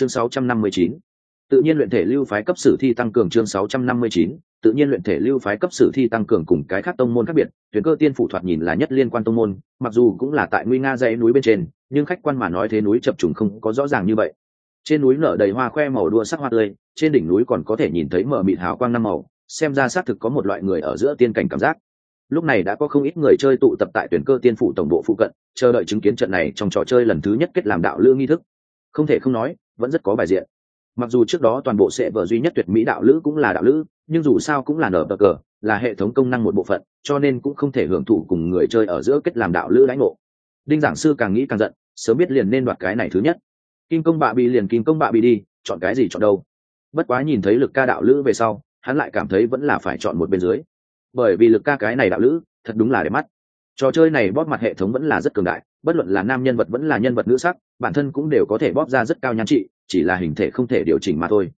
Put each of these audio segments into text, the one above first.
chương 659. tự nhiên luyện thể lưu phái cấp sử thi tăng cường chương 659. tự nhiên luyện thể lưu phái cấp sử thi tăng cường cùng cái khác tông môn khác biệt tuyển cơ tiên phủ thoạt nhìn là nhất liên quan tông môn, mặc dù cũng là tại nguy nga dãy núi bên trên, nhưng khách quan mà nói thế núi chập trùng không có rõ ràng như vậy trên núi nở đầy hoa khoe màu đua sắc hoa tươi, trên đỉnh núi còn có thể nhìn thấy mở mịt hào quang năm màu, xem ra xác thực có một loại người ở giữa tiên cảnh cảm giác lúc này đã có không ít người chơi tụ tập tại tuyển cơ tiên phủ tổng bộ phụ cận, chờ đợi chứng kiến trận này trong trò chơi lần thứ nhất kết làm đạo lư nghi thức không thể không nói, vẫn rất có bài diện. Mặc dù trước đó toàn bộ sẽ vở duy nhất tuyệt mỹ đạo lữ cũng là đạo lữ, nhưng dù sao cũng là nở bờ cờ, là hệ thống công năng một bộ phận, cho nên cũng không thể hưởng thụ cùng người chơi ở giữa kết làm đạo lữ lãnh ngộ. Đinh giảng sư càng nghĩ càng giận, sớm biết liền nên đoạt cái này thứ nhất. Kim công bạ bị liền kim công bạ bị đi, chọn cái gì chọn đâu. Bất quá nhìn thấy lực ca đạo lữ về sau, hắn lại cảm thấy vẫn là phải chọn một bên dưới. Bởi vì lực ca cái này đạo lữ, thật đúng là đẹp mắt. Trò chơi này bóp mặt hệ thống vẫn là rất cường đại, bất luận là nam nhân vật vẫn là nhân vật nữ sắc bản thân cũng đều có thể bóp ra rất cao nhan trị, chỉ là hình thể không thể điều chỉnh mà thôi.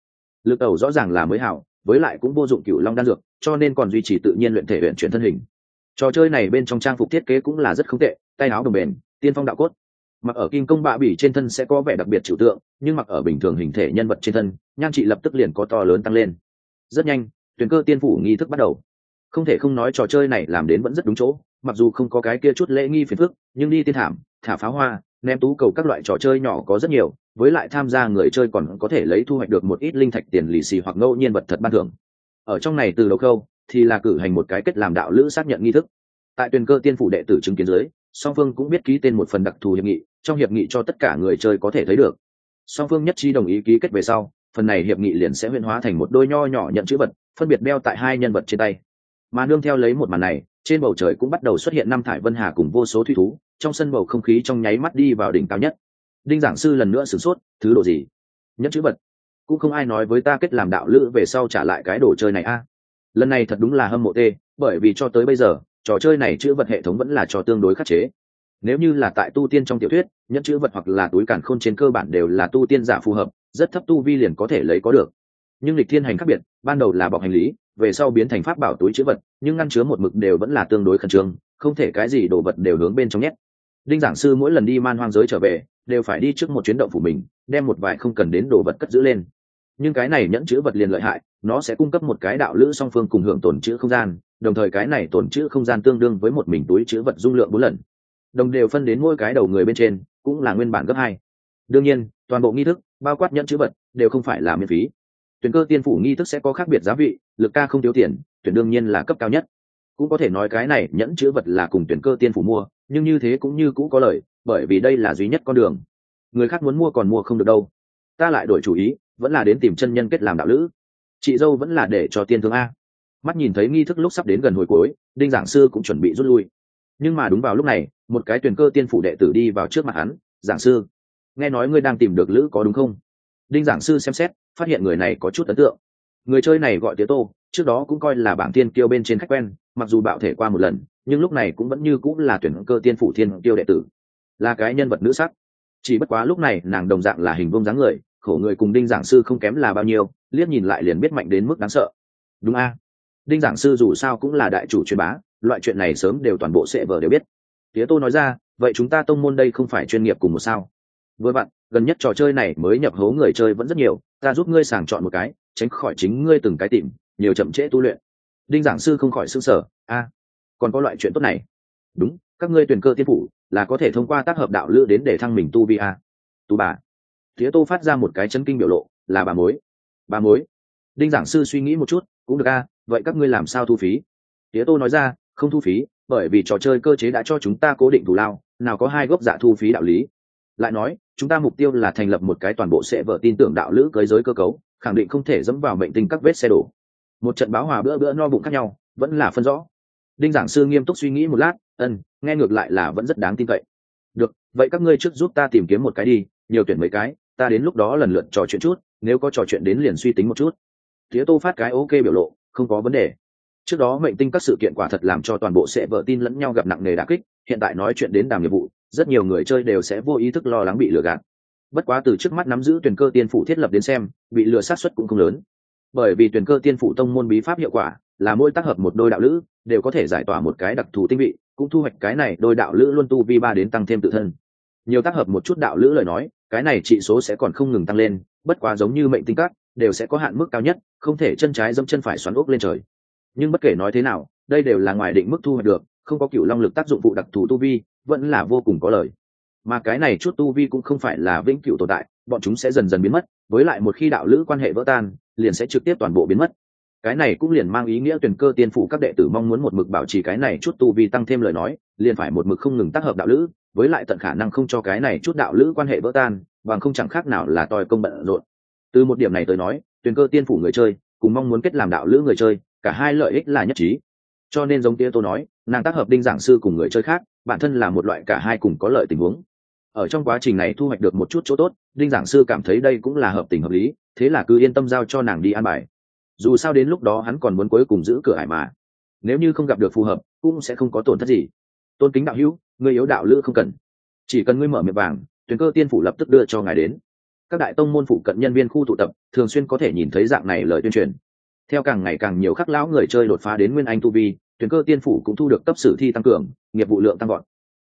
Lực đầu rõ ràng là mới hảo, với lại cũng vô dụng cựu long đan dược, cho nên còn duy trì tự nhiên luyện thể luyện chuyển thân hình. Trò chơi này bên trong trang phục thiết kế cũng là rất không tệ, tay áo đồng bền, tiên phong đạo cốt. Mặc ở kim công bạ bỉ trên thân sẽ có vẻ đặc biệt trừu tượng, nhưng mặc ở bình thường hình thể nhân vật trên thân, nhan trị lập tức liền có to lớn tăng lên. Rất nhanh, tuyển cơ tiên phủ nghi thức bắt đầu. Không thể không nói trò chơi này làm đến vẫn rất đúng chỗ, mặc dù không có cái kia chút lễ nghi phiền phức, nhưng đi tiên thảm, thả pháo hoa ném tú cầu các loại trò chơi nhỏ có rất nhiều, với lại tham gia người chơi còn có thể lấy thu hoạch được một ít linh thạch tiền lì xì hoặc ngẫu nhiên vật thật ban thưởng. Ở trong này từ đầu khâu, thì là cử hành một cái kết làm đạo lữ xác nhận nghi thức. Tại tuyển cơ tiên phủ đệ tử chứng kiến dưới, song phương cũng biết ký tên một phần đặc thù hiệp nghị, trong hiệp nghị cho tất cả người chơi có thể thấy được. Song phương nhất trí đồng ý ký kết về sau, phần này hiệp nghị liền sẽ huyên hóa thành một đôi nho nhỏ nhận chữ vật, phân biệt đeo tại hai nhân vật trên tay. Mà nương theo lấy một màn này trên bầu trời cũng bắt đầu xuất hiện năm thải vân hà cùng vô số thủy thú, trong sân bầu không khí trong nháy mắt đi vào đỉnh cao nhất. Đinh giảng sư lần nữa sửng sốt, thứ đồ gì? Nhẫn chữ vật? Cũng không ai nói với ta kết làm đạo lữ về sau trả lại cái đồ chơi này a? Lần này thật đúng là hâm mộ tê, bởi vì cho tới bây giờ, trò chơi này chữ vật hệ thống vẫn là trò tương đối khắc chế. Nếu như là tại tu tiên trong tiểu thuyết, nhẫn chữ vật hoặc là túi cản khôn trên cơ bản đều là tu tiên giả phù hợp, rất thấp tu vi liền có thể lấy có được nhưng lịch thiên hành khác biệt, ban đầu là bọc hành lý, về sau biến thành pháp bảo túi chữ vật, nhưng ngăn chứa một mực đều vẫn là tương đối khẩn trương, không thể cái gì đồ vật đều hướng bên trong nhét. Đinh giảng sư mỗi lần đi man hoang giới trở về, đều phải đi trước một chuyến động phủ mình, đem một vài không cần đến đồ vật cất giữ lên. Nhưng cái này nhẫn chữ vật liền lợi hại, nó sẽ cung cấp một cái đạo lữ song phương cùng hưởng tổn chữ không gian, đồng thời cái này tổn chữ không gian tương đương với một mình túi chữ vật dung lượng bốn lần. Đồng đều phân đến mỗi cái đầu người bên trên, cũng là nguyên bản gấp hai. Đương nhiên, toàn bộ nghi thức, bao quát nhẫn chữ vật, đều không phải là miễn phí tuyển cơ tiên phủ nghi thức sẽ có khác biệt giá vị, lực ca không thiếu tiền, tuyển đương nhiên là cấp cao nhất. Cũng có thể nói cái này nhẫn chữ vật là cùng tuyển cơ tiên phủ mua, nhưng như thế cũng như cũ có lời bởi vì đây là duy nhất con đường. Người khác muốn mua còn mua không được đâu. Ta lại đổi chủ ý, vẫn là đến tìm chân nhân kết làm đạo lữ. Chị dâu vẫn là để cho tiên thương a. Mắt nhìn thấy nghi thức lúc sắp đến gần hồi cuối, đinh giảng sư cũng chuẩn bị rút lui. Nhưng mà đúng vào lúc này, một cái tuyển cơ tiên phủ đệ tử đi vào trước mặt hắn, giảng sư, nghe nói ngươi đang tìm được lữ có đúng không? Đinh giảng sư xem xét phát hiện người này có chút ấn tượng. Người chơi này gọi tía tô, trước đó cũng coi là bảng tiên kiêu bên trên khách quen, mặc dù bạo thể qua một lần, nhưng lúc này cũng vẫn như cũng là tuyển cơ tiên phủ thiên kiêu đệ tử. Là cái nhân vật nữ sắc. Chỉ bất quá lúc này nàng đồng dạng là hình vông dáng người, khổ người cùng đinh giảng sư không kém là bao nhiêu, liếc nhìn lại liền biết mạnh đến mức đáng sợ. Đúng a. Đinh giảng sư dù sao cũng là đại chủ truyền bá, loại chuyện này sớm đều toàn bộ sẽ vờ đều biết. Tía tô nói ra, vậy chúng ta tông môn đây không phải chuyên nghiệp cùng một sao? Vừa vặn, gần nhất trò chơi này mới nhập hố người chơi vẫn rất nhiều ta giúp ngươi sàng chọn một cái, tránh khỏi chính ngươi từng cái tìm, nhiều chậm trễ tu luyện. Đinh giảng sư không khỏi s ư n g sở a, còn có loại chuyện tốt này. Đúng, các ngươi tuyển cơ tiên phủ là có thể thông qua tác hợp đạo lữ đến để thăng mình tu vi a. Tu bà. Tía tô phát ra một cái chân kinh biểu lộ, là bà mối. Bà mối. Đinh giảng sư suy nghĩ một chút, cũng được a, vậy các ngươi làm sao thu phí? Tía tô nói ra, không thu phí, bởi vì trò chơi cơ chế đã cho chúng ta cố định thù lao, nào có hai gốc dạ thu phí đạo lý lại nói, chúng ta mục tiêu là thành lập một cái toàn bộ sẽ vợ tin tưởng đạo lữ cưới giới cơ cấu, khẳng định không thể dẫm vào mệnh tinh các vết xe đổ. Một trận báo hòa bữa bữa no bụng khác nhau, vẫn là phân rõ. Đinh giảng sư nghiêm túc suy nghĩ một lát ân nghe ngược lại là vẫn rất đáng tin cậy. Được, vậy các ngươi trước giúp ta tìm kiếm một cái đi, nhiều tuyển mấy cái, ta đến lúc đó lần lượt trò chuyện chút, nếu có trò chuyện đến liền suy tính một chút. Tía tô phát cái ok biểu lộ, không có vấn đề. Trước đó mệnh tinh các sự kiện quả thật làm cho toàn bộ sẽ vợ tin lẫn nhau gặp nặng nề đà kích, hiện tại nói chuyện đến đàm nghiệp vụ rất nhiều người chơi đều sẽ vô ý thức lo lắng bị lừa gạt. Bất quá từ trước mắt nắm giữ tuyển cơ tiên phủ thiết lập đến xem, bị lừa sát xuất cũng không lớn. Bởi vì tuyển cơ tiên phủ tông môn bí pháp hiệu quả là mỗi tác hợp một đôi đạo lữ, đều có thể giải tỏa một cái đặc thù tinh vị, cũng thu hoạch cái này đôi đạo lữ luôn tu vi ba đến tăng thêm tự thân. Nhiều tác hợp một chút đạo lữ lời nói, cái này trị số sẽ còn không ngừng tăng lên, bất quá giống như mệnh tinh các, đều sẽ có hạn mức cao nhất, không thể chân trái dẫm chân phải xoắn ốc lên trời. Nhưng bất kể nói thế nào, đây đều là ngoài định mức thu hoạch được, không có cựu long lực tác dụng phụ đặc thù tu vi vẫn là vô cùng có lời. Mà cái này chút tu vi cũng không phải là vĩnh cửu tồn tại, bọn chúng sẽ dần dần biến mất, với lại một khi đạo lữ quan hệ vỡ tan, liền sẽ trực tiếp toàn bộ biến mất. Cái này cũng liền mang ý nghĩa tuyển cơ tiên phụ các đệ tử mong muốn một mực bảo trì cái này chút tu vi tăng thêm lời nói, liền phải một mực không ngừng tác hợp đạo lữ, với lại tận khả năng không cho cái này chút đạo lữ quan hệ vỡ tan, bằng không chẳng khác nào là tòi công bận rộn. Từ một điểm này tới nói, tuyển cơ tiên phủ người chơi, cùng mong muốn kết làm đạo lữ người chơi, cả hai lợi ích là nhất trí. Cho nên giống tia tô nói, nàng tác hợp đinh giảng sư cùng người chơi khác bản thân là một loại cả hai cùng có lợi tình huống. Ở trong quá trình này thu hoạch được một chút chỗ tốt, đinh giảng sư cảm thấy đây cũng là hợp tình hợp lý, thế là cứ yên tâm giao cho nàng đi an bài. Dù sao đến lúc đó hắn còn muốn cuối cùng giữ cửa hải mà. Nếu như không gặp được phù hợp, cũng sẽ không có tổn thất gì. Tôn kính đạo hữu, người yếu đạo lữ không cần. Chỉ cần ngươi mở miệng vàng, tuyển cơ tiên phủ lập tức đưa cho ngài đến. Các đại tông môn phụ cận nhân viên khu tụ tập, thường xuyên có thể nhìn thấy dạng này lời tuyên truyền. Theo càng ngày càng nhiều khắc lão người chơi đột phá đến nguyên anh tu vi tuyển cơ tiên phủ cũng thu được cấp sử thi tăng cường, nghiệp vụ lượng tăng gọn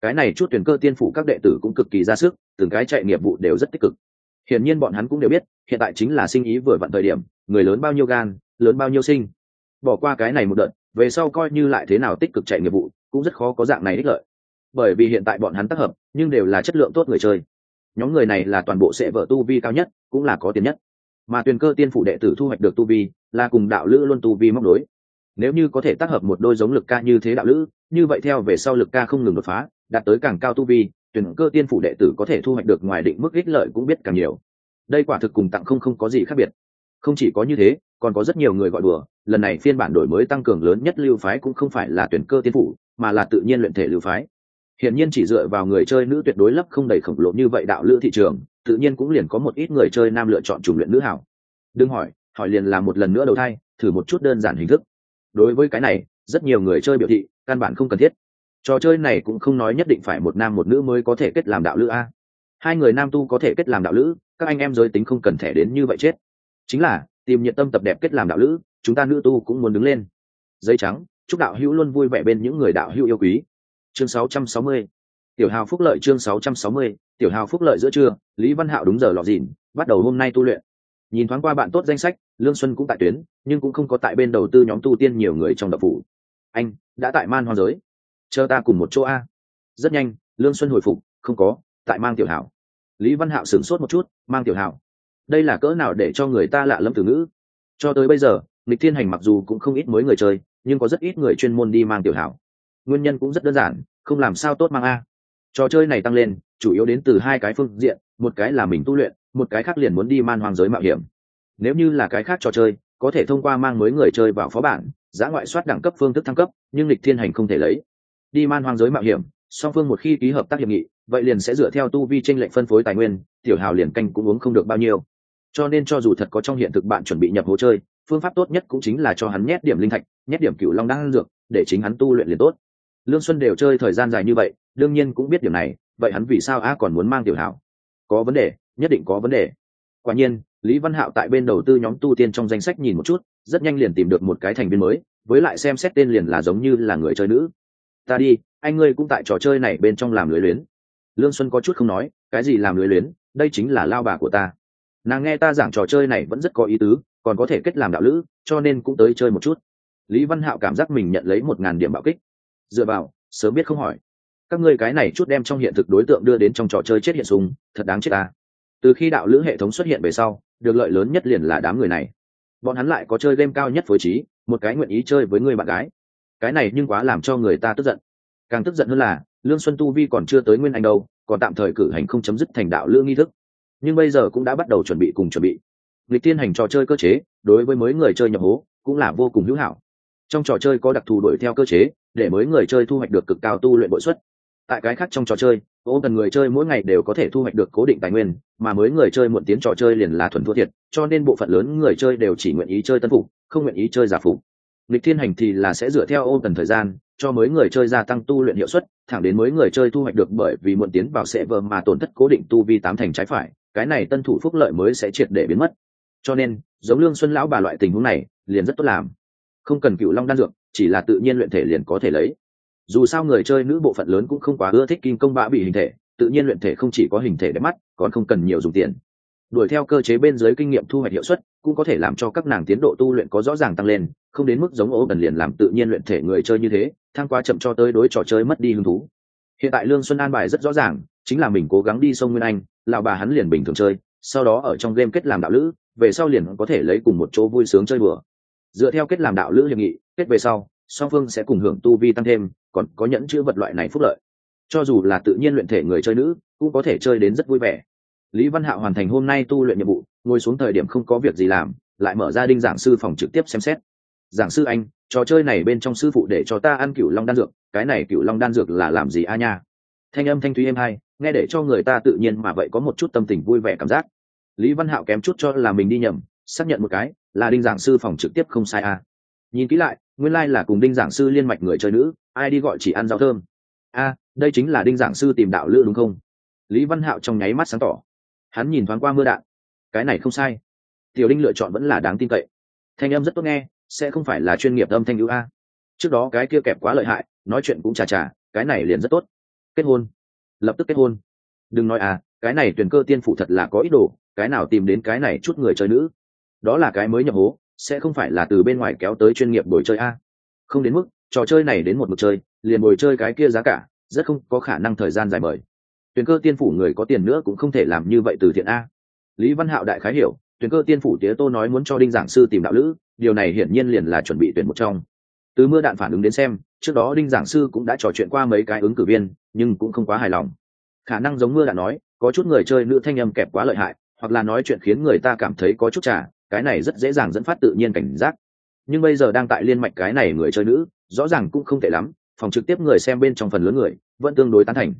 cái này chút tuyển cơ tiên phủ các đệ tử cũng cực kỳ ra sức, từng cái chạy nghiệp vụ đều rất tích cực. Hiển nhiên bọn hắn cũng đều biết, hiện tại chính là sinh ý vừa vặn thời điểm, người lớn bao nhiêu gan, lớn bao nhiêu sinh. Bỏ qua cái này một đợt, về sau coi như lại thế nào tích cực chạy nghiệp vụ, cũng rất khó có dạng này ích lợi. Bởi vì hiện tại bọn hắn tác hợp, nhưng đều là chất lượng tốt người chơi. Nhóm người này là toàn bộ sẽ vợ tu vi cao nhất, cũng là có tiền nhất. Mà tuyền cơ tiên phụ đệ tử thu hoạch được tu vi, là cùng đạo lữ luôn tu vi móc đối nếu như có thể tác hợp một đôi giống lực ca như thế đạo lữ, như vậy theo về sau lực ca không ngừng đột phá, đạt tới càng cao tu vi, tuyển cơ tiên phủ đệ tử có thể thu hoạch được ngoài định mức ích lợi cũng biết càng nhiều. Đây quả thực cùng tặng không không có gì khác biệt. Không chỉ có như thế, còn có rất nhiều người gọi đùa, lần này phiên bản đổi mới tăng cường lớn nhất lưu phái cũng không phải là tuyển cơ tiên phủ, mà là tự nhiên luyện thể lưu phái. Hiện nhiên chỉ dựa vào người chơi nữ tuyệt đối lấp không đầy khổng lồ như vậy đạo lữ thị trường, tự nhiên cũng liền có một ít người chơi nam lựa chọn chủng luyện nữ hảo. Đừng hỏi hỏi liền là một lần nữa đầu thai, thử một chút đơn giản hình thức đối với cái này, rất nhiều người chơi biểu thị, căn bản không cần thiết. Trò chơi này cũng không nói nhất định phải một nam một nữ mới có thể kết làm đạo lữ a. Hai người nam tu có thể kết làm đạo lữ, các anh em giới tính không cần thẻ đến như vậy chết. Chính là, tìm nhiệt tâm tập đẹp kết làm đạo lữ, chúng ta nữ tu cũng muốn đứng lên. Giấy trắng, chúc đạo hữu luôn vui vẻ bên những người đạo hữu yêu quý. Chương 660. tiểu hào phúc lợi chương 660. tiểu hào phúc lợi giữa trưa, lý văn hạo đúng giờ lọt dìn, bắt đầu hôm nay tu luyện nhìn thoáng qua bạn tốt danh sách, lương xuân cũng tại tuyến, nhưng cũng không có tại bên đầu tư nhóm tu tiên nhiều người trong đập phủ. Anh, đã tại man hoa giới. Chờ ta cùng một chỗ a. Rất nhanh, lương xuân hồi phục, không có, tại mang tiểu hảo. Lý văn hạo sửng sốt một chút, mang tiểu hảo. Đây là cỡ nào để cho người ta lạ lẫm từ ngữ? Cho tới bây giờ, lịch thiên hành mặc dù cũng không ít mới người chơi, nhưng có rất ít người chuyên môn đi mang tiểu hảo. Nguyên nhân cũng rất đơn giản, không làm sao tốt mang a. Trò chơi này tăng lên, chủ yếu đến từ hai cái phương diện, một cái là mình tu luyện một cái khác liền muốn đi man hoang giới mạo hiểm. Nếu như là cái khác trò chơi, có thể thông qua mang mới người chơi vào phó bản giá ngoại soát đẳng cấp phương thức thăng cấp, nhưng lịch thiên hành không thể lấy. Đi man hoang giới mạo hiểm, song phương một khi ký hợp tác hiệp nghị, vậy liền sẽ dựa theo tu vi tranh lệnh phân phối tài nguyên, tiểu hào liền canh cũng uống không được bao nhiêu. Cho nên cho dù thật có trong hiện thực bạn chuẩn bị nhập hố chơi, phương pháp tốt nhất cũng chính là cho hắn nhét điểm linh thạch, nhét điểm cựu long đang dược, để chính hắn tu luyện liền tốt. Lương xuân đều chơi thời gian dài như vậy, đương nhiên cũng biết điểm này, vậy hắn vì sao a còn muốn mang tiểu hảo có vấn đề nhất định có vấn đề. Quả nhiên, lý văn hạo tại bên đầu tư nhóm tu tiên trong danh sách nhìn một chút, rất nhanh liền tìm được một cái thành viên mới, với lại xem xét tên liền là giống như là người chơi nữ. Ta đi, anh ngươi cũng tại trò chơi này bên trong làm lưới luyến. Lương xuân có chút không nói, cái gì làm lưới luyến? Đây chính là lao bà của ta. Nàng nghe ta giảng trò chơi này vẫn rất có ý tứ, còn có thể kết làm đạo lữ, cho nên cũng tới chơi một chút. Lý văn hạo cảm giác mình nhận lấy một ngàn điểm bạo kích. Dựa vào, sớm biết không hỏi. Các ngươi cái này chút đem trong hiện thực đối tượng đưa đến trong trò chơi chết hiện súng thật đáng chết ta từ khi đạo lữ hệ thống xuất hiện về sau, được lợi lớn nhất liền là đám người này. Bọn hắn lại có chơi game cao nhất phối trí, một cái nguyện ý chơi với người bạn gái. Cái này nhưng quá làm cho người ta tức giận. Càng tức giận hơn là, lương xuân tu vi còn chưa tới nguyên anh đâu, còn tạm thời cử hành không chấm dứt thành đạo lữ nghi thức. Nhưng bây giờ cũng đã bắt đầu chuẩn bị cùng chuẩn bị. Lịch tiên hành trò chơi cơ chế, đối với mới người chơi nhập hố, cũng là vô cùng hữu hảo. Trong trò chơi có đặc thù đuổi theo cơ chế, để mới người chơi thu hoạch được cực cao tu luyện bội suất tại cái khác trong trò chơi ô cần người chơi mỗi ngày đều có thể thu hoạch được cố định tài nguyên, mà mới người chơi muộn tiến trò chơi liền là thuần thua thiệt, cho nên bộ phận lớn người chơi đều chỉ nguyện ý chơi tân phục, không nguyện ý chơi giả phục. Lịch thiên hành thì là sẽ dựa theo ô cần thời gian, cho mới người chơi gia tăng tu luyện hiệu suất, thẳng đến mới người chơi thu hoạch được bởi vì muộn tiến vào sẽ vờ mà tổn thất cố định tu vi tám thành trái phải, cái này tân thủ phúc lợi mới sẽ triệt để biến mất. Cho nên, giống lương xuân lão bà loại tình huống này, liền rất tốt làm. Không cần cựu long đan dược, chỉ là tự nhiên luyện thể liền có thể lấy dù sao người chơi nữ bộ phận lớn cũng không quá ưa thích kim công bạ bị hình thể, tự nhiên luyện thể không chỉ có hình thể đẹp mắt, còn không cần nhiều dùng tiền. Đuổi theo cơ chế bên dưới kinh nghiệm thu hoạch hiệu suất, cũng có thể làm cho các nàng tiến độ tu luyện có rõ ràng tăng lên, không đến mức giống ố cần liền làm tự nhiên luyện thể người chơi như thế thang quá chậm cho tới đối trò chơi mất đi hứng thú. Hiện tại lương xuân an bài rất rõ ràng, chính là mình cố gắng đi sông nguyên anh, lão bà hắn liền bình thường chơi, sau đó ở trong game kết làm đạo lữ, về sau liền có thể lấy cùng một chỗ vui sướng chơi bừa dựa theo kết làm đạo lữ hiệp nghị, kết về sau, song phương sẽ cùng hưởng tu vi tăng thêm còn có nhẫn chữ vật loại này phúc lợi. Cho dù là tự nhiên luyện thể người chơi nữ, cũng có thể chơi đến rất vui vẻ. Lý văn hạo hoàn thành hôm nay tu luyện nhiệm vụ, ngồi xuống thời điểm không có việc gì làm, lại mở ra đinh giảng sư phòng trực tiếp xem xét. Giảng sư anh, trò chơi này bên trong sư phụ để cho ta ăn cựu long đan dược, cái này cựu long đan dược là làm gì a nha? Thanh âm thanh thúy êm hay, nghe để cho người ta tự nhiên mà vậy có một chút tâm tình vui vẻ cảm giác. Lý văn hạo kém chút cho là mình đi nhầm, xác nhận một cái, là đinh giảng sư phòng trực tiếp không sai a nhìn kỹ lại, nguyên lai、like、là cùng đinh giảng sư liên mạch người chơi nữ, ai đi gọi chỉ ăn rau thơm. A, đây chính là đinh giảng sư tìm đạo lữ đúng không? Lý văn hạo trong nháy mắt sáng tỏ. Hắn nhìn thoáng qua mưa đạn. Cái này không sai. Tiểu đinh lựa chọn vẫn là đáng tin cậy. Thanh âm rất tốt nghe, sẽ không phải là chuyên nghiệp âm thanh ưu a. Trước đó cái kia kẹp quá lợi hại, nói chuyện cũng chà chà, cái này liền rất tốt. Kết hôn. Lập tức kết hôn. Đừng nói à cái này tuyển cơ tiên phụ thật là có ý đồ, cái nào tìm đến cái này chút người chơi nữ. Đó là cái mới nhập hố sẽ không phải là từ bên ngoài kéo tới chuyên nghiệp bồi chơi a. Không đến mức, trò chơi này đến một mực chơi, liền bồi chơi cái kia giá cả, rất không có khả năng thời gian dài mời. Tuyển cơ tiên phủ người có tiền nữa cũng không thể làm như vậy từ thiện a. Lý văn hạo đại khái hiểu tuyển cơ tiên phủ tía tô nói muốn cho đinh giảng sư tìm đạo lữ, điều này hiển nhiên liền là chuẩn bị tuyển một trong. Từ mưa đạn phản ứng đến xem, trước đó đinh giảng sư cũng đã trò chuyện qua mấy cái ứng cử viên, nhưng cũng không quá hài lòng. Khả năng giống mưa đạn nói, có chút người chơi nữ thanh âm kẹp quá lợi hại, hoặc là nói chuyện khiến người ta cảm thấy có chút trả cái này rất dễ dàng dẫn phát tự nhiên cảnh giác. Nhưng bây giờ đang tại liên mạch cái này người chơi nữ, rõ ràng cũng không tệ lắm, phòng trực tiếp người xem bên trong phần lớn người, vẫn tương đối tán thành.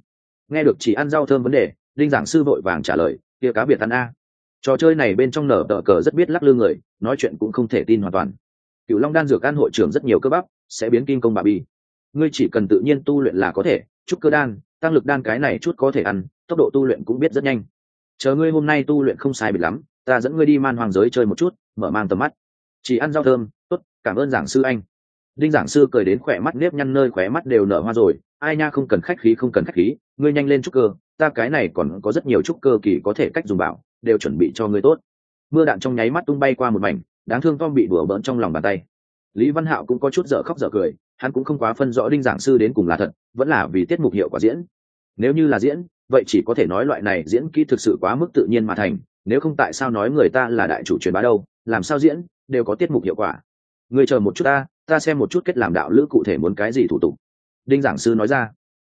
Nghe được chỉ ăn rau thơm vấn đề, đinh giảng sư vội vàng trả lời, kia cá biệt ăn a. Trò chơi này bên trong nở tờ cờ rất biết lắc lư người, nói chuyện cũng không thể tin hoàn toàn. Cựu long đan dược ăn hội trưởng rất nhiều cơ bắp, sẽ biến kinh công bà bi. Ngươi chỉ cần tự nhiên tu luyện là có thể chúc cơ đan, tăng lực đan cái này chút có thể ăn, tốc độ tu luyện cũng biết rất nhanh. Chờ ngươi hôm nay tu luyện không sai biệt lắm ta dẫn ngươi đi man hoàng giới chơi một chút, mở mang tầm mắt. Chỉ ăn rau thơm, tốt, cảm ơn giảng sư anh. Đinh giảng sư cười đến khỏe mắt nếp nhăn nơi khỏe mắt đều nở hoa rồi. Ai nha, không cần khách khí, không cần khách khí, ngươi nhanh lên trúc cơ. Ta cái này còn có rất nhiều trúc cơ kỳ có thể cách dùng bảo, đều chuẩn bị cho ngươi tốt. Mưa đạn trong nháy mắt tung bay qua một mảnh, đáng thương tom bị đùa bỡn trong lòng bàn tay. Lý văn hạo cũng có chút dở khóc dở cười, hắn cũng không quá phân rõ đinh giảng sư đến cùng là thật, vẫn là vì tiết mục hiệu quả diễn. Nếu như là diễn, vậy chỉ có thể nói loại này diễn kỹ thực sự quá mức tự nhiên mà thành nếu không tại sao nói người ta là đại chủ truyền bá đâu, làm sao diễn, đều có tiết mục hiệu quả. Người chờ một chút ta ta xem một chút kết làm đạo lữ cụ thể muốn cái gì thủ tục. Đinh giảng sư nói ra.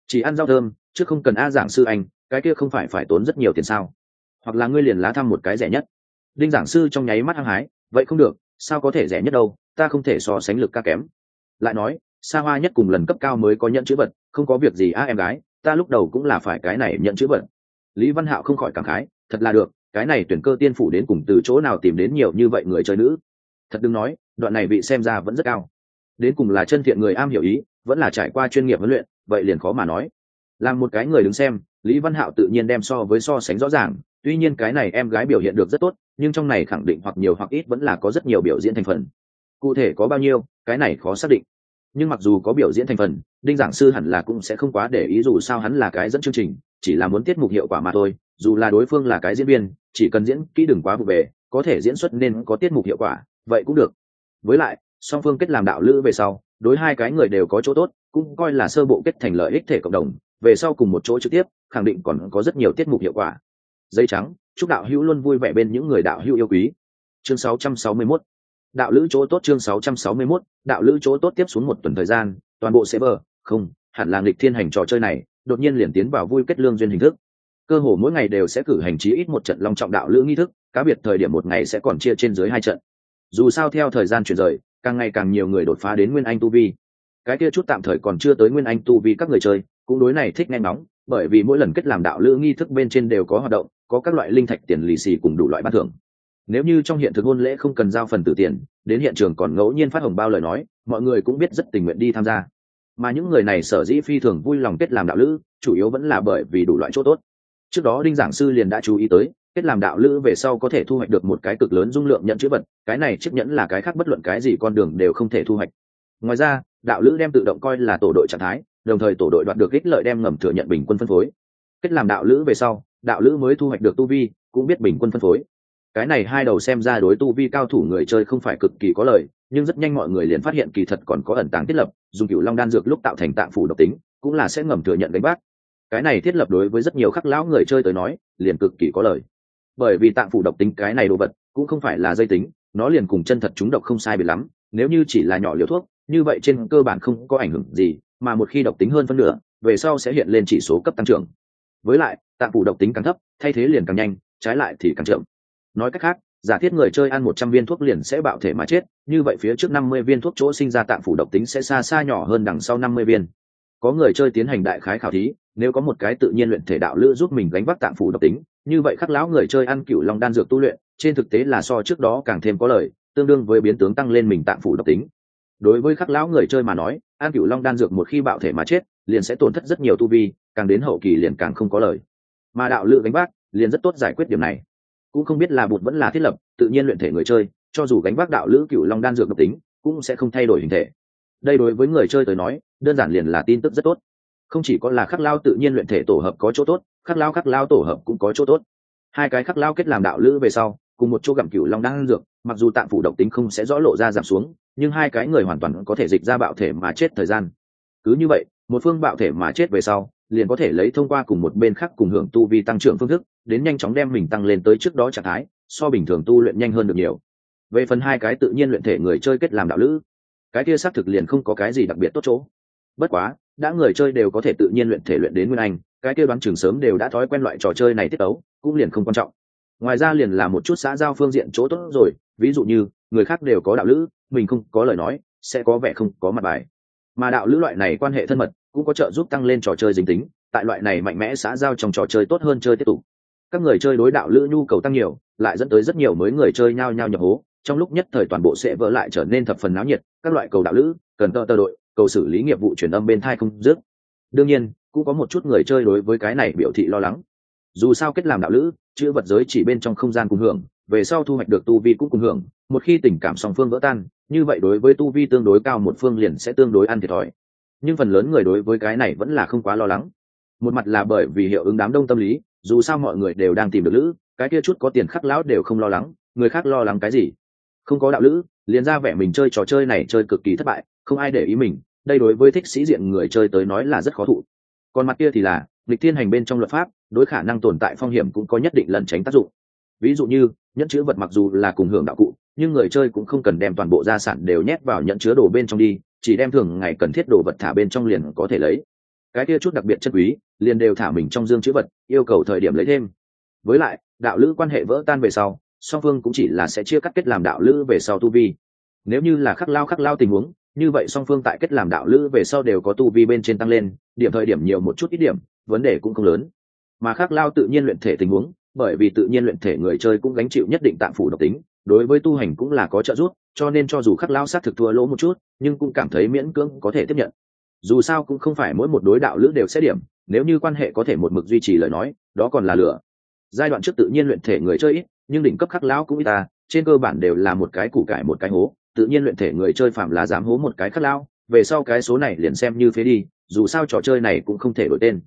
Chỉ ăn rau thơm, chứ không cần a giảng sư anh, cái kia không phải phải tốn rất nhiều tiền sao? Hoặc là ngươi liền lá thăm một cái rẻ nhất. Đinh giảng sư trong nháy mắt hăng hái. Vậy không được, sao có thể rẻ nhất đâu, ta không thể so sánh lực ca kém. Lại nói xa hoa nhất cùng lần cấp cao mới có nhận chữ vật, không có việc gì a em gái, ta lúc đầu cũng là phải cái này nhận chữ vật. Lý văn hạo không khỏi cảm khái, thật là được cái này tuyển cơ tiên phủ đến cùng từ chỗ nào tìm đến nhiều như vậy người chơi nữ? Thật đừng nói, đoạn này bị xem ra vẫn rất cao. Đến cùng là chân thiện người am hiểu ý, vẫn là trải qua chuyên nghiệp huấn luyện, vậy liền khó mà nói. Làm một cái người đứng xem, lý văn hạo tự nhiên đem so với so sánh rõ ràng, tuy nhiên cái này em gái biểu hiện được rất tốt, nhưng trong này khẳng định hoặc nhiều hoặc ít vẫn là có rất nhiều biểu diễn thành phần. Cụ thể có bao nhiêu, cái này khó xác định. Nhưng mặc dù có biểu diễn thành phần, đinh giảng sư hẳn là cũng sẽ không quá để ý dù sao hắn là cái dẫn chương trình, chỉ là muốn tiết mục hiệu quả mà thôi dù là đối phương là cái diễn viên, chỉ cần diễn kỹ đừng quá vụ về có thể diễn xuất nên có tiết mục hiệu quả, vậy cũng được. Với lại, song phương kết làm đạo lữ về sau, đối hai cái người đều có chỗ tốt, cũng coi là sơ bộ kết thành lợi ích thể cộng đồng, về sau cùng một chỗ trực tiếp, khẳng định còn có rất nhiều tiết mục hiệu quả. Dây trắng, chúc đạo hữu luôn vui vẻ bên những người đạo hữu yêu quý. Chương 661 đạo lữ chỗ tốt chương 661 đạo lữ chỗ tốt tiếp xuống một tuần thời gian, toàn bộ sẽ bờ không, hẳn là nghịch thiên hành trò chơi này, đột nhiên liền tiến vào vui kết lương duyên hình thức cơ hồ mỗi ngày đều sẽ cử hành trí ít một trận long trọng đạo lữ nghi thức, cá biệt thời điểm một ngày sẽ còn chia trên dưới hai trận. Dù sao theo thời gian chuyển rời, càng ngày càng nhiều người đột phá đến nguyên anh tu vi. Cái kia chút tạm thời còn chưa tới nguyên anh tu vi các người chơi, cũng đối này thích nghe ngóng, bởi vì mỗi lần kết làm đạo lữ nghi thức bên trên đều có hoạt động, có các loại linh thạch tiền lì xì cùng đủ loại ban thưởng. Nếu như trong hiện thực hôn lễ không cần giao phần tử tiền, đến hiện trường còn ngẫu nhiên phát hồng bao lời nói, mọi người cũng biết rất tình nguyện đi tham gia. Mà những người này sở dĩ phi thường vui lòng kết làm đạo lữ, chủ yếu vẫn là bởi vì đủ loại chỗ tốt trước đó đinh giảng sư liền đã chú ý tới, kết làm đạo lữ về sau có thể thu hoạch được một cái cực lớn dung lượng nhận chữ vật, cái này chiếc nhẫn là cái khác bất luận cái gì con đường đều không thể thu hoạch. Ngoài ra, đạo lữ đem tự động coi là tổ đội trạng thái, đồng thời tổ đội đoạt được ích lợi đem ngầm thừa nhận bình quân phân phối. Kết làm đạo lữ về sau, đạo lữ mới thu hoạch được tu vi, cũng biết bình quân phân phối. Cái này hai đầu xem ra đối tu vi cao thủ người chơi không phải cực kỳ có lợi, nhưng rất nhanh mọi người liền phát hiện kỳ thật còn có ẩn tàng thiết lập, dùng cựu long đan dược lúc tạo thành tạng phủ độc tính, cũng là sẽ ngầm thừa nhận đánh bác cái này thiết lập đối với rất nhiều khắc lão người chơi tới nói, liền cực kỳ có lời. Bởi vì tạng phủ độc tính cái này đồ vật, cũng không phải là dây tính, nó liền cùng chân thật chúng độc không sai biệt lắm. Nếu như chỉ là nhỏ liều thuốc, như vậy trên cơ bản không có ảnh hưởng gì, mà một khi độc tính hơn phân nửa, về sau sẽ hiện lên chỉ số cấp tăng trưởng. Với lại, tạng phủ độc tính càng thấp, thay thế liền càng nhanh, trái lại thì càng chậm. Nói cách khác, giả thiết người chơi ăn một trăm viên thuốc liền sẽ bạo thể mà chết, như vậy phía trước năm mươi viên thuốc chỗ sinh ra tạng phủ độc tính sẽ xa xa nhỏ hơn đằng sau năm mươi viên. Có người chơi tiến hành đại khái khảo thí nếu có một cái tự nhiên luyện thể đạo lữ giúp mình gánh vác tạng phủ độc tính, như vậy khắc lão người chơi ăn cựu long đan dược tu luyện, trên thực tế là so trước đó càng thêm có lời tương đương với biến tướng tăng lên mình tạng phủ độc tính. Đối với khắc lão người chơi mà nói, ăn cựu long đan dược một khi bạo thể mà chết, liền sẽ tổn thất rất nhiều tu vi, càng đến hậu kỳ liền càng không có lời mà đạo lữ gánh vác, liền rất tốt giải quyết điểm này. Cũng không biết là bụt vẫn là thiết lập, tự nhiên luyện thể người chơi, cho dù gánh vác đạo lữ cựu long đan dược độc tính, cũng sẽ không thay đổi hình thể. Đây đối với người chơi tới nói, đơn giản liền là tin tức rất tốt không chỉ có là khắc lao tự nhiên luyện thể tổ hợp có chỗ tốt, khắc lao khắc lao tổ hợp cũng có chỗ tốt. Hai cái khắc lao kết làm đạo lữ về sau, cùng một chỗ gặm cựu long đan dược, mặc dù tạm phủ độc tính không sẽ rõ lộ ra giảm xuống, nhưng hai cái người hoàn toàn có thể dịch ra bạo thể mà chết thời gian. Cứ như vậy, một phương bạo thể mà chết về sau, liền có thể lấy thông qua cùng một bên khác cùng hưởng tu vi tăng trưởng phương thức, đến nhanh chóng đem mình tăng lên tới trước đó trạng thái, so bình thường tu luyện nhanh hơn được nhiều. Về phần hai cái tự nhiên luyện thể người chơi kết làm đạo lữ, cái kia xác thực liền không có cái gì đặc biệt tốt chỗ. Bất quá đã người chơi đều có thể tự nhiên luyện thể luyện đến nguyên anh, cái kia đoán chừng sớm đều đã thói quen loại trò chơi này tiết tấu, cũng liền không quan trọng. Ngoài ra liền là một chút xã giao phương diện chỗ tốt rồi, ví dụ như, người khác đều có đạo lữ, mình không có lời nói, sẽ có vẻ không có mặt bài. Mà đạo lữ loại này quan hệ thân mật, cũng có trợ giúp tăng lên trò chơi dính tính, tại loại này mạnh mẽ xã giao trong trò chơi tốt hơn chơi tiếp tục. Các người chơi đối đạo lữ nhu cầu tăng nhiều, lại dẫn tới rất nhiều mới người chơi nhao nhao nhập hố, trong lúc nhất thời toàn bộ sẽ vỡ lại trở nên thập phần náo nhiệt, các loại cầu đạo lữ, cần tơ tơ đội cầu xử lý nghiệp vụ truyền âm bên thai không dứt. Đương nhiên, cũng có một chút người chơi đối với cái này biểu thị lo lắng. Dù sao kết làm đạo lữ, chữ vật giới chỉ bên trong không gian cùng hưởng, về sau thu hoạch được tu vi cũng cùng hưởng, một khi tình cảm song phương vỡ tan, như vậy đối với tu vi tương đối cao một phương liền sẽ tương đối ăn thiệt thòi. Nhưng phần lớn người đối với cái này vẫn là không quá lo lắng. Một mặt là bởi vì hiệu ứng đám đông tâm lý, dù sao mọi người đều đang tìm được lữ, cái kia chút có tiền khắc lão đều không lo lắng, người khác lo lắng cái gì? Không có đạo lữ, liền ra vẻ mình chơi trò chơi này chơi cực kỳ thất bại, không ai để ý mình, đây đối với thích sĩ diện người chơi tới nói là rất khó thụ. Còn mặt kia thì là lịch thiên hành bên trong luật pháp, đối khả năng tồn tại phong hiểm cũng có nhất định lẩn tránh tác dụng. Ví dụ như, nhẫn chứa vật mặc dù là cùng hưởng đạo cụ, nhưng người chơi cũng không cần đem toàn bộ gia sản đều nhét vào nhẫn chứa đồ bên trong đi, chỉ đem thường ngày cần thiết đồ vật thả bên trong liền có thể lấy. Cái kia chút đặc biệt chất quý, liền đều thả mình trong dương chữ vật, yêu cầu thời điểm lấy thêm. Với lại, đạo lữ quan hệ vỡ tan về sau song phương cũng chỉ là sẽ chia cắt kết làm đạo lữ về sau tu vi. Nếu như là khắc lao khắc lao tình huống, như vậy song phương tại kết làm đạo lữ về sau đều có tu vi bên trên tăng lên, điểm thời điểm nhiều một chút ít điểm, vấn đề cũng không lớn. Mà khắc lao tự nhiên luyện thể tình huống, bởi vì tự nhiên luyện thể người chơi cũng gánh chịu nhất định tạm phủ độc tính, đối với tu hành cũng là có trợ giúp, cho nên cho dù khắc lao sát thực thua lỗ một chút, nhưng cũng cảm thấy miễn cưỡng có thể tiếp nhận. Dù sao cũng không phải mỗi một đối đạo lữ đều sẽ điểm, nếu như quan hệ có thể một mực duy trì lời nói, đó còn là lửa. Giai đoạn trước tự nhiên luyện thể người chơi ít nhưng đỉnh cấp khắc lão cũng ít ta, trên cơ bản đều là một cái củ cải một cái hố, tự nhiên luyện thể người chơi phạm là dám hố một cái khắc lão, về sau cái số này liền xem như phế đi, dù sao trò chơi này cũng không thể đổi tên.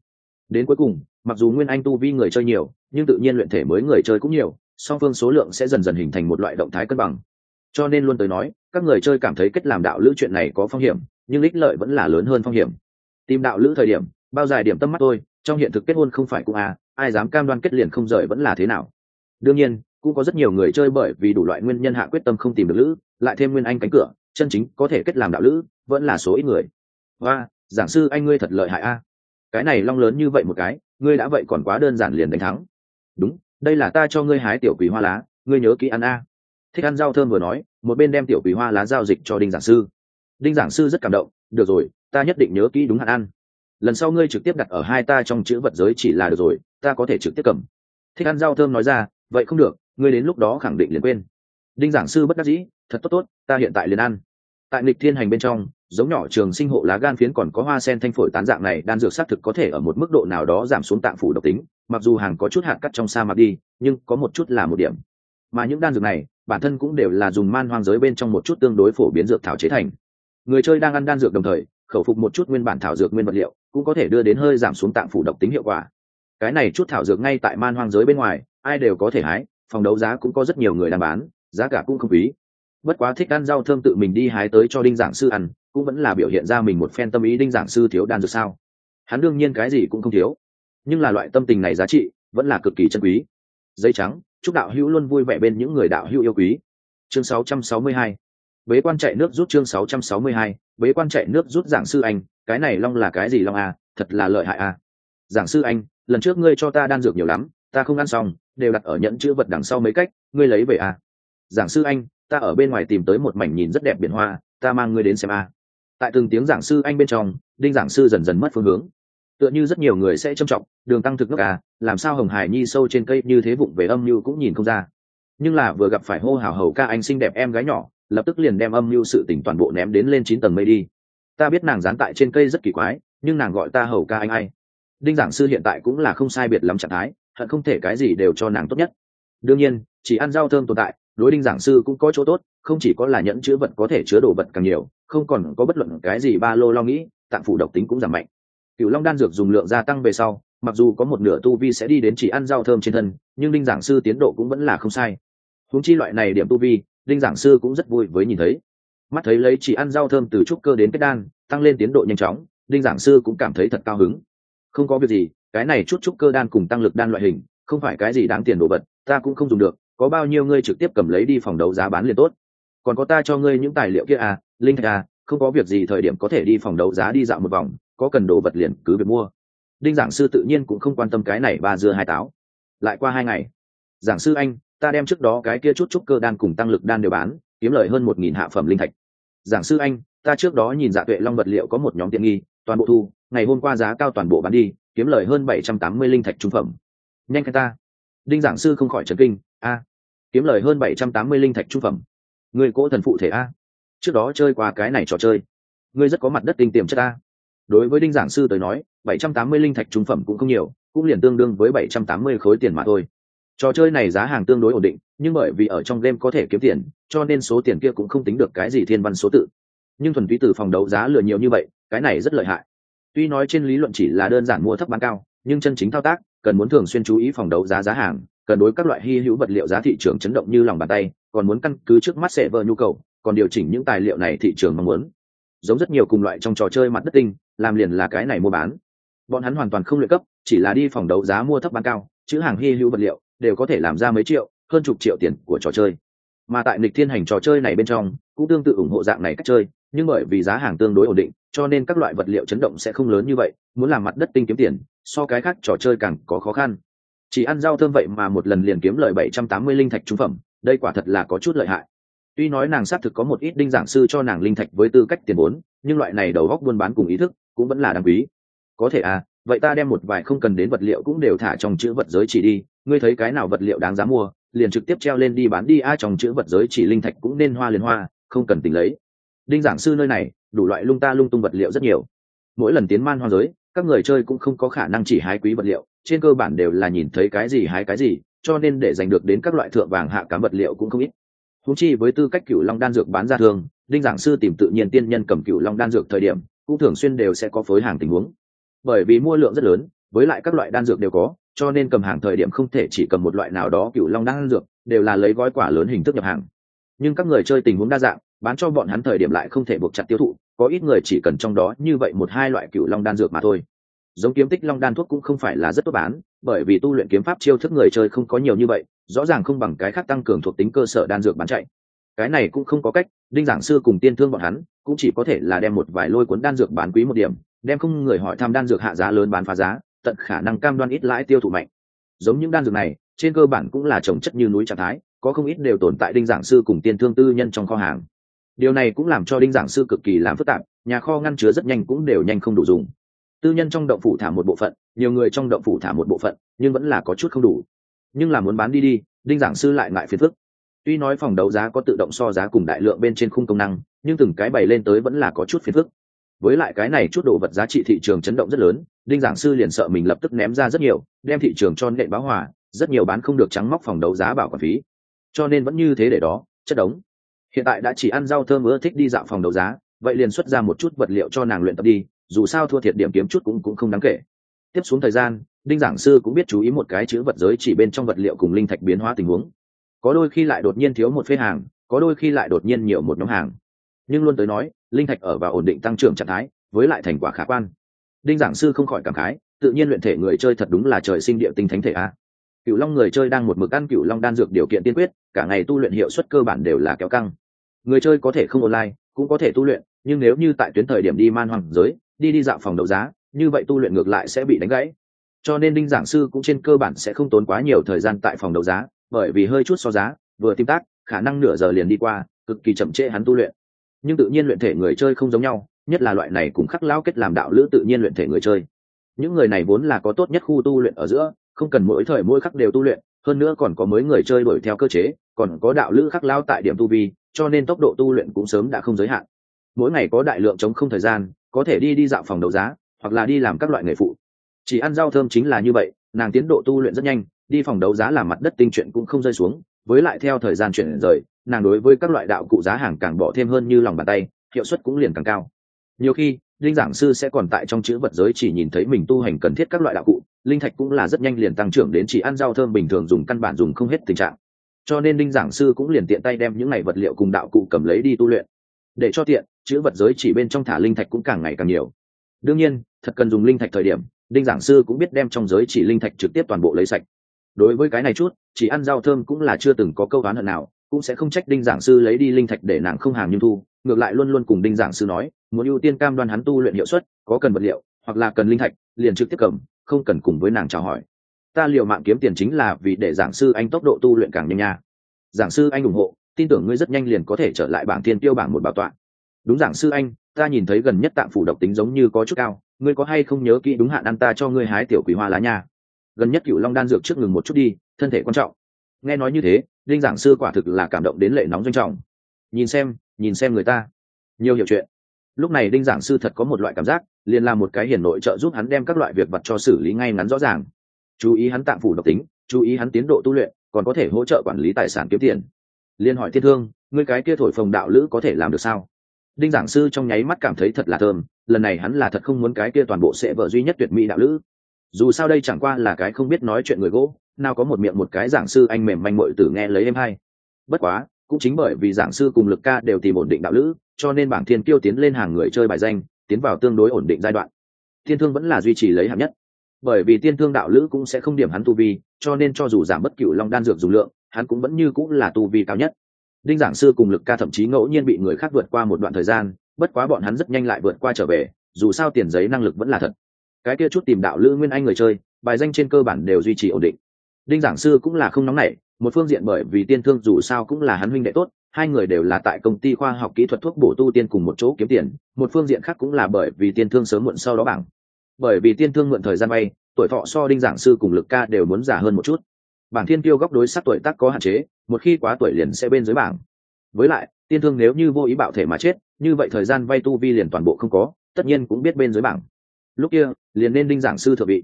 Đến cuối cùng, mặc dù nguyên anh tu vi người chơi nhiều, nhưng tự nhiên luyện thể mới người chơi cũng nhiều, song phương số lượng sẽ dần dần hình thành một loại động thái cân bằng. Cho nên luôn tới nói, các người chơi cảm thấy kết làm đạo lữ chuyện này có phong hiểm, nhưng ích lợi vẫn là lớn hơn phong hiểm. Tìm đạo lữ thời điểm, bao dài điểm tâm mắt tôi, trong hiện thực kết hôn không phải cũng à ai dám cam đoan kết liền không rời vẫn là thế nào. Đương nhiên cũng có rất nhiều người chơi bởi vì đủ loại nguyên nhân hạ quyết tâm không tìm được lữ, lại thêm nguyên anh cánh cửa, chân chính có thể kết làm đạo lữ, vẫn là số ít người. Và giảng sư anh ngươi thật lợi hại a. Cái này long lớn như vậy một cái, ngươi đã vậy còn quá đơn giản liền đánh thắng. Đúng, đây là ta cho ngươi hái tiểu quỷ hoa lá, ngươi nhớ kỹ ăn a. Thích ăn rau thơm vừa nói, một bên đem tiểu quỷ hoa lá giao dịch cho đinh giảng sư. Đinh giảng sư rất cảm động, được rồi, ta nhất định nhớ kỹ đúng hạn ăn. Lần sau ngươi trực tiếp đặt ở hai ta trong chữ vật giới chỉ là được rồi, ta có thể trực tiếp cầm. Thích ăn rau thơm nói ra, vậy không được ngươi đến lúc đó khẳng định liền quên. Đinh giảng sư bất đắc dĩ, thật tốt tốt, ta hiện tại liền ăn. Tại nịch thiên hành bên trong, giống nhỏ trường sinh hộ lá gan phiến còn có hoa sen thanh phổi tán dạng này, đan dược xác thực có thể ở một mức độ nào đó giảm xuống tạng phủ độc tính, mặc dù hàng có chút hạt cắt trong sa mạc đi, nhưng có một chút là một điểm. Mà những đan dược này, bản thân cũng đều là dùng man hoang giới bên trong một chút tương đối phổ biến dược thảo chế thành. Người chơi đang ăn đan dược đồng thời, khẩu phục một chút nguyên bản thảo dược nguyên vật liệu, cũng có thể đưa đến hơi giảm xuống tạng phủ độc tính hiệu quả. Cái này chút thảo dược ngay tại man hoang giới bên ngoài, ai đều có thể hái phòng đấu giá cũng có rất nhiều người đang bán, giá cả cũng không quý. Bất quá thích ăn rau thơm tự mình đi hái tới cho đinh giảng sư ăn, cũng vẫn là biểu hiện ra mình một phen tâm ý đinh giảng sư thiếu đan dược sao. Hắn đương nhiên cái gì cũng không thiếu. Nhưng là loại tâm tình này giá trị, vẫn là cực kỳ chân quý. Giấy trắng, chúc đạo hữu luôn vui vẻ bên những người đạo hữu yêu quý. Chương 662 bế quan chạy nước rút chương 662 bế quan chạy nước rút giảng sư anh, cái này long là cái gì long à? Thật là lợi hại à? Giảng sư anh, lần trước ngươi cho ta đan dược nhiều lắm ta không ăn xong, đều đặt ở nhẫn chữ vật đằng sau mấy cách, ngươi lấy về à. Giảng sư anh, ta ở bên ngoài tìm tới một mảnh nhìn rất đẹp biển hoa, ta mang ngươi đến xem à tại từng tiếng giảng sư anh bên trong, đinh giảng sư dần dần mất phương hướng. Tựa như rất nhiều người sẽ trâm trọng, đường tăng thực nước à làm sao hồng hải nhi sâu trên cây như thế vụng về âm như cũng nhìn không ra. Nhưng là vừa gặp phải hô hào hầu ca anh xinh đẹp em gái nhỏ, lập tức liền đem âm mưu sự tỉnh toàn bộ ném đến lên chín tầng mây đi. Ta biết nàng dán tại trên cây rất kỳ quái, nhưng nàng gọi ta hầu ca anh ai. Đinh giảng sư hiện tại cũng là không sai biệt lắm trạng thái hận không thể cái gì đều cho nàng tốt nhất. Đương nhiên, chỉ ăn rau thơm tồn tại, đối đinh giảng sư cũng có chỗ tốt, không chỉ có là nhẫn chứa vật có thể chứa đồ vật càng nhiều, không còn có bất luận cái gì ba lô lo nghĩ, tạng phủ độc tính cũng giảm mạnh. Cựu long đan dược dùng lượng gia tăng về sau, mặc dù có một nửa tu vi sẽ đi đến chỉ ăn rau thơm trên thân, nhưng đinh giảng sư tiến độ cũng vẫn là không sai. Huống chi loại này điểm tu vi, đinh giảng sư cũng rất vui với nhìn thấy. Mắt thấy lấy chỉ ăn rau thơm từ trúc cơ đến kết đan, tăng lên tiến độ nhanh chóng, đinh giảng sư cũng cảm thấy thật cao hứng. Không có việc gì cái này chút chút cơ đan cùng tăng lực đan loại hình, không phải cái gì đáng tiền đồ vật, ta cũng không dùng được, có bao nhiêu ngươi trực tiếp cầm lấy đi phòng đấu giá bán liền tốt. Còn có ta cho ngươi những tài liệu kia à linh thạch à không có việc gì thời điểm có thể đi phòng đấu giá đi dạo một vòng, có cần đồ vật liền cứ việc mua. Đinh giảng sư tự nhiên cũng không quan tâm cái này ba dưa hai táo. Lại qua hai ngày, giảng sư anh, ta đem trước đó cái kia chút chút cơ đan cùng tăng lực đan đều bán, kiếm lời hơn một nghìn hạ phẩm linh thạch. Giảng sư anh, ta trước đó nhìn dạ tuệ long vật liệu có một nhóm tiện nghi, toàn bộ thu ngày hôm qua giá cao toàn bộ bán đi, kiếm lời hơn bảy trăm tám mươi linh thạch trung phẩm. Nhanh khen ta. Đinh giảng sư không khỏi trấn kinh, a, kiếm lời hơn bảy trăm tám mươi linh thạch trung phẩm. Người cỗ thần phụ thể a. Trước đó chơi qua cái này trò chơi. Ngươi rất có mặt đất tinh tiềm chất a. Đối với đinh giảng sư tới nói, bảy trăm tám mươi linh thạch trung phẩm cũng không nhiều, cũng liền tương đương với bảy trăm tám mươi khối tiền mà thôi. Trò chơi này giá hàng tương đối ổn định, nhưng bởi vì ở trong game có thể kiếm tiền, cho nên số tiền kia cũng không tính được cái gì thiên văn số tự. Nhưng thuần túy từ phòng đấu giá lừa nhiều như vậy, cái này rất lợi hại tuy nói trên lý luận chỉ là đơn giản mua thấp bán cao, nhưng chân chính thao tác, cần muốn thường xuyên chú ý phòng đấu giá giá hàng, cần đối các loại hy hữu vật liệu giá thị trường chấn động như lòng bàn tay, còn muốn căn cứ trước mắt sẽ vờ nhu cầu, còn điều chỉnh những tài liệu này thị trường mong muốn. Giống rất nhiều cùng loại trong trò chơi mặt đất tinh, làm liền là cái này mua bán. Bọn hắn hoàn toàn không luyện cấp, chỉ là đi phòng đấu giá mua thấp bán cao, chữ hàng hy hữu vật liệu, đều có thể làm ra mấy triệu, hơn chục triệu tiền của trò chơi. Mà tại nịch thiên hành trò chơi này bên trong, cũng tương tự ủng hộ dạng này cách chơi nhưng bởi vì giá hàng tương đối ổn định, cho nên các loại vật liệu chấn động sẽ không lớn như vậy, muốn làm mặt đất tinh kiếm tiền, so cái khác trò chơi càng có khó khăn. Chỉ ăn rau thơm vậy mà một lần liền kiếm lời bảy trăm tám mươi linh thạch trung phẩm, đây quả thật là có chút lợi hại. Tuy nói nàng xác thực có một ít đinh giảng sư cho nàng linh thạch với tư cách tiền vốn, nhưng loại này đầu góc buôn bán cùng ý thức cũng vẫn là đáng quý. Có thể à vậy ta đem một vài không cần đến vật liệu cũng đều thả trong chữ vật giới chỉ đi, ngươi thấy cái nào vật liệu đáng giá mua, liền trực tiếp treo lên đi bán đi ai trong chữ vật giới chỉ linh thạch cũng nên hoa liền hoa, không cần tính lấy đinh giảng sư nơi này, đủ loại lung ta lung tung vật liệu rất nhiều. Mỗi lần tiến man hoa giới, các người chơi cũng không có khả năng chỉ hái quý vật liệu, trên cơ bản đều là nhìn thấy cái gì hái cái gì, cho nên để giành được đến các loại thượng vàng hạ cám vật liệu cũng không ít. Húng chi với tư cách cựu long đan dược bán ra thường, đinh giảng sư tìm tự nhiên tiên nhân cầm cựu long đan dược thời điểm, cũng thường xuyên đều sẽ có phối hàng tình huống. Bởi vì mua lượng rất lớn, với lại các loại đan dược đều có, cho nên cầm hàng thời điểm không thể chỉ cầm một loại nào đó cựu long đan dược, đều là lấy gói quả lớn hình thức nhập hàng. Nhưng các người chơi tình huống đa dạng bán cho bọn hắn thời điểm lại không thể buộc chặt tiêu thụ, có ít người chỉ cần trong đó như vậy một hai loại cựu long đan dược mà thôi. Giống kiếm tích long đan thuốc cũng không phải là rất tốt bán, bởi vì tu luyện kiếm pháp chiêu thức người chơi không có nhiều như vậy, rõ ràng không bằng cái khác tăng cường thuộc tính cơ sở đan dược bán chạy. Cái này cũng không có cách, đinh giảng sư cùng tiên thương bọn hắn, cũng chỉ có thể là đem một vài lôi cuốn đan dược bán quý một điểm, đem không người hỏi thăm đan dược hạ giá lớn bán phá giá, tận khả năng cam đoan ít lãi tiêu thụ mạnh. Giống những đan dược này, trên cơ bản cũng là trồng chất như núi trạng thái, có không ít đều tồn tại đinh giảng sư cùng tiên thương tư nhân trong kho hàng điều này cũng làm cho đinh giảng sư cực kỳ làm phức tạp, nhà kho ngăn chứa rất nhanh cũng đều nhanh không đủ dùng. Tư nhân trong động phủ thả một bộ phận, nhiều người trong động phủ thả một bộ phận, nhưng vẫn là có chút không đủ. Nhưng là muốn bán đi đi, đinh giảng sư lại ngại phiền phức. Tuy nói phòng đấu giá có tự động so giá cùng đại lượng bên trên khung công năng, nhưng từng cái bày lên tới vẫn là có chút phiền phức. Với lại cái này chút đồ vật giá trị thị trường chấn động rất lớn, đinh giảng sư liền sợ mình lập tức ném ra rất nhiều, đem thị trường cho nệ báo hòa, rất nhiều bán không được trắng móc phòng đấu giá bảo quản phí. Cho nên vẫn như thế để đó, chất đống hiện tại đã chỉ ăn rau thơm ưa thích đi dạo phòng đấu giá, vậy liền xuất ra một chút vật liệu cho nàng luyện tập đi, dù sao thua thiệt điểm kiếm chút cũng cũng không đáng kể. Tiếp xuống thời gian, đinh giảng sư cũng biết chú ý một cái chữ vật giới chỉ bên trong vật liệu cùng linh thạch biến hóa tình huống. Có đôi khi lại đột nhiên thiếu một phê hàng, có đôi khi lại đột nhiên nhiều một nhóm hàng. Nhưng luôn tới nói, linh thạch ở và ổn định tăng trưởng trạng thái, với lại thành quả khả quan. Đinh giảng sư không khỏi cảm khái, tự nhiên luyện thể người chơi thật đúng là trời sinh địa tinh thánh thể a. Cựu long người chơi đang một mực ăn cựu long đan dược điều kiện tiên quyết, cả ngày tu luyện hiệu suất cơ bản đều là kéo căng người chơi có thể không online, cũng có thể tu luyện, nhưng nếu như tại tuyến thời điểm đi man hoàng giới, đi đi dạo phòng đấu giá, như vậy tu luyện ngược lại sẽ bị đánh gãy. Cho nên đinh giảng sư cũng trên cơ bản sẽ không tốn quá nhiều thời gian tại phòng đấu giá, bởi vì hơi chút so giá, vừa tim tác, khả năng nửa giờ liền đi qua, cực kỳ chậm trễ hắn tu luyện. Nhưng tự nhiên luyện thể người chơi không giống nhau, nhất là loại này cùng khắc lao kết làm đạo lữ tự nhiên luyện thể người chơi. Những người này vốn là có tốt nhất khu tu luyện ở giữa, không cần mỗi thời mỗi khắc đều tu luyện, hơn nữa còn có mới người chơi đuổi theo cơ chế còn có đạo lữ khắc lao tại điểm tu vi, cho nên tốc độ tu luyện cũng sớm đã không giới hạn. Mỗi ngày có đại lượng chống không thời gian, có thể đi đi dạo phòng đấu giá, hoặc là đi làm các loại nghề phụ. Chỉ ăn rau thơm chính là như vậy, nàng tiến độ tu luyện rất nhanh, đi phòng đấu giá làm mặt đất tinh chuyện cũng không rơi xuống, với lại theo thời gian chuyển rời, nàng đối với các loại đạo cụ giá hàng càng bỏ thêm hơn như lòng bàn tay, hiệu suất cũng liền càng cao. Nhiều khi, linh giảng sư sẽ còn tại trong chữ vật giới chỉ nhìn thấy mình tu hành cần thiết các loại đạo cụ, linh thạch cũng là rất nhanh liền tăng trưởng đến chỉ ăn rau thơm bình thường dùng căn bản dùng không hết tình trạng cho nên đinh giảng sư cũng liền tiện tay đem những ngày vật liệu cùng đạo cụ cầm lấy đi tu luyện. Để cho tiện, chữ vật giới chỉ bên trong thả linh thạch cũng càng ngày càng nhiều. Đương nhiên, thật cần dùng linh thạch thời điểm, đinh giảng sư cũng biết đem trong giới chỉ linh thạch trực tiếp toàn bộ lấy sạch. Đối với cái này chút, chỉ ăn rau thơm cũng là chưa từng có câu đoán hận nào, cũng sẽ không trách đinh giảng sư lấy đi linh thạch để nàng không hàng nhưng thu. Ngược lại luôn luôn cùng đinh giảng sư nói, muốn ưu tiên cam đoan hắn tu luyện hiệu suất, có cần vật liệu, hoặc là cần linh thạch, liền trực tiếp cầm, không cần cùng với nàng chào hỏi ta liều mạng kiếm tiền chính là vì để giảng sư anh tốc độ tu luyện càng nhanh nha. Giảng sư anh ủng hộ, tin tưởng ngươi rất nhanh liền có thể trở lại bảng thiên tiêu bảng một bảo tọa. Đúng giảng sư anh, ta nhìn thấy gần nhất tạm phủ độc tính giống như có chút cao, ngươi có hay không nhớ kỹ đúng hạn ăn ta cho ngươi hái tiểu quỷ hoa lá nha? Gần nhất cựu long đan dược trước ngừng một chút đi, thân thể quan trọng. Nghe nói như thế linh giảng sư quả thực là cảm động đến lệ nóng doanh trọng. Nhìn xem nhìn xem người ta. Nhiều hiểu chuyện. Lúc này đinh giảng sư thật có một loại cảm giác, liền là một cái hiển nội trợ giúp hắn đem các loại việc vật cho xử lý ngay ngắn rõ ràng chú ý hắn tạm phủ độc tính, chú ý hắn tiến độ tu luyện, còn có thể hỗ trợ quản lý tài sản kiếm tiền. Liên hỏi thiên thương, ngươi cái kia thổi phồng đạo lữ có thể làm được sao? Đinh giảng sư trong nháy mắt cảm thấy thật là thơm, lần này hắn là thật không muốn cái kia toàn bộ sẽ vợ duy nhất tuyệt mỹ đạo lữ. Dù sao đây chẳng qua là cái không biết nói chuyện người gỗ, nào có một miệng một cái giảng sư anh mềm manh mội tử nghe lấy em hay. Bất quá, cũng chính bởi vì giảng sư cùng lực ca đều tìm ổn định đạo lữ, cho nên bảng thiên kiêu tiến lên hàng người chơi bài danh, tiến vào tương đối ổn định giai đoạn. Thiên thương vẫn là duy trì lấy hạng nhất bởi vì tiên thương đạo lữ cũng sẽ không điểm hắn tu vi, cho nên cho dù giảm bất cựu long đan dược dùng lượng, hắn cũng vẫn như cũng là tu vi cao nhất. Đinh giảng sư cùng lực ca thậm chí ngẫu nhiên bị người khác vượt qua một đoạn thời gian, bất quá bọn hắn rất nhanh lại vượt qua trở về, dù sao tiền giấy năng lực vẫn là thật. Cái kia chút tìm đạo lữ nguyên anh người chơi, bài danh trên cơ bản đều duy trì ổn định. Đinh giảng sư cũng là không nóng nảy, một phương diện bởi vì tiên thương dù sao cũng là hắn huynh đệ tốt, hai người đều là tại công ty khoa học kỹ thuật thuốc bổ tu tiên cùng một chỗ kiếm tiền, một phương diện khác cũng là bởi vì tiên thương sớm muộn sau đó bảng bởi vì tiên thương mượn thời gian bay, tuổi thọ so đinh giảng sư cùng lực ca đều muốn giả hơn một chút. Bảng thiên tiêu góc đối sát tuổi tác có hạn chế, một khi quá tuổi liền sẽ bên dưới bảng. Với lại, tiên thương nếu như vô ý bạo thể mà chết, như vậy thời gian vay tu vi liền toàn bộ không có, tất nhiên cũng biết bên dưới bảng. Lúc kia, liền nên đinh giảng sư thượng vị.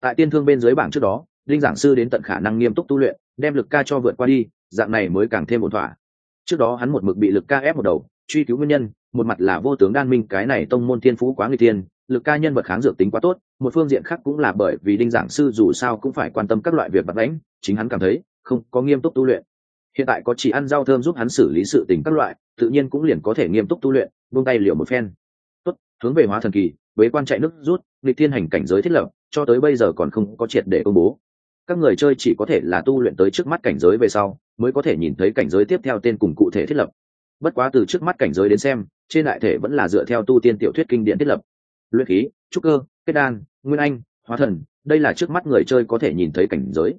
Tại tiên thương bên dưới bảng trước đó, đinh giảng sư đến tận khả năng nghiêm túc tu luyện, đem lực ca cho vượt qua đi, dạng này mới càng thêm ổn thỏa. Trước đó hắn một mực bị lực ca ép một đầu, truy cứu nguyên nhân, một mặt là vô tướng đan minh, cái này tông môn thiên phú quá người tiên lực ca nhân vật kháng dược tính quá tốt, một phương diện khác cũng là bởi vì đinh giảng sư dù sao cũng phải quan tâm các loại việc bật đánh chính hắn cảm thấy không có nghiêm túc tu luyện. Hiện tại có chỉ ăn rau thơm giúp hắn xử lý sự tình các loại, tự nhiên cũng liền có thể nghiêm túc tu luyện, buông tay liều một phen. Tốt, hướng về hóa thần kỳ, bế quan chạy nước rút lịch thiên hành cảnh giới thiết lập, cho tới bây giờ còn không có triệt để công bố. Các người chơi chỉ có thể là tu luyện tới trước mắt cảnh giới về sau, mới có thể nhìn thấy cảnh giới tiếp theo tên cùng cụ thể thiết lập. Bất quá từ trước mắt cảnh giới đến xem, trên đại thể vẫn là dựa theo tu tiên tiểu thuyết kinh điển thiết lập luyện khí, trúc cơ, kết đan, nguyên anh, hóa thần, đây là trước mắt người chơi có thể nhìn thấy cảnh giới.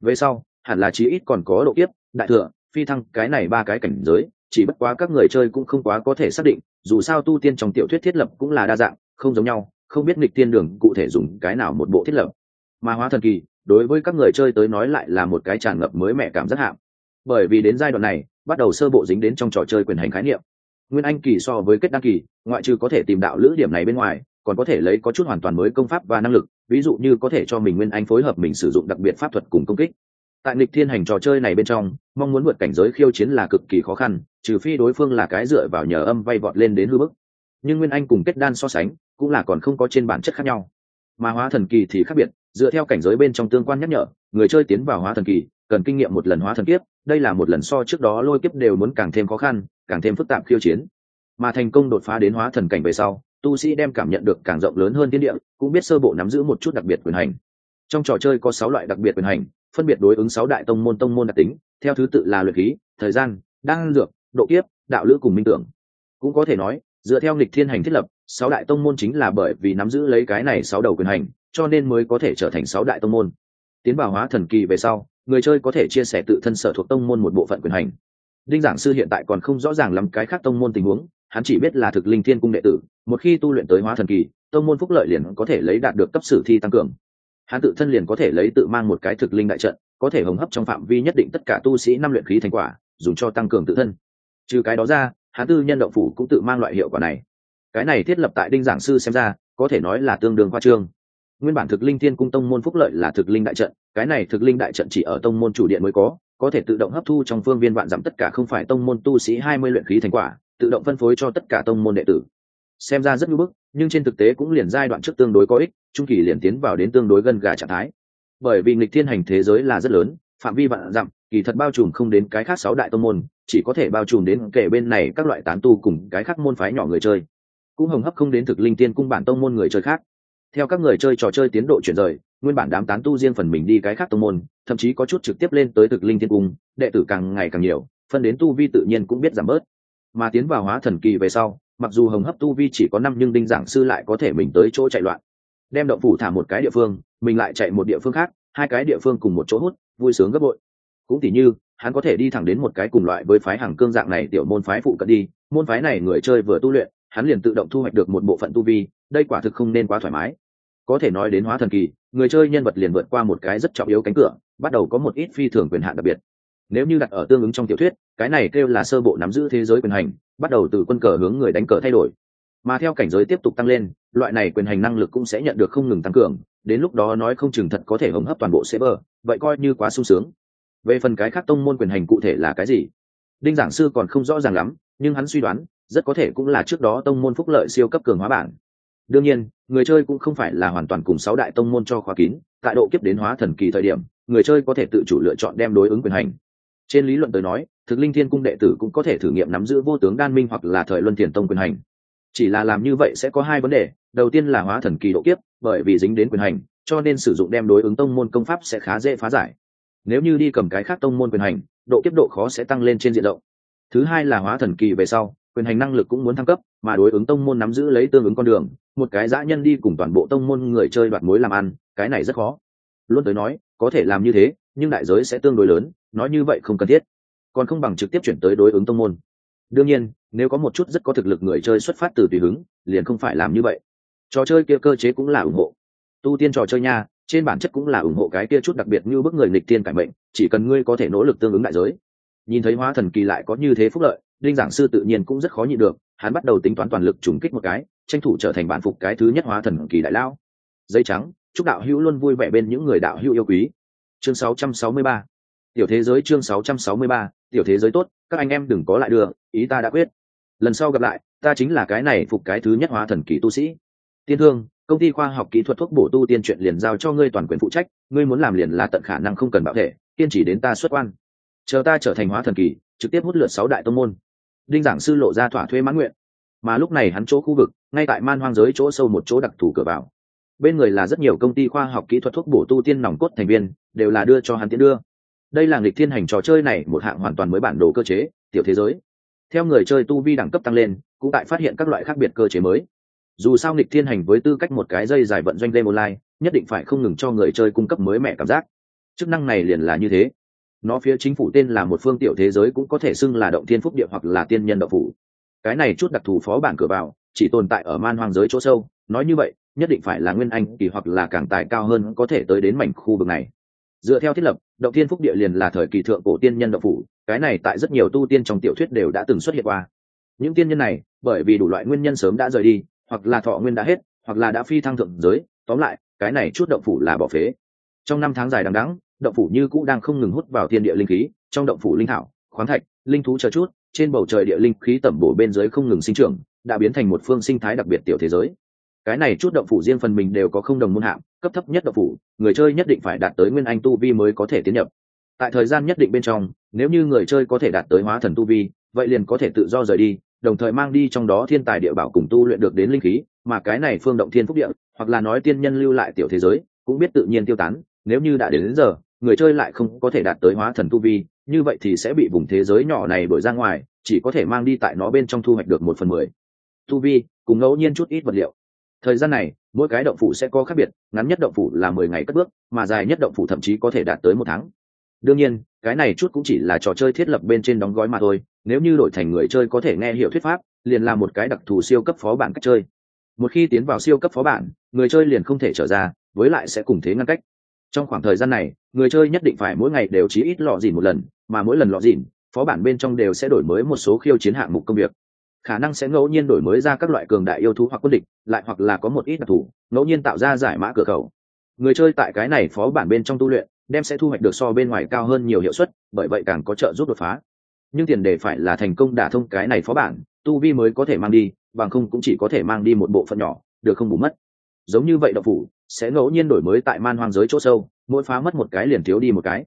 Về sau, hẳn là chí ít còn có độ kiếp, đại thừa, phi thăng, cái này ba cái cảnh giới, chỉ bất quá các người chơi cũng không quá có thể xác định, dù sao tu tiên trong tiểu thuyết thiết lập cũng là đa dạng, không giống nhau, không biết nghịch tiên đường cụ thể dùng cái nào một bộ thiết lập. Mà hóa thần kỳ, đối với các người chơi tới nói lại là một cái tràn ngập mới mẻ cảm rất hạm bởi vì đến giai đoạn này, bắt đầu sơ bộ dính đến trong trò chơi quyền hành khái niệm. Nguyên anh kỳ so với kết đăng kỳ, ngoại trừ có thể tìm đạo lữ điểm này bên ngoài còn có thể lấy có chút hoàn toàn mới công pháp và năng lực, ví dụ như có thể cho mình nguyên anh phối hợp mình sử dụng đặc biệt pháp thuật cùng công kích. Tại nghịch thiên hành trò chơi này bên trong, mong muốn vượt cảnh giới khiêu chiến là cực kỳ khó khăn, trừ phi đối phương là cái dựa vào nhờ âm vay vọt lên đến hư bức. Nhưng nguyên anh cùng kết đan so sánh, cũng là còn không có trên bản chất khác nhau. Mà hóa thần kỳ thì khác biệt, dựa theo cảnh giới bên trong tương quan nhắc nhở, người chơi tiến vào hóa thần kỳ, cần kinh nghiệm một lần hóa thần kiếp, đây là một lần so trước đó lôi kiếp đều muốn càng thêm khó khăn, càng thêm phức tạp khiêu chiến. Mà thành công đột phá đến hóa thần cảnh về sau tu sĩ đem cảm nhận được càng rộng lớn hơn thiên địa, cũng biết sơ bộ nắm giữ một chút đặc biệt quyền hành. Trong trò chơi có sáu loại đặc biệt quyền hành, phân biệt đối ứng sáu đại tông môn tông môn đặc tính, theo thứ tự là luyện khí, thời gian, đan dược, độ kiếp, đạo lữ cùng minh tưởng. Cũng có thể nói, dựa theo nghịch thiên hành thiết lập, sáu đại tông môn chính là bởi vì nắm giữ lấy cái này sáu đầu quyền hành, cho nên mới có thể trở thành sáu đại tông môn. Tiến vào hóa thần kỳ về sau, người chơi có thể chia sẻ tự thân sở thuộc tông môn một bộ phận quyền hành. Đinh giảng sư hiện tại còn không rõ ràng lắm cái khác tông môn tình huống hắn chỉ biết là thực linh thiên cung đệ tử, một khi tu luyện tới hóa thần kỳ, tông môn phúc lợi liền có thể lấy đạt được cấp sử thi tăng cường. Hắn tự thân liền có thể lấy tự mang một cái thực linh đại trận, có thể hồng hấp trong phạm vi nhất định tất cả tu sĩ năm luyện khí thành quả, dùng cho tăng cường tự thân. Trừ cái đó ra, hắn tư nhân động phủ cũng tự mang loại hiệu quả này. Cái này thiết lập tại đinh giảng sư xem ra, có thể nói là tương đương khoa trương nguyên bản thực linh thiên cung tông môn phúc lợi là thực linh đại trận, cái này thực linh đại trận chỉ ở tông môn chủ điện mới có có thể tự động hấp thu trong phương viên vạn giảm tất cả không phải tông môn tu sĩ hai mươi luyện khí thành quả, tự động phân phối cho tất cả tông môn đệ tử. Xem ra rất ngưỡng bức, nhưng trên thực tế cũng liền giai đoạn trước tương đối có ích, trung kỳ liền tiến vào đến tương đối gần gà trạng thái. Bởi vì nghịch thiên hành thế giới là rất lớn, phạm vi vạn dặm, kỳ thật bao trùm không đến cái khác sáu đại tông môn, chỉ có thể bao trùm đến kể bên này các loại tán tu cùng cái khác môn phái nhỏ người chơi. Cũng hồng hấp không đến thực linh tiên cung bản tông môn người chơi khác theo các người chơi trò chơi tiến độ chuyển rời, nguyên bản đám tán tu riêng phần mình đi cái khác tông môn, thậm chí có chút trực tiếp lên tới thực linh tiên cung, đệ tử càng ngày càng nhiều, phân đến tu vi tự nhiên cũng biết giảm bớt. Mà tiến vào hóa thần kỳ về sau, mặc dù hồng hấp tu vi chỉ có năm nhưng đinh giảng sư lại có thể mình tới chỗ chạy loạn. Đem động phủ thả một cái địa phương, mình lại chạy một địa phương khác, hai cái địa phương cùng một chỗ hút, vui sướng gấp bội. Cũng tỉ như, hắn có thể đi thẳng đến một cái cùng loại với phái hàng cương dạng này tiểu môn phái phụ cận đi, môn phái này người chơi vừa tu luyện, hắn liền tự động thu hoạch được một bộ phận tu vi, đây quả thực không nên quá thoải mái có thể nói đến hóa thần kỳ, người chơi nhân vật liền vượt qua một cái rất trọng yếu cánh cửa, bắt đầu có một ít phi thường quyền hạn đặc biệt. Nếu như đặt ở tương ứng trong tiểu thuyết, cái này kêu là sơ bộ nắm giữ thế giới quyền hành, bắt đầu từ quân cờ hướng người đánh cờ thay đổi. Mà theo cảnh giới tiếp tục tăng lên, loại này quyền hành năng lực cũng sẽ nhận được không ngừng tăng cường, đến lúc đó nói không chừng thật có thể hống hấp toàn bộ server vậy coi như quá sung sướng. Về phần cái khác tông môn quyền hành cụ thể là cái gì? Đinh giảng sư còn không rõ ràng lắm, nhưng hắn suy đoán, rất có thể cũng là trước đó tông môn phúc lợi siêu cấp cường hóa bản đương nhiên, người chơi cũng không phải là hoàn toàn cùng sáu đại tông môn cho khóa kín, tại độ kiếp đến hóa thần kỳ thời điểm, người chơi có thể tự chủ lựa chọn đem đối ứng quyền hành. Trên lý luận tới nói, thực linh thiên cung đệ tử cũng có thể thử nghiệm nắm giữ vô tướng đan minh hoặc là thời luân thiền tông quyền hành. Chỉ là làm như vậy sẽ có hai vấn đề, đầu tiên là hóa thần kỳ độ kiếp, bởi vì dính đến quyền hành, cho nên sử dụng đem đối ứng tông môn công pháp sẽ khá dễ phá giải. Nếu như đi cầm cái khác tông môn quyền hành, độ kiếp độ khó sẽ tăng lên trên diện rộng. Thứ hai là hóa thần kỳ về sau quyền hành năng lực cũng muốn thăng cấp, mà đối ứng tông môn nắm giữ lấy tương ứng con đường, một cái dã nhân đi cùng toàn bộ tông môn người chơi đoạt mối làm ăn, cái này rất khó. Luôn tới nói, có thể làm như thế, nhưng đại giới sẽ tương đối lớn, nói như vậy không cần thiết. Còn không bằng trực tiếp chuyển tới đối ứng tông môn. Đương nhiên, nếu có một chút rất có thực lực người chơi xuất phát từ tùy hứng, liền không phải làm như vậy. Trò chơi kia cơ chế cũng là ủng hộ. Tu tiên trò chơi nha, trên bản chất cũng là ủng hộ cái kia chút đặc biệt như bức người nghịch tiên cải mệnh, chỉ cần ngươi có thể nỗ lực tương ứng đại giới. Nhìn thấy hóa thần kỳ lại có như thế phúc lợi linh giảng sư tự nhiên cũng rất khó nhịn được hắn bắt đầu tính toán toàn lực trùng kích một cái tranh thủ trở thành bản phục cái thứ nhất hóa thần kỳ đại lao. Dây trắng chúc đạo hữu luôn vui vẻ bên những người đạo hữu yêu quý. Chương 663 tiểu thế giới chương 663 tiểu thế giới tốt các anh em đừng có lại đường, ý ta đã quyết. Lần sau gặp lại ta chính là cái này phục cái thứ nhất hóa thần kỳ tu sĩ. Tiên thương công ty khoa học kỹ thuật thuốc bổ tu tiên chuyện liền giao cho ngươi toàn quyền phụ trách ngươi muốn làm liền là tận khả năng không cần bảo thể kiên trì đến ta xuất quan. Chờ ta trở thành hóa thần kỳ trực tiếp hút lượt sáu đại tông môn. Đinh giảng sư lộ ra thỏa thuê mãn nguyện. Mà lúc này hắn chỗ khu vực, ngay tại man hoang giới chỗ sâu một chỗ đặc thù cửa vào. Bên người là rất nhiều công ty khoa học kỹ thuật thuốc bổ tu tiên nòng cốt thành viên, đều là đưa cho hắn tiến đưa. Đây là nghịch thiên hành trò chơi này một hạng hoàn toàn mới bản đồ cơ chế, tiểu thế giới. Theo người chơi tu vi đẳng cấp tăng lên, cũng tại phát hiện các loại khác biệt cơ chế mới. Dù sao nghịch thiên hành với tư cách một cái dây dài vận doanh game online, nhất định phải không ngừng cho người chơi cung cấp mới mẻ cảm giác. Chức năng này liền là như thế nó phía chính phủ tên là một phương tiểu thế giới cũng có thể xưng là động thiên phúc địa hoặc là tiên nhân đậu phủ. Cái này chút đặc thù phó bản cửa vào, chỉ tồn tại ở man hoang giới chỗ sâu. Nói như vậy, nhất định phải là nguyên anh kỳ hoặc là càng tài cao hơn có thể tới đến mảnh khu vực này. Dựa theo thiết lập, động thiên phúc địa liền là thời kỳ thượng cổ tiên nhân đậu phủ. Cái này tại rất nhiều tu tiên trong tiểu thuyết đều đã từng xuất hiện qua. Những tiên nhân này, bởi vì đủ loại nguyên nhân sớm đã rời đi, hoặc là thọ nguyên đã hết, hoặc là đã phi thăng thượng giới, tóm lại, cái này chút động phủ là bỏ phế. Trong năm tháng dài đằng đẵng động phủ như cũ đang không ngừng hút vào thiên địa linh khí, trong động phủ linh thảo, khoáng thạch, linh thú chờ chút, trên bầu trời địa linh khí tẩm bổ bên dưới không ngừng sinh trưởng, đã biến thành một phương sinh thái đặc biệt tiểu thế giới. Cái này chút động phủ riêng phần mình đều có không đồng môn hạng, cấp thấp nhất động phủ, người chơi nhất định phải đạt tới nguyên anh tu vi mới có thể tiến nhập. Tại thời gian nhất định bên trong, nếu như người chơi có thể đạt tới hóa thần tu vi, vậy liền có thể tự do rời đi, đồng thời mang đi trong đó thiên tài địa bảo cùng tu luyện được đến linh khí, mà cái này phương động thiên phúc địa, hoặc là nói tiên nhân lưu lại tiểu thế giới, cũng biết tự nhiên tiêu tán nếu như đã đến, đến giờ người chơi lại không có thể đạt tới hóa thần tu vi như vậy thì sẽ bị vùng thế giới nhỏ này đổi ra ngoài chỉ có thể mang đi tại nó bên trong thu hoạch được một phần mười. Tu vi cùng ngẫu nhiên chút ít vật liệu. Thời gian này mỗi cái động phủ sẽ có khác biệt ngắn nhất động phủ là mười ngày cất bước mà dài nhất động phủ thậm chí có thể đạt tới một tháng. Đương nhiên cái này chút cũng chỉ là trò chơi thiết lập bên trên đóng gói mà thôi nếu như đổi thành người chơi có thể nghe hiểu thuyết pháp liền là một cái đặc thù siêu cấp phó bản cách chơi. Một khi tiến vào siêu cấp phó bản người chơi liền không thể trở ra với lại sẽ cùng thế ngăn cách trong khoảng thời gian này, người chơi nhất định phải mỗi ngày đều chí ít lọ dìn một lần, mà mỗi lần lọ dìn, phó bản bên trong đều sẽ đổi mới một số khiêu chiến hạng mục công việc. Khả năng sẽ ngẫu nhiên đổi mới ra các loại cường đại yêu thú hoặc quân địch, lại hoặc là có một ít đặc thù, ngẫu nhiên tạo ra giải mã cửa khẩu. Người chơi tại cái này phó bản bên trong tu luyện, đem sẽ thu hoạch được so bên ngoài cao hơn nhiều hiệu suất, bởi vậy càng có trợ giúp đột phá. Nhưng tiền đề phải là thành công đả thông cái này phó bản, tu vi mới có thể mang đi, bằng không cũng chỉ có thể mang đi một bộ phận nhỏ, được không bù mất giống như vậy độc phủ, sẽ ngẫu nhiên đổi mới tại man hoang giới chỗ sâu, mỗi phá mất một cái liền thiếu đi một cái.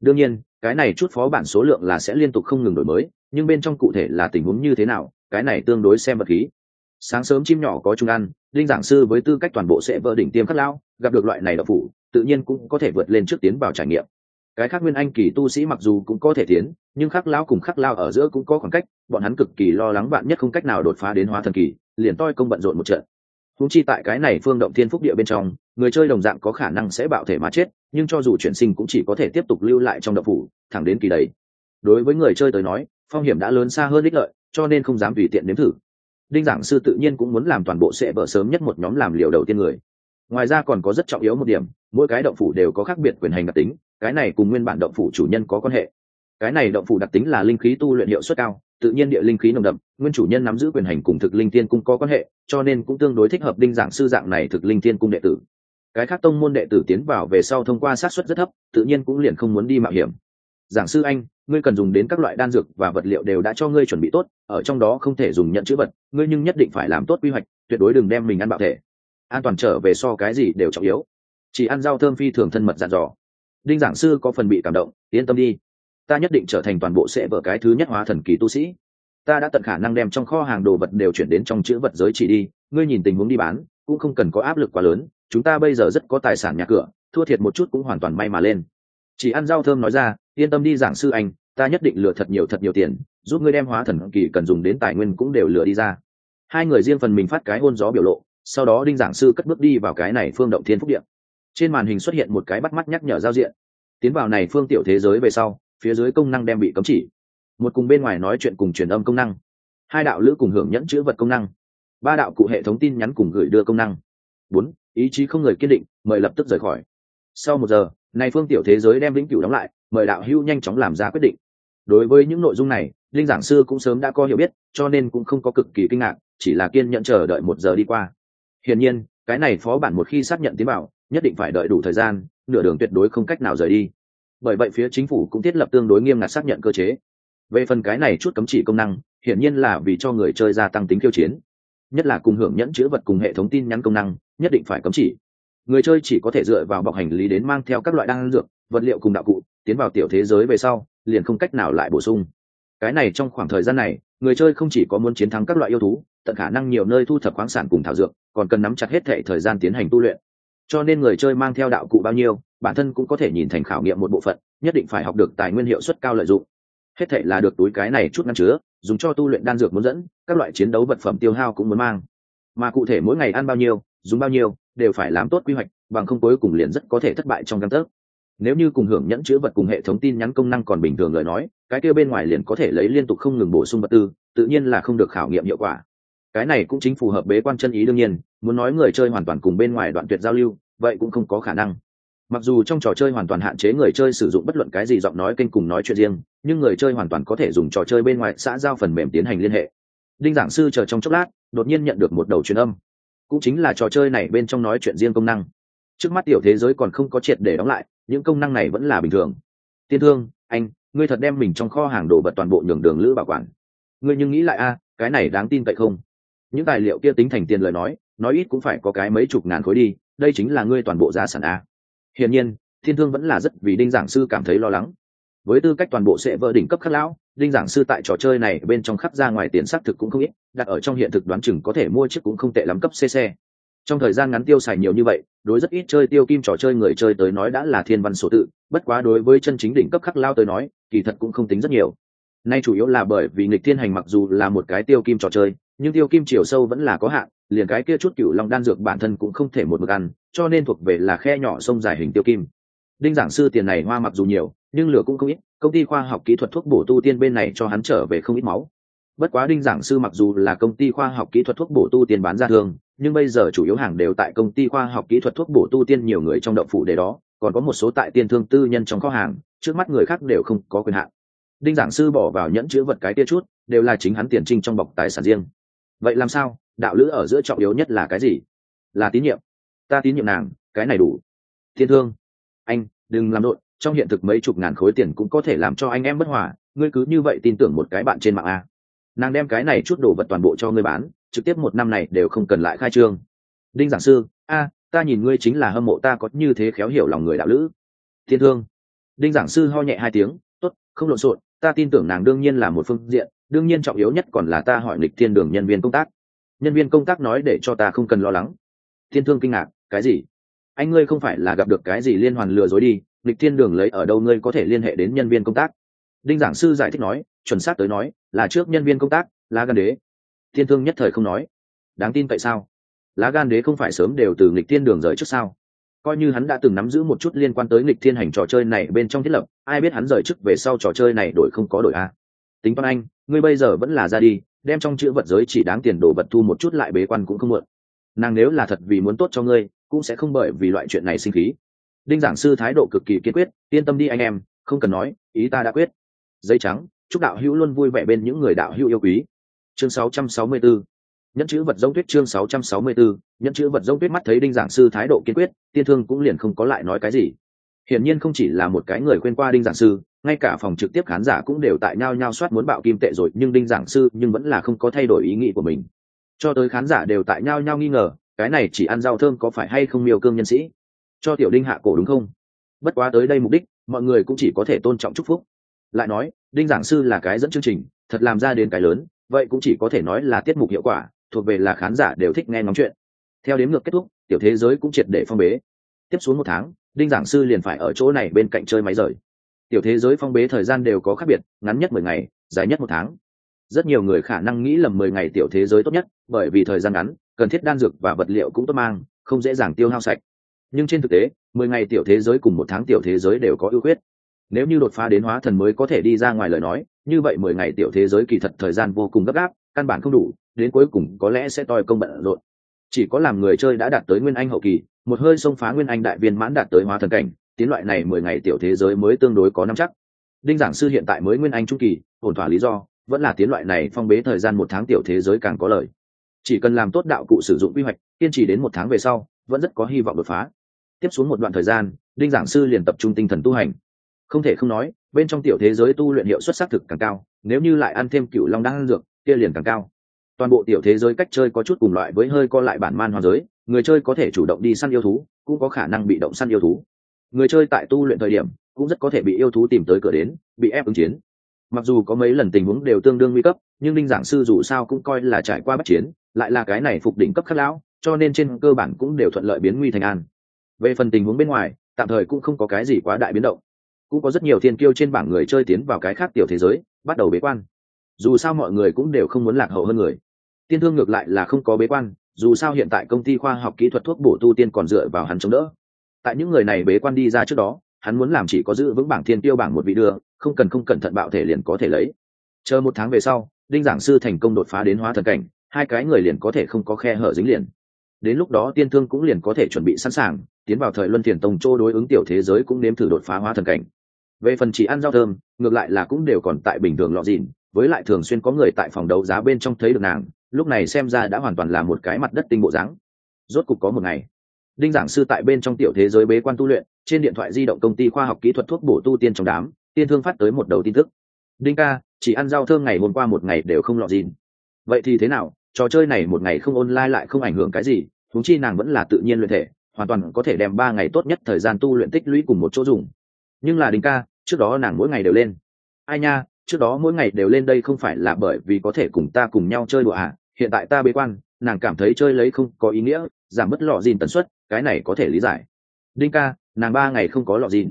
Đương nhiên, cái này chút phó bản số lượng là sẽ liên tục không ngừng đổi mới, nhưng bên trong cụ thể là tình huống như thế nào, cái này tương đối xem vật khí. Sáng sớm chim nhỏ có chung ăn, linh giảng sư với tư cách toàn bộ sẽ vỡ đỉnh tiêm khắc lao, gặp được loại này độc phủ, tự nhiên cũng có thể vượt lên trước tiến vào trải nghiệm. Cái khác nguyên anh kỳ tu sĩ mặc dù cũng có thể tiến, nhưng khắc lao cùng khắc lao ở giữa cũng có khoảng cách, bọn hắn cực kỳ lo lắng bạn nhất không cách nào đột phá đến hóa thần kỳ, liền toi công bận rộn một trận húng chi tại cái này phương động thiên phúc địa bên trong, người chơi đồng dạng có khả năng sẽ bạo thể mà chết, nhưng cho dù chuyển sinh cũng chỉ có thể tiếp tục lưu lại trong động phủ, thẳng đến kỳ đấy đối với người chơi tới nói, phong hiểm đã lớn xa hơn ích lợi, cho nên không dám tùy tiện nếm thử. Đinh giảng sư tự nhiên cũng muốn làm toàn bộ sẽ vợ sớm nhất một nhóm làm liều đầu tiên người. Ngoài ra còn có rất trọng yếu một điểm, mỗi cái động phủ đều có khác biệt quyền hành đặc tính, cái này cùng nguyên bản động phủ chủ nhân có quan hệ. Cái này động phủ đặc tính là linh khí tu luyện hiệu suất cao tự nhiên địa linh khí nồng đậm, nguyên chủ nhân nắm giữ quyền hành cùng thực linh tiên cung có quan hệ, cho nên cũng tương đối thích hợp đinh giảng sư dạng này thực linh tiên cung đệ tử. Cái khác tông môn đệ tử tiến vào về sau thông qua sát xuất rất thấp, tự nhiên cũng liền không muốn đi mạo hiểm. Giảng sư anh, ngươi cần dùng đến các loại đan dược và vật liệu đều đã cho ngươi chuẩn bị tốt, ở trong đó không thể dùng nhận chữ vật, ngươi nhưng nhất định phải làm tốt quy hoạch, tuyệt đối đừng đem mình ăn bạo thể. An toàn trở về so cái gì đều trọng yếu. Chỉ ăn rau thơm phi thường thân mật dặn dò. Đinh giảng sư có phần bị cảm động, yên tâm đi ta nhất định trở thành toàn bộ sẽ vở cái thứ nhất hóa thần kỳ tu sĩ. Ta đã tận khả năng đem trong kho hàng đồ vật đều chuyển đến trong chữ vật giới chỉ đi. Ngươi nhìn tình huống đi bán, cũng không cần có áp lực quá lớn. Chúng ta bây giờ rất có tài sản nhà cửa, thua thiệt một chút cũng hoàn toàn may mà lên. Chỉ ăn rau thơm nói ra, yên tâm đi giảng sư anh, ta nhất định lừa thật nhiều thật nhiều tiền, giúp ngươi đem hóa thần kỳ cần dùng đến tài nguyên cũng đều lừa đi ra. Hai người riêng phần mình phát cái hôn gió biểu lộ, sau đó đinh giảng sư cất bước đi vào cái này phương động thiên phúc điện trên màn hình xuất hiện một cái bắt mắt nhắc nhở giao diện. Tiến vào này phương tiểu thế giới về sau phía dưới công năng đem bị cấm chỉ. Một cùng bên ngoài nói chuyện cùng truyền âm công năng. Hai đạo lữ cùng hưởng nhẫn chữ vật công năng. Ba đạo cụ hệ thống tin nhắn cùng gửi đưa công năng. Bốn, ý chí không người kiên định, mời lập tức rời khỏi. Sau một giờ, này phương tiểu thế giới đem lĩnh cửu đóng lại, mời đạo hưu nhanh chóng làm ra quyết định. Đối với những nội dung này, linh giảng sư cũng sớm đã có hiểu biết, cho nên cũng không có cực kỳ kinh ngạc, chỉ là kiên nhẫn chờ đợi một giờ đi qua. Hiển nhiên, cái này phó bản một khi xác nhận tiến bảo, nhất định phải đợi đủ thời gian, nửa đường tuyệt đối không cách nào rời đi bởi vậy phía chính phủ cũng thiết lập tương đối nghiêm ngặt xác nhận cơ chế. Về phần cái này chút cấm chỉ công năng, hiển nhiên là vì cho người chơi gia tăng tính khiêu chiến. Nhất là cùng hưởng nhẫn chữ vật cùng hệ thống tin nhắn công năng, nhất định phải cấm chỉ. Người chơi chỉ có thể dựa vào bọc hành lý đến mang theo các loại đan dược, vật liệu cùng đạo cụ, tiến vào tiểu thế giới về sau, liền không cách nào lại bổ sung. Cái này trong khoảng thời gian này, người chơi không chỉ có muốn chiến thắng các loại yêu thú, tận khả năng nhiều nơi thu thập khoáng sản cùng thảo dược, còn cần nắm chặt hết thệ thời gian tiến hành tu luyện cho nên người chơi mang theo đạo cụ bao nhiêu, bản thân cũng có thể nhìn thành khảo nghiệm một bộ phận, nhất định phải học được tài nguyên hiệu suất cao lợi dụng. Hết thể là được túi cái này chút ngăn chứa, dùng cho tu luyện đan dược muốn dẫn, các loại chiến đấu vật phẩm tiêu hao cũng muốn mang. Mà cụ thể mỗi ngày ăn bao nhiêu, dùng bao nhiêu, đều phải làm tốt quy hoạch, bằng không cuối cùng liền rất có thể thất bại trong căn tấc. Nếu như cùng hưởng nhẫn chữ vật cùng hệ thống tin nhắn công năng còn bình thường lời nói, cái kia bên ngoài liền có thể lấy liên tục không ngừng bổ sung vật tư, tự nhiên là không được khảo nghiệm hiệu quả cái này cũng chính phù hợp bế quan chân ý đương nhiên, muốn nói người chơi hoàn toàn cùng bên ngoài đoạn tuyệt giao lưu, vậy cũng không có khả năng. Mặc dù trong trò chơi hoàn toàn hạn chế người chơi sử dụng bất luận cái gì giọng nói kênh cùng nói chuyện riêng, nhưng người chơi hoàn toàn có thể dùng trò chơi bên ngoài xã giao phần mềm tiến hành liên hệ. Đinh giảng sư chờ trong chốc lát, đột nhiên nhận được một đầu truyền âm. Cũng chính là trò chơi này bên trong nói chuyện riêng công năng. Trước mắt tiểu thế giới còn không có triệt để đóng lại, những công năng này vẫn là bình thường. Tiên thương, anh, ngươi thật đem mình trong kho hàng đồ vật toàn bộ nhường đường lữ bảo quản. Ngươi nhưng nghĩ lại a, cái này đáng tin cậy không? Những tài liệu kia tính thành tiền lời nói nói ít cũng phải có cái mấy chục ngàn khối đi, đây chính là ngươi toàn bộ giá sản a. Hiển nhiên, thiên thương vẫn là rất vì đinh giảng sư cảm thấy lo lắng. Với tư cách toàn bộ sẽ vỡ đỉnh cấp khắc lão, đinh giảng sư tại trò chơi này bên trong khắp ra ngoài tiền xác thực cũng không ít, đặt ở trong hiện thực đoán chừng có thể mua chiếc cũng không tệ lắm cấp cc trong thời gian ngắn tiêu xài nhiều như vậy, đối rất ít chơi tiêu kim trò chơi người chơi tới nói đã là thiên văn số tự, bất quá đối với chân chính đỉnh cấp khắc lao tới nói, kỳ thật cũng không tính rất nhiều. Nay chủ yếu là bởi vì nghịch thiên hành mặc dù là một cái tiêu kim trò chơi nhưng tiêu kim chiều sâu vẫn là có hạn liền cái kia chút cựu long đan dược bản thân cũng không thể một mực ăn cho nên thuộc về là khe nhỏ sông dài hình tiêu kim. Đinh giảng sư tiền này hoa mặc dù nhiều nhưng lửa cũng không ít công ty khoa học kỹ thuật thuốc bổ tu tiên bên này cho hắn trở về không ít máu. Bất quá đinh giảng sư mặc dù là công ty khoa học kỹ thuật thuốc bổ tu tiên bán ra thường, nhưng bây giờ chủ yếu hàng đều tại công ty khoa học kỹ thuật thuốc bổ tu tiên nhiều người trong động phủ để đó còn có một số tại tiên thương tư nhân trong kho hàng trước mắt người khác đều không có quyền hạn. Đinh giảng sư bỏ vào nhẫn chữ vật cái kia chút đều là chính hắn tiền trinh trong bọc tài sản riêng vậy làm sao? Đạo lữ ở giữa trọng yếu nhất là cái gì? Là tín nhiệm. Ta tín nhiệm nàng, cái này đủ. Thiên thương. Anh, đừng làm nội trong hiện thực mấy chục ngàn khối tiền cũng có thể làm cho anh em bất hòa. Ngươi cứ như vậy tin tưởng một cái bạn trên mạng a. Nàng đem cái này chút đồ vật toàn bộ cho ngươi bán, trực tiếp một năm này đều không cần lại khai trương. Đinh giảng sư, a, ta nhìn ngươi chính là hâm mộ, ta có như thế khéo hiểu lòng người đạo lữ. Thiên thương. Đinh giảng sư ho nhẹ hai tiếng, tốt, không lộn xộn, ta tin tưởng nàng đương nhiên là một phương diện đương nhiên trọng yếu nhất còn là ta hỏi lịch thiên đường nhân viên công tác. Nhân viên công tác nói để cho ta không cần lo lắng. Thiên thương kinh ngạc, cái gì? Anh ngươi không phải là gặp được cái gì liên hoàn lừa dối đi lịch thiên đường lấy ở đâu ngươi có thể liên hệ đến nhân viên công tác? Đinh giảng sư giải thích nói, chuẩn xác tới nói, là trước nhân viên công tác, lá gan đế. Thiên thương nhất thời không nói. Đáng tin tại sao? Lá gan đế không phải sớm đều từ nghịch thiên đường rời trước sao? Coi như hắn đã từng nắm giữ một chút liên quan tới nghịch thiên hành trò chơi này bên trong thiết lập, ai biết hắn rời chức về sau trò chơi này đổi không có đổi a? Tính toán anh, ngươi bây giờ vẫn là ra đi, đem trong chữ vật giới chỉ đáng tiền đồ vật thu một chút lại bế quan cũng không mượn nàng nếu là thật vì muốn tốt cho ngươi, cũng sẽ không bởi vì loại chuyện này sinh khí. Đinh giảng sư thái độ cực kỳ kiên quyết, yên tâm đi anh em, không cần nói, ý ta đã quyết. Giấy trắng, chúc đạo hữu luôn vui vẻ bên những người đạo hữu yêu quý. Chương 664 nhẫn chữ vật giống tuyết chương 664 nhẫn chữ vật giống tuyết mắt thấy đinh giảng sư thái độ kiên quyết, tiên thương cũng liền không có lại nói cái gì. Hiển nhiên không chỉ là một cái người quên qua đinh giảng sư ngay cả phòng trực tiếp khán giả cũng đều tại nhau nhau soát muốn bạo kim tệ rồi, nhưng đinh giảng sư nhưng vẫn là không có thay đổi ý nghĩ của mình. Cho tới khán giả đều tại nhau nhau nghi ngờ, cái này chỉ ăn rau thơm có phải hay không miêu cương nhân sĩ? Cho tiểu đinh hạ cổ đúng không? Bất quá tới đây mục đích, mọi người cũng chỉ có thể tôn trọng chúc phúc. Lại nói, đinh giảng sư là cái dẫn chương trình, thật làm ra đến cái lớn, vậy cũng chỉ có thể nói là tiết mục hiệu quả, thuộc về là khán giả đều thích nghe ngóng chuyện. Theo đến ngược kết thúc, tiểu thế giới cũng triệt để phong bế. Tiếp xuống một tháng, đinh giảng sư liền phải ở chỗ này bên cạnh chơi máy rời tiểu thế giới phong bế thời gian đều có khác biệt, ngắn nhất mười ngày, dài nhất một tháng. Rất nhiều người khả năng nghĩ lầm mười ngày tiểu thế giới tốt nhất, bởi vì thời gian ngắn, cần thiết đan dược và vật liệu cũng tốt mang, không dễ dàng tiêu hao sạch. Nhưng trên thực tế, mười ngày tiểu thế giới cùng một tháng tiểu thế giới đều có ưu khuyết. Nếu như đột phá đến hóa thần mới có thể đi ra ngoài lời nói, như vậy mười ngày tiểu thế giới kỳ thật thời gian vô cùng gấp gáp, căn bản không đủ, đến cuối cùng có lẽ sẽ toi công bận rộn. Chỉ có làm người chơi đã đạt tới nguyên anh hậu kỳ, một hơi xông phá nguyên anh đại viên mãn đạt tới hóa thần cảnh tiến loại này mười ngày tiểu thế giới mới tương đối có năm chắc. Đinh giảng sư hiện tại mới nguyên anh trung kỳ, ổn thỏa lý do, vẫn là tiến loại này phong bế thời gian một tháng tiểu thế giới càng có lợi. Chỉ cần làm tốt đạo cụ sử dụng quy hoạch, kiên trì đến một tháng về sau, vẫn rất có hy vọng đột phá. Tiếp xuống một đoạn thời gian, đinh giảng sư liền tập trung tinh thần tu hành. Không thể không nói, bên trong tiểu thế giới tu luyện hiệu suất xác thực càng cao, nếu như lại ăn thêm cựu long đan dược, kia liền càng cao. Toàn bộ tiểu thế giới cách chơi có chút cùng loại với hơi co lại bản man hoa giới, người chơi có thể chủ động đi săn yêu thú, cũng có khả năng bị động săn yêu thú người chơi tại tu luyện thời điểm, cũng rất có thể bị yêu thú tìm tới cửa đến, bị ép ứng chiến. Mặc dù có mấy lần tình huống đều tương đương nguy cấp, nhưng linh giảng sư dù sao cũng coi là trải qua bất chiến, lại là cái này phục đỉnh cấp khắc lão, cho nên trên cơ bản cũng đều thuận lợi biến nguy thành an. Về phần tình huống bên ngoài, tạm thời cũng không có cái gì quá đại biến động. Cũng có rất nhiều thiên kiêu trên bảng người chơi tiến vào cái khác tiểu thế giới, bắt đầu bế quan. Dù sao mọi người cũng đều không muốn lạc hậu hơn người. Tiên thương ngược lại là không có bế quan, dù sao hiện tại công ty khoa học kỹ thuật thuốc bổ tu tiên còn dựa vào hắn chống đỡ tại những người này bế quan đi ra trước đó, hắn muốn làm chỉ có giữ vững bảng thiên tiêu bảng một vị đưa, không cần không cẩn thận bạo thể liền có thể lấy. Chờ một tháng về sau, đinh giảng sư thành công đột phá đến hóa thần cảnh, hai cái người liền có thể không có khe hở dính liền. Đến lúc đó tiên thương cũng liền có thể chuẩn bị sẵn sàng, tiến vào thời luân thiền tông châu đối ứng tiểu thế giới cũng nếm thử đột phá hóa thần cảnh. Về phần chỉ ăn rau thơm, ngược lại là cũng đều còn tại bình thường lọ dìn với lại thường xuyên có người tại phòng đấu giá bên trong thấy được nàng, lúc này xem ra đã hoàn toàn là một cái mặt đất tinh bộ dáng. Rốt cục có một ngày đinh giảng sư tại bên trong tiểu thế giới bế quan tu luyện, trên điện thoại di động công ty khoa học kỹ thuật thuốc bổ tu tiên trong đám, tiên thương phát tới một đầu tin tức. Đinh ca, chỉ ăn rau thơm ngày hôm qua một ngày đều không lọt gì vậy thì thế nào? Trò chơi này một ngày không online lại không ảnh hưởng cái gì thúng chi nàng vẫn là tự nhiên luyện thể, hoàn toàn có thể đem ba ngày tốt nhất thời gian tu luyện tích lũy cùng một chỗ dùng. Nhưng là đinh ca, trước đó nàng mỗi ngày đều lên. Ai nha, trước đó mỗi ngày đều lên đây không phải là bởi vì có thể cùng ta cùng nhau chơi đùa à? Hiện tại ta bế quan, nàng cảm thấy chơi lấy không có ý nghĩa, giảm bớt lọ dìn tần suất cái này có thể lý giải. Đinh ca, nàng ba ngày không có lọ dìn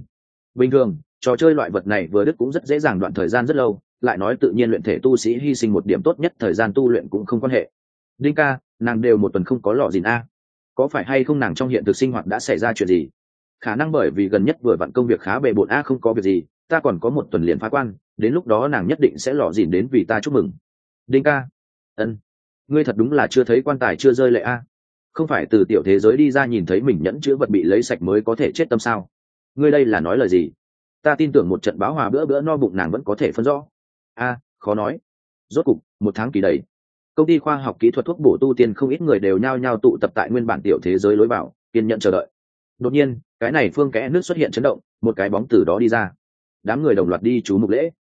bình thường, trò chơi loại vật này vừa đức cũng rất dễ dàng đoạn thời gian rất lâu, lại nói tự nhiên luyện thể tu sĩ hy sinh một điểm tốt nhất thời gian tu luyện cũng không quan hệ. Đinh ca, nàng đều một tuần không có lọ dìn a. Có phải hay không nàng trong hiện thực sinh hoạt đã xảy ra chuyện gì? Khả năng bởi vì gần nhất vừa vặn công việc khá bề bộn a không có việc gì, ta còn có một tuần liền phá quan, đến lúc đó nàng nhất định sẽ lọ dìn đến vì ta chúc mừng. Đinh ca, ân, ngươi thật đúng là chưa thấy quan tài chưa rơi lệ a không phải từ tiểu thế giới đi ra nhìn thấy mình nhẫn chữ vật bị lấy sạch mới có thể chết tâm sao? Ngươi đây là nói lời gì? Ta tin tưởng một trận báo hòa bữa bữa no bụng nàng vẫn có thể phân rõ. A, khó nói. Rốt cục, một tháng kỳ đầy. Công ty khoa học kỹ thuật thuốc bổ tu tiên không ít người đều nhao nhao tụ tập tại nguyên bản tiểu thế giới lối vào, kiên nhận chờ đợi. Đột nhiên, cái này phương kẽ nước xuất hiện chấn động, một cái bóng từ đó đi ra. Đám người đồng loạt đi chú mục lễ.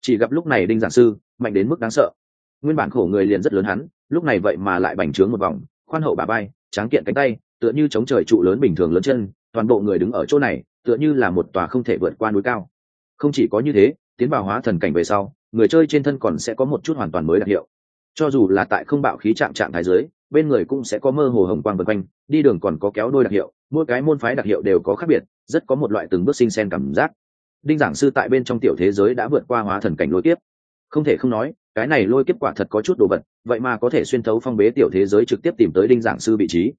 Chỉ gặp lúc này đinh giảng sư, mạnh đến mức đáng sợ. Nguyên bản khổ người liền rất lớn hắn, lúc này vậy mà lại bành trướng một vòng, khoan hậu bà bay tráng kiện cánh tay, tựa như chống trời trụ lớn bình thường lớn chân, toàn bộ người đứng ở chỗ này, tựa như là một tòa không thể vượt qua núi cao. Không chỉ có như thế, tiến vào hóa thần cảnh về sau, người chơi trên thân còn sẽ có một chút hoàn toàn mới đặc hiệu. Cho dù là tại không bạo khí trạng trạng thái giới bên người cũng sẽ có mơ hồ hồng quang vân quanh, đi đường còn có kéo đôi đặc hiệu, mỗi cái môn phái đặc hiệu đều có khác biệt, rất có một loại từng bước sinh sen cảm giác. Đinh giảng sư tại bên trong tiểu thế giới đã vượt qua hóa thần cảnh lối tiếp không thể không nói, cái này lôi kết quả thật có chút đồ vật, vậy mà có thể xuyên thấu phong bế tiểu thế giới trực tiếp tìm tới đinh giảng sư vị trí.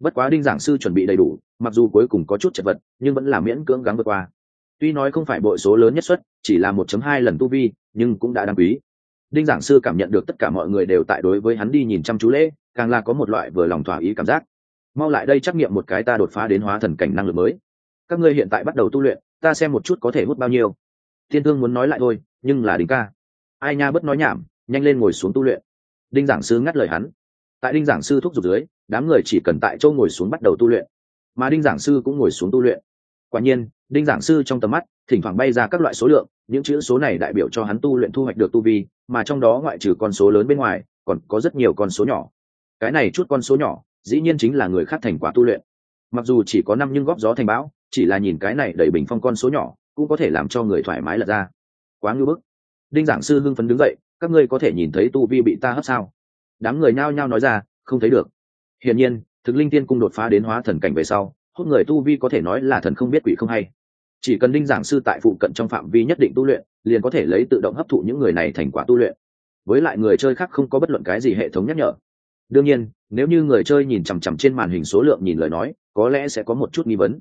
Bất quá đinh giảng sư chuẩn bị đầy đủ, mặc dù cuối cùng có chút chật vật, nhưng vẫn là miễn cưỡng gắng vượt qua. Tuy nói không phải bội số lớn nhất suất, chỉ là một chấm hai lần tu vi, nhưng cũng đã đáng quý. Đinh giảng sư cảm nhận được tất cả mọi người đều tại đối với hắn đi nhìn chăm chú lễ, càng là có một loại vừa lòng thỏa ý cảm giác. Mau lại đây trắc nghiệm một cái ta đột phá đến hóa thần cảnh năng lực mới. Các ngươi hiện tại bắt đầu tu luyện, ta xem một chút có thể hút bao nhiêu. Thiên thương muốn nói lại thôi, nhưng là đình ca ai nha bất nói nhảm, nhanh lên ngồi xuống tu luyện. Đinh giảng sư ngắt lời hắn. Tại đinh giảng sư thúc giục dưới, đám người chỉ cần tại châu ngồi xuống bắt đầu tu luyện. Mà đinh giảng sư cũng ngồi xuống tu luyện. Quả nhiên, đinh giảng sư trong tầm mắt, thỉnh thoảng bay ra các loại số lượng, những chữ số này đại biểu cho hắn tu luyện thu hoạch được tu vi, mà trong đó ngoại trừ con số lớn bên ngoài, còn có rất nhiều con số nhỏ. Cái này chút con số nhỏ, dĩ nhiên chính là người khác thành quả tu luyện. Mặc dù chỉ có năm nhưng góp gió thành bão, chỉ là nhìn cái này đẩy bình phong con số nhỏ, cũng có thể làm cho người thoải mái lật ra. Quá ngưỡng bức đinh giảng sư hưng phấn đứng dậy, các ngươi có thể nhìn thấy tu vi bị ta hấp sao? Đám người nhao nhao nói ra, không thấy được. Hiển nhiên, thực linh tiên cung đột phá đến hóa thần cảnh về sau hút người tu vi có thể nói là thần không biết quỷ không hay. Chỉ cần đinh giảng sư tại phụ cận trong phạm vi nhất định tu luyện, liền có thể lấy tự động hấp thụ những người này thành quả tu luyện. Với lại người chơi khác không có bất luận cái gì hệ thống nhắc nhở. Đương nhiên, nếu như người chơi nhìn chằm chằm trên màn hình số lượng nhìn lời nói, có lẽ sẽ có một chút nghi vấn.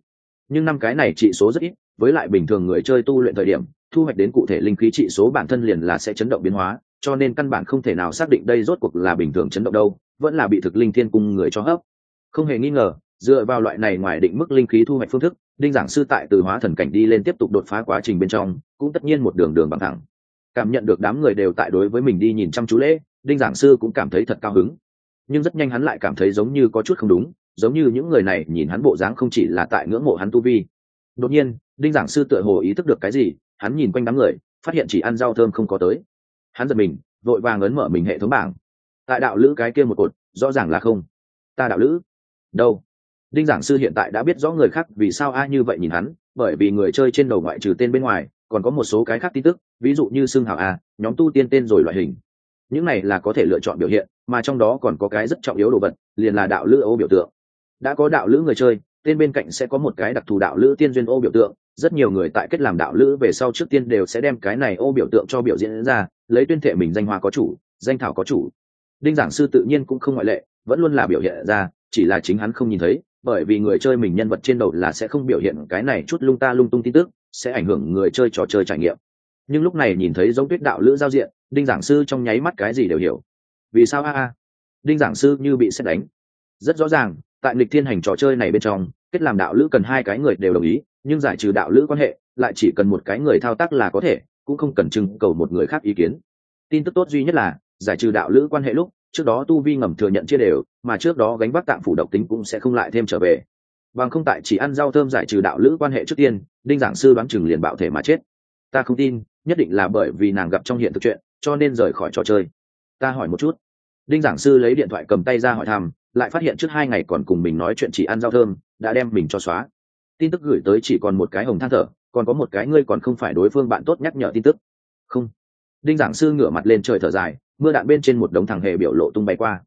Nhưng năm cái này trị số rất ít, với lại bình thường người chơi tu luyện thời điểm thu hoạch đến cụ thể linh khí trị số bản thân liền là sẽ chấn động biến hóa, cho nên căn bản không thể nào xác định đây rốt cuộc là bình thường chấn động đâu, vẫn là bị thực linh thiên cung người cho hấp. Không hề nghi ngờ, dựa vào loại này ngoài định mức linh khí thu hoạch phương thức, đinh giảng sư tại từ hóa thần cảnh đi lên tiếp tục đột phá quá trình bên trong, cũng tất nhiên một đường đường bằng thẳng. Cảm nhận được đám người đều tại đối với mình đi nhìn chăm chú lễ, đinh giảng sư cũng cảm thấy thật cao hứng. Nhưng rất nhanh hắn lại cảm thấy giống như có chút không đúng, giống như những người này nhìn hắn bộ dáng không chỉ là tại ngưỡng mộ hắn tu vi. Đột nhiên, đinh giảng sư tựa hồ ý thức được cái gì hắn nhìn quanh đám người, phát hiện chỉ ăn rau thơm không có tới. Hắn giật mình, vội vàng ấn mở mình hệ thống bảng. Tại đạo lữ cái kia một cột, rõ ràng là không. Ta đạo lữ? Đâu? Đinh giảng sư hiện tại đã biết rõ người khác vì sao a như vậy nhìn hắn, bởi vì người chơi trên đầu ngoại trừ tên bên ngoài, còn có một số cái khác tin tức, ví dụ như xương hào a, nhóm tu tiên tên rồi loại hình. Những này là có thể lựa chọn biểu hiện, mà trong đó còn có cái rất trọng yếu đồ vật, liền là đạo lữ ô biểu tượng. Đã có đạo lữ người chơi tên bên cạnh sẽ có một cái đặc thù đạo lữ tiên duyên ô biểu tượng, rất nhiều người tại kết làm đạo lữ về sau trước tiên đều sẽ đem cái này ô biểu tượng cho biểu diễn ra, lấy tuyên thệ mình danh hoa có chủ, danh thảo có chủ. Đinh giảng sư tự nhiên cũng không ngoại lệ, vẫn luôn là biểu hiện ra, chỉ là chính hắn không nhìn thấy, bởi vì người chơi mình nhân vật trên đầu là sẽ không biểu hiện cái này chút lung ta lung tung tin tức, sẽ ảnh hưởng người chơi trò chơi trải nghiệm. Nhưng lúc này nhìn thấy giống tuyết đạo lữ giao diện, đinh giảng sư trong nháy mắt cái gì đều hiểu. Vì sao? A a. Đinh giảng sư như bị xét đánh. Rất rõ ràng tại lịch thiên hành trò chơi này bên trong, kết làm đạo lữ cần hai cái người đều đồng ý, nhưng giải trừ đạo lữ quan hệ, lại chỉ cần một cái người thao tác là có thể, cũng không cần trưng cầu một người khác ý kiến. Tin tức tốt duy nhất là, giải trừ đạo lữ quan hệ lúc, trước đó tu vi ngầm thừa nhận chia đều, mà trước đó gánh vác tạm phủ độc tính cũng sẽ không lại thêm trở về. Bằng không tại chỉ ăn rau thơm giải trừ đạo lữ quan hệ trước tiên, đinh giảng sư đoán chừng liền bạo thể mà chết. Ta không tin, nhất định là bởi vì nàng gặp trong hiện thực chuyện, cho nên rời khỏi trò chơi. Ta hỏi một chút. Đinh giảng sư lấy điện thoại cầm tay ra hỏi thăm lại phát hiện trước hai ngày còn cùng mình nói chuyện chỉ ăn rau thơm, đã đem mình cho xóa. Tin tức gửi tới chỉ còn một cái hồng than thở, còn có một cái ngươi còn không phải đối phương bạn tốt nhắc nhở tin tức. Không. Đinh giảng sư ngửa mặt lên trời thở dài, mưa đạn bên trên một đống thằng hề biểu lộ tung bay qua.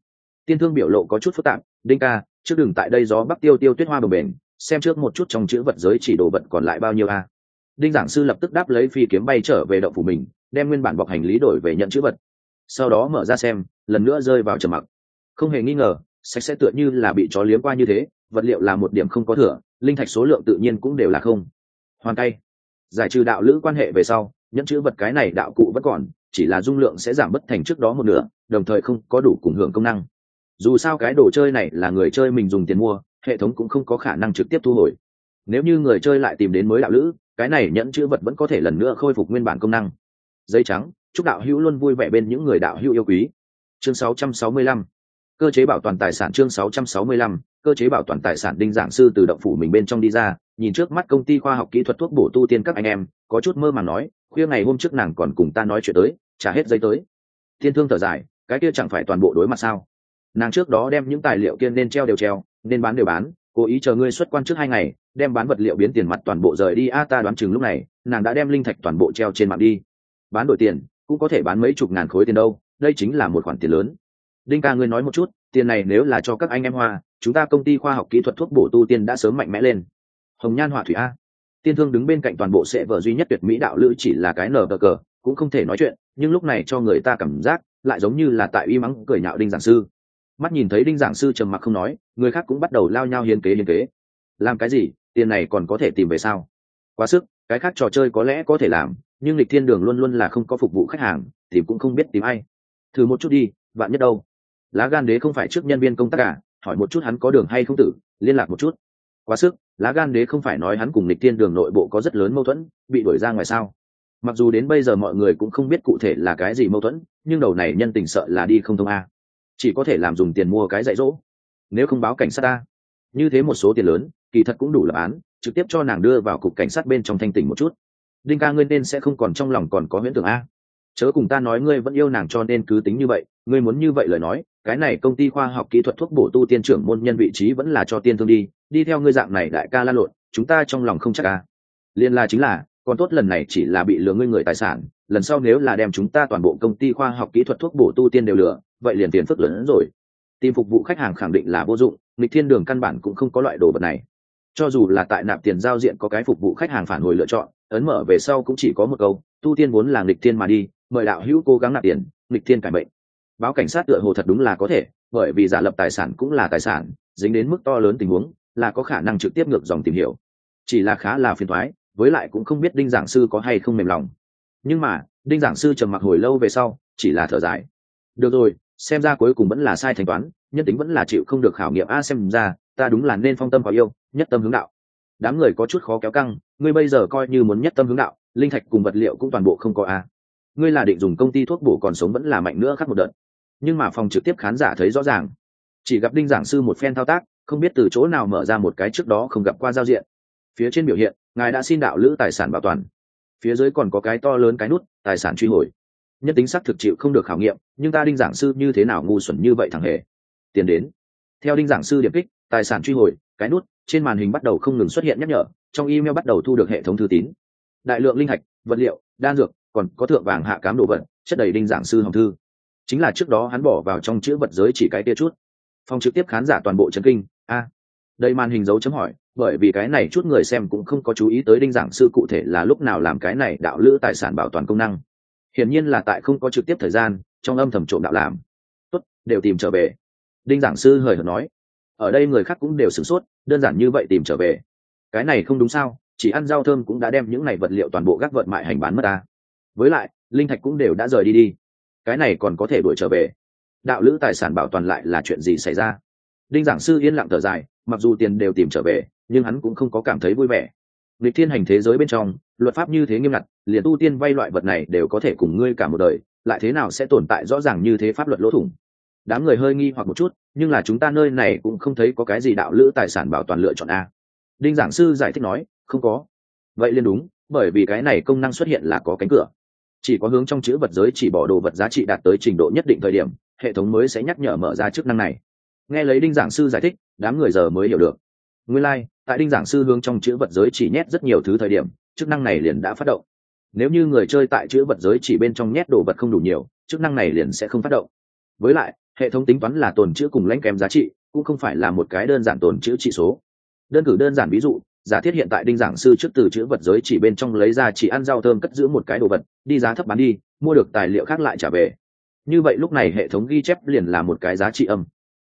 Tiên thương biểu lộ có chút phức tạp, đinh ca, trước đừng tại đây gió bắc tiêu tiêu tuyết hoa bồng bềnh, xem trước một chút trong chữ vật giới chỉ đồ vật còn lại bao nhiêu a. Đinh giảng sư lập tức đáp lấy phi kiếm bay trở về động phủ mình, đem nguyên bản bọc hành lý đổi về nhận chữ vật. Sau đó mở ra xem, lần nữa rơi vào trầm mặc. Không hề nghi ngờ sạch sẽ tựa như là bị chó liếm qua như thế, vật liệu là một điểm không có thừa, linh thạch số lượng tự nhiên cũng đều là không. Hoàn tay. Giải trừ đạo lữ quan hệ về sau, nhẫn chữ vật cái này đạo cụ vẫn còn, chỉ là dung lượng sẽ giảm bất thành trước đó một nửa, đồng thời không có đủ cùng hưởng công năng. Dù sao cái đồ chơi này là người chơi mình dùng tiền mua, hệ thống cũng không có khả năng trực tiếp thu hồi. Nếu như người chơi lại tìm đến mới đạo lữ, cái này nhẫn chữ vật vẫn có thể lần nữa khôi phục nguyên bản công năng. Giấy trắng, chúc đạo hữu luôn vui vẻ bên những người đạo hữu yêu quý. Chương 665 cơ chế bảo toàn tài sản chương 665 cơ chế bảo toàn tài sản đinh giảng sư từ động phủ mình bên trong đi ra, nhìn trước mắt công ty khoa học kỹ thuật thuốc bổ tu tiên các anh em, có chút mơ màng nói, khuya ngày hôm trước nàng còn cùng ta nói chuyện tới, trả hết giấy tới. Thiên thương thở dài, cái kia chẳng phải toàn bộ đối mặt sao? Nàng trước đó đem những tài liệu kia nên treo đều treo, nên bán đều bán, cố ý chờ ngươi xuất quan trước hai ngày, đem bán vật liệu biến tiền mặt toàn bộ rời đi, a, ta đoán chừng lúc này, nàng đã đem linh thạch toàn bộ treo trên mạng đi. Bán đổi tiền, cũng có thể bán mấy chục ngàn khối tiền đâu, đây chính là một khoản tiền lớn đinh ca ngươi nói một chút, tiền này nếu là cho các anh em hoa, chúng ta công ty khoa học kỹ thuật thuốc bổ tu tiên đã sớm mạnh mẽ lên. Hồng nhan hỏa thủy a. Tiên thương đứng bên cạnh toàn bộ sẽ vợ duy nhất tuyệt mỹ đạo lữ chỉ là cái nở cờ cờ, cũng không thể nói chuyện, nhưng lúc này cho người ta cảm giác lại giống như là tại uy mắng cười nhạo đinh giảng sư. Mắt nhìn thấy đinh giảng sư trầm mặc không nói, người khác cũng bắt đầu lao nhau hiên kế hiên kế. Làm cái gì, tiền này còn có thể tìm về sao? Quá sức, cái khác trò chơi có lẽ có thể làm, nhưng lịch thiên đường luôn luôn là không có phục vụ khách hàng tìm cũng không biết tìm ai. Thử một chút đi, bạn nhất đâu? Lá gan đế không phải trước nhân viên công tác cả hỏi một chút hắn có đường hay không tử, liên lạc một chút. Quá sức, lá gan đế không phải nói hắn cùng lịch thiên đường nội bộ có rất lớn mâu thuẫn, bị đuổi ra ngoài sao? Mặc dù đến bây giờ mọi người cũng không biết cụ thể là cái gì mâu thuẫn, nhưng đầu này nhân tình sợ là đi không thông a. Chỉ có thể làm dùng tiền mua cái dạy dỗ. Nếu không báo cảnh sát ta. Như thế một số tiền lớn, kỳ thật cũng đủ lập án, trực tiếp cho nàng đưa vào cục cảnh sát bên trong thanh tỉnh một chút. Đinh ca ngươi nên sẽ không còn trong lòng còn có huyễn tưởng a chớ cùng ta nói ngươi vẫn yêu nàng cho nên cứ tính như vậy, ngươi muốn như vậy lời nói, cái này công ty khoa học kỹ thuật thuốc bổ tu tiên trưởng môn nhân vị trí vẫn là cho tiên thương đi đi theo ngươi dạng này đại ca la lộn, chúng ta trong lòng không chắc ca liên la chính là, còn tốt lần này chỉ là bị lừa ngươi người tài sản, lần sau nếu là đem chúng ta toàn bộ công ty khoa học kỹ thuật thuốc bổ tu tiên đều lừa, vậy liền tiền phức lớn hơn rồi. Tìm phục vụ khách hàng khẳng định là vô dụng, nghịch thiên đường căn bản cũng không có loại đồ vật này. Cho dù là tại nạp tiền giao diện có cái phục vụ khách hàng phản hồi lựa chọn, ấn mở về sau cũng chỉ có một câu, tu tiên vốn là nghịch thiên mà đi mời đạo hữu cố gắng nạp tiền, nghịch thiên cải mệnh. Báo cảnh sát tựa hồ thật đúng là có thể, bởi vì giả lập tài sản cũng là tài sản, dính đến mức to lớn tình huống, là có khả năng trực tiếp ngược dòng tìm hiểu. Chỉ là khá là phiền thoái với lại cũng không biết đinh giảng sư có hay không mềm lòng. Nhưng mà, đinh giảng sư trầm mặc hồi lâu về sau, chỉ là thở dài. Được rồi, xem ra cuối cùng vẫn là sai thanh toán, nhân tính vẫn là chịu không được khảo nghiệm a, xem ra, ta đúng là nên phong tâm vào yêu, nhất tâm hướng đạo. Đám người có chút khó kéo căng, ngươi bây giờ coi như muốn nhất tâm hướng đạo, linh thạch cùng vật liệu cũng toàn bộ không có a ngươi là định dùng công ty thuốc bổ còn sống vẫn là mạnh nữa khác một đợt. Nhưng mà phòng trực tiếp khán giả thấy rõ ràng. Chỉ gặp đinh giảng sư một phen thao tác, không biết từ chỗ nào mở ra một cái trước đó không gặp qua giao diện. Phía trên biểu hiện, ngài đã xin đạo lữ tài sản bảo toàn. Phía dưới còn có cái to lớn cái nút, tài sản truy hồi. Nhất tính xác thực chịu không được khảo nghiệm, nhưng ta đinh giảng sư như thế nào ngu xuẩn như vậy thằng hề? Tiền đến. Theo đinh giảng sư điểm kích, tài sản truy hồi, cái nút, trên màn hình bắt đầu không ngừng xuất hiện nhắc nhở, trong email bắt đầu thu được hệ thống thư tín. Đại lượng linh hạch, vật liệu, đan dược còn có thượng vàng hạ cám đồ vật, chất đầy đinh giảng sư hồng thư. Chính là trước đó hắn bỏ vào trong chữ vật giới chỉ cái tia chút. Phòng trực tiếp khán giả toàn bộ trấn kinh, a. Đây màn hình dấu chấm hỏi, bởi vì cái này chút người xem cũng không có chú ý tới đinh giảng sư cụ thể là lúc nào làm cái này đạo lữ tài sản bảo toàn công năng. Hiển nhiên là tại không có trực tiếp thời gian, trong âm thầm trộm đạo làm. Tốt, đều tìm trở về. Đinh giảng sư hời hợt nói. Ở đây người khác cũng đều sửng sốt, đơn giản như vậy tìm trở về. Cái này không đúng sao, chỉ ăn rau thơm cũng đã đem những này vật liệu toàn bộ gác vợt mại hành bán mất ta với lại, linh thạch cũng đều đã rời đi đi. Cái này còn có thể đuổi trở về. Đạo lữ tài sản bảo toàn lại là chuyện gì xảy ra? Đinh giảng sư yên lặng thở dài, mặc dù tiền đều tìm trở về, nhưng hắn cũng không có cảm thấy vui vẻ. Lịch thiên hành thế giới bên trong, luật pháp như thế nghiêm ngặt, liền tu tiên vay loại vật này đều có thể cùng ngươi cả một đời, lại thế nào sẽ tồn tại rõ ràng như thế pháp luật lỗ thủng? Đám người hơi nghi hoặc một chút, nhưng là chúng ta nơi này cũng không thấy có cái gì đạo lữ tài sản bảo toàn lựa chọn a. Đinh giảng sư giải thích nói, không có. Vậy liền đúng, bởi vì cái này công năng xuất hiện là có cánh cửa chỉ có hướng trong chữ vật giới chỉ bỏ đồ vật giá trị đạt tới trình độ nhất định thời điểm hệ thống mới sẽ nhắc nhở mở ra chức năng này. Nghe lấy đinh giảng sư giải thích đám người giờ mới hiểu được. Nguyên lai、like, tại đinh giảng sư hướng trong chữ vật giới chỉ nhét rất nhiều thứ thời điểm chức năng này liền đã phát động. Nếu như người chơi tại chữ vật giới chỉ bên trong nhét đồ vật không đủ nhiều chức năng này liền sẽ không phát động. Với lại hệ thống tính toán là tồn chữ cùng lãnh kém giá trị cũng không phải là một cái đơn giản tồn chữ trị số. Đơn cử đơn giản ví dụ giả thiết hiện tại đinh giảng sư trước từ chữ vật giới chỉ bên trong lấy ra chỉ ăn rau thơm cất giữ một cái đồ vật, đi giá thấp bán đi, mua được tài liệu khác lại trả về. Như vậy lúc này hệ thống ghi chép liền là một cái giá trị âm.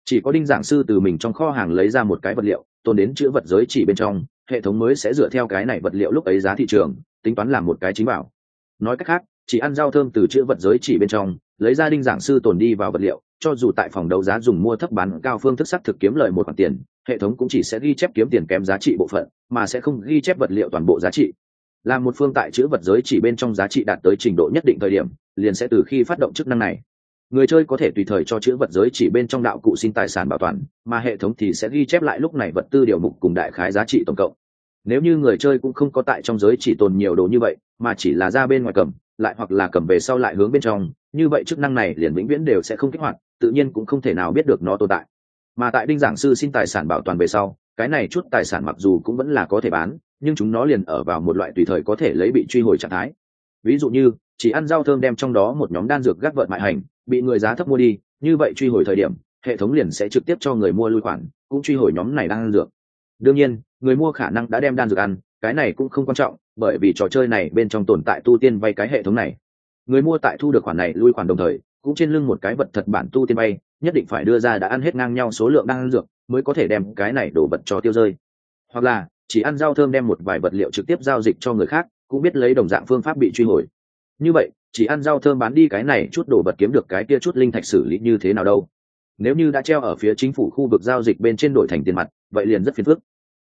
Chỉ có đinh giảng sư từ mình trong kho hàng lấy ra một cái vật liệu, tồn đến chữ vật giới chỉ bên trong, hệ thống mới sẽ dựa theo cái này vật liệu lúc ấy giá thị trường, tính toán làm một cái chính bảo. Nói cách khác, chỉ ăn rau thơm từ chữ vật giới chỉ bên trong, lấy ra đinh giảng sư tồn đi vào vật liệu, cho dù tại phòng đấu giá dùng mua thấp bán cao phương thức sắc thực kiếm lời một khoản tiền hệ thống cũng chỉ sẽ ghi chép kiếm tiền kém giá trị bộ phận, mà sẽ không ghi chép vật liệu toàn bộ giá trị. Là một phương tại chữ vật giới chỉ bên trong giá trị đạt tới trình độ nhất định thời điểm, liền sẽ từ khi phát động chức năng này. Người chơi có thể tùy thời cho chữ vật giới chỉ bên trong đạo cụ xin tài sản bảo toàn, mà hệ thống thì sẽ ghi chép lại lúc này vật tư điều mục cùng đại khái giá trị tổng cộng. Nếu như người chơi cũng không có tại trong giới chỉ tồn nhiều đồ như vậy, mà chỉ là ra bên ngoài cầm, lại hoặc là cầm về sau lại hướng bên trong, như vậy chức năng này liền vĩnh viễn đều sẽ không kích hoạt, tự nhiên cũng không thể nào biết được nó tồn tại mà tại đinh giảng sư xin tài sản bảo toàn về sau, cái này chút tài sản mặc dù cũng vẫn là có thể bán, nhưng chúng nó liền ở vào một loại tùy thời có thể lấy bị truy hồi trạng thái. Ví dụ như, chỉ ăn rau thơm đem trong đó một nhóm đan dược gác vợn mại hành, bị người giá thấp mua đi, như vậy truy hồi thời điểm, hệ thống liền sẽ trực tiếp cho người mua lui khoản, cũng truy hồi nhóm này đan dược. Đương nhiên, người mua khả năng đã đem đan dược ăn, cái này cũng không quan trọng, bởi vì trò chơi này bên trong tồn tại tu tiên vay cái hệ thống này. Người mua tại thu được khoản này lui khoản đồng thời, cũng trên lưng một cái vật thật bản tu tiên vay nhất định phải đưa ra đã ăn hết ngang nhau số lượng đang ăn dược mới có thể đem cái này đổ vật cho tiêu rơi. Hoặc là, chỉ ăn rau thơm đem một vài vật liệu trực tiếp giao dịch cho người khác, cũng biết lấy đồng dạng phương pháp bị truy hồi. Như vậy, chỉ ăn rau thơm bán đi cái này chút đồ vật kiếm được cái kia chút linh thạch xử lý như thế nào đâu. Nếu như đã treo ở phía chính phủ khu vực giao dịch bên trên đổi thành tiền mặt, vậy liền rất phiền phức.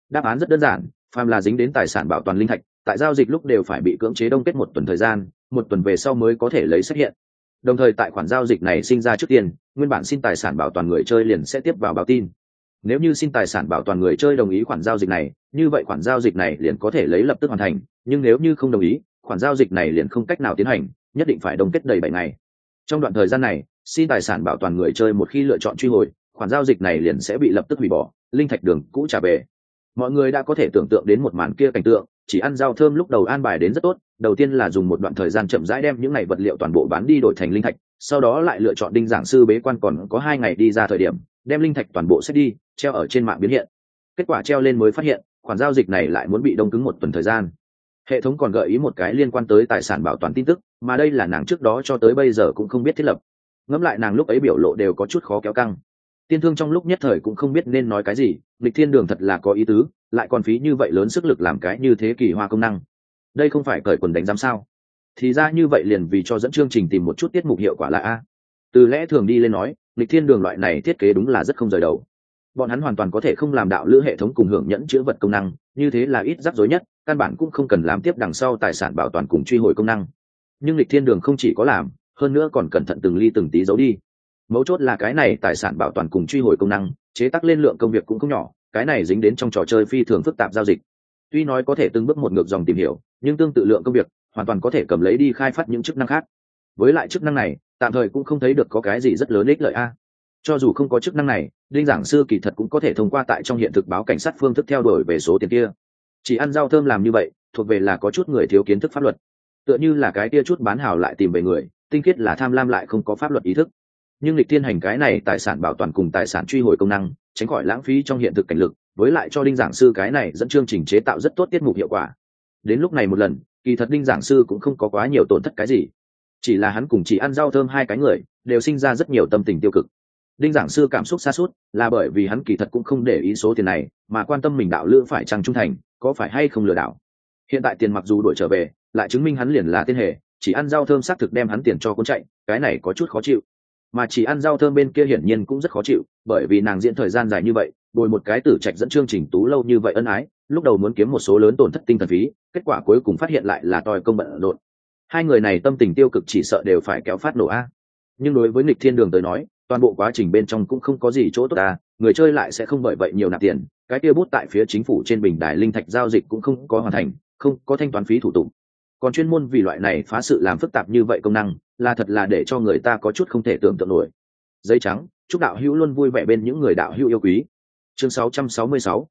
Đáp án rất đơn giản, phàm là dính đến tài sản bảo toàn linh thạch, tại giao dịch lúc đều phải bị cưỡng chế đông kết một tuần thời gian, một tuần về sau mới có thể lấy xét hiện đồng thời tại khoản giao dịch này sinh ra trước tiền, nguyên bản xin tài sản bảo toàn người chơi liền sẽ tiếp vào báo tin. Nếu như xin tài sản bảo toàn người chơi đồng ý khoản giao dịch này như vậy khoản giao dịch này liền có thể lấy lập tức hoàn thành nhưng nếu như không đồng ý khoản giao dịch này liền không cách nào tiến hành nhất định phải đông kết đầy bảy ngày. Trong đoạn thời gian này xin tài sản bảo toàn người chơi một khi lựa chọn truy hồi khoản giao dịch này liền sẽ bị lập tức hủy bỏ linh thạch đường cũ trả về. Mọi người đã có thể tưởng tượng đến một màn kia cảnh tượng chỉ ăn rau thơm lúc đầu an bài đến rất tốt, đầu tiên là dùng một đoạn thời gian chậm rãi đem những ngày vật liệu toàn bộ bán đi đổi thành linh thạch, sau đó lại lựa chọn đinh giảng sư bế quan còn có hai ngày đi ra thời điểm, đem linh thạch toàn bộ xét đi, treo ở trên mạng biến hiện. Kết quả treo lên mới phát hiện, khoản giao dịch này lại muốn bị đông cứng một tuần thời gian. Hệ thống còn gợi ý một cái liên quan tới tài sản bảo toàn tin tức, mà đây là nàng trước đó cho tới bây giờ cũng không biết thiết lập. Ngẫm lại nàng lúc ấy biểu lộ đều có chút khó kéo căng tiên thương trong lúc nhất thời cũng không biết nên nói cái gì, lịch thiên đường thật là có ý tứ, lại còn phí như vậy lớn sức lực làm cái như thế kỳ hoa công năng. Đây không phải cởi quần đánh giám sao? Thì ra như vậy liền vì cho dẫn chương trình tìm một chút tiết mục hiệu quả là a. Từ lẽ thường đi lên nói, lịch thiên đường loại này thiết kế đúng là rất không rời đầu. Bọn hắn hoàn toàn có thể không làm đạo lữ hệ thống cùng hưởng nhẫn chữa vật công năng, như thế là ít rắc rối nhất, căn bản cũng không cần làm tiếp đằng sau tài sản bảo toàn cùng truy hồi công năng. Nhưng lịch thiên đường không chỉ có làm, hơn nữa còn cẩn thận từng ly từng tí giấu đi mấu chốt là cái này tài sản bảo toàn cùng truy hồi công năng, chế tắc lên lượng công việc cũng không nhỏ, cái này dính đến trong trò chơi phi thường phức tạp giao dịch. Tuy nói có thể từng bước một ngược dòng tìm hiểu, nhưng tương tự lượng công việc, hoàn toàn có thể cầm lấy đi khai phát những chức năng khác. Với lại chức năng này, tạm thời cũng không thấy được có cái gì rất lớn ích lợi a. Cho dù không có chức năng này, đinh giảng sư kỳ thật cũng có thể thông qua tại trong hiện thực báo cảnh sát phương thức theo đuổi về số tiền kia. Chỉ ăn rau thơm làm như vậy, thuộc về là có chút người thiếu kiến thức pháp luật. Tựa như là cái kia chút bán hào lại tìm về người, tinh khiết là tham lam lại không có pháp luật ý thức nhưng lịch thiên hành cái này tài sản bảo toàn cùng tài sản truy hồi công năng, tránh khỏi lãng phí trong hiện thực cảnh lực, với lại cho đinh giảng sư cái này dẫn chương trình chế tạo rất tốt tiết mục hiệu quả. Đến lúc này một lần, kỳ thật đinh giảng sư cũng không có quá nhiều tổn thất cái gì. Chỉ là hắn cùng chỉ ăn rau thơm hai cái người, đều sinh ra rất nhiều tâm tình tiêu cực. Đinh giảng sư cảm xúc xa suốt, là bởi vì hắn kỳ thật cũng không để ý số tiền này, mà quan tâm mình đạo lữ phải trăng trung thành, có phải hay không lừa đảo. Hiện tại tiền mặc dù đổi trở về, lại chứng minh hắn liền là tên hề, chỉ ăn rau thơm xác thực đem hắn tiền cho cuốn chạy, cái này có chút khó chịu mà chỉ ăn rau thơm bên kia hiển nhiên cũng rất khó chịu, bởi vì nàng diễn thời gian dài như vậy, bồi một cái tử trạch dẫn chương trình tú lâu như vậy ân ái, lúc đầu muốn kiếm một số lớn tổn thất tinh thần phí, kết quả cuối cùng phát hiện lại là tòi công bận rộn. Hai người này tâm tình tiêu cực chỉ sợ đều phải kéo phát nổ a. Nhưng đối với nghịch thiên đường tới nói, toàn bộ quá trình bên trong cũng không có gì chỗ tốt ta người chơi lại sẽ không bởi vậy nhiều nạp tiền, cái kia bút tại phía chính phủ trên bình đài linh thạch giao dịch cũng không có hoàn thành, không có thanh toán phí thủ tục. Còn chuyên môn vì loại này phá sự làm phức tạp như vậy công năng là thật là để cho người ta có chút không thể tưởng tượng nổi. Giấy trắng, chúc đạo hữu luôn vui vẻ bên những người đạo hữu yêu quý. Chương 666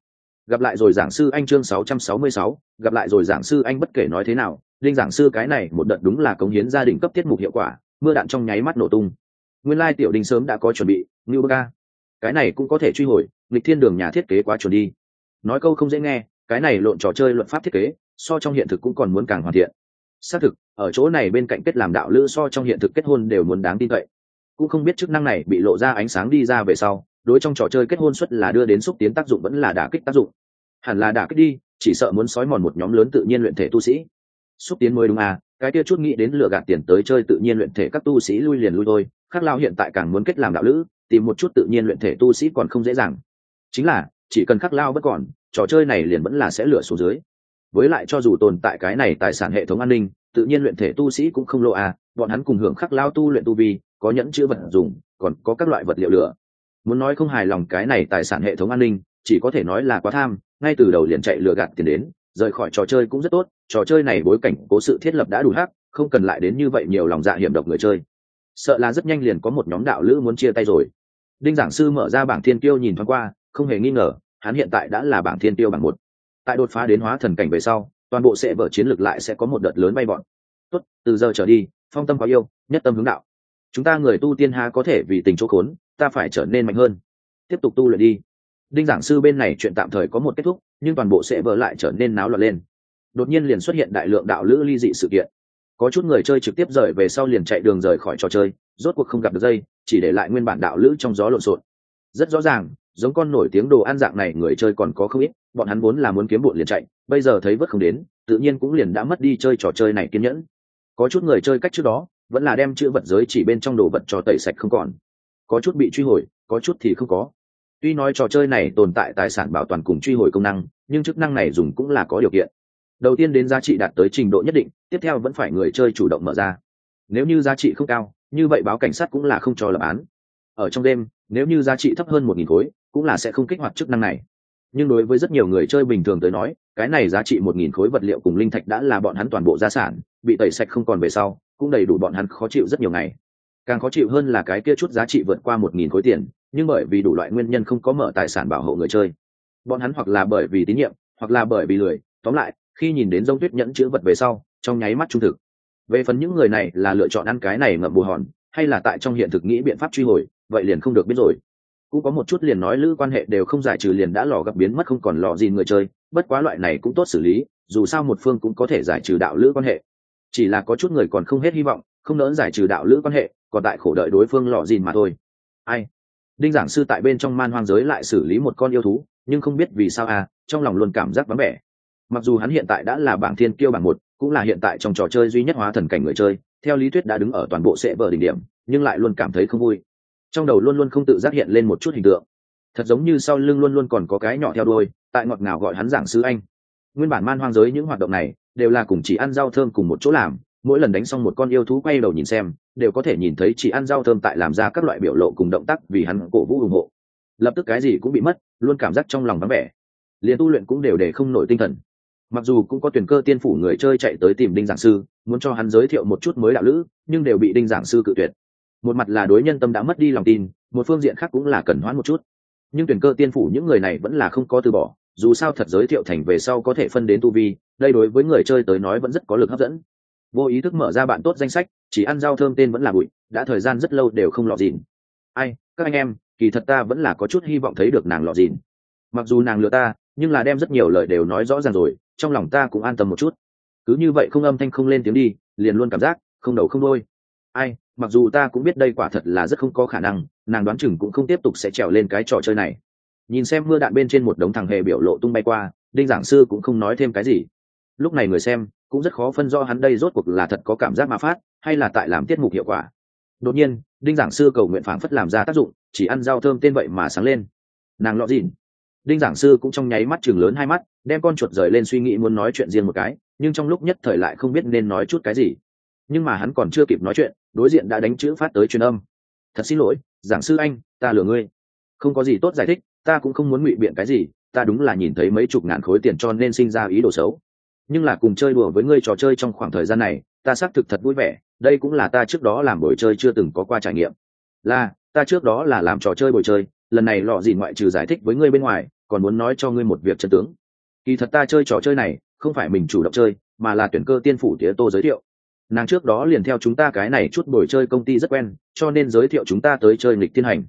gặp lại rồi giảng sư anh chương 666 gặp lại rồi giảng sư anh bất kể nói thế nào linh giảng sư cái này một đợt đúng là cống hiến gia đình cấp tiết mục hiệu quả, mưa đạn trong nháy mắt nổ tung. Nguyên lai tiểu đình sớm đã có chuẩn bị Niu bơ ca. Cái này cũng có thể truy hồi lịch thiên đường nhà thiết kế quá chuẩn đi. Nói câu không dễ nghe, cái này lộn trò chơi luận pháp thiết kế, so trong hiện thực cũng còn muốn càng hoàn thiện xác thực, ở chỗ này bên cạnh kết làm đạo lữ so trong hiện thực kết hôn đều muốn đáng tin cậy. Cũng không biết chức năng này bị lộ ra ánh sáng đi ra về sau, đối trong trò chơi kết hôn suất là đưa đến xúc tiến tác dụng vẫn là đả kích tác dụng. Hẳn là đả kích đi, chỉ sợ muốn sói mòn một nhóm lớn tự nhiên luyện thể tu sĩ. Xúc tiến mới đúng à cái kia chút nghĩ đến lừa gạt tiền tới chơi tự nhiên luyện thể các tu sĩ lui liền lui thôi khắc lao hiện tại càng muốn kết làm đạo lữ, tìm một chút tự nhiên luyện thể tu sĩ còn không dễ dàng. Chính là, chỉ cần khắc lao bất còn, trò chơi này liền vẫn là sẽ lửa xuống dưới với lại cho dù tồn tại cái này tài sản hệ thống an ninh, tự nhiên luyện thể tu sĩ cũng không lộ à bọn hắn cùng hưởng khắc lao tu luyện tu vi, có nhẫn chữ vật dùng, còn có các loại vật liệu lửa. Muốn nói không hài lòng cái này tài sản hệ thống an ninh, chỉ có thể nói là quá tham, ngay từ đầu liền chạy lừa gạt tiền đến, rời khỏi trò chơi cũng rất tốt, trò chơi này bối cảnh, cố sự thiết lập đã đủ hắc, không cần lại đến như vậy nhiều lòng dạ hiểm độc người chơi. Sợ là rất nhanh liền có một nhóm đạo lữ muốn chia tay rồi. Đinh giảng sư mở ra bảng thiên tiêu nhìn thoáng qua, không hề nghi ngờ, hắn hiện tại đã là bảng thiên tiêu bảng một tại đột phá đến hóa thần cảnh về sau, toàn bộ sẽ vở chiến lược lại sẽ có một đợt lớn bay bọn. Tốt, từ giờ trở đi, phong tâm có yêu, nhất tâm hướng đạo. Chúng ta người tu tiên há có thể vì tình chỗ khốn, ta phải trở nên mạnh hơn. Tiếp tục tu luyện đi. Đinh giảng sư bên này chuyện tạm thời có một kết thúc, nhưng toàn bộ sẽ vỡ lại trở nên náo loạn lên. Đột nhiên liền xuất hiện đại lượng đạo lữ ly dị sự kiện. Có chút người chơi trực tiếp rời về sau liền chạy đường rời khỏi trò chơi, rốt cuộc không gặp được dây, chỉ để lại nguyên bản đạo lữ trong gió lộn xộn. Rất rõ ràng giống con nổi tiếng đồ ăn dạng này, người chơi còn có không ít, bọn hắn vốn là muốn kiếm bụn liền chạy, bây giờ thấy vớt không đến, tự nhiên cũng liền đã mất đi chơi trò chơi này kiên nhẫn. Có chút người chơi cách trước đó, vẫn là đem chữ vật giới chỉ bên trong đồ vật cho tẩy sạch không còn. Có chút bị truy hồi, có chút thì không có. Tuy nói trò chơi này tồn tại tài sản bảo toàn cùng truy hồi công năng, nhưng chức năng này dùng cũng là có điều kiện. Đầu tiên đến giá trị đạt tới trình độ nhất định, tiếp theo vẫn phải người chơi chủ động mở ra. Nếu như giá trị không cao, như vậy báo cảnh sát cũng là không cho lập án. Ở trong đêm, nếu như giá trị thấp hơn một nghìn khối cũng là sẽ không kích hoạt chức năng này. Nhưng đối với rất nhiều người chơi bình thường tới nói, cái này giá trị một nghìn khối vật liệu cùng linh thạch đã là bọn hắn toàn bộ gia sản, bị tẩy sạch không còn về sau, cũng đầy đủ bọn hắn khó chịu rất nhiều ngày. Càng khó chịu hơn là cái kia chút giá trị vượt qua một nghìn khối tiền, nhưng bởi vì đủ loại nguyên nhân không có mở tài sản bảo hộ người chơi. Bọn hắn hoặc là bởi vì tín nhiệm, hoặc là bởi vì lười, tóm lại, khi nhìn đến dông tuyết nhẫn chữ vật về sau, trong nháy mắt trung thực. Về phần những người này là lựa chọn ăn cái này ngậm bù hòn, hay là tại trong hiện thực nghĩ biện pháp truy hồi, vậy liền không được biết rồi cũng có một chút liền nói lữ quan hệ đều không giải trừ liền đã lò gặp biến mất không còn lò gì người chơi, bất quá loại này cũng tốt xử lý, dù sao một phương cũng có thể giải trừ đạo lữ quan hệ. Chỉ là có chút người còn không hết hy vọng, không nỡ giải trừ đạo lữ quan hệ, còn tại khổ đợi đối phương lò gì mà thôi. Ai? Đinh giảng sư tại bên trong man hoang giới lại xử lý một con yêu thú, nhưng không biết vì sao à trong lòng luôn cảm giác vắng vẻ. Mặc dù hắn hiện tại đã là bảng thiên kiêu bảng một, cũng là hiện tại trong trò chơi duy nhất hóa thần cảnh người chơi, theo lý thuyết đã đứng ở toàn bộ sệ vở đỉnh điểm, nhưng lại luôn cảm thấy không vui trong đầu luôn luôn không tự giác hiện lên một chút hình tượng. Thật giống như sau lưng luôn luôn còn có cái nhỏ theo đuôi, tại ngọt ngào gọi hắn giảng sư anh. Nguyên bản man hoang giới những hoạt động này đều là cùng chỉ ăn rau thơm cùng một chỗ làm, mỗi lần đánh xong một con yêu thú quay đầu nhìn xem, đều có thể nhìn thấy chỉ ăn rau thơm tại làm ra các loại biểu lộ cùng động tác vì hắn cổ vũ ủng hộ. Lập tức cái gì cũng bị mất, luôn cảm giác trong lòng vắng vẻ. Liền tu luyện cũng đều để không nổi tinh thần. Mặc dù cũng có tuyển cơ tiên phủ người chơi chạy tới tìm đinh giảng sư, muốn cho hắn giới thiệu một chút mới đạo lữ, nhưng đều bị đinh giảng sư cự tuyệt một mặt là đối nhân tâm đã mất đi lòng tin, một phương diện khác cũng là cần hoãn một chút. Nhưng tuyển cơ tiên phủ những người này vẫn là không có từ bỏ, dù sao thật giới thiệu thành về sau có thể phân đến tu vi, đây đối với người chơi tới nói vẫn rất có lực hấp dẫn. Vô ý thức mở ra bạn tốt danh sách, chỉ ăn rau thơm tên vẫn là bụi, đã thời gian rất lâu đều không lọt dìn. Ai, các anh em, kỳ thật ta vẫn là có chút hy vọng thấy được nàng lọt dìn. Mặc dù nàng lừa ta, nhưng là đem rất nhiều lời đều nói rõ ràng rồi, trong lòng ta cũng an tâm một chút. Cứ như vậy không âm thanh không lên tiếng đi, liền luôn cảm giác, không đầu không đôi ai, mặc dù ta cũng biết đây quả thật là rất không có khả năng, nàng đoán chừng cũng không tiếp tục sẽ trèo lên cái trò chơi này. Nhìn xem mưa đạn bên trên một đống thằng hề biểu lộ tung bay qua, đinh giảng sư cũng không nói thêm cái gì. Lúc này người xem, cũng rất khó phân do hắn đây rốt cuộc là thật có cảm giác mà phát, hay là tại làm tiết mục hiệu quả. Đột nhiên, đinh giảng sư cầu nguyện phảng phất làm ra tác dụng, chỉ ăn rau thơm tên vậy mà sáng lên. Nàng lọ dịn. Đinh giảng sư cũng trong nháy mắt chừng lớn hai mắt, đem con chuột rời lên suy nghĩ muốn nói chuyện riêng một cái, nhưng trong lúc nhất thời lại không biết nên nói chút cái gì nhưng mà hắn còn chưa kịp nói chuyện, đối diện đã đánh chữ phát tới truyền âm. Thật xin lỗi, giảng sư anh, ta lừa ngươi. Không có gì tốt giải thích, ta cũng không muốn ngụy biện cái gì, ta đúng là nhìn thấy mấy chục ngàn khối tiền cho nên sinh ra ý đồ xấu. Nhưng là cùng chơi đùa với ngươi trò chơi trong khoảng thời gian này, ta xác thực thật vui vẻ, đây cũng là ta trước đó làm buổi chơi chưa từng có qua trải nghiệm. Là, ta trước đó là làm trò chơi buổi chơi, lần này lọ gì ngoại trừ giải thích với ngươi bên ngoài, còn muốn nói cho ngươi một việc chân tướng. Kỳ thật ta chơi trò chơi này, không phải mình chủ động chơi, mà là tuyển cơ tiên phủ tía tô giới thiệu nàng trước đó liền theo chúng ta cái này chút bồi chơi công ty rất quen, cho nên giới thiệu chúng ta tới chơi nghịch thiên hành.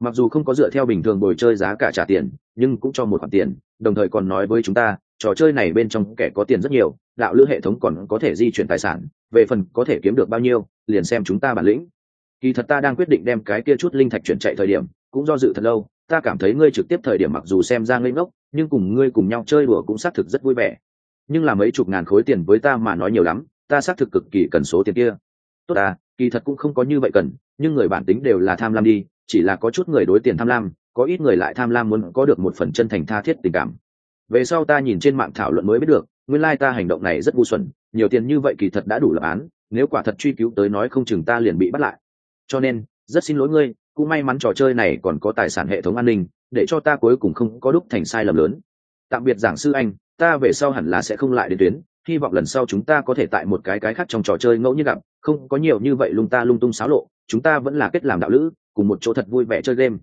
Mặc dù không có dựa theo bình thường bồi chơi giá cả trả tiền, nhưng cũng cho một khoản tiền, đồng thời còn nói với chúng ta, trò chơi này bên trong kẻ có tiền rất nhiều, đạo lữ hệ thống còn có thể di chuyển tài sản, về phần có thể kiếm được bao nhiêu, liền xem chúng ta bản lĩnh. Kỳ thật ta đang quyết định đem cái kia chút linh thạch chuyển chạy thời điểm, cũng do dự thật lâu, ta cảm thấy ngươi trực tiếp thời điểm mặc dù xem ra ngây ngốc, nhưng cùng ngươi cùng nhau chơi đùa cũng xác thực rất vui vẻ. Nhưng là mấy chục ngàn khối tiền với ta mà nói nhiều lắm ta xác thực cực kỳ cần số tiền kia. Tốt à kỳ thật cũng không có như vậy cần, nhưng người bản tính đều là tham lam đi, chỉ là có chút người đối tiền tham lam, có ít người lại tham lam muốn có được một phần chân thành tha thiết tình cảm. Về sau ta nhìn trên mạng thảo luận mới biết được, nguyên lai ta hành động này rất ngu xuẩn, nhiều tiền như vậy kỳ thật đã đủ lập án, nếu quả thật truy cứu tới nói không chừng ta liền bị bắt lại. Cho nên, rất xin lỗi ngươi, cũng may mắn trò chơi này còn có tài sản hệ thống an ninh, để cho ta cuối cùng không có đúc thành sai lầm lớn. Tạm biệt giảng sư anh, ta về sau hẳn là sẽ không lại đến tuyến hy vọng lần sau chúng ta có thể tại một cái cái khác trong trò chơi ngẫu nhiên gặp, không có nhiều như vậy lung ta lung tung xáo lộ, chúng ta vẫn là kết làm đạo lữ, cùng một chỗ thật vui vẻ chơi game.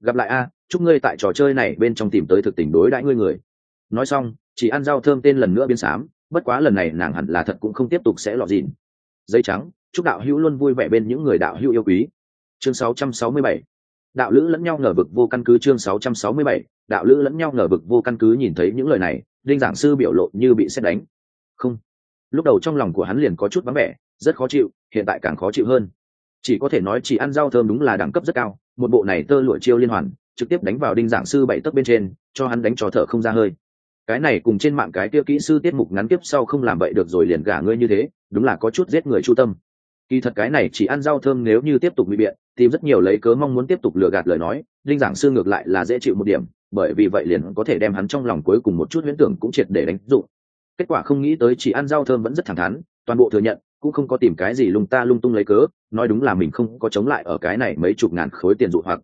Gặp lại a, chúc ngươi tại trò chơi này bên trong tìm tới thực tình đối đãi ngươi người. Nói xong, chỉ ăn rau thơm tên lần nữa biến xám, bất quá lần này nàng hẳn là thật cũng không tiếp tục sẽ lọt dịn. Dây trắng, chúc đạo hữu luôn vui vẻ bên những người đạo hữu yêu quý. Chương 667 đạo lữ lẫn nhau ngờ vực vô căn cứ chương 667 đạo lữ lẫn nhau ngờ vực vô căn cứ nhìn thấy những lời này, đinh giảng sư biểu lộ như bị xét đánh lúc đầu trong lòng của hắn liền có chút vắng vẻ, rất khó chịu, hiện tại càng khó chịu hơn. Chỉ có thể nói chỉ ăn rau thơm đúng là đẳng cấp rất cao, một bộ này tơ lụa chiêu liên hoàn, trực tiếp đánh vào đinh giảng sư bảy tấc bên trên, cho hắn đánh trò thở không ra hơi. Cái này cùng trên mạng cái kia kỹ sư tiết mục ngắn tiếp sau không làm vậy được rồi liền gả ngươi như thế, đúng là có chút giết người chu tâm. Kỳ thật cái này chỉ ăn rau thơm nếu như tiếp tục bị biện tìm rất nhiều lấy cớ mong muốn tiếp tục lừa gạt lời nói linh giảng sư ngược lại là dễ chịu một điểm, bởi vì vậy liền có thể đem hắn trong lòng cuối cùng một chút huyễn tưởng cũng triệt để đánh dụng kết quả không nghĩ tới chỉ ăn rau thơm vẫn rất thẳng thắn, toàn bộ thừa nhận, cũng không có tìm cái gì lung ta lung tung lấy cớ, nói đúng là mình không có chống lại ở cái này mấy chục ngàn khối tiền dụ hoặc.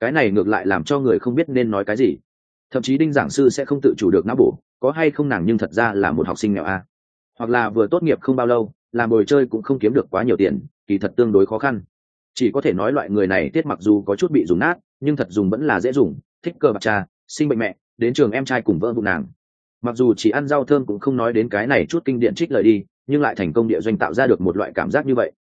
Cái này ngược lại làm cho người không biết nên nói cái gì. Thậm chí đinh giảng sư sẽ không tự chủ được não bổ, có hay không nàng nhưng thật ra là một học sinh nghèo a. Hoặc là vừa tốt nghiệp không bao lâu, làm bồi chơi cũng không kiếm được quá nhiều tiền, kỳ thật tương đối khó khăn. Chỉ có thể nói loại người này tiết mặc dù có chút bị dùng nát, nhưng thật dùng vẫn là dễ dùng, thích cơ bạc cha, sinh bệnh mẹ, đến trường em trai cùng vợ vụ nàng mặc dù chỉ ăn rau thơm cũng không nói đến cái này chút kinh điện trích lời đi, nhưng lại thành công địa doanh tạo ra được một loại cảm giác như vậy.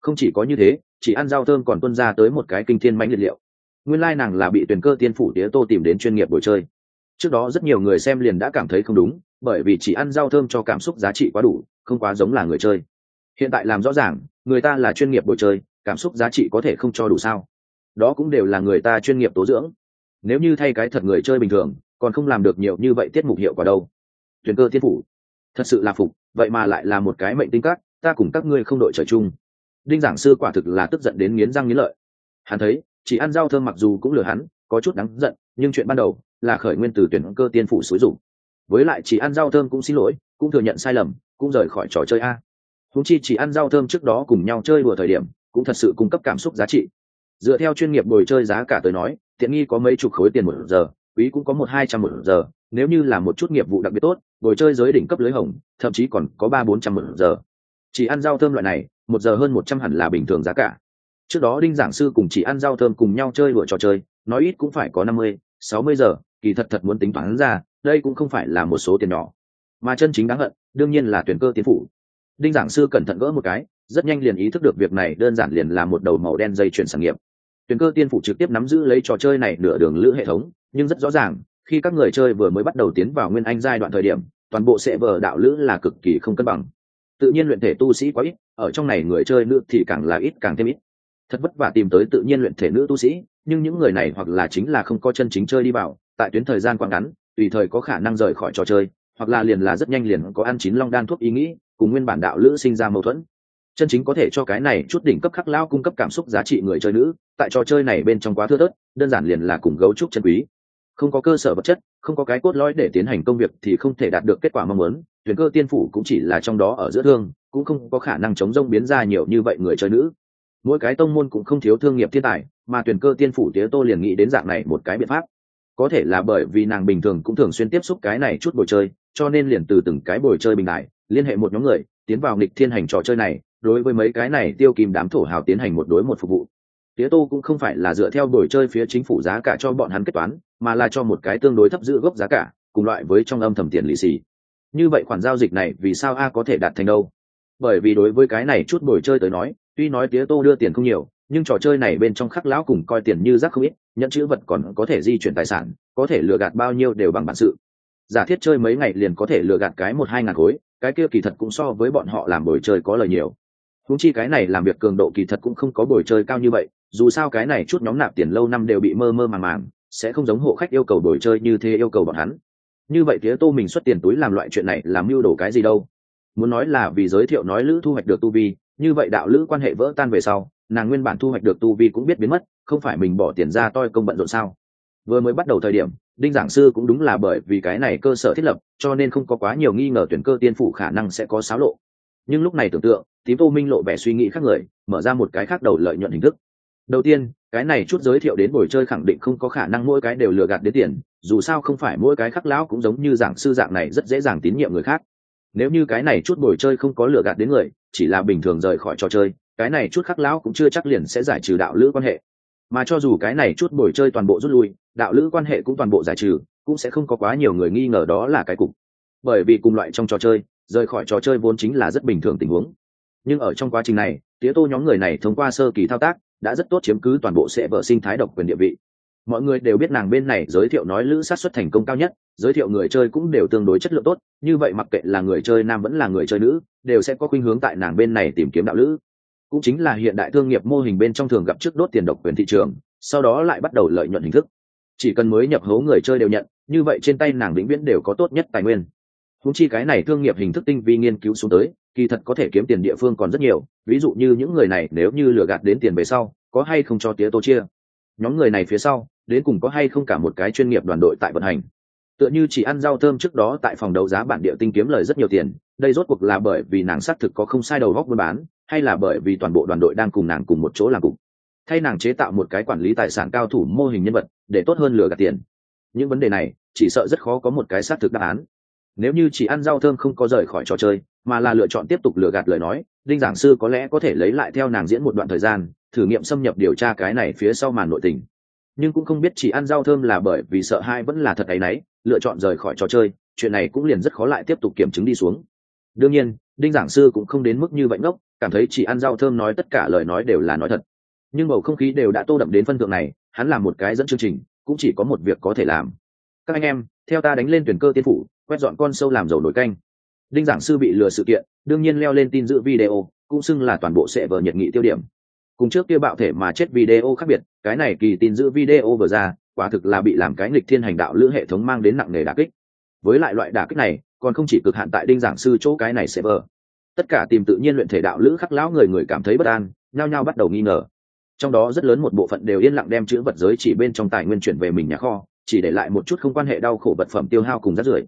Không chỉ có như thế, chỉ ăn rau thơm còn tuân ra tới một cái kinh thiên mãnh liệt liệu. Nguyên lai nàng là bị tuyển cơ tiên phủ tía tô tìm đến chuyên nghiệp buổi chơi. Trước đó rất nhiều người xem liền đã cảm thấy không đúng, bởi vì chỉ ăn rau thơm cho cảm xúc giá trị quá đủ, không quá giống là người chơi. Hiện tại làm rõ ràng, người ta là chuyên nghiệp buổi chơi, cảm xúc giá trị có thể không cho đủ sao? Đó cũng đều là người ta chuyên nghiệp tố dưỡng. Nếu như thay cái thật người chơi bình thường, còn không làm được nhiều như vậy tiết mục hiệu quả đâu tuyển cơ thiên phủ. Thật sự là phục, vậy mà lại là một cái mệnh tinh các, ta cùng các ngươi không đội trời chung. Đinh giảng sư quả thực là tức giận đến nghiến răng nghiến lợi. Hắn thấy, chỉ ăn rau thơm mặc dù cũng lừa hắn, có chút đáng giận, nhưng chuyện ban đầu là khởi nguyên từ tuyển cơ tiên phủ xúi dụng với lại chỉ ăn rau thơm cũng xin lỗi, cũng thừa nhận sai lầm, cũng rời khỏi trò chơi a. Húng chi chỉ ăn rau thơm trước đó cùng nhau chơi đùa thời điểm, cũng thật sự cung cấp cảm xúc giá trị. Dựa theo chuyên nghiệp bồi chơi giá cả tới nói, tiện nghi có mấy chục khối tiền một giờ quý cũng có một hai trăm một giờ, nếu như là một chút nghiệp vụ đặc biệt tốt, ngồi chơi giới đỉnh cấp lưới hồng, thậm chí còn có ba bốn trăm một giờ. Chỉ ăn rau thơm loại này, một giờ hơn một trăm hẳn là bình thường giá cả. Trước đó đinh giảng sư cùng chỉ ăn rau thơm cùng nhau chơi đùa trò chơi, nói ít cũng phải có năm mươi, sáu mươi giờ, kỳ thật thật muốn tính toán ra, đây cũng không phải là một số tiền nhỏ. Mà chân chính đáng hận, đương nhiên là tuyển cơ tiến phủ. Đinh giảng sư cẩn thận gỡ một cái, rất nhanh liền ý thức được việc này đơn giản liền là một đầu màu đen dây chuyển sản nghiệp. Tuyển cơ tiên phủ trực tiếp nắm giữ lấy trò chơi này nửa đường lữ hệ thống nhưng rất rõ ràng, khi các người chơi vừa mới bắt đầu tiến vào nguyên anh giai đoạn thời điểm, toàn bộ sẽ vờ đạo lữ là cực kỳ không cân bằng. Tự nhiên luyện thể tu sĩ quá ít, ở trong này người chơi nữ thì càng là ít càng thêm ít. Thật vất vả tìm tới tự nhiên luyện thể nữ tu sĩ, nhưng những người này hoặc là chính là không có chân chính chơi đi vào, tại tuyến thời gian quá ngắn, tùy thời có khả năng rời khỏi trò chơi, hoặc là liền là rất nhanh liền có ăn chín long đan thuốc ý nghĩ, cùng nguyên bản đạo lữ sinh ra mâu thuẫn. Chân chính có thể cho cái này chút đỉnh cấp khắc lao cung cấp cảm xúc giá trị người chơi nữ, tại trò chơi này bên trong quá thưa thớt, đơn giản liền là cùng gấu trúc chân quý không có cơ sở vật chất, không có cái cốt lõi để tiến hành công việc thì không thể đạt được kết quả mong muốn. Tuyển cơ tiên phủ cũng chỉ là trong đó ở giữa thương, cũng không có khả năng chống rông biến ra nhiều như vậy người chơi nữ. Mỗi cái tông môn cũng không thiếu thương nghiệp thiên tài, mà tuyển cơ tiên phủ tía tô liền nghĩ đến dạng này một cái biện pháp. Có thể là bởi vì nàng bình thường cũng thường xuyên tiếp xúc cái này chút bồi chơi, cho nên liền từ từng cái bồi chơi bình đại, liên hệ một nhóm người, tiến vào nghịch thiên hành trò chơi này, đối với mấy cái này tiêu kìm đám thổ hào tiến hành một đối một phục vụ tía tô cũng không phải là dựa theo đổi chơi phía chính phủ giá cả cho bọn hắn kết toán, mà là cho một cái tương đối thấp giữ gốc giá cả, cùng loại với trong âm thầm tiền lì xì. Như vậy khoản giao dịch này vì sao a có thể đạt thành đâu? Bởi vì đối với cái này chút đổi chơi tới nói, tuy nói tía tô đưa tiền không nhiều, nhưng trò chơi này bên trong khắc lão cùng coi tiền như rác không ít nhận chữ vật còn có thể di chuyển tài sản, có thể lừa gạt bao nhiêu đều bằng bản sự. Giả thiết chơi mấy ngày liền có thể lừa gạt cái một hai ngàn khối, cái kia kỳ thật cũng so với bọn họ làm buổi chơi có lời nhiều húng chi cái này làm việc cường độ kỳ thật cũng không có bồi chơi cao như vậy, dù sao cái này chút nhóm nạp tiền lâu năm đều bị mơ mơ màng màng, sẽ không giống hộ khách yêu cầu đổi chơi như thế yêu cầu bọn hắn. Như vậy tía tô mình xuất tiền túi làm loại chuyện này làm mưu đồ cái gì đâu? Muốn nói là vì giới thiệu nói lữ thu hoạch được tu vi, như vậy đạo lữ quan hệ vỡ tan về sau, nàng nguyên bản thu hoạch được tu vi cũng biết biến mất, không phải mình bỏ tiền ra toi công bận rộn sao? Vừa mới bắt đầu thời điểm, đinh giảng sư cũng đúng là bởi vì cái này cơ sở thiết lập, cho nên không có quá nhiều nghi ngờ tuyển cơ tiên phủ khả năng sẽ có xáo lộ. Nhưng lúc này tưởng tượng tím tô minh lộ vẻ suy nghĩ khác người, mở ra một cái khác đầu lợi nhuận hình thức. Đầu tiên, cái này chút giới thiệu đến buổi chơi khẳng định không có khả năng mỗi cái đều lừa gạt đến tiền, dù sao không phải mỗi cái khắc lão cũng giống như giảng sư dạng này rất dễ dàng tín nhiệm người khác. Nếu như cái này chút buổi chơi không có lừa gạt đến người, chỉ là bình thường rời khỏi trò chơi, cái này chút khắc lão cũng chưa chắc liền sẽ giải trừ đạo lữ quan hệ. Mà cho dù cái này chút buổi chơi toàn bộ rút lui, đạo lữ quan hệ cũng toàn bộ giải trừ, cũng sẽ không có quá nhiều người nghi ngờ đó là cái cục. Bởi vì cùng loại trong trò chơi, rời khỏi trò chơi vốn chính là rất bình thường tình huống nhưng ở trong quá trình này, tía tô nhóm người này thông qua sơ kỳ thao tác, đã rất tốt chiếm cứ toàn bộ sẽ vợ sinh thái độc quyền địa vị. Mọi người đều biết nàng bên này giới thiệu nói lữ sát xuất thành công cao nhất, giới thiệu người chơi cũng đều tương đối chất lượng tốt, như vậy mặc kệ là người chơi nam vẫn là người chơi nữ, đều sẽ có khuynh hướng tại nàng bên này tìm kiếm đạo lữ. Cũng chính là hiện đại thương nghiệp mô hình bên trong thường gặp trước đốt tiền độc quyền thị trường, sau đó lại bắt đầu lợi nhuận hình thức. Chỉ cần mới nhập hố người chơi đều nhận, như vậy trên tay nàng vĩnh viễn đều có tốt nhất tài nguyên húng chi cái này thương nghiệp hình thức tinh vi nghiên cứu xuống tới, kỳ thật có thể kiếm tiền địa phương còn rất nhiều, ví dụ như những người này nếu như lừa gạt đến tiền về sau, có hay không cho tía tô chia? Nhóm người này phía sau, đến cùng có hay không cả một cái chuyên nghiệp đoàn đội tại vận hành? Tựa như chỉ ăn rau thơm trước đó tại phòng đấu giá bản địa tinh kiếm lời rất nhiều tiền, đây rốt cuộc là bởi vì nàng xác thực có không sai đầu góc buôn bán, hay là bởi vì toàn bộ đoàn đội đang cùng nàng cùng một chỗ làm cùng thay nàng chế tạo một cái quản lý tài sản cao thủ mô hình nhân vật, để tốt hơn lừa gạt tiền. Những vấn đề này, chỉ sợ rất khó có một cái xác thực đáp án nếu như chỉ ăn rau thơm không có rời khỏi trò chơi, mà là lựa chọn tiếp tục lừa gạt lời nói, đinh giảng sư có lẽ có thể lấy lại theo nàng diễn một đoạn thời gian, thử nghiệm xâm nhập điều tra cái này phía sau màn nội tình. Nhưng cũng không biết chỉ ăn rau thơm là bởi vì sợ hai vẫn là thật áy náy lựa chọn rời khỏi trò chơi, chuyện này cũng liền rất khó lại tiếp tục kiểm chứng đi xuống. Đương nhiên, đinh giảng sư cũng không đến mức như vậy ngốc, cảm thấy chỉ ăn rau thơm nói tất cả lời nói đều là nói thật. Nhưng bầu không khí đều đã tô đậm đến phân thượng này, hắn làm một cái dẫn chương trình, cũng chỉ có một việc có thể làm. Các anh em, theo ta đánh lên tuyển cơ tiên phủ quét dọn con sâu làm dầu nổi canh. Đinh giảng sư bị lừa sự kiện, đương nhiên leo lên tin giữ video, cũng xưng là toàn bộ sẽ vờ nhiệt nghị tiêu điểm. Cùng trước kia bạo thể mà chết video khác biệt, cái này kỳ tin giữ video vừa ra, quả thực là bị làm cái nghịch thiên hành đạo lữ hệ thống mang đến nặng nề đà kích. Với lại loại đà kích này, còn không chỉ cực hạn tại đinh giảng sư chỗ cái này sẽ vờ. Tất cả tìm tự nhiên luyện thể đạo lữ khắc lão người người cảm thấy bất an, nhao nhao bắt đầu nghi ngờ. Trong đó rất lớn một bộ phận đều yên lặng đem chữ vật giới chỉ bên trong tài nguyên chuyển về mình nhà kho, chỉ để lại một chút không quan hệ đau khổ vật phẩm tiêu hao cùng rác rưởi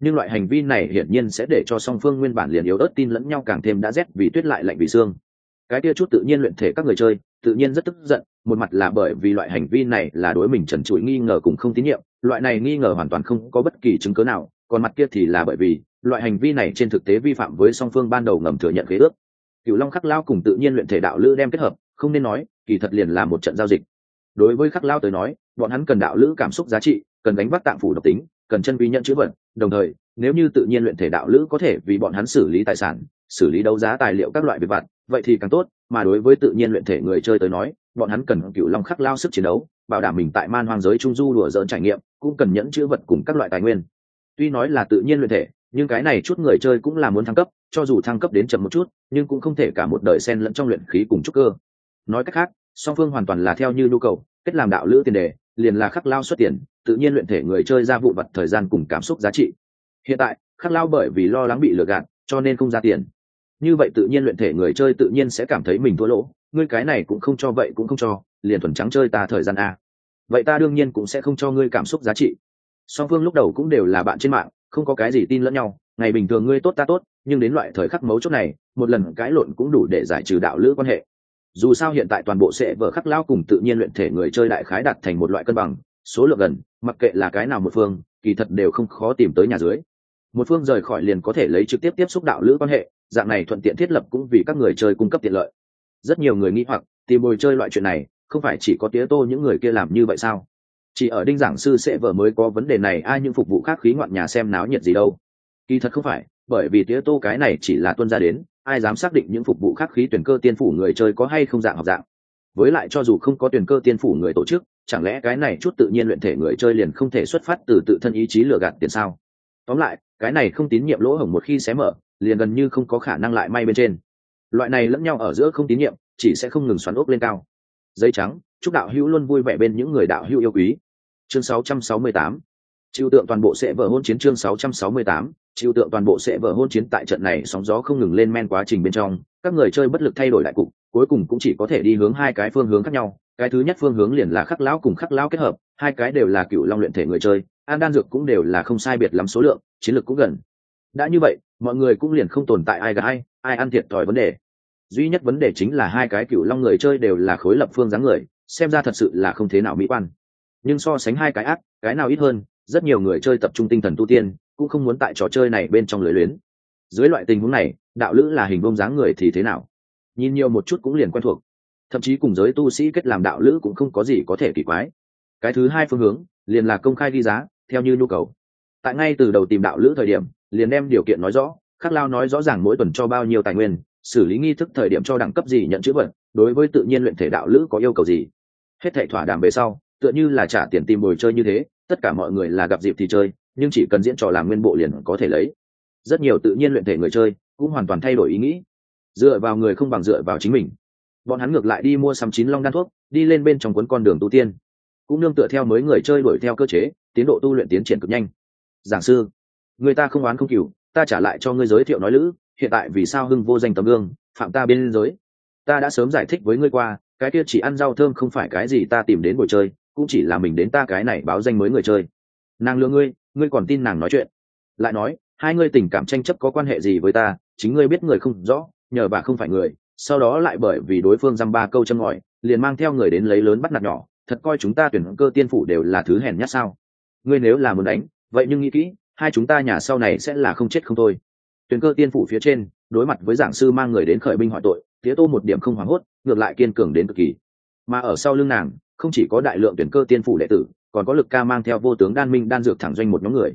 nhưng loại hành vi này hiển nhiên sẽ để cho song phương nguyên bản liền yếu ớt tin lẫn nhau càng thêm đã rét vì tuyết lại lạnh vì xương. Cái kia chút tự nhiên luyện thể các người chơi, tự nhiên rất tức giận, một mặt là bởi vì loại hành vi này là đối mình trần trụi nghi ngờ cùng không tín nhiệm, loại này nghi ngờ hoàn toàn không có bất kỳ chứng cớ nào, còn mặt kia thì là bởi vì loại hành vi này trên thực tế vi phạm với song phương ban đầu ngầm thừa nhận khế ước. Cựu long khắc lao cùng tự nhiên luyện thể đạo lữ đem kết hợp, không nên nói, kỳ thật liền là một trận giao dịch. Đối với khắc lao tới nói, bọn hắn cần đạo lữ cảm xúc giá trị, cần đánh vác tạm phủ độc tính cần chân quý nhận chữ vật, đồng thời nếu như tự nhiên luyện thể đạo lữ có thể vì bọn hắn xử lý tài sản xử lý đấu giá tài liệu các loại việc vặt vậy thì càng tốt mà đối với tự nhiên luyện thể người chơi tới nói bọn hắn cần cựu long khắc lao sức chiến đấu bảo đảm mình tại man hoang giới trung du đùa dỡn trải nghiệm cũng cần nhẫn chữ vật cùng các loại tài nguyên. Tuy nói là tự nhiên luyện thể nhưng cái này chút người chơi cũng là muốn thăng cấp cho dù thăng cấp đến chậm một chút nhưng cũng không thể cả một đời sen lẫn trong luyện khí cùng trúc cơ. Nói cách khác song phương hoàn toàn là theo như nhu cầu kết làm đạo lữ tiền đề liền là khắc lao xuất tiền tự nhiên luyện thể người chơi ra vụ vật thời gian cùng cảm xúc giá trị. Hiện tại, khắc lao bởi vì lo lắng bị lừa gạt, cho nên không ra tiền. Như vậy tự nhiên luyện thể người chơi tự nhiên sẽ cảm thấy mình thua lỗ, ngươi cái này cũng không cho, vậy cũng không cho, liền thuần trắng chơi ta thời gian a. Vậy ta đương nhiên cũng sẽ không cho ngươi cảm xúc giá trị. Song phương lúc đầu cũng đều là bạn trên mạng, không có cái gì tin lẫn nhau, ngày bình thường ngươi tốt ta tốt, nhưng đến loại thời khắc mấu chốt này, một lần cãi lộn cũng đủ để giải trừ đạo lữ quan hệ. Dù sao hiện tại toàn bộ sẽ vở khắc lao cùng tự nhiên luyện thể người chơi đại khái đặt thành một loại cân bằng số lượng gần, mặc kệ là cái nào một phương, kỳ thật đều không khó tìm tới nhà dưới. Một phương rời khỏi liền có thể lấy trực tiếp tiếp xúc đạo lữ quan hệ, dạng này thuận tiện thiết lập cũng vì các người chơi cung cấp tiện lợi. Rất nhiều người nghĩ hoặc, tìm bồi chơi loại chuyện này, không phải chỉ có tía tô những người kia làm như vậy sao? Chỉ ở đinh giảng sư sẽ vợ mới có vấn đề này, ai những phục vụ khác khí ngoạn nhà xem náo nhiệt gì đâu. Kỳ thật không phải, bởi vì tía tô cái này chỉ là tuân ra đến, ai dám xác định những phục vụ khác khí tuyển cơ tiên phủ người chơi có hay không dạng học dạng với lại cho dù không có tuyển cơ tiên phủ người tổ chức, chẳng lẽ cái này chút tự nhiên luyện thể người chơi liền không thể xuất phát từ tự thân ý chí lừa gạt tiền sao? Tóm lại, cái này không tín nhiệm lỗ hổng một khi xé mở, liền gần như không có khả năng lại may bên trên. Loại này lẫn nhau ở giữa không tín nhiệm, chỉ sẽ không ngừng xoắn ốc lên cao. Giấy trắng, chúc đạo hữu luôn vui vẻ bên những người đạo hữu yêu quý. Chương 668 chịu tượng toàn bộ sẽ vỡ hôn chiến chương 668 chịu tượng toàn bộ sẽ vỡ hôn chiến tại trận này sóng gió không ngừng lên men quá trình bên trong. Các người chơi bất lực thay đổi đại cục cuối cùng cũng chỉ có thể đi hướng hai cái phương hướng khác nhau. Cái thứ nhất phương hướng liền là khắc lão cùng khắc lão kết hợp, hai cái đều là cựu long luyện thể người chơi, an đan dược cũng đều là không sai biệt lắm số lượng, chiến lược cũng gần. Đã như vậy, mọi người cũng liền không tồn tại ai gà ai ai ăn thiệt thòi vấn đề. Duy nhất vấn đề chính là hai cái cựu long người chơi đều là khối lập phương dáng người, xem ra thật sự là không thế nào mỹ quan. Nhưng so sánh hai cái ác, cái nào ít hơn, rất nhiều người chơi tập trung tinh thần tu tiên, cũng không muốn tại trò chơi này bên trong lưới luyến. Dưới loại tình huống này, đạo lữ là hình bông dáng người thì thế nào? Nhìn nhiều một chút cũng liền quen thuộc. Thậm chí cùng giới tu sĩ kết làm đạo lữ cũng không có gì có thể kỳ quái. Cái thứ hai phương hướng, liền là công khai ghi giá, theo như nhu cầu. Tại ngay từ đầu tìm đạo lữ thời điểm, liền đem điều kiện nói rõ, khắc lao nói rõ ràng mỗi tuần cho bao nhiêu tài nguyên, xử lý nghi thức thời điểm cho đẳng cấp gì nhận chữ vật, đối với tự nhiên luyện thể đạo lữ có yêu cầu gì. Hết thệ thỏa đàm về sau, tựa như là trả tiền tìm bồi chơi như thế, tất cả mọi người là gặp dịp thì chơi, nhưng chỉ cần diễn trò làm nguyên bộ liền có thể lấy. Rất nhiều tự nhiên luyện thể người chơi cũng hoàn toàn thay đổi ý nghĩ dựa vào người không bằng dựa vào chính mình. Bọn hắn ngược lại đi mua sắm chín long đan thuốc, đi lên bên trong cuốn con đường tu tiên. Cũng nương tựa theo mới người chơi đuổi theo cơ chế, tiến độ tu luyện tiến triển cực nhanh. Giảng sư, người ta không oán không cừu, ta trả lại cho ngươi giới thiệu nói lữ, hiện tại vì sao hưng vô danh tấm gương, phạm ta bên giới? Ta đã sớm giải thích với ngươi qua, cái kia chỉ ăn rau thơm không phải cái gì ta tìm đến buổi chơi, cũng chỉ là mình đến ta cái này báo danh mới người chơi. Nàng lừa ngươi ngươi còn tin nàng nói chuyện. Lại nói, hai ngươi tình cảm tranh chấp có quan hệ gì với ta, chính ngươi biết người không rõ nhờ bà không phải người, sau đó lại bởi vì đối phương dăm ba câu châm ngòi, liền mang theo người đến lấy lớn bắt nạt nhỏ, thật coi chúng ta tuyển cơ tiên phủ đều là thứ hèn nhát sao? Ngươi nếu là muốn đánh, vậy nhưng nghĩ kỹ, hai chúng ta nhà sau này sẽ là không chết không thôi. Tuyển cơ tiên phủ phía trên, đối mặt với giảng sư mang người đến khởi binh hỏi tội, tía tô một điểm không hoảng hốt, ngược lại kiên cường đến cực kỳ. Mà ở sau lưng nàng, không chỉ có đại lượng tuyển cơ tiên phủ đệ tử, còn có lực ca mang theo vô tướng đan minh đan dược thẳng doanh một nhóm người.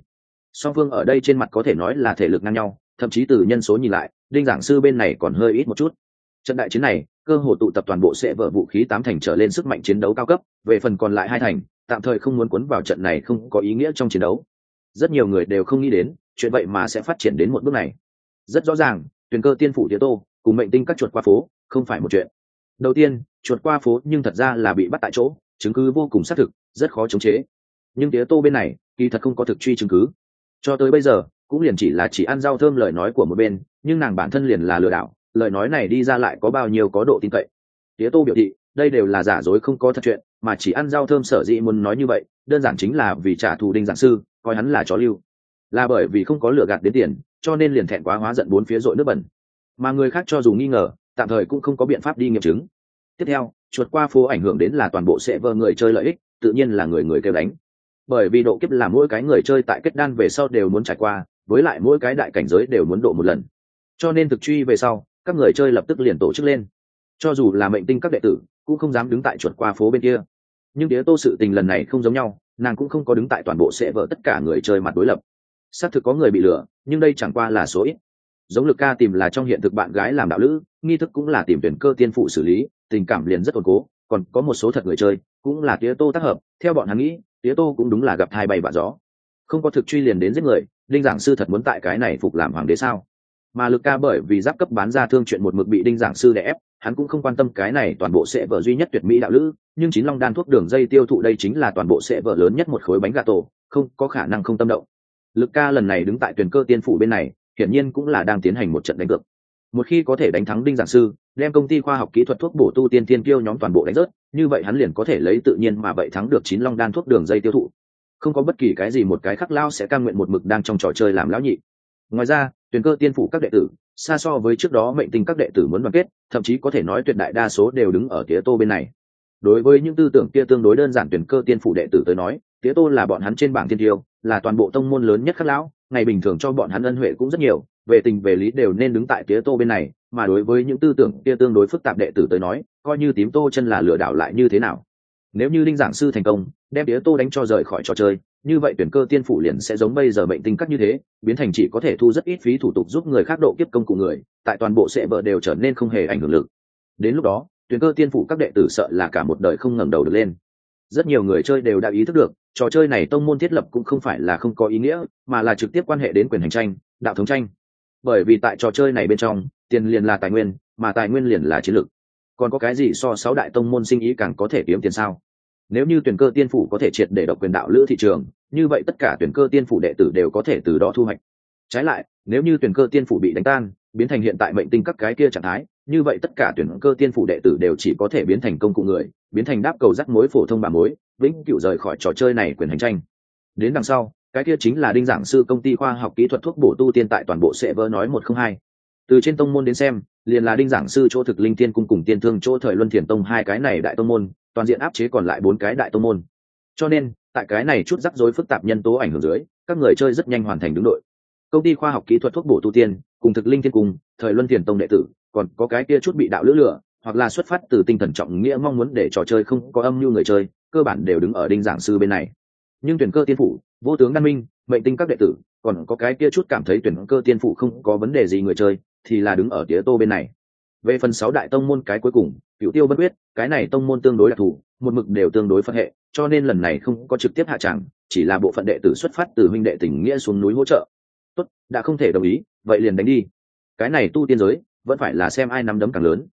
Song phương ở đây trên mặt có thể nói là thể lực ngang nhau, thậm chí từ nhân số nhìn lại đinh giảng sư bên này còn hơi ít một chút. Trận đại chiến này, cơ hồ tụ tập toàn bộ sẽ vở vũ khí tám thành trở lên sức mạnh chiến đấu cao cấp, về phần còn lại hai thành, tạm thời không muốn cuốn vào trận này không có ý nghĩa trong chiến đấu. Rất nhiều người đều không nghĩ đến, chuyện vậy mà sẽ phát triển đến một bước này. Rất rõ ràng, tuyền cơ tiên phủ tía tô, cùng mệnh tinh các chuột qua phố, không phải một chuyện. Đầu tiên, chuột qua phố nhưng thật ra là bị bắt tại chỗ, chứng cứ vô cùng xác thực, rất khó chống chế. Nhưng tía tô bên này, kỳ thật không có thực truy chứng cứ. Cho tới bây giờ, cũng liền chỉ là chỉ ăn rau thơm lời nói của một bên nhưng nàng bản thân liền là lừa đảo, lời nói này đi ra lại có bao nhiêu có độ tin cậy. Tía tô biểu thị, đây đều là giả dối không có thật chuyện, mà chỉ ăn rau thơm sở dĩ muốn nói như vậy, đơn giản chính là vì trả thù đinh giảng sư, coi hắn là chó lưu. Là bởi vì không có lừa gạt đến tiền, cho nên liền thẹn quá hóa giận bốn phía dội nước bẩn. Mà người khác cho dù nghi ngờ, tạm thời cũng không có biện pháp đi nghiệm chứng. Tiếp theo, chuột qua phố ảnh hưởng đến là toàn bộ sẽ vơ người chơi lợi ích, tự nhiên là người người kêu đánh. Bởi vì độ kiếp là mỗi cái người chơi tại kết đan về sau đều muốn trải qua, với lại mỗi cái đại cảnh giới đều muốn độ một lần cho nên thực truy về sau, các người chơi lập tức liền tổ chức lên. Cho dù là mệnh tinh các đệ tử, cũng không dám đứng tại chuột qua phố bên kia. Nhưng tía tô sự tình lần này không giống nhau, nàng cũng không có đứng tại toàn bộ sẽ vỡ tất cả người chơi mặt đối lập. Xác thực có người bị lừa, nhưng đây chẳng qua là số ít. Giống lực ca tìm là trong hiện thực bạn gái làm đạo lữ, nghi thức cũng là tìm tuyển cơ tiên phụ xử lý, tình cảm liền rất ổn cố, còn có một số thật người chơi, cũng là tía tô tác hợp, theo bọn hắn nghĩ tía tô cũng đúng là gặp hai bay và gió. Không có thực truy liền đến giết người linh giảng sư thật muốn tại cái này phục làm hoàng đế sao? Mà lực ca bởi vì giáp cấp bán ra thương chuyện một mực bị đinh giảng sư đè ép, hắn cũng không quan tâm cái này toàn bộ sẽ vợ duy nhất tuyệt mỹ đạo lữ, nhưng chín long đan thuốc đường dây tiêu thụ đây chính là toàn bộ sẽ vợ lớn nhất một khối bánh gà tổ, không, có khả năng không tâm động. Lực ca lần này đứng tại tuyển cơ tiên phủ bên này, hiển nhiên cũng là đang tiến hành một trận đánh cược. Một khi có thể đánh thắng đinh giảng sư, đem công ty khoa học kỹ thuật thuốc bổ tu tiên tiên kiêu nhóm toàn bộ đánh rớt, như vậy hắn liền có thể lấy tự nhiên mà vậy thắng được chín long đan thuốc đường dây tiêu thụ. Không có bất kỳ cái gì một cái khắc lao sẽ cai nguyện một mực đang trong trò chơi làm lão nhị. Ngoài ra tuyển cơ tiên phủ các đệ tử, xa so với trước đó mệnh tình các đệ tử muốn đoàn kết, thậm chí có thể nói tuyệt đại đa số đều đứng ở tía tô bên này. Đối với những tư tưởng kia tương đối đơn giản tuyển cơ tiên phủ đệ tử tới nói, tía tô là bọn hắn trên bảng tiên tiêu, là toàn bộ tông môn lớn nhất khắc lão, ngày bình thường cho bọn hắn ân huệ cũng rất nhiều, về tình về lý đều nên đứng tại tía tô bên này, mà đối với những tư tưởng kia tương đối phức tạp đệ tử tới nói, coi như tím tô chân là lừa đảo lại như thế nào. Nếu như linh giảng sư thành công, đem tía tô đánh cho rời khỏi trò chơi như vậy tuyển cơ tiên phủ liền sẽ giống bây giờ mệnh tinh cắt như thế, biến thành chỉ có thể thu rất ít phí thủ tục giúp người khác độ kiếp công cụ người, tại toàn bộ sệ vợ đều trở nên không hề ảnh hưởng lực. Đến lúc đó, tuyển cơ tiên phủ các đệ tử sợ là cả một đời không ngẩng đầu được lên. Rất nhiều người chơi đều đã ý thức được, trò chơi này tông môn thiết lập cũng không phải là không có ý nghĩa, mà là trực tiếp quan hệ đến quyền hành tranh, đạo thống tranh. Bởi vì tại trò chơi này bên trong, tiền liền là tài nguyên, mà tài nguyên liền là chiến lược. Còn có cái gì so sáu đại tông môn sinh ý càng có thể kiếm tiền sao? Nếu như tuyển cơ tiên phủ có thể triệt để độc quyền đạo lữ thị trường, như vậy tất cả tuyển cơ tiên phủ đệ tử đều có thể từ đó thu hoạch. Trái lại, nếu như tuyển cơ tiên phủ bị đánh tan, biến thành hiện tại mệnh tinh các cái kia trạng thái, như vậy tất cả tuyển cơ tiên phủ đệ tử đều chỉ có thể biến thành công cụ người, biến thành đáp cầu rắc mối phổ thông bà mối, vĩnh cựu rời khỏi trò chơi này quyền hành tranh. Đến đằng sau, cái kia chính là đinh giảng sư công ty khoa học kỹ thuật thuốc bổ tu tiên tại toàn bộ sệ vỡ nói một không hai từ trên tông môn đến xem, liền là đinh giảng sư chỗ thực linh tiên cung cùng tiên thương chỗ thời luân thiền tông hai cái này đại tông môn, toàn diện áp chế còn lại bốn cái đại tông môn. Cho nên, tại cái này chút rắc rối phức tạp nhân tố ảnh hưởng dưới, các người chơi rất nhanh hoàn thành đứng đội. Công ty khoa học kỹ thuật thuốc bổ tu tiên, cùng thực linh thiên cung, thời luân thiền tông đệ tử, còn có cái kia chút bị đạo lữ lửa, hoặc là xuất phát từ tinh thần trọng nghĩa mong muốn để trò chơi không có âm mưu người chơi, cơ bản đều đứng ở đinh giảng sư bên này. Nhưng tuyển cơ tiên phủ, vô tướng đan minh mệnh tinh các đệ tử, còn có cái kia chút cảm thấy tuyển cơ tiên phụ không có vấn đề gì người chơi, thì là đứng ở tía tô bên này. Về phần sáu đại tông môn cái cuối cùng cựu tiêu bất quyết, cái này tông môn tương đối đặc thù, một mực đều tương đối phân hệ, cho nên lần này không có trực tiếp hạ tràng, chỉ là bộ phận đệ tử xuất phát từ huynh đệ tình nghĩa xuống núi hỗ trợ. Tốt, đã không thể đồng ý, vậy liền đánh đi. Cái này tu tiên giới, vẫn phải là xem ai nắm đấm càng lớn.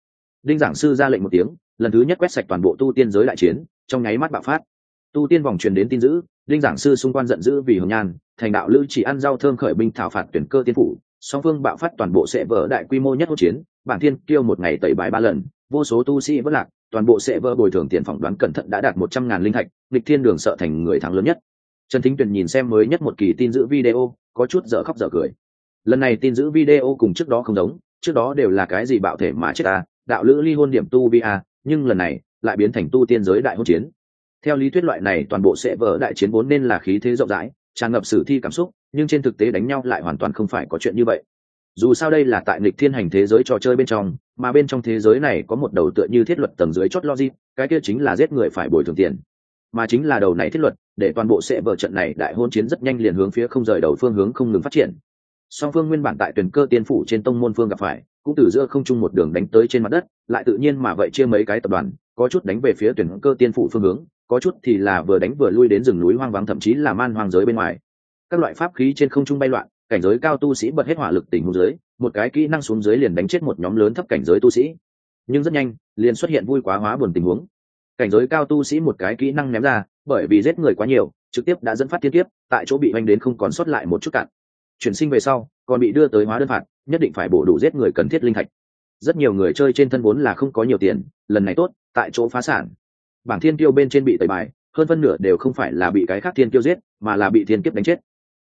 Đinh giảng sư ra lệnh một tiếng, lần thứ nhất quét sạch toàn bộ tu tiên giới đại chiến, trong nháy mắt bạo phát tu tiên vòng truyền đến tin dữ Linh giảng sư xung quanh giận dữ vì hồng nhan, thành đạo lữ chỉ ăn rau thơm khởi binh thảo phạt tuyển cơ tiên phủ, song phương bạo phát toàn bộ sẽ vỡ đại quy mô nhất hỗn chiến, bản thiên kêu một ngày tẩy bài ba lần, vô số tu sĩ vất lạc, toàn bộ sẽ vỡ bồi thường tiền phỏng đoán cẩn thận đã đạt một trăm ngàn linh thạch lịch thiên đường sợ thành người thắng lớn nhất. Trần thính tuyền nhìn xem mới nhất một kỳ tin giữ video, có chút dở khóc dở cười. Lần này tin giữ video cùng trước đó không giống, trước đó đều là cái gì bạo thể mà chết ta, đạo lữ ly hôn điểm tu vi a, nhưng lần này lại biến thành tu tiên giới đại hỗn chiến theo lý thuyết loại này toàn bộ sẽ vỡ đại chiến vốn nên là khí thế rộng rãi, tràn ngập sử thi cảm xúc, nhưng trên thực tế đánh nhau lại hoàn toàn không phải có chuyện như vậy. Dù sao đây là tại nghịch thiên hành thế giới trò chơi bên trong, mà bên trong thế giới này có một đầu tựa như thiết luật tầng dưới chót logic, cái kia chính là giết người phải bồi thường tiền. Mà chính là đầu này thiết luật, để toàn bộ sẽ vở trận này đại hôn chiến rất nhanh liền hướng phía không rời đầu phương hướng không ngừng phát triển. Song phương nguyên bản tại tuyển cơ tiên phủ trên tông môn phương gặp phải, cũng từ giữa không chung một đường đánh tới trên mặt đất, lại tự nhiên mà vậy chia mấy cái tập đoàn, có chút đánh về phía tuyển cơ tiên phủ phương hướng có chút thì là vừa đánh vừa lui đến rừng núi hoang vắng, thậm chí là man hoang giới bên ngoài. Các loại pháp khí trên không trung bay loạn, cảnh giới cao tu sĩ bật hết hỏa lực tình huống dưới, một cái kỹ năng xuống dưới liền đánh chết một nhóm lớn thấp cảnh giới tu sĩ. Nhưng rất nhanh, liền xuất hiện vui quá hóa buồn tình huống. Cảnh giới cao tu sĩ một cái kỹ năng ném ra, bởi vì giết người quá nhiều, trực tiếp đã dẫn phát thiên tiếp tại chỗ bị oanh đến không còn sót lại một chút cạn. Chuyển sinh về sau, còn bị đưa tới hóa đơn phạt, nhất định phải bổ đủ giết người cần thiết linh thạch. Rất nhiều người chơi trên thân vốn là không có nhiều tiền, lần này tốt, tại chỗ phá sản bảng thiên tiêu bên trên bị tẩy bài, hơn phân nửa đều không phải là bị cái khác thiên tiêu giết, mà là bị thiên kiếp đánh chết.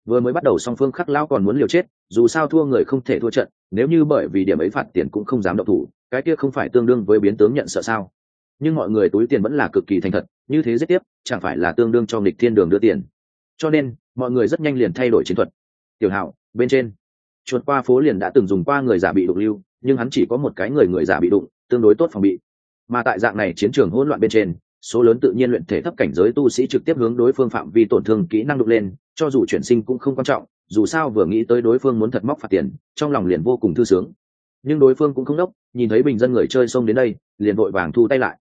Vừa mới bắt đầu song phương khắc lao còn muốn liều chết, dù sao thua người không thể thua trận, nếu như bởi vì điểm ấy phạt tiền cũng không dám động thủ, cái kia không phải tương đương với biến tướng nhận sợ sao? Nhưng mọi người túi tiền vẫn là cực kỳ thành thật, như thế giết tiếp, chẳng phải là tương đương cho nghịch thiên đường đưa tiền. Cho nên, mọi người rất nhanh liền thay đổi chiến thuật. Tiểu hảo bên trên. Chuột qua phố liền đã từng dùng qua người giả bị đụng lưu, nhưng hắn chỉ có một cái người người giả bị đụng, tương đối tốt phòng bị. Mà tại dạng này chiến trường hỗn loạn bên trên số lớn tự nhiên luyện thể thấp cảnh giới tu sĩ trực tiếp hướng đối phương phạm vi tổn thương kỹ năng đục lên, cho dù chuyển sinh cũng không quan trọng, dù sao vừa nghĩ tới đối phương muốn thật móc phạt tiền, trong lòng liền vô cùng thư sướng. Nhưng đối phương cũng không đốc, nhìn thấy bình dân người chơi xông đến đây, liền vội vàng thu tay lại.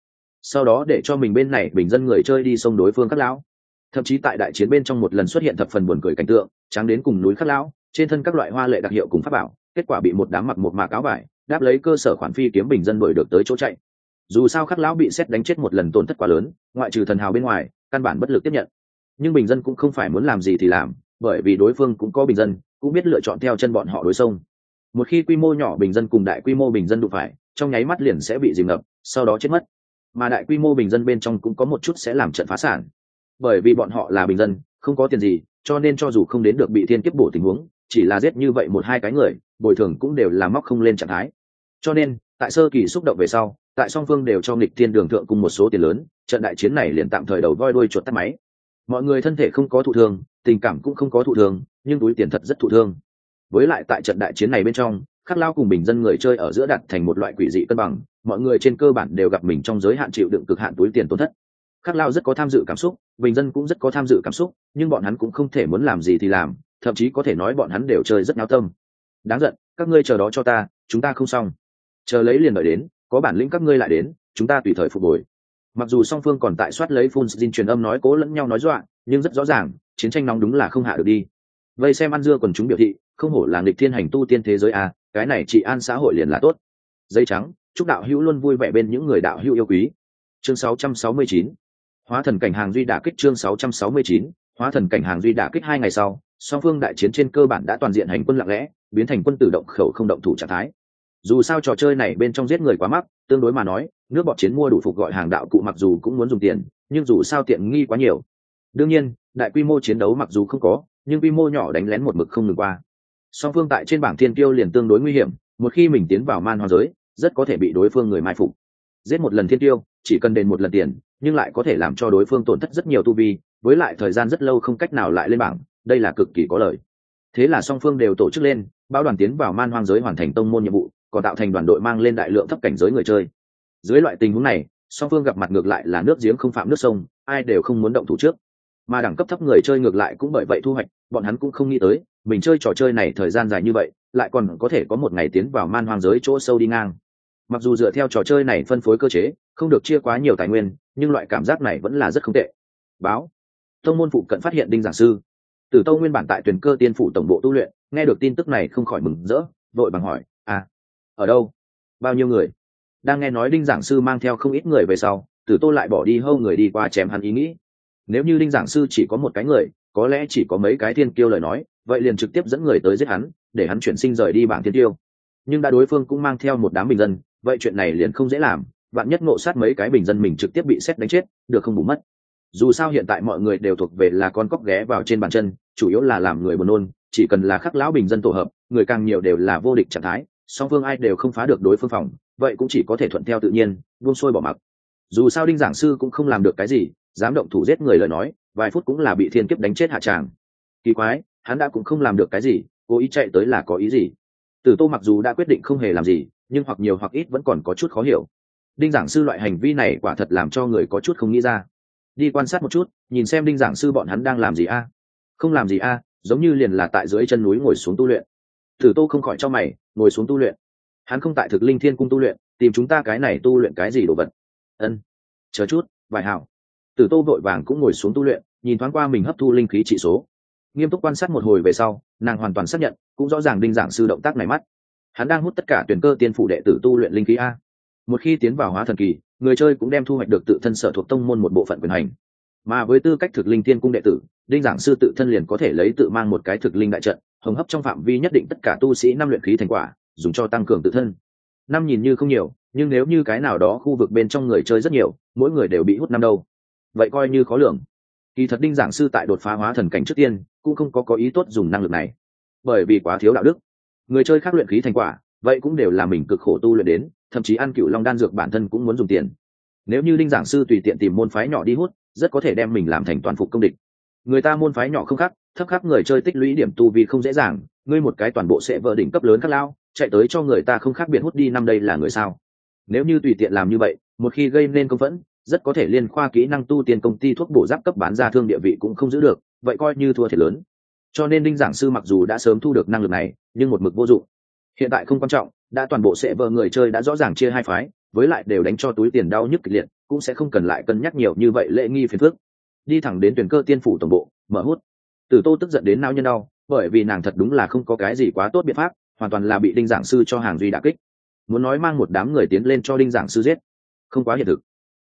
Sau đó để cho mình bên này bình dân người chơi đi xông đối phương khắc lão. Thậm chí tại đại chiến bên trong một lần xuất hiện thập phần buồn cười cảnh tượng, tráng đến cùng núi khắc lão, trên thân các loại hoa lệ đặc hiệu cùng pháp bảo, kết quả bị một đám mặc một mạc áo vải, đáp lấy cơ sở khoản phi kiếm bình dân đuổi được tới chỗ chạy dù sao khắc lão bị xét đánh chết một lần tổn thất quá lớn, ngoại trừ thần hào bên ngoài, căn bản bất lực tiếp nhận. Nhưng bình dân cũng không phải muốn làm gì thì làm, bởi vì đối phương cũng có bình dân, cũng biết lựa chọn theo chân bọn họ đối sông một khi quy mô nhỏ bình dân cùng đại quy mô bình dân đụng phải, trong nháy mắt liền sẽ bị dìm ngập, sau đó chết mất. Mà đại quy mô bình dân bên trong cũng có một chút sẽ làm trận phá sản. Bởi vì bọn họ là bình dân, không có tiền gì, cho nên cho dù không đến được bị thiên kiếp bổ tình huống, chỉ là giết như vậy một hai cái người, bồi thường cũng đều là móc không lên trạng thái. Cho nên, tại sơ kỳ xúc động về sau tại song phương đều cho nghịch thiên đường thượng cùng một số tiền lớn, trận đại chiến này liền tạm thời đầu voi đuôi chuột tắt máy. Mọi người thân thể không có thụ thương, tình cảm cũng không có thụ thương, nhưng túi tiền thật rất thụ thương. Với lại tại trận đại chiến này bên trong, khắc lao cùng bình dân người chơi ở giữa đặt thành một loại quỷ dị cân bằng, mọi người trên cơ bản đều gặp mình trong giới hạn chịu đựng cực hạn túi tiền tổn thất. Khắc lao rất có tham dự cảm xúc, bình dân cũng rất có tham dự cảm xúc, nhưng bọn hắn cũng không thể muốn làm gì thì làm, thậm chí có thể nói bọn hắn đều chơi rất náo tâm. Đáng giận, các ngươi chờ đó cho ta, chúng ta không xong. Chờ lấy liền đợi đến có bản lĩnh các ngươi lại đến, chúng ta tùy thời phục hồi. Mặc dù song phương còn tại soát lấy phun xin truyền âm nói cố lẫn nhau nói dọa, nhưng rất rõ ràng, chiến tranh nóng đúng là không hạ được đi. Vây xem ăn dưa còn chúng biểu thị, không hổ là nghịch thiên hành tu tiên thế giới à cái này trị an xã hội liền là tốt. Dây trắng, chúc đạo hữu luôn vui vẻ bên những người đạo hữu yêu quý. Chương 669 hóa thần cảnh hàng duy đả kích chương 669 hóa thần cảnh hàng duy đả kích hai ngày sau, song phương đại chiến trên cơ bản đã toàn diện hành quân lặng lẽ, biến thành quân tự động khẩu không động thủ trạng thái dù sao trò chơi này bên trong giết người quá mắc, tương đối mà nói, nước bọt chiến mua đủ phục gọi hàng đạo cụ mặc dù cũng muốn dùng tiền, nhưng dù sao tiện nghi quá nhiều. Đương nhiên, đại quy mô chiến đấu mặc dù không có, nhưng quy mô nhỏ đánh lén một mực không ngừng qua. Song phương tại trên bảng thiên tiêu liền tương đối nguy hiểm, một khi mình tiến vào man hoa giới, rất có thể bị đối phương người mai phục. Giết một lần thiên tiêu chỉ cần đền một lần tiền, nhưng lại có thể làm cho đối phương tổn thất rất nhiều tu vi, với lại thời gian rất lâu không cách nào lại lên bảng, đây là cực kỳ có lợi. Thế là song phương đều tổ chức lên bao đoàn tiến vào man hoang giới hoàn thành tông môn nhiệm vụ còn tạo thành đoàn đội mang lên đại lượng thấp cảnh giới người chơi. Dưới loại tình huống này, song phương gặp mặt ngược lại là nước giếng không phạm nước sông, ai đều không muốn động thủ trước. Mà đẳng cấp thấp người chơi ngược lại cũng bởi vậy thu hoạch, bọn hắn cũng không nghĩ tới, mình chơi trò chơi này thời gian dài như vậy, lại còn có thể có một ngày tiến vào man hoang giới chỗ sâu đi ngang. Mặc dù dựa theo trò chơi này phân phối cơ chế, không được chia quá nhiều tài nguyên, nhưng loại cảm giác này vẫn là rất không tệ. Báo. Tông môn phụ cận phát hiện đinh giảng sư. Tử tâu nguyên bản tại tuyển cơ tiên phủ tổng bộ tu luyện, nghe được tin tức này không khỏi mừng rỡ, vội bằng hỏi ở đâu? Bao nhiêu người? Đang nghe nói đinh giảng sư mang theo không ít người về sau, tử tô lại bỏ đi hâu người đi qua chém hắn ý nghĩ. Nếu như đinh giảng sư chỉ có một cái người, có lẽ chỉ có mấy cái thiên kiêu lời nói, vậy liền trực tiếp dẫn người tới giết hắn, để hắn chuyển sinh rời đi bảng thiên tiêu nhưng đã đối phương cũng mang theo một đám bình dân, vậy chuyện này liền không dễ làm bạn nhất ngộ sát mấy cái bình dân mình trực tiếp bị xét đánh chết, được không bù mất. Dù sao hiện tại mọi người đều thuộc về là con cóc ghé vào trên bàn chân, chủ yếu là làm người buồn nôn, chỉ cần là khắc lão bình dân tổ hợp, người càng nhiều đều là vô địch trạng thái song phương ai đều không phá được đối phương phòng, vậy cũng chỉ có thể thuận theo tự nhiên, buông sôi bỏ mặc. Dù sao đinh giảng sư cũng không làm được cái gì, dám động thủ giết người lời nói, vài phút cũng là bị thiên kiếp đánh chết hạ tràng. Kỳ quái, hắn đã cũng không làm được cái gì, cố ý chạy tới là có ý gì? Tử tô mặc dù đã quyết định không hề làm gì, nhưng hoặc nhiều hoặc ít vẫn còn có chút khó hiểu. Đinh giảng sư loại hành vi này quả thật làm cho người có chút không nghĩ ra. Đi quan sát một chút, nhìn xem đinh giảng sư bọn hắn đang làm gì a. Không làm gì a, giống như liền là tại dưới chân núi ngồi xuống tu luyện. Tử tô không khỏi cho mày ngồi xuống tu luyện. Hắn không tại thực linh thiên cung tu luyện, tìm chúng ta cái này tu luyện cái gì đồ vật. Ân, chờ chút vài hảo. Tử tô vội vàng cũng ngồi xuống tu luyện, nhìn thoáng qua mình hấp thu linh khí trị số. Nghiêm túc quan sát một hồi về sau, nàng hoàn toàn xác nhận, cũng rõ ràng đinh giảng sư động tác này mắt. Hắn đang hút tất cả tuyển cơ tiên phụ đệ tử tu luyện linh khí a. Một khi tiến vào hóa thần kỳ, người chơi cũng đem thu hoạch được tự thân sở thuộc tông môn một bộ phận quyền hành. Mà với tư cách thực linh tiên cung đệ tử, đinh giảng sư tự thân liền có thể lấy tự mang một cái thực linh đại trận hồng hấp trong phạm vi nhất định tất cả tu sĩ năm luyện khí thành quả, dùng cho tăng cường tự thân. Năm nhìn như không nhiều, nhưng nếu như cái nào đó khu vực bên trong người chơi rất nhiều, mỗi người đều bị hút năm đâu. Vậy coi như khó lường. Kỳ thật đinh giảng sư tại đột phá hóa thần cảnh trước tiên, cũng không có có ý tốt dùng năng lực này. Bởi vì quá thiếu đạo đức. Người chơi khác luyện khí thành quả, vậy cũng đều là mình cực khổ tu luyện đến, thậm chí ăn cựu long đan dược bản thân cũng muốn dùng tiền. Nếu như đinh giảng sư tùy tiện tìm môn phái nhỏ đi hút, rất có thể đem mình làm thành toàn phục công địch. Người ta môn phái nhỏ không khác thấp khắc người chơi tích lũy điểm tu vì không dễ dàng, ngươi một cái toàn bộ sẽ vỡ đỉnh cấp lớn các lao, chạy tới cho người ta không khác biệt hút đi năm đây là người sao? Nếu như tùy tiện làm như vậy, một khi gây nên công phẫn, rất có thể liên khoa kỹ năng tu tiền công ty thuốc bổ giáp cấp bán ra thương địa vị cũng không giữ được, vậy coi như thua thiệt lớn. Cho nên đinh giảng sư mặc dù đã sớm thu được năng lực này, nhưng một mực vô dụng. Hiện tại không quan trọng, đã toàn bộ sẽ vợ người chơi đã rõ ràng chia hai phái, với lại đều đánh cho túi tiền đau nhức kịch liệt, cũng sẽ không cần lại cân nhắc nhiều như vậy lễ nghi phiền phức. Đi thẳng đến tuyển cơ tiên phủ tổng bộ, mở hút tử tô tức giận đến nao nhân đau, bởi vì nàng thật đúng là không có cái gì quá tốt biện pháp, hoàn toàn là bị đinh giảng sư cho hàng duy đà kích. Muốn nói mang một đám người tiến lên cho đinh giảng sư giết, không quá hiện thực.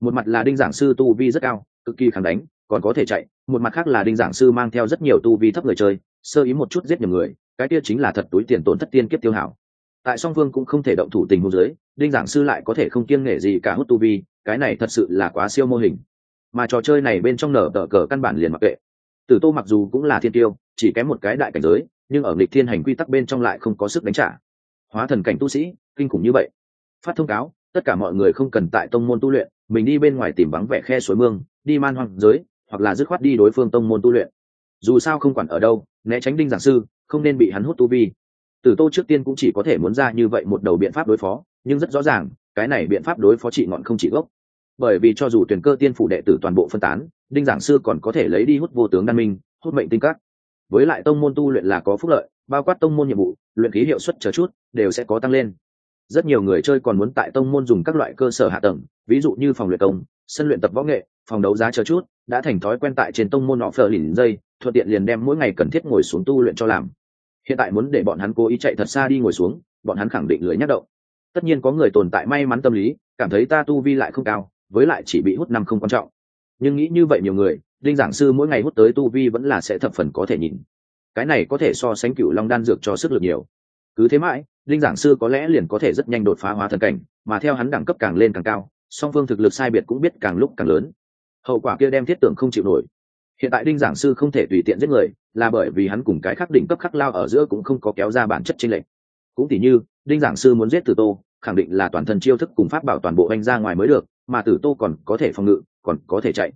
Một mặt là đinh giảng sư tu vi rất cao, cực kỳ kháng đánh, còn có thể chạy, một mặt khác là đinh giảng sư mang theo rất nhiều tu vi thấp người chơi, sơ ý một chút giết nhiều người, cái kia chính là thật túi tiền tổn thất tiên kiếp tiêu hảo. Tại song phương cũng không thể động thủ tình huống dưới, đinh giảng sư lại có thể không kiêng nể gì cả hút tu vi, cái này thật sự là quá siêu mô hình. Mà trò chơi này bên trong nở tờ cờ căn bản liền mặc kệ tử tô mặc dù cũng là thiên tiêu, chỉ kém một cái đại cảnh giới, nhưng ở nghịch thiên hành quy tắc bên trong lại không có sức đánh trả. Hóa thần cảnh tu sĩ, kinh khủng như vậy. Phát thông cáo, tất cả mọi người không cần tại tông môn tu luyện, mình đi bên ngoài tìm vắng vẻ khe suối mương, đi man hoang giới, hoặc là dứt khoát đi đối phương tông môn tu luyện. Dù sao không quản ở đâu, né tránh đinh giảng sư, không nên bị hắn hút tu vi. Tử tô trước tiên cũng chỉ có thể muốn ra như vậy một đầu biện pháp đối phó, nhưng rất rõ ràng, cái này biện pháp đối phó trị ngọn không trị gốc. Bởi vì cho dù tuyển cơ tiên phủ đệ tử toàn bộ phân tán đinh giảng sư còn có thể lấy đi hút vô tướng đan minh, hút mệnh tinh các. với lại tông môn tu luyện là có phúc lợi, bao quát tông môn nhiệm vụ, luyện khí hiệu suất chờ chút, đều sẽ có tăng lên. Rất nhiều người chơi còn muốn tại tông môn dùng các loại cơ sở hạ tầng, ví dụ như phòng luyện công, sân luyện tập võ nghệ, phòng đấu giá chờ chút, đã thành thói quen tại trên tông môn họ phờ lìn dây, thuận tiện liền đem mỗi ngày cần thiết ngồi xuống tu luyện cho làm. Hiện tại muốn để bọn hắn cố ý chạy thật xa đi ngồi xuống, bọn hắn khẳng định lưới nhắc động. Tất nhiên có người tồn tại may mắn tâm lý, cảm thấy ta tu vi lại không cao, với lại chỉ bị hút năm không quan trọng nhưng nghĩ như vậy nhiều người linh giảng sư mỗi ngày hút tới tu vi vẫn là sẽ thập phần có thể nhìn. Cái này có thể so sánh cựu long đan dược cho sức lực nhiều. Cứ thế mãi linh giảng sư có lẽ liền có thể rất nhanh đột phá hóa thần cảnh, mà theo hắn đẳng cấp càng lên càng cao, song phương thực lực sai biệt cũng biết càng lúc càng lớn. Hậu quả kia đem thiết tưởng không chịu nổi. Hiện tại đinh giảng sư không thể tùy tiện giết người, là bởi vì hắn cùng cái khắc đỉnh cấp khắc lao ở giữa cũng không có kéo ra bản chất trên lệnh cũng tỉ như, đinh giảng sư muốn giết tử tô, khẳng định là toàn thân chiêu thức cùng pháp bảo toàn bộ anh ra ngoài mới được, mà tử tô còn có thể phòng ngự còn có thể chạy.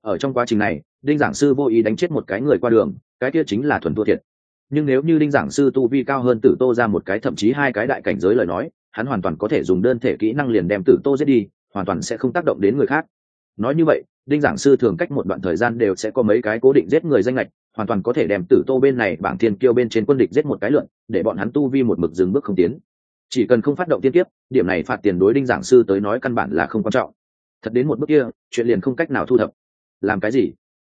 Ở trong quá trình này, đinh giảng sư vô ý đánh chết một cái người qua đường, cái kia chính là thuần thua thiệt. Nhưng nếu như đinh giảng sư tu vi cao hơn tử tô ra một cái, thậm chí hai cái đại cảnh giới lời nói, hắn hoàn toàn có thể dùng đơn thể kỹ năng liền đem tử tô giết đi, hoàn toàn sẽ không tác động đến người khác. Nói như vậy, đinh giảng sư thường cách một đoạn thời gian đều sẽ có mấy cái cố định giết người danh lệch hoàn toàn có thể đem tử tô bên này bảng thiên kiêu bên trên quân địch giết một cái lượn, để bọn hắn tu vi một mực dừng bước không tiến. Chỉ cần không phát động tiên kiếp, điểm này phạt tiền đối đinh giảng sư tới nói căn bản là không quan trọng thật đến một bước kia, chuyện liền không cách nào thu thập. Làm cái gì?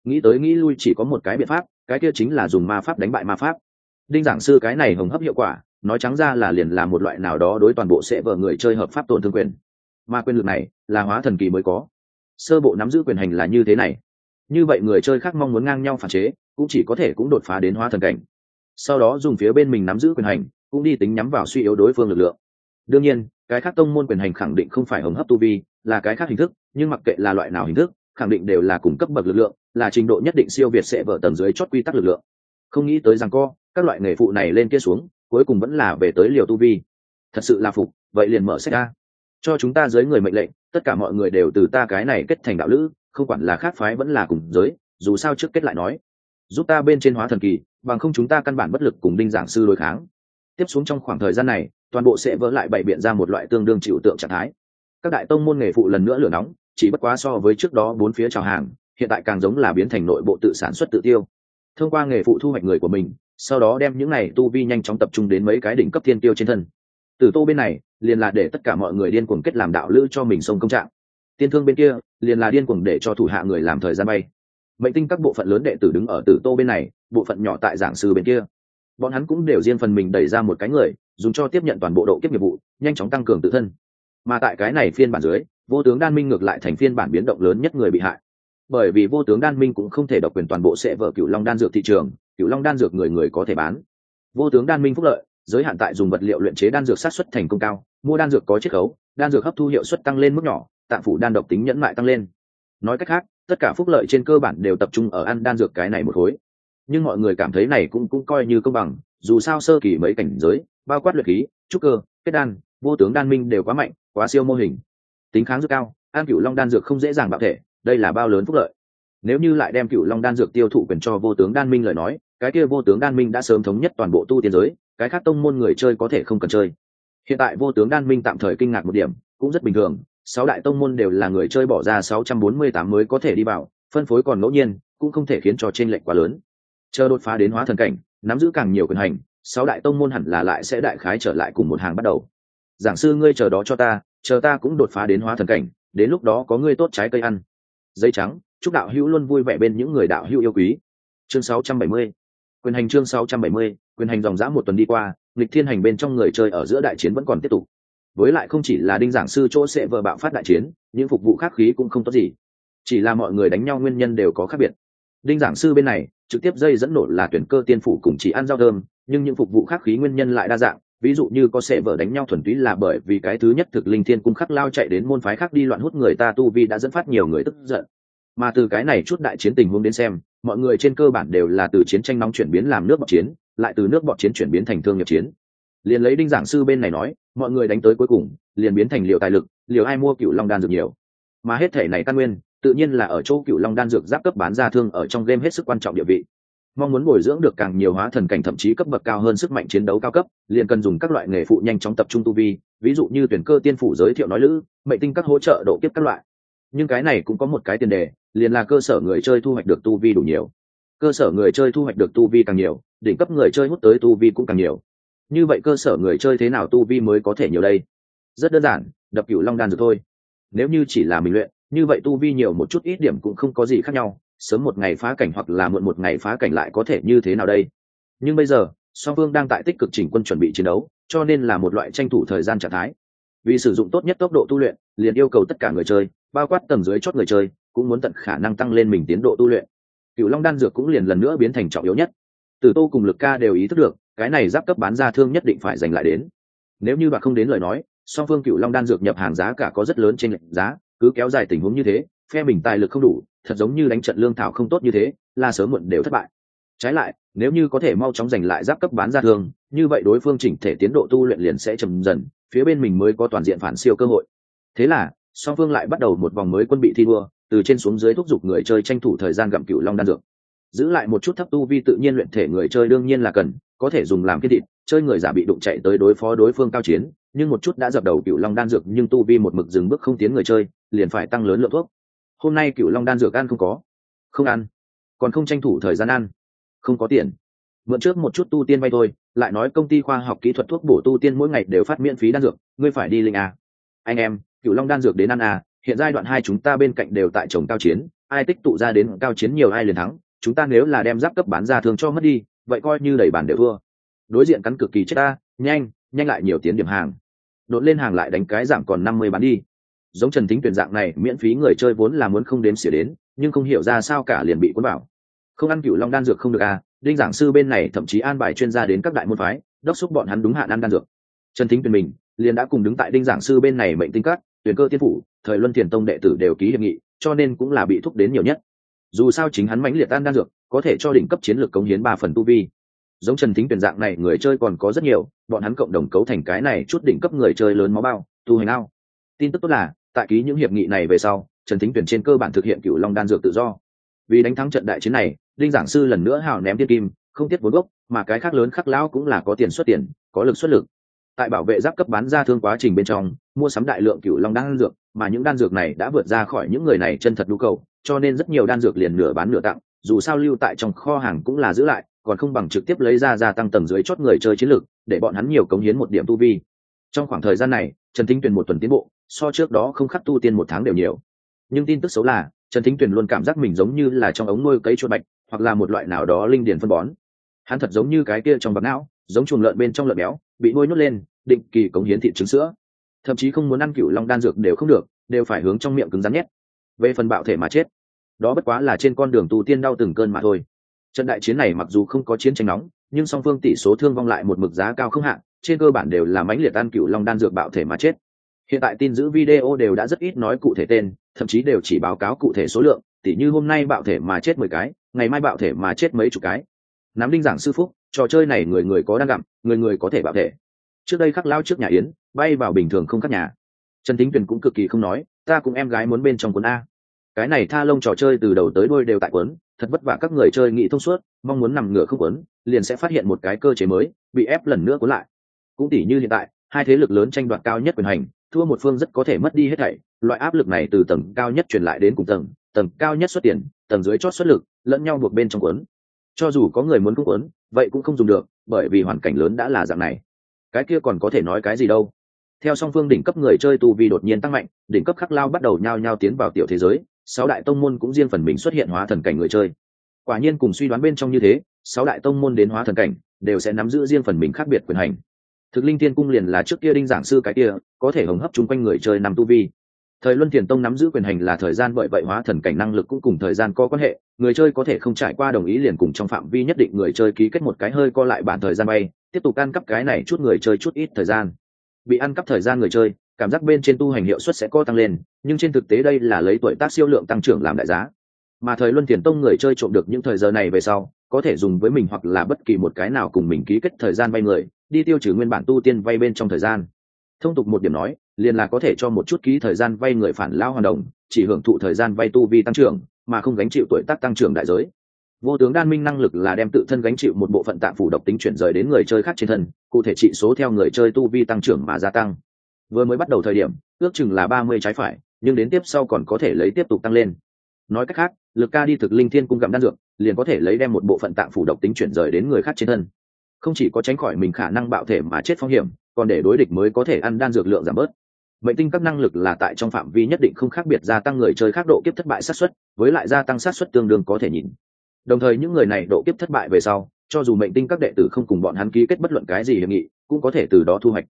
Nghĩ tới nghĩ lui chỉ có một cái biện pháp, cái kia chính là dùng ma pháp đánh bại ma pháp. Đinh giảng sư cái này hồng hấp hiệu quả, nói trắng ra là liền là một loại nào đó đối toàn bộ sẽ vợ người chơi hợp pháp tổn thương quyền. Mà quyền lực này là hóa thần kỳ mới có. Sơ bộ nắm giữ quyền hành là như thế này. Như vậy người chơi khác mong muốn ngang nhau phản chế, cũng chỉ có thể cũng đột phá đến hóa thần cảnh. Sau đó dùng phía bên mình nắm giữ quyền hành, cũng đi tính nhắm vào suy yếu đối phương lực lượng. Đương nhiên, cái khác tông môn quyền hành khẳng định không phải hồng hấp tu vi là cái khác hình thức, nhưng mặc kệ là loại nào hình thức, khẳng định đều là cung cấp bậc lực lượng, là trình độ nhất định siêu việt sẽ vỡ tầng dưới chót quy tắc lực lượng. Không nghĩ tới rằng co, các loại nghề phụ này lên kia xuống, cuối cùng vẫn là về tới liều tu vi. Thật sự là phục, vậy liền mở sách ra. Cho chúng ta dưới người mệnh lệnh, tất cả mọi người đều từ ta cái này kết thành đạo lữ, không quản là khác phái vẫn là cùng giới, dù sao trước kết lại nói. Giúp ta bên trên hóa thần kỳ, bằng không chúng ta căn bản bất lực cùng đinh giảng sư đối kháng. Tiếp xuống trong khoảng thời gian này, toàn bộ sẽ vỡ lại bày biện ra một loại tương đương chịu tượng trạng thái các đại tông môn nghề phụ lần nữa lửa nóng, chỉ bất quá so với trước đó bốn phía trào hàng, hiện tại càng giống là biến thành nội bộ tự sản xuất tự tiêu. Thông qua nghề phụ thu hoạch người của mình, sau đó đem những này tu vi nhanh chóng tập trung đến mấy cái đỉnh cấp thiên tiêu trên thân. Từ tô bên này, liền là để tất cả mọi người điên cuồng kết làm đạo lữ cho mình sông công trạng. Tiên thương bên kia, liền là điên cuồng để cho thủ hạ người làm thời gian bay. Mệnh tinh các bộ phận lớn đệ tử đứng ở tử tô bên này, bộ phận nhỏ tại giảng sư bên kia. Bọn hắn cũng đều riêng phần mình đẩy ra một cái người, dùng cho tiếp nhận toàn bộ độ kiếp nghiệp vụ, nhanh chóng tăng cường tự thân mà tại cái này phiên bản dưới, vô tướng đan minh ngược lại thành phiên bản biến động lớn nhất người bị hại. Bởi vì vô tướng đan minh cũng không thể độc quyền toàn bộ sẽ vở cựu long đan dược thị trường cựu long đan dược người người có thể bán. Vô tướng đan minh phúc lợi, giới hạn tại dùng vật liệu luyện chế đan dược sát xuất thành công cao, mua đan dược có chiết khấu, đan dược hấp thu hiệu suất tăng lên mức nhỏ tạm phủ đan độc tính nhẫn mại tăng lên. Nói cách khác, tất cả phúc lợi trên cơ bản đều tập trung ở ăn đan dược cái này một khối. Nhưng mọi người cảm thấy này cũng cũng coi như công bằng, dù sao sơ kỳ mấy cảnh giới, bao quát luyện khí, trúc cơ, kết đan, vô tướng đan minh đều quá mạnh quá siêu mô hình. Tính kháng dược cao an cựu long đan dược không dễ dàng bạo thể, đây là bao lớn phúc lợi. Nếu như lại đem cựu long đan dược tiêu thụ quyền cho vô tướng đan minh lời nói, cái kia vô tướng đan minh đã sớm thống nhất toàn bộ tu tiên giới, cái khác tông môn người chơi có thể không cần chơi. Hiện tại vô tướng đan minh tạm thời kinh ngạc một điểm, cũng rất bình thường, sáu đại tông môn đều là người chơi bỏ ra sáu trăm bốn mươi tám mới có thể đi vào, phân phối còn ngẫu nhiên, cũng không thể khiến cho t r ê n lệch quá lớn. Chờ đột phá đến hóa thần cảnh, nắm giữ càng nhiều quyền hành, sáu đại tông môn hẳn là lại sẽ đại khái trở lại cùng một hàng bắt đầu giảng sư ngươi chờ đó cho ta, chờ ta cũng đột phá đến hóa thần cảnh, đến lúc đó có ngươi tốt trái cây ăn. Giấy trắng, chúc đạo hữu luôn vui vẻ bên những người đạo hữu yêu quý. Chương 670 quyền hành chương 670 quyền hành dòng dã một tuần đi qua, nghịch thiên hành bên trong người chơi ở giữa đại chiến vẫn còn tiếp tục. Với lại không chỉ là đinh giảng sư chỗ sẽ vợ bạo phát đại chiến, những phục vụ khác khí cũng không tốt gì. Chỉ là mọi người đánh nhau nguyên nhân đều có khác biệt. Đinh giảng sư bên này, trực tiếp dây dẫn nổ là tuyển cơ tiên phủ cùng chỉ ăn rau thơm, nhưng những phục vụ khác khí nguyên nhân lại đa dạng ví dụ như có sẽ vợ đánh nhau thuần túy là bởi vì cái thứ nhất thực linh thiên cung khắc lao chạy đến môn phái khác đi loạn hút người ta tu vi đã dẫn phát nhiều người tức giận. Mà từ cái này chút đại chiến tình huống đến xem, mọi người trên cơ bản đều là từ chiến tranh nóng chuyển biến làm nước bọt chiến, lại từ nước bọt chiến chuyển biến thành thương nghiệp chiến. Liền lấy đinh giảng sư bên này nói, mọi người đánh tới cuối cùng, liền biến thành liều tài lực, liều ai mua cựu long đan dược nhiều. Mà hết thể này căn nguyên, tự nhiên là ở chỗ cựu long đan dược giáp cấp bán ra thương ở trong game hết sức quan trọng địa vị mong muốn bồi dưỡng được càng nhiều hóa thần cảnh thậm chí cấp bậc cao hơn sức mạnh chiến đấu cao cấp, liền cần dùng các loại nghề phụ nhanh chóng tập trung tu vi, ví dụ như tuyển cơ tiên phủ giới thiệu nói lữ, mệnh tinh các hỗ trợ độ kiếp các loại. Nhưng cái này cũng có một cái tiền đề, liền là cơ sở người chơi thu hoạch được tu vi đủ nhiều. Cơ sở người chơi thu hoạch được tu vi càng nhiều, đỉnh cấp người chơi hút tới tu vi cũng càng nhiều. Như vậy cơ sở người chơi thế nào tu vi mới có thể nhiều đây? Rất đơn giản, đập cửu long đan rồi thôi. Nếu như chỉ là mình luyện, như vậy tu vi nhiều một chút ít điểm cũng không có gì khác nhau sớm một ngày phá cảnh hoặc là muộn một ngày phá cảnh lại có thể như thế nào đây? Nhưng bây giờ, song phương đang tại tích cực chỉnh quân chuẩn bị chiến đấu, cho nên là một loại tranh thủ thời gian trạng thái. Vì sử dụng tốt nhất tốc độ tu luyện, liền yêu cầu tất cả người chơi, bao quát tầng dưới chót người chơi, cũng muốn tận khả năng tăng lên mình tiến độ tu luyện. Cựu long đan dược cũng liền lần nữa biến thành trọng yếu nhất. Từ tô cùng lực ca đều ý thức được, cái này giáp cấp bán ra thương nhất định phải giành lại đến. Nếu như bạn không đến lời nói, song phương cựu long đan dược nhập hàng giá cả có rất lớn trên lệnh giá, cứ kéo dài tình huống như thế, phe mình tài lực không đủ thật giống như đánh trận lương thảo không tốt như thế, là sớm muộn đều thất bại. Trái lại, nếu như có thể mau chóng giành lại giáp cấp bán ra thương như vậy đối phương chỉnh thể tiến độ tu luyện liền sẽ chậm dần, phía bên mình mới có toàn diện phản siêu cơ hội. Thế là, song phương lại bắt đầu một vòng mới quân bị thi đua, từ trên xuống dưới thúc giục người chơi tranh thủ thời gian gặm cựu long đan dược. Giữ lại một chút thấp tu vi tự nhiên luyện thể người chơi đương nhiên là cần, có thể dùng làm kiên thịt, chơi người giả bị đụng chạy tới đối phó đối phương cao chiến, nhưng một chút đã dập đầu cựu long đan dược nhưng tu vi một mực dừng bước không tiến người chơi, liền phải tăng lớn lượng thuốc hôm nay cựu long đan dược ăn không có. Không ăn. Còn không tranh thủ thời gian ăn. Không có tiền. Mượn trước một chút tu tiên vay thôi, lại nói công ty khoa học kỹ thuật thuốc bổ tu tiên mỗi ngày đều phát miễn phí đan dược, ngươi phải đi linh à? anh em cựu long đan dược đến ăn à? hiện giai đoạn hai chúng ta bên cạnh đều tại trồng cao chiến, ai tích tụ ra đến cao chiến nhiều ai liền thắng, chúng ta nếu là đem giáp cấp bán ra thường cho mất đi, vậy coi như đẩy bàn đều thua. Đối diện cắn cực kỳ chết ta, nhanh nhanh lại nhiều tiến điểm hàng. Đột lên hàng lại đánh cái giảm còn năm mươi bán đi giống trần thính tuyển dạng này, miễn phí người chơi vốn là muốn không đếm xỉa đến, nhưng không hiểu ra sao cả liền bị cuốn bảo không ăn cựu long đan dược không được à đinh giảng sư bên này thậm chí an bài chuyên gia đến các đại môn phái, đốc xúc bọn hắn đúng hạn ăn đan dược. Trần thính tuyển mình, liền đã cùng đứng tại đinh giảng sư bên này mệnh tinh cắt tuyển cơ tiên phủ, thời luân thiền tông đệ tử đều ký hiệp nghị, cho nên cũng là bị thúc đến nhiều nhất. Dù sao chính hắn mãnh liệt tan đan dược, có thể cho đỉnh cấp chiến lược cống hiến ba phần tu vi. Giống trần thính tuyển dạng này, người chơi còn có rất nhiều, bọn hắn cộng đồng cấu thành cái này chút đỉnh cấp người chơi lớn máu bao, tu hành ao. Tin tức tốt là tại ký những hiệp nghị này về sau, trần thính tuyển trên cơ bản thực hiện cựu long đan dược tự do. Vì đánh thắng trận đại chiến này, đinh giảng sư lần nữa hào ném tiên kim, không tiết vốn gốc, mà cái khác lớn khắc lão cũng là có tiền xuất tiền, có lực xuất lực. Tại bảo vệ giáp cấp bán ra thương quá trình bên trong, mua sắm đại lượng cựu long đan dược, mà những đan dược này đã vượt ra khỏi những người này chân thật nhu cầu, cho nên rất nhiều đan dược liền nửa bán nửa tặng, dù sao lưu tại trong kho hàng cũng là giữ lại, còn không bằng trực tiếp lấy ra gia tăng tầng dưới chót người chơi chiến lược, để bọn hắn nhiều cống hiến một điểm tu vi. Trong khoảng thời gian này, trần thính tuyền một tuần tiến bộ so trước đó không khắc tu tiên một tháng đều nhiều. Nhưng tin tức xấu là, trần thính tuyền luôn cảm giác mình giống như là trong ống nuôi cấy chuột bạch, hoặc là một loại nào đó linh điển phân bón. Hắn thật giống như cái kia trong bạc não, giống chuồng lợn bên trong lợn béo, bị nuôi nhốt lên, định kỳ cống hiến thị trứng sữa. Thậm chí không muốn ăn cựu long đan dược đều không được, đều phải hướng trong miệng cứng rắn nhét. Về phần bạo thể mà chết, đó bất quá là trên con đường tu tiên đau từng cơn mà thôi. Trận đại chiến này mặc dù không có chiến tranh nóng, nhưng song phương tỷ số thương vong lại một mực giá cao không hạn trên cơ bản đều là mãnh liệt ăn cựu long đan dược bạo thể mà chết hiện tại tin giữ video đều đã rất ít nói cụ thể tên, thậm chí đều chỉ báo cáo cụ thể số lượng, tỉ như hôm nay bạo thể mà chết mười cái, ngày mai bạo thể mà chết mấy chục cái. Nắm đinh giảng sư phúc, trò chơi này người người có đang gặm người người có thể bạo thể. Trước đây khắc lao trước nhà yến, bay vào bình thường không khắc nhà. Trần tính tuyền cũng cực kỳ không nói, ta cùng em gái muốn bên trong cuốn a. Cái này tha lông trò chơi từ đầu tới đôi đều tại cuốn thật vất vả các người chơi nghĩ thông suốt, mong muốn nằm ngửa không cuốn liền sẽ phát hiện một cái cơ chế mới, bị ép lần nữa cuốn lại. Cũng tỉ như hiện tại, hai thế lực lớn tranh đoạt cao nhất quyền hành thua một phương rất có thể mất đi hết thảy, loại áp lực này từ tầng cao nhất truyền lại đến cùng tầng tầng cao nhất xuất tiền, tầng dưới chót xuất lực, lẫn nhau buộc bên trong cuốn. Cho dù có người muốn cung cuốn, vậy cũng không dùng được, bởi vì hoàn cảnh lớn đã là dạng này. Cái kia còn có thể nói cái gì đâu? Theo song phương đỉnh cấp người chơi tu vi đột nhiên tăng mạnh, đỉnh cấp khắc lao bắt đầu nhao nhao tiến vào tiểu thế giới, sáu đại tông môn cũng riêng phần mình xuất hiện hóa thần cảnh người chơi. Quả nhiên cùng suy đoán bên trong như thế, sáu đại tông môn đến hóa thần cảnh, đều sẽ nắm giữ riêng phần mình khác biệt quyền hành thực linh tiên cung liền là trước kia đinh giảng sư cái kia, có thể hồng hấp chung quanh người chơi nằm tu vi. Thời luân thiền tông nắm giữ quyền hành là thời gian bởi vậy hóa thần cảnh năng lực cũng cùng thời gian có quan hệ, người chơi có thể không trải qua đồng ý liền cùng trong phạm vi nhất định người chơi ký kết một cái hơi co lại bản thời gian bay, tiếp tục ăn cắp cái này chút người chơi chút ít thời gian. Bị ăn cắp thời gian người chơi, cảm giác bên trên tu hành hiệu suất sẽ có tăng lên, nhưng trên thực tế đây là lấy tuổi tác siêu lượng tăng trưởng làm đại giá. Mà thời luân thiền tông người chơi trộm được những thời giờ này về sau, có thể dùng với mình hoặc là bất kỳ một cái nào cùng mình ký kết thời gian bay người đi tiêu trừ nguyên bản tu tiên vay bên trong thời gian. Thông tục một điểm nói, liền là có thể cho một chút ký thời gian vay người phản lao hoạt động chỉ hưởng thụ thời gian vay tu vi tăng trưởng, mà không gánh chịu tuổi tác tăng trưởng đại giới. Vô tướng đan minh năng lực là đem tự thân gánh chịu một bộ phận tạng phủ độc tính chuyển rời đến người chơi khác trên thân, cụ thể trị số theo người chơi tu vi tăng trưởng mà gia tăng. Vừa mới bắt đầu thời điểm, ước chừng là ba mươi trái phải, nhưng đến tiếp sau còn có thể lấy tiếp tục tăng lên. Nói cách khác, lực ca đi thực linh thiên cung gặm đan dược, liền có thể lấy đem một bộ phận tạng phủ độc tính chuyển rời đến người khác trên thân không chỉ có tránh khỏi mình khả năng bạo thể mà chết phong hiểm, còn để đối địch mới có thể ăn đan dược lượng giảm bớt. Mệnh tinh các năng lực là tại trong phạm vi nhất định không khác biệt gia tăng người chơi khác độ kiếp thất bại sát xuất với lại gia tăng sát xuất tương đương có thể nhìn. Đồng thời những người này độ kiếp thất bại về sau, cho dù mệnh tinh các đệ tử không cùng bọn hắn ký kết bất luận cái gì hiệp nghị, cũng có thể từ đó thu hoạch.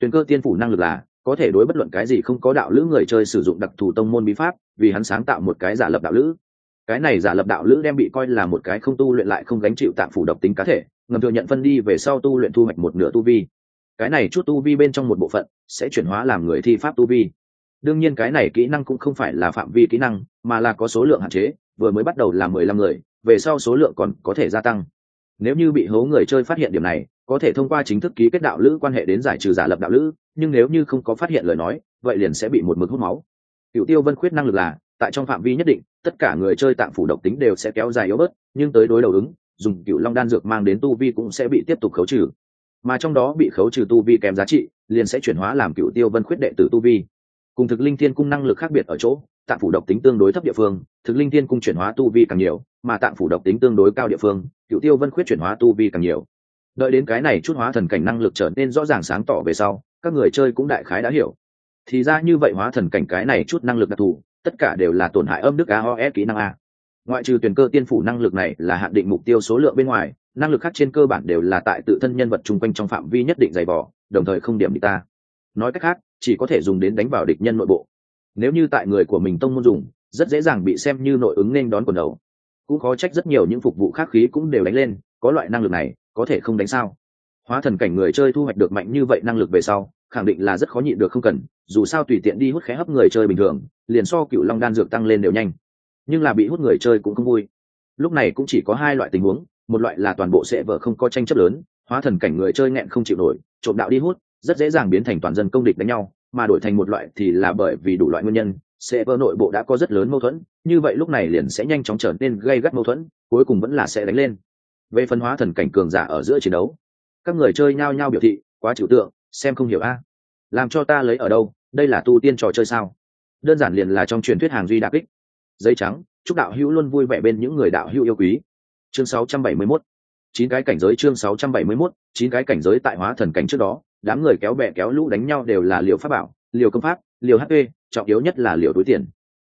Tuyền cơ tiên phủ năng lực là, có thể đối bất luận cái gì không có đạo lữ người chơi sử dụng đặc thù tông môn bí pháp, vì hắn sáng tạo một cái giả lập đạo lữ. Cái này giả lập đạo lữ đem bị coi là một cái không tu luyện lại không gánh chịu tạm phủ độc tính cá thể ngầm thừa nhận phân đi về sau tu luyện thu hoạch một nửa tu vi. Cái này chút tu vi bên trong một bộ phận sẽ chuyển hóa làm người thi pháp tu vi. Đương nhiên cái này kỹ năng cũng không phải là phạm vi kỹ năng, mà là có số lượng hạn chế, vừa mới bắt đầu là mười lăm người, về sau số lượng còn có thể gia tăng. Nếu như bị hố người chơi phát hiện điểm này, có thể thông qua chính thức ký kết đạo lữ quan hệ đến giải trừ giả lập đạo lữ, nhưng nếu như không có phát hiện lời nói, vậy liền sẽ bị một mực hút máu. Cựu tiêu vân khuyết năng lực là, tại trong phạm vi nhất định, tất cả người chơi tạm phủ độc tính đều sẽ kéo dài yếu bớt, nhưng tới đối đầu ứng dùng cựu long đan dược mang đến tu vi cũng sẽ bị tiếp tục khấu trừ. Mà trong đó bị khấu trừ tu vi kém giá trị, liền sẽ chuyển hóa làm cựu tiêu vân khuyết đệ tử tu vi. Cùng thực linh thiên cung năng lực khác biệt ở chỗ, tạng phủ độc tính tương đối thấp địa phương, thực linh thiên cung chuyển hóa tu vi càng nhiều, mà tạng phủ độc tính tương đối cao địa phương, cựu tiêu vân khuyết chuyển hóa tu vi càng nhiều. Đợi đến cái này chút hóa thần cảnh năng lực trở nên rõ ràng sáng tỏ về sau, các người chơi cũng đại khái đã hiểu. Thì ra như vậy hóa thần cảnh cái này chút năng lực đặc thù, tất cả đều là tổn hại âm đức aos kỹ năng a ngoại trừ tuyển cơ tiên phủ năng lực này là hạn định mục tiêu số lượng bên ngoài, năng lực khác trên cơ bản đều là tại tự thân nhân vật chung quanh trong phạm vi nhất định dày vỏ đồng thời không điểm địch ta. Nói cách khác, chỉ có thể dùng đến đánh vào địch nhân nội bộ. Nếu như tại người của mình tông môn dùng, rất dễ dàng bị xem như nội ứng nên đón quần đầu. Cũng có trách rất nhiều những phục vụ khác khí cũng đều đánh lên, có loại năng lực này, có thể không đánh sao? Hóa thần cảnh người chơi thu hoạch được mạnh như vậy năng lực về sau, khẳng định là rất khó nhịn được không cần, dù sao tùy tiện đi hút khé hấp người chơi bình thường, liền so cựu long đan dược tăng lên đều nhanh nhưng là bị hút người chơi cũng không vui. Lúc này cũng chỉ có hai loại tình huống, một loại là toàn bộ sẽ vợ không có tranh chấp lớn, hóa thần cảnh người chơi nghẹn không chịu nổi, trộm đạo đi hút, rất dễ dàng biến thành toàn dân công địch đánh nhau, mà đổi thành một loại thì là bởi vì đủ loại nguyên nhân, sẽ vỡ nội bộ đã có rất lớn mâu thuẫn, như vậy lúc này liền sẽ nhanh chóng trở nên gây gắt mâu thuẫn, cuối cùng vẫn là sẽ đánh lên. Về phân hóa thần cảnh cường giả ở giữa chiến đấu, các người chơi nhao nhao biểu thị, quá trừu tượng, xem không hiểu a. Làm cho ta lấy ở đâu, đây là tu tiên trò chơi sao? Đơn giản liền là trong truyền thuyết hàng duy đà kích giấy trắng, chúc đạo hữu luôn vui vẻ bên những người đạo hữu yêu quý. Chương 671 chín cái cảnh giới chương 671 chín cái cảnh giới tại hóa thần cảnh trước đó, đám người kéo bè kéo lũ đánh nhau đều là liều pháp bảo, liều công pháp, liều hp trọng yếu nhất là liều túi tiền.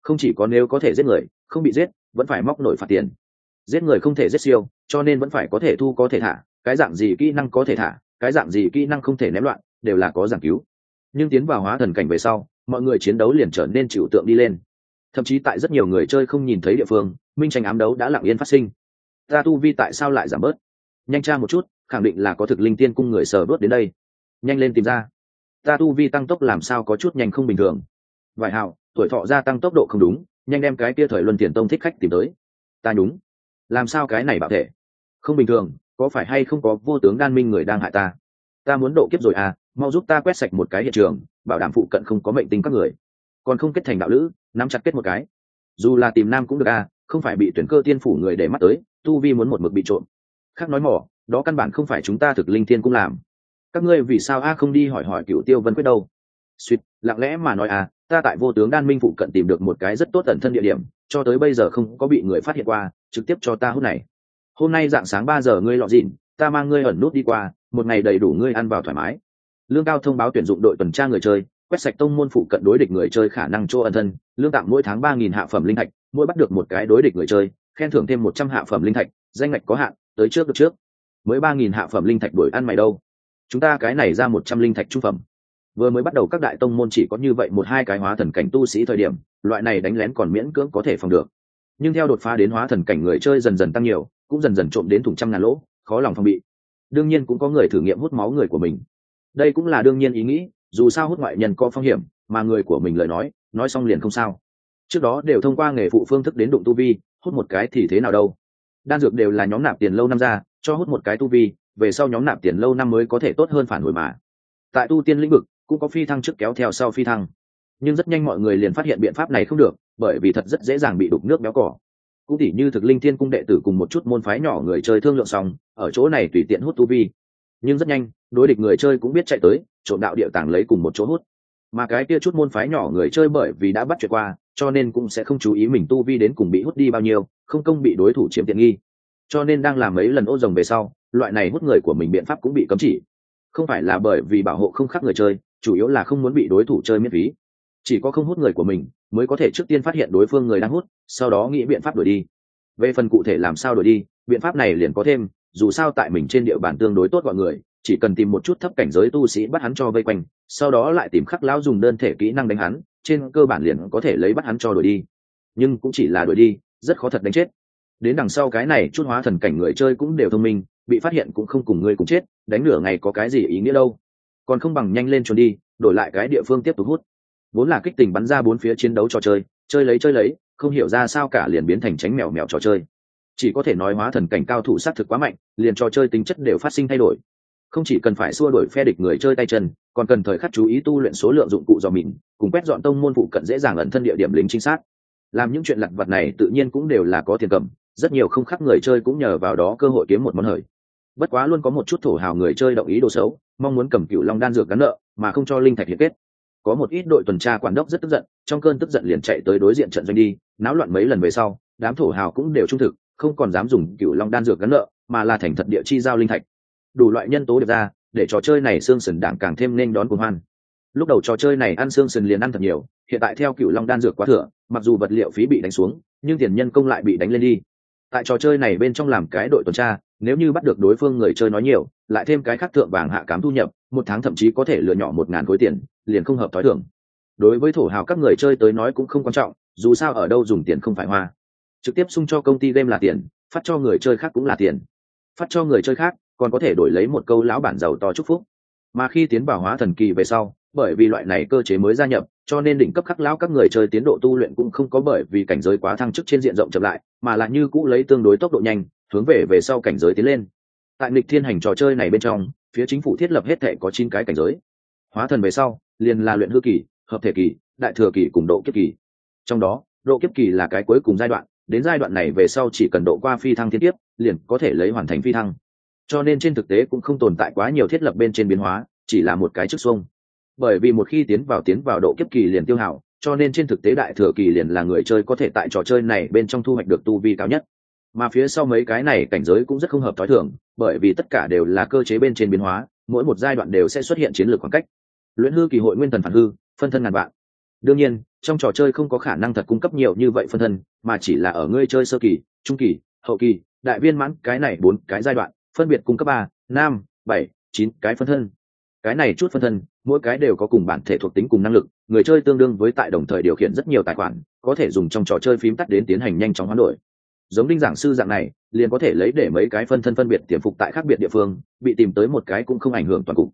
Không chỉ có nếu có thể giết người, không bị giết, vẫn phải móc nổi phạt tiền. Giết người không thể giết siêu, cho nên vẫn phải có thể thu có thể thả, cái dạng gì kỹ năng có thể thả, cái dạng gì kỹ năng không thể ném loạn, đều là có giảng cứu. Nhưng tiến vào hóa thần cảnh về sau, mọi người chiến đấu liền trở nên chịu tượng đi lên thậm chí tại rất nhiều người chơi không nhìn thấy địa phương, minh tranh ám đấu đã lặng yên phát sinh. Ta tu vi tại sao lại giảm bớt? Nhanh tra một chút, khẳng định là có thực linh tiên cung người sờ bớt đến đây. Nhanh lên tìm ra. Ta tu vi tăng tốc làm sao có chút nhanh không bình thường. Vài hạo, tuổi thọ gia tăng tốc độ không đúng, nhanh đem cái kia thời luân tiền tông thích khách tìm tới. Ta đúng làm sao cái này bảo thể? Không bình thường, có phải hay không có vô tướng đan minh người đang hại ta? Ta muốn độ kiếp rồi à mau giúp ta quét sạch một cái hiện trường, bảo đảm phụ cận không có mệnh tinh các người. Còn không kết thành đạo lữ nắm chặt kết một cái. Dù là tìm nam cũng được à không phải bị tuyển cơ tiên phủ người để mắt tới, tu vi muốn một mực bị trộm. Khác nói mỏ, đó căn bản không phải chúng ta thực linh thiên cũng làm. Các ngươi vì sao a không đi hỏi hỏi cựu tiêu vân quyết đâu? Suýt, lặng lẽ mà nói à ta tại vô tướng đan minh phụ cận tìm được một cái rất tốt tận thân địa điểm, cho tới bây giờ không có bị người phát hiện qua, trực tiếp cho ta hút này. Hôm nay dạng sáng ba giờ ngươi lọ dịn, ta mang ngươi ẩn nút đi qua, một ngày đầy đủ ngươi ăn vào thoải mái. Lương cao thông báo tuyển dụng đội tuần tra người chơi quét sạch tông môn phụ cận đối địch người chơi khả năng chỗ ẩn thân, lương tạm mỗi tháng ba nghìn hạ phẩm linh thạch, mỗi bắt được một cái đối địch người chơi, khen thưởng thêm một trăm hạ phẩm linh thạch, danh ngạch có hạn, tới trước được trước. Mới ba nghìn hạ phẩm linh thạch đổi ăn mày đâu? Chúng ta cái này ra một trăm linh thạch trung phẩm. Vừa mới bắt đầu các đại tông môn chỉ có như vậy một hai cái hóa thần cảnh tu sĩ thời điểm, loại này đánh lén còn miễn cưỡng có thể phòng được. Nhưng theo đột phá đến hóa thần cảnh người chơi dần dần tăng nhiều, cũng dần dần trộm đến thùng trăm ngàn lỗ, khó lòng phòng bị. Đương nhiên cũng có người thử nghiệm hút máu người của mình. Đây cũng là đương nhiên ý nghĩ dù sao hút ngoại nhân có phong hiểm, mà người của mình lời nói nói xong liền không sao. Trước đó đều thông qua nghề phụ phương thức đến đụng tu vi, hút một cái thì thế nào đâu. Đan dược đều là nhóm nạp tiền lâu năm ra, cho hút một cái tu vi, về sau nhóm nạp tiền lâu năm mới có thể tốt hơn phản hồi mà. Tại tu tiên lĩnh vực, cũng có phi thăng trước kéo theo sau phi thăng. Nhưng rất nhanh mọi người liền phát hiện biện pháp này không được, bởi vì thật rất dễ dàng bị đục nước béo cỏ. Cũng tỉ như thực linh thiên cung đệ tử cùng một chút môn phái nhỏ người chơi thương lượng xong, ở chỗ này tùy tiện hút tu vi. Nhưng rất nhanh đối địch người chơi cũng biết chạy tới trộn đạo địa tàng lấy cùng một chỗ hút. Mà cái kia chút môn phái nhỏ người chơi bởi vì đã bắt chuyện qua, cho nên cũng sẽ không chú ý mình tu vi đến cùng bị hút đi bao nhiêu, không công bị đối thủ chiếm tiện nghi. Cho nên đang làm mấy lần ô rồng về sau, loại này hút người của mình biện pháp cũng bị cấm chỉ. Không phải là bởi vì bảo hộ không khác người chơi, chủ yếu là không muốn bị đối thủ chơi miễn phí. Chỉ có không hút người của mình, mới có thể trước tiên phát hiện đối phương người đang hút, sau đó nghĩ biện pháp đổi đi. Về phần cụ thể làm sao đổi đi, biện pháp này liền có thêm, dù sao tại mình trên địa bàn tương đối tốt gọi người chỉ cần tìm một chút thấp cảnh giới tu sĩ bắt hắn cho vây quanh, sau đó lại tìm khắc lão dùng đơn thể kỹ năng đánh hắn, trên cơ bản liền có thể lấy bắt hắn cho đuổi đi. Nhưng cũng chỉ là đuổi đi, rất khó thật đánh chết. Đến đằng sau cái này, chút hóa thần cảnh người chơi cũng đều thông minh, bị phát hiện cũng không cùng ngươi cùng chết, đánh nửa ngày có cái gì ý nghĩa đâu. Còn không bằng nhanh lên trốn đi, đổi lại cái địa phương tiếp tục hút. Vốn là kích tình bắn ra bốn phía chiến đấu trò chơi chơi lấy chơi lấy, không hiểu ra sao cả liền biến thành tránh mèo mèo trò chơi. Chỉ có thể nói hóa thần cảnh cao thủ sát thực quá mạnh, liền trò chơi tính chất đều phát sinh thay đổi không chỉ cần phải xua đuổi phe địch người chơi tay chân, còn cần thời khắc chú ý tu luyện số lượng dụng cụ dò mìn cùng quét dọn tông môn phụ cận dễ dàng ẩn thân địa điểm lính chính xác làm những chuyện lặt vặt này tự nhiên cũng đều là có tiền cầm, rất nhiều không khác người chơi cũng nhờ vào đó cơ hội kiếm một món hời. Bất quá luôn có một chút thổ hào người chơi động ý đồ xấu, mong muốn cầm cựu long đan dược gắn nợ, mà không cho linh thạch hiệp kết. Có một ít đội tuần tra quản đốc rất tức giận, trong cơn tức giận liền chạy tới đối diện trận doanh đi, náo loạn mấy lần về sau, đám thổ hào cũng đều trung thực, không còn dám dùng cựu long đan dược gắn nợ, mà là thành thật địa chi giao linh thạch đủ loại nhân tố được ra, để trò chơi này xương sần đảng càng thêm nên đón cuồng hoan. Lúc đầu trò chơi này ăn xương sần liền ăn thật nhiều, hiện tại theo cựu long đan dược quá thừa, mặc dù vật liệu phí bị đánh xuống, nhưng tiền nhân công lại bị đánh lên đi. Tại trò chơi này bên trong làm cái đội tuần tra, nếu như bắt được đối phương người chơi nói nhiều, lại thêm cái khác thượng vàng hạ cám thu nhập, một tháng thậm chí có thể lựa nhỏ một ngàn khối tiền, liền không hợp t h ó i thưởng đối với thổ hào các người chơi tới nói cũng không quan trọng, dù sao ở đâu dùng tiền không phải hoa. Trực tiếp sung cho công ty game là tiền, phát cho người chơi khác cũng là tiền. Phát cho người chơi khác còn có thể đổi lấy một câu lão bản giàu to chúc phúc. Mà khi tiến vào hóa thần kỳ về sau, bởi vì loại này cơ chế mới gia nhập, cho nên đỉnh cấp khắc lão các người chơi tiến độ tu luyện cũng không có bởi vì cảnh giới quá thăng chức trên diện rộng chậm lại, mà là như cũ lấy tương đối tốc độ nhanh, hướng về về sau cảnh giới tiến lên. Tại nghịch thiên hành trò chơi này bên trong, phía chính phủ thiết lập hết thể có chín cái cảnh giới. Hóa thần về sau, liền là luyện hư kỳ, hợp thể kỳ, đại thừa kỳ cùng độ kiếp kỳ. Trong đó, độ kiếp kỳ là cái cuối cùng giai đoạn, đến giai đoạn này về sau chỉ cần độ qua phi thăng thiên kiếp, liền có thể lấy hoàn thành phi thăng cho nên trên thực tế cũng không tồn tại quá nhiều thiết lập bên trên biến hóa, chỉ là một cái chức xuông. Bởi vì một khi tiến vào tiến vào độ kiếp kỳ liền tiêu hảo cho nên trên thực tế đại thừa kỳ liền là người chơi có thể tại trò chơi này bên trong thu hoạch được tu vi cao nhất. Mà phía sau mấy cái này cảnh giới cũng rất không hợp t h ó i thường, bởi vì tất cả đều là cơ chế bên trên biến hóa, mỗi một giai đoạn đều sẽ xuất hiện chiến lược khoảng cách. Luyện hư kỳ hội nguyên thần phản hư, phân thân ngàn vạn. Đương nhiên, trong trò chơi không có khả năng thật cung cấp nhiều như vậy phân thân, mà chỉ là ở ngươi chơi sơ kỳ, trung kỳ, hậu kỳ, đại viên mãn, cái này bốn cái giai đoạn phân biệt cung cấp ba, năm, bảy, chín, cái phân thân. Cái này chút phân thân, mỗi cái đều có cùng bản thể thuộc tính cùng năng lực, người chơi tương đương với tại đồng thời điều khiển rất nhiều tài khoản, có thể dùng trong trò chơi phím tắt đến tiến hành nhanh chóng hoán đổi. Giống đinh giảng sư dạng này, liền có thể lấy để mấy cái phân thân phân biệt tiềm phục tại khác biệt địa phương, bị tìm tới một cái cũng không ảnh hưởng toàn cục.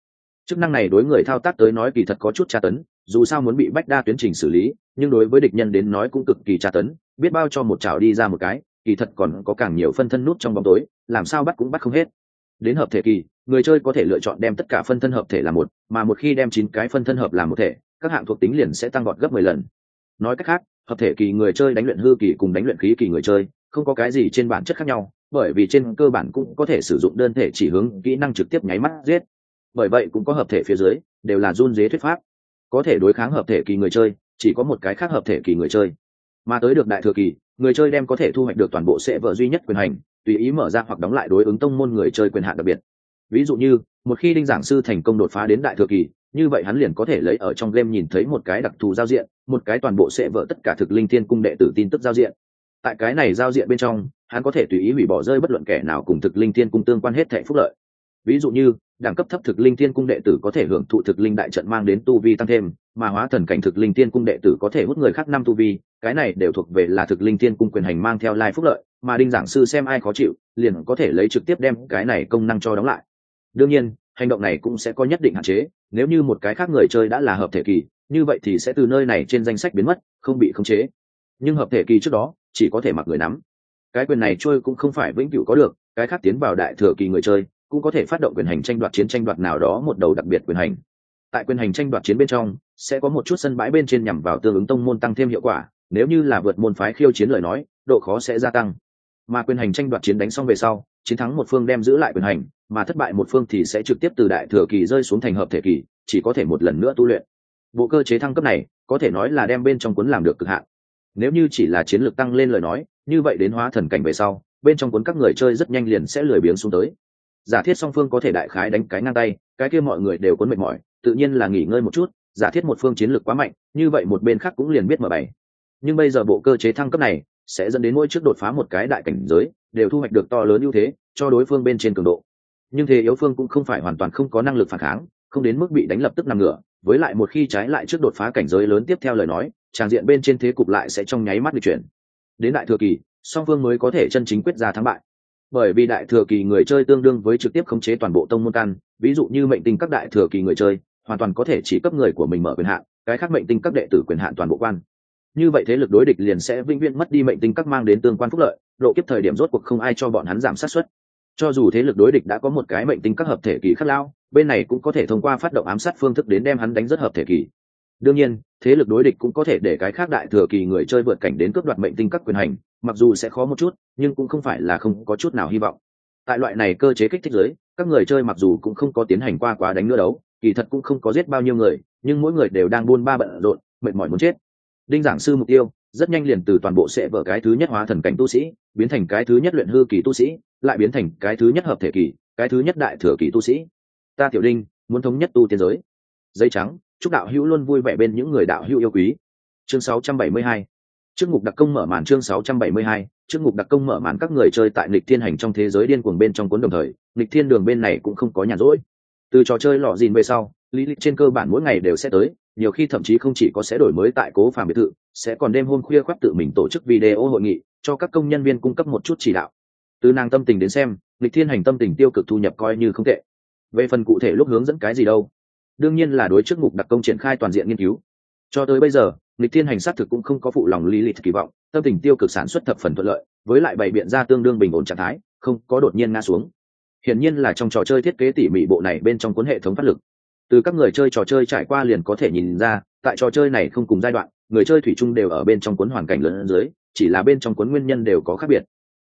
Chức năng này đối người thao tác tới nói kỳ thật có chút tra tấn, dù sao muốn bị bách đa tuyến trình xử lý, nhưng đối với địch nhân đến nói cũng cực kỳ tra tấn, biết bao cho một chảo đi ra một cái kỳ thật còn có càng nhiều phân thân nút trong bóng tối, làm sao bắt cũng bắt không hết. Đến hợp thể kỳ, người chơi có thể lựa chọn đem tất cả phân thân hợp thể là một, mà một khi đem chín cái phân thân hợp làm một thể, các hạng thuộc tính liền sẽ tăng gọn gấp mười lần. Nói cách khác, hợp thể kỳ người chơi đánh luyện hư kỳ cùng đánh luyện khí kỳ người chơi, không có cái gì trên bản chất khác nhau, bởi vì trên cơ bản cũng có thể sử dụng đơn thể chỉ hướng kỹ năng trực tiếp nháy mắt giết. Bởi vậy cũng có hợp thể phía dưới, đều là run dế thuyết pháp. Có thể đối kháng hợp thể kỳ người chơi, chỉ có một cái khác hợp thể kỳ người chơi. Mà tới được đại thừa kỳ người chơi đem có thể thu hoạch được toàn bộ sẽ vợ duy nhất quyền hành, tùy ý mở ra hoặc đóng lại đối ứng tông môn người chơi quyền hạn đặc biệt. Ví dụ như, một khi đinh giảng sư thành công đột phá đến đại thừa kỳ, như vậy hắn liền có thể lấy ở trong game nhìn thấy một cái đặc thù giao diện, một cái toàn bộ sẽ vỡ tất cả thực linh thiên cung đệ tử tin tức giao diện. Tại cái này giao diện bên trong, hắn có thể tùy ý hủy bỏ rơi bất luận kẻ nào cùng thực linh thiên cung tương quan hết thẻ phúc lợi. Ví dụ như, đẳng cấp thấp thực linh thiên cung đệ tử có thể hưởng thụ thực linh đại trận mang đến tu vi tăng thêm, mà hóa thần cảnh thực linh thiên cung đệ tử có thể hút người khác năm tu vi cái này đều thuộc về là thực linh thiên cung quyền hành mang theo lai phúc lợi, mà đinh giảng sư xem ai khó chịu, liền có thể lấy trực tiếp đem cái này công năng cho đóng lại. Đương nhiên, hành động này cũng sẽ có nhất định hạn chế, nếu như một cái khác người chơi đã là hợp thể kỳ, như vậy thì sẽ từ nơi này trên danh sách biến mất, không bị khống chế. Nhưng hợp thể kỳ trước đó, chỉ có thể mặc người nắm. Cái quyền này trôi cũng không phải vĩnh cửu có được, cái khác tiến vào đại thừa kỳ người chơi, cũng có thể phát động quyền hành tranh đoạt chiến tranh đoạt nào đó một đầu đặc biệt quyền hành. Tại quyền hành tranh đoạt chiến bên trong, sẽ có một chút sân bãi bên trên nhằm vào tương ứng tông môn tăng thêm hiệu quả nếu như là vượt môn phái khiêu chiến lời nói, độ khó sẽ gia tăng. Mà quyền hành tranh đoạt chiến đánh xong về sau, chiến thắng một phương đem giữ lại quyền hành, mà thất bại một phương thì sẽ trực tiếp từ đại thừa kỳ rơi xuống thành hợp thể kỳ, chỉ có thể một lần nữa tu luyện. Bộ cơ chế thăng cấp này, có thể nói là đem bên trong cuốn làm được cực hạn. Nếu như chỉ là chiến lược tăng lên lời nói, như vậy đến hóa thần cảnh về sau, bên trong cuốn các người chơi rất nhanh liền sẽ lười biếng xuống tới. Giả thiết song phương có thể đại khái đánh cái ngang tay, cái kia mọi người đều cuốn mệt mỏi, tự nhiên là nghỉ ngơi một chút, giả thiết một phương chiến lược quá mạnh, như vậy một bên khác cũng liền biết mở bảy nhưng bây giờ bộ cơ chế thăng cấp này sẽ dẫn đến mỗi trước đột phá một cái đại cảnh giới, đều thu hoạch được to lớn ưu thế cho đối phương bên trên cường độ. Nhưng thế yếu phương cũng không phải hoàn toàn không có năng lực phản kháng, không đến mức bị đánh lập tức nằm ngửa, với lại một khi trái lại trước đột phá cảnh giới lớn tiếp theo lời nói, tràng diện bên trên thế cục lại sẽ trong nháy mắt di chuyển. Đến đại thừa kỳ, song phương mới có thể chân chính quyết ra thắng bại. Bởi vì đại thừa kỳ người chơi tương đương với trực tiếp khống chế toàn bộ tông môn căn, ví dụ như mệnh tinh các đại thừa kỳ người chơi, hoàn toàn có thể chỉ cấp người của mình mở quyền hạn, cái khác mệnh tinh các đệ tử quyền hạn toàn bộ quan như vậy thế lực đối địch liền sẽ vĩnh viễn mất đi mệnh tinh các mang đến tương quan phúc lợi, độ kiếp thời điểm rốt cuộc không ai cho bọn hắn giảm sát suất. Cho dù thế lực đối địch đã có một cái mệnh tinh các hợp thể kỳ khắc lao, bên này cũng có thể thông qua phát động ám sát phương thức đến đem hắn đánh rất hợp thể kỳ. Đương nhiên, thế lực đối địch cũng có thể để cái khác đại thừa kỳ người chơi vượt cảnh đến cướp đoạt mệnh tinh các quyền hành, mặc dù sẽ khó một chút, nhưng cũng không phải là không có chút nào hy vọng. Tại loại này cơ chế kích thích giới, các người chơi mặc dù cũng không có tiến hành qua quá đánh nữa đấu, kỳ thật cũng không có giết bao nhiêu người, nhưng mỗi người đều đang buôn ba bận rộn, mệt mỏi muốn chết đinh giảng sư mục tiêu rất nhanh liền từ toàn bộ sẽ vở cái thứ nhất hóa thần cảnh tu sĩ biến thành cái thứ nhất luyện hư kỳ tu sĩ lại biến thành cái thứ nhất hợp thể kỳ cái thứ nhất đại thừa kỳ tu sĩ. Ta tiểu đinh muốn thống nhất tu tiên giới. Dây trắng chúc đạo hữu luôn vui vẻ bên những người đạo hữu yêu quý. Chương 672 Trước mục đặc công mở màn chương 672, trước mục đặc công mở màn các người chơi tại lịch thiên hành trong thế giới điên cuồng bên trong cuốn đồng thời, lịch thiên đường bên này cũng không có nhàn rỗi. Từ trò chơi lọ dìn về sau, lý lịch trên cơ bản mỗi ngày đều sẽ tới, nhiều khi thậm chí không chỉ có sẽ đổi mới tại cố phàm biệt thự, sẽ còn đêm hôm khuya khoác tự mình tổ chức video hội nghị, cho các công nhân viên cung cấp một chút chỉ đạo. Từ nàng tâm tình đến xem, lịch thiên hành tâm tình tiêu cực thu nhập coi như không tệ. Về phần cụ thể lúc hướng dẫn cái gì đâu, đương nhiên là đối trước mục đặc công triển khai toàn diện nghiên cứu. Cho tới bây giờ, lịch thiên hành xác thực cũng không có phụ lòng lý lịch kỳ vọng tâm tình tiêu cực sản xuất thập phần thuận lợi với lại bày biện ra tương đương bình ổn trạng thái không có đột nhiên ngã xuống hiển nhiên là trong trò chơi thiết kế tỉ mỉ bộ này bên trong cuốn hệ thống phát lực từ các người chơi trò chơi trải qua liền có thể nhìn ra, tại trò chơi này không cùng giai đoạn, người chơi thủy chung đều ở bên trong cuốn hoàn cảnh lớn dưới, chỉ là bên trong cuốn nguyên nhân đều có khác biệt.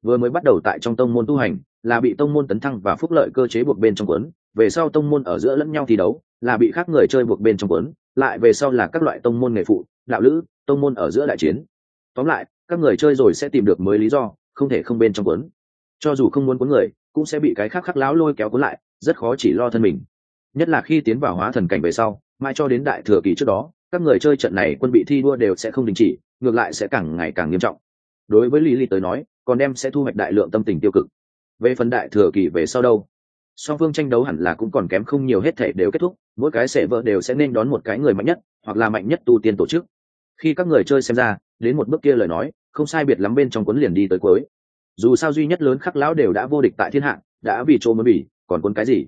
Vừa mới bắt đầu tại trong tông môn tu hành, là bị tông môn tấn thăng và phúc lợi cơ chế buộc bên trong cuốn, về sau tông môn ở giữa lẫn nhau thi đấu, là bị khác người chơi buộc bên trong cuốn, lại về sau là các loại tông môn nghề phụ, đạo lữ, tông môn ở giữa đại chiến. Tóm lại, các người chơi rồi sẽ tìm được mới lý do, không thể không bên trong cuốn. Cho dù không muốn cuốn người, cũng sẽ bị cái khác khắc láo lôi kéo cuốn lại, rất khó chỉ lo thân mình nhất là khi tiến vào hóa thần cảnh về sau mai cho đến đại thừa kỳ trước đó, các người chơi trận này quân bị thi đua đều sẽ không đình chỉ, ngược lại sẽ càng ngày càng nghiêm trọng. Đối với lý lý tới nói, còn đem sẽ thu hoạch đại lượng tâm tình tiêu cực. Về phần đại thừa kỳ về sau đâu, song phương tranh đấu hẳn là cũng còn kém không nhiều hết thể đều kết thúc, mỗi cái sẽ vợ đều sẽ nên đón một cái người mạnh nhất, hoặc là mạnh nhất tu tiên tổ chức. Khi các người chơi xem ra, đến một bước kia lời nói, không sai biệt lắm bên trong cuốn liền đi tới cuối. Dù sao duy nhất lớn khắc lão đều đã vô địch tại thiên hạ, đã vì chỗ mới bỉ còn cuốn cái gì?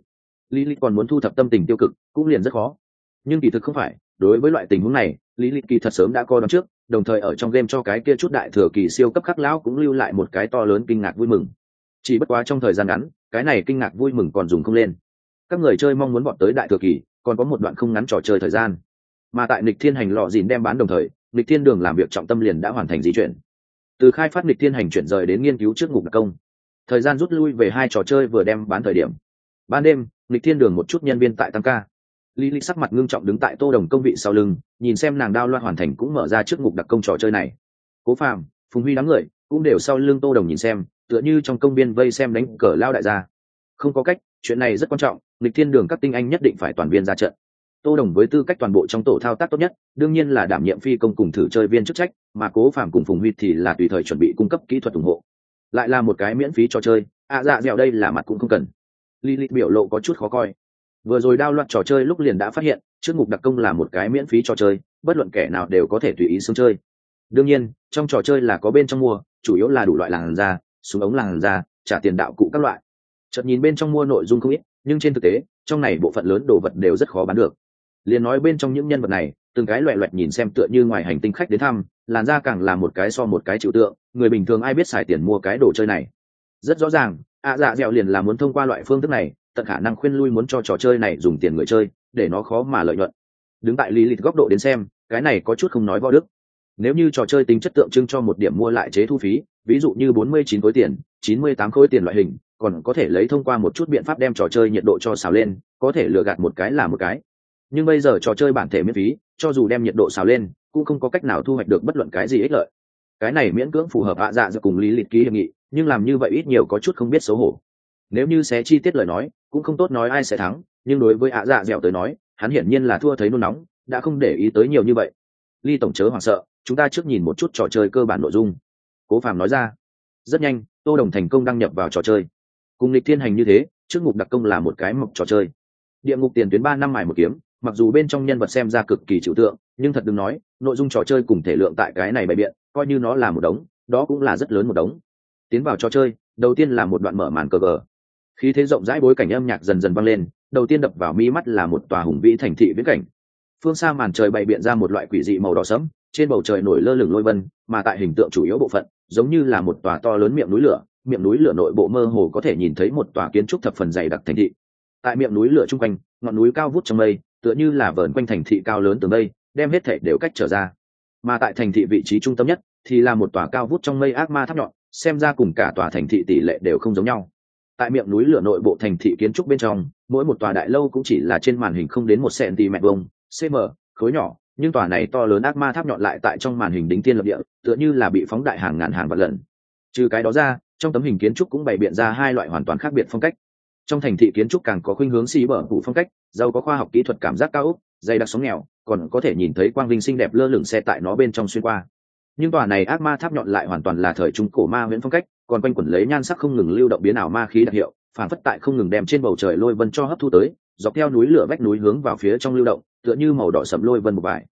Lý lịch còn muốn thu thập tâm tình tiêu cực, cũng liền rất khó. Nhưng kỳ thực không phải, đối với loại tình huống này, lý lịch kỳ thật sớm đã coi đón trước, đồng thời ở trong game cho cái kia chút đại thừa kỳ siêu cấp khắc lão cũng lưu lại một cái to lớn kinh ngạc vui mừng. Chỉ bất quá trong thời gian ngắn, cái này kinh ngạc vui mừng còn dùng không lên. Các người chơi mong muốn bọn tới đại thừa kỳ, còn có một đoạn không ngắn trò chơi thời gian. Mà tại nịch thiên hành lọ dìn đem bán đồng thời, nịch thiên đường làm việc trọng tâm liền đã hoàn thành di chuyển. Từ khai phát nịch thiên hành chuyển rời đến nghiên cứu trước ngục đặc công. Thời gian rút lui về hai trò chơi vừa đem bán thời điểm ban đêm lịch thiên đường một chút nhân viên tại tăng ca. Lý lịch sắc mặt ngưng trọng đứng tại tô đồng công vị sau lưng nhìn xem nàng đao loa hoàn thành cũng mở ra trước ngục đặc công trò chơi này. Cố phàm, phùng huy đám người cũng đều sau lưng tô đồng nhìn xem tựa như trong công viên vây xem đánh cờ lao đại gia. Không có cách chuyện này rất quan trọng lịch thiên đường các tinh anh nhất định phải toàn viên ra trận. Tô đồng với tư cách toàn bộ trong tổ thao tác tốt nhất đương nhiên là đảm nhiệm phi công cùng thử chơi viên chức trách mà cố phàm cùng phùng huy thì là tùy thời chuẩn bị cung cấp kỹ thuật ủng hộ. Lại là một cái miễn phí cho chơi à dạ dẻo đây là mặt cũng không cần li li biểu lộ có chút khó coi. Vừa rồi đao loạt trò chơi lúc liền đã phát hiện, trước mục đặc công là một cái miễn phí cho chơi, bất luận kẻ nào đều có thể tùy ý xuống chơi. Đương nhiên, trong trò chơi là có bên trong mua, chủ yếu là đủ loại làng da, súng ống làng da, trả tiền đạo cụ các loại. Chợt nhìn bên trong mua nội dung không ít, nhưng trên thực tế, trong này bộ phận lớn đồ vật đều rất khó bán được. Liền nói bên trong những nhân vật này, từng cái loẹ loẹt nhìn xem tựa như ngoài hành tinh khách đến thăm, làn da càng là một cái so một cái chịu tượng, người bình thường ai biết xài tiền mua cái đồ chơi này. Rất rõ ràng ạ dạ dẹo liền là muốn thông qua loại phương thức này, tận khả năng khuyên lui muốn cho trò chơi này dùng tiền người chơi, để nó khó mà lợi nhuận. Đứng tại lý lịch góc độ đến xem, cái này có chút không nói võ đức. Nếu như trò chơi tính chất tượng trưng cho một điểm mua lại chế thu phí, ví dụ như bốn mươi chín khối tiền, chín mươi tám khối tiền loại hình, còn có thể lấy thông qua một chút biện pháp đem trò chơi nhiệt độ cho xào lên, có thể lừa gạt một cái là một cái. Nhưng bây giờ trò chơi bản thể miễn phí, cho dù đem nhiệt độ xào lên, cũng không có cách nào thu hoạch được bất luận cái gì ích lợi. Cái này miễn cưỡng phù hợp hạ dạ giữa cùng lý lịch ký hiệp nghị nhưng làm như vậy ít nhiều có chút không biết xấu hổ. Nếu như xé chi tiết lời nói, cũng không tốt nói ai sẽ thắng, nhưng đối với hạ dạ dẻo tới nói, hắn hiển nhiên là thua thấy nôn nóng, đã không để ý tới nhiều như vậy. Ly tổng chớ hoảng sợ, chúng ta trước nhìn một chút trò chơi cơ bản nội dung. Cố phàm nói ra. Rất nhanh, tô đồng thành công đăng nhập vào trò chơi. Cùng lịch thiên hành như thế, trước ngục đặc công là một cái mộc trò chơi. Địa ngục tiền tuyến ba năm mài một kiếm, mặc dù bên trong nhân vật xem ra cực kỳ trừu tượng, nhưng thật đừng nói, nội dung trò chơi cùng thể lượng tại cái này bày biện, coi như nó là một đống, đó cũng là rất lớn một đống tiến vào trò chơi, đầu tiên là một đoạn mở màn cờ gờ. Khi thế rộng rãi bối cảnh âm nhạc dần dần vang lên, đầu tiên đập vào mi mắt là một tòa hùng vĩ thành thị viễn cảnh. Phương xa màn trời bày biện ra một loại quỷ dị màu đỏ sẫm, trên bầu trời nổi lơ lửng lôi vân, mà tại hình tượng chủ yếu bộ phận, giống như là một tòa to lớn miệng núi lửa, miệng núi lửa nội bộ mơ hồ có thể nhìn thấy một tòa kiến trúc thập phần dày đặc thành thị. Tại miệng núi lửa chung quanh, ngọn núi cao vút trong mây, tựa như là vờn quanh thành thị cao lớn từ mây, đem hết thể đều cách trở ra. Mà tại thành thị vị trí trung tâm nhất, thì là một tòa cao vút trong mây ác ma tháp nhọn xem ra cùng cả tòa thành thị tỷ lệ đều không giống nhau. Tại miệng núi lửa nội bộ thành thị kiến trúc bên trong, mỗi một tòa đại lâu cũng chỉ là trên màn hình không đến một cm vông cm, khối nhỏ, nhưng tòa này to lớn ác ma tháp nhọn lại tại trong màn hình đính tiên lập địa, tựa như là bị phóng đại hàng ngàn hàng vạn lần. Trừ cái đó ra, trong tấm hình kiến trúc cũng bày biện ra hai loại hoàn toàn khác biệt phong cách. Trong thành thị kiến trúc càng có khuynh hướng xí bở phủ phong cách, giàu có khoa học kỹ thuật cảm giác cao úc, dày đặc sóng nghèo, còn có thể nhìn thấy quang vinh xinh đẹp lơ lửng xe tại nó bên trong xuyên qua nhưng tòa này ác ma tháp nhọn lại hoàn toàn là thời trung cổ ma huyễn phong cách, còn quanh quẩn lấy nhan sắc không ngừng lưu động biến ảo ma khí đặc hiệu phản phất tại không ngừng đem trên bầu trời lôi vân cho hấp thu tới, dọc theo núi lửa vách núi hướng vào phía trong lưu động, tựa như màu đỏ sậm lôi vân một vải.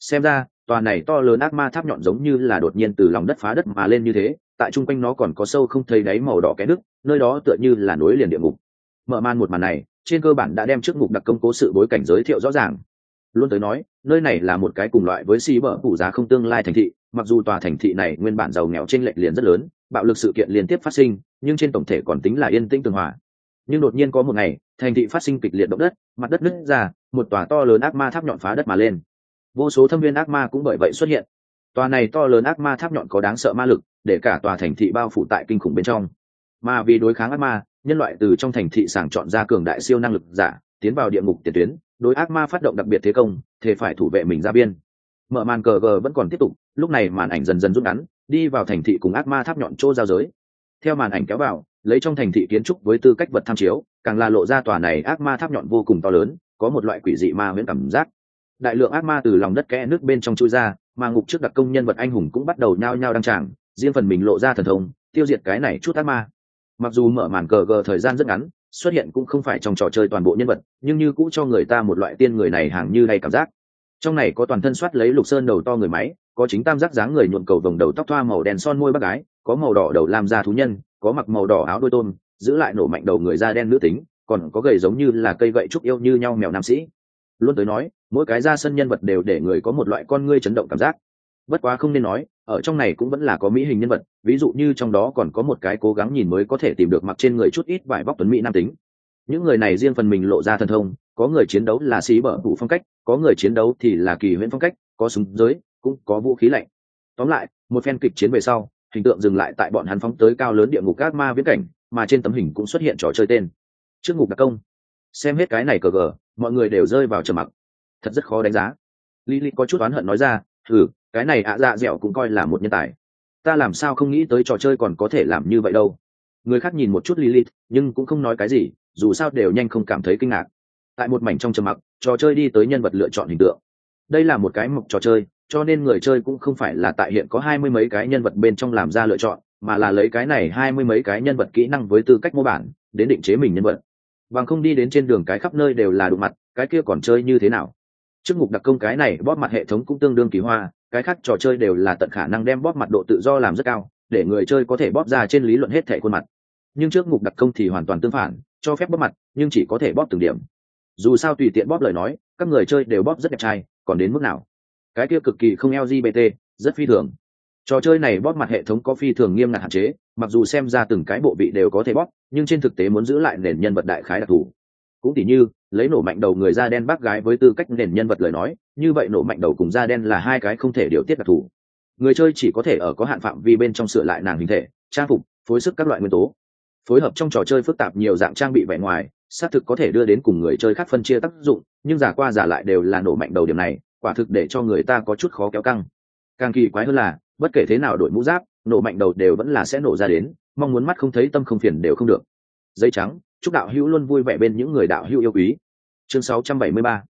Xem ra, tòa này to lớn ác ma tháp nhọn giống như là đột nhiên từ lòng đất phá đất mà lên như thế, tại chung quanh nó còn có sâu không thấy đáy màu đỏ cái nước, nơi đó tựa như là núi liền địa ngục. Mở màn một màn này, trên cơ bản đã đem trước ngục đặc công cố sự bối cảnh giới thiệu rõ ràng luôn tới nói, nơi này là một cái cùng loại với xì bở phủ giá không tương lai thành thị, mặc dù tòa thành thị này nguyên bản giàu nghèo trên lệch liền rất lớn, bạo lực sự kiện liên tiếp phát sinh, nhưng trên tổng thể còn tính là yên tĩnh tường hòa. Nhưng đột nhiên có một ngày, thành thị phát sinh kịch liệt động đất, mặt đất nứt ra, một tòa to lớn ác ma tháp nhọn phá đất mà lên. Vô số thâm viên ác ma cũng bởi vậy xuất hiện. Tòa này to lớn ác ma tháp nhọn có đáng sợ ma lực, để cả tòa thành thị bao phủ tại kinh khủng bên trong. Mà vì đối kháng ác ma, nhân loại từ trong thành thị sàng chọn ra cường đại siêu năng lực giả, tiến vào địa ngục tiền tuyến đối ác ma phát động đặc biệt thế công thể phải thủ vệ mình ra biên. Mở màn cờ gờ vẫn còn tiếp tục, lúc này màn ảnh dần dần rút ngắn, đi vào thành thị cùng ác ma tháp nhọn chỗ giao giới. Theo màn ảnh kéo vào, lấy trong thành thị kiến trúc với tư cách vật tham chiếu, càng là lộ ra tòa này ác ma tháp nhọn vô cùng to lớn, có một loại quỷ dị ma huyễn cảm giác. Đại lượng ác ma từ lòng đất kẽ nước bên trong chui ra, mà ngục trước đặc công nhân vật anh hùng cũng bắt đầu nhao nhao đăng tràng, riêng phần mình lộ ra thần thông, tiêu diệt cái này chút ác ma. Mặc dù mở màn cờ gờ thời gian rất ngắn xuất hiện cũng không phải trong trò chơi toàn bộ nhân vật, nhưng như cũ cho người ta một loại tiên người này hàng như hay cảm giác. Trong này có toàn thân soát lấy lục sơn đầu to người máy, có chính tam giác dáng người nhuộm cầu vòng đầu tóc thoa màu đen son môi bác gái, có màu đỏ đầu làm da thú nhân, có mặc màu đỏ áo đôi tôm, giữ lại nổ mạnh đầu người da đen nữ tính, còn có gầy giống như là cây gậy trúc yêu như nhau mèo nam sĩ. Luôn tới nói, mỗi cái ra sân nhân vật đều để người có một loại con ngươi chấn động cảm giác. Bất quá không nên nói, ở trong này cũng vẫn là có mỹ hình nhân vật ví dụ như trong đó còn có một cái cố gắng nhìn mới có thể tìm được mặc trên người chút ít vải bóc tuấn mỹ nam tính. Những người này riêng phần mình lộ ra thần thông, có người chiến đấu là xí bở vụ phong cách, có người chiến đấu thì là kỳ huyễn phong cách, có súng giới, cũng có vũ khí lạnh. Tóm lại, một phen kịch chiến về sau, hình tượng dừng lại tại bọn hắn phóng tới cao lớn địa ngục các ma viễn cảnh, mà trên tấm hình cũng xuất hiện trò chơi tên, trước ngục đặc công. Xem hết cái này cờ gờ, mọi người đều rơi vào trầm mặc. Thật rất khó đánh giá. Lily có chút oán hận nói ra thử cái này ạ dạ dẻo cũng coi là một nhân tài ta làm sao không nghĩ tới trò chơi còn có thể làm như vậy đâu người khác nhìn một chút Lilith, nhưng cũng không nói cái gì, dù sao đều nhanh không cảm thấy kinh ngạc. Tại một mảnh trong trầm mặc, trò chơi đi tới nhân vật lựa chọn hình tượng. Đây là một cái mộc trò chơi, cho nên người chơi cũng không phải là tại hiện có hai mươi mấy cái nhân vật bên trong làm ra lựa chọn, mà là lấy cái này hai mươi mấy cái nhân vật kỹ năng với tư cách mô bản, đến định chế mình nhân vật. Bằng không đi đến trên đường cái khắp nơi đều là đụng mặt, cái kia còn chơi như thế nào? Trước mục đặc công cái này bóp mặt hệ thống cũng tương đương kỳ hoa, cái khác trò chơi đều là tận khả năng đem bóp mặt độ tự do làm rất cao, để người chơi có thể bóp ra trên lý luận hết thẻ khuôn mặt. Nhưng trước mục đặc công thì hoàn toàn tương phản cho phép bóp mặt nhưng chỉ có thể bóp từng điểm. Dù sao tùy tiện bóp lời nói các người chơi đều bóp rất đẹp trai còn đến mức nào? Cái kia cực kỳ không lgbt rất phi thường. Trò chơi này bóp mặt hệ thống có phi thường nghiêm ngặt hạn chế mặc dù xem ra từng cái bộ vị đều có thể bóp nhưng trên thực tế muốn giữ lại nền nhân vật đại khái đặc thù. Cũng tỉ như lấy nổ mạnh đầu người da đen bác gái với tư cách nền nhân vật lời nói, như vậy nổ mạnh đầu cùng da đen là hai cái không thể điều tiết đặc thù. Người chơi chỉ có thể ở có hạn phạm vi bên trong sửa lại nàng hình thể, trang phục, phối sức các loại nguyên tố. Phối hợp trong trò chơi phức tạp nhiều dạng trang bị vẻ ngoài, xác thực có thể đưa đến cùng người chơi khác phân chia tác dụng, nhưng giả qua giả lại đều là nổ mạnh đầu điểm này, quả thực để cho người ta có chút khó kéo căng. Càng kỳ quái hơn là, bất kể thế nào đội mũ giáp, nổ mạnh đầu đều vẫn là sẽ nổ ra đến, mong muốn mắt không thấy tâm không phiền đều không được. Dây trắng chúc đạo hữu luôn vui vẻ bên những người đạo hữu yêu quý. Chương 673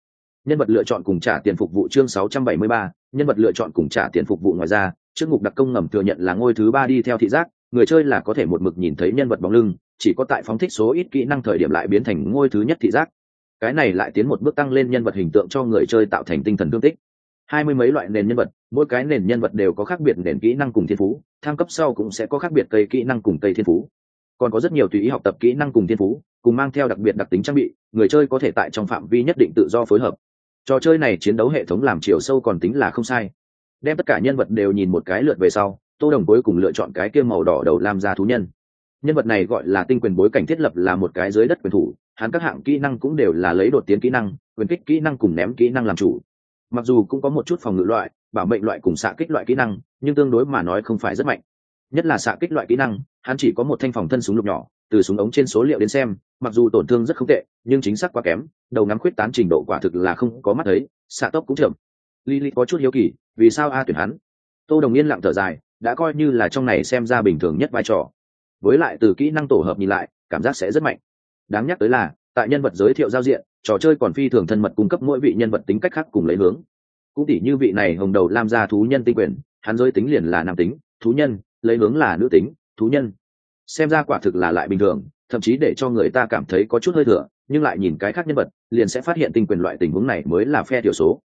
nhân vật lựa chọn cùng trả tiền phục vụ chương 673 nhân vật lựa chọn cùng trả tiền phục vụ ngoài ra trước ngục đặc công ngầm thừa nhận là ngôi thứ ba đi theo thị giác, người chơi là có thể một mực nhìn thấy nhân vật bóng lưng, chỉ có tại phóng thích số ít kỹ năng thời điểm lại biến thành ngôi thứ nhất thị giác. Cái này lại tiến một bước tăng lên nhân vật hình tượng cho người chơi tạo thành tinh thần thương tích. Hai mươi mấy loại nền nhân vật, mỗi cái nền nhân vật đều có khác biệt nền kỹ năng cùng thiên phú, thăng cấp sau cũng sẽ có khác biệt cây kỹ năng cùng cây thiên phú còn có rất nhiều tùy ý học tập kỹ năng cùng thiên phú, cùng mang theo đặc biệt đặc tính trang bị, người chơi có thể tại trong phạm vi nhất định tự do phối hợp. Trò chơi này chiến đấu hệ thống làm chiều sâu còn tính là không sai. Đem tất cả nhân vật đều nhìn một cái lượt về sau, tô đồng cuối cùng lựa chọn cái kia màu đỏ đầu làm ra thú nhân. Nhân vật này gọi là tinh quyền bối cảnh thiết lập là một cái dưới đất quyền thủ, hắn các hạng kỹ năng cũng đều là lấy đột tiến kỹ năng, quyền kích kỹ năng cùng ném kỹ năng làm chủ. Mặc dù cũng có một chút phòng ngự loại, bảo mệnh loại cùng xạ kích loại kỹ năng, nhưng tương đối mà nói không phải rất mạnh nhất là xạ kích loại kỹ năng, hắn chỉ có một thanh phòng thân súng lục nhỏ, từ súng ống trên số liệu đến xem, mặc dù tổn thương rất không tệ, nhưng chính xác quá kém, đầu ngắm khuyết tán trình độ quả thực là không có mắt thấy, xạ tốc cũng chậm. Lily có chút hiếu kỳ, vì sao a tuyển hắn? Tô đồng yên lặng thở dài, đã coi như là trong này xem ra bình thường nhất vai trò. Với lại từ kỹ năng tổ hợp nhìn lại, cảm giác sẽ rất mạnh. Đáng nhắc tới là, tại nhân vật giới thiệu giao diện, trò chơi còn phi thường thân mật cung cấp mỗi vị nhân vật tính cách khác cùng lấy hướng. Cũng tỉ như vị này hồng đầu lam gia thú nhân tinh quyền, hắn giới tính liền là nam tính, thú nhân lấy hướng là nữ tính, thú nhân. Xem ra quả thực là lại bình thường, thậm chí để cho người ta cảm thấy có chút hơi thừa, nhưng lại nhìn cái khác nhân vật, liền sẽ phát hiện tinh quyền loại tình huống này mới là phe thiểu số.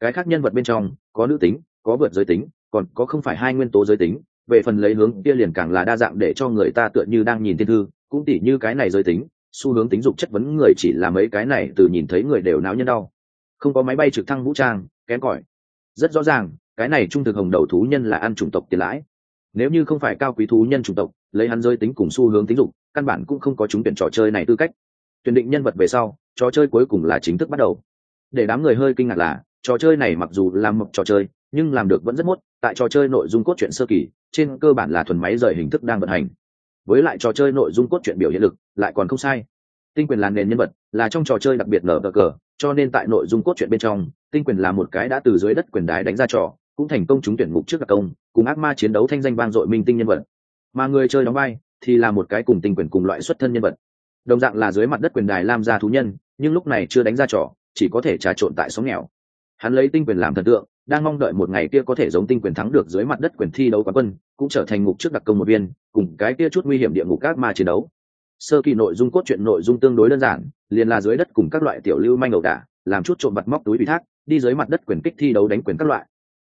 Cái khác nhân vật bên trong, có nữ tính, có vượt giới tính, còn có không phải hai nguyên tố giới tính, về phần lấy hướng kia liền càng là đa dạng để cho người ta tựa như đang nhìn thiên thư, cũng tỉ như cái này giới tính, xu hướng tính dục chất vấn người chỉ là mấy cái này từ nhìn thấy người đều náo nhân đau. Không có máy bay trực thăng vũ trang, kém cỏi. Rất rõ ràng, cái này trung thực hồng đầu thú nhân là ăn chủng tộc tiền lãi nếu như không phải cao quý thú nhân chủng tộc, lấy hắn rơi tính cùng xu hướng tính dục, căn bản cũng không có chúng tuyển trò chơi này tư cách. Tuyển định nhân vật về sau, trò chơi cuối cùng là chính thức bắt đầu. Để đám người hơi kinh ngạc là, trò chơi này mặc dù làm một trò chơi, nhưng làm được vẫn rất mốt, tại trò chơi nội dung cốt truyện sơ kỳ, trên cơ bản là thuần máy rời hình thức đang vận hành. Với lại trò chơi nội dung cốt truyện biểu hiện lực, lại còn không sai. Tinh quyền là nền nhân vật, là trong trò chơi đặc biệt nở cờ cờ, cho nên tại nội dung cốt truyện bên trong, tinh quyền là một cái đã từ dưới đất quyền đái đánh ra trò cũng thành công trúng tuyển mục trước đặc công, cùng ác ma chiến đấu thanh danh vang dội minh tinh nhân vật. Mà người chơi đóng vai thì là một cái cùng tinh quyền cùng loại xuất thân nhân vật. Đồng dạng là dưới mặt đất quyền đài lam gia thú nhân, nhưng lúc này chưa đánh ra trò, chỉ có thể trà trộn tại sóng nghèo. Hắn lấy tinh quyền làm thần tượng, đang mong đợi một ngày kia có thể giống tinh quyền thắng được dưới mặt đất quyền thi đấu quán quân, cũng trở thành ngục trước đặc công một viên, cùng cái kia chút nguy hiểm địa ngục các ma chiến đấu. Sơ kỳ nội dung cốt truyện nội dung tương đối đơn giản, liền là dưới đất cùng các loại tiểu lưu manh ẩu đả, làm chút trộm mặt móc túi ủy thác, đi dưới mặt đất quyền kích thi đấu đánh quyền các loại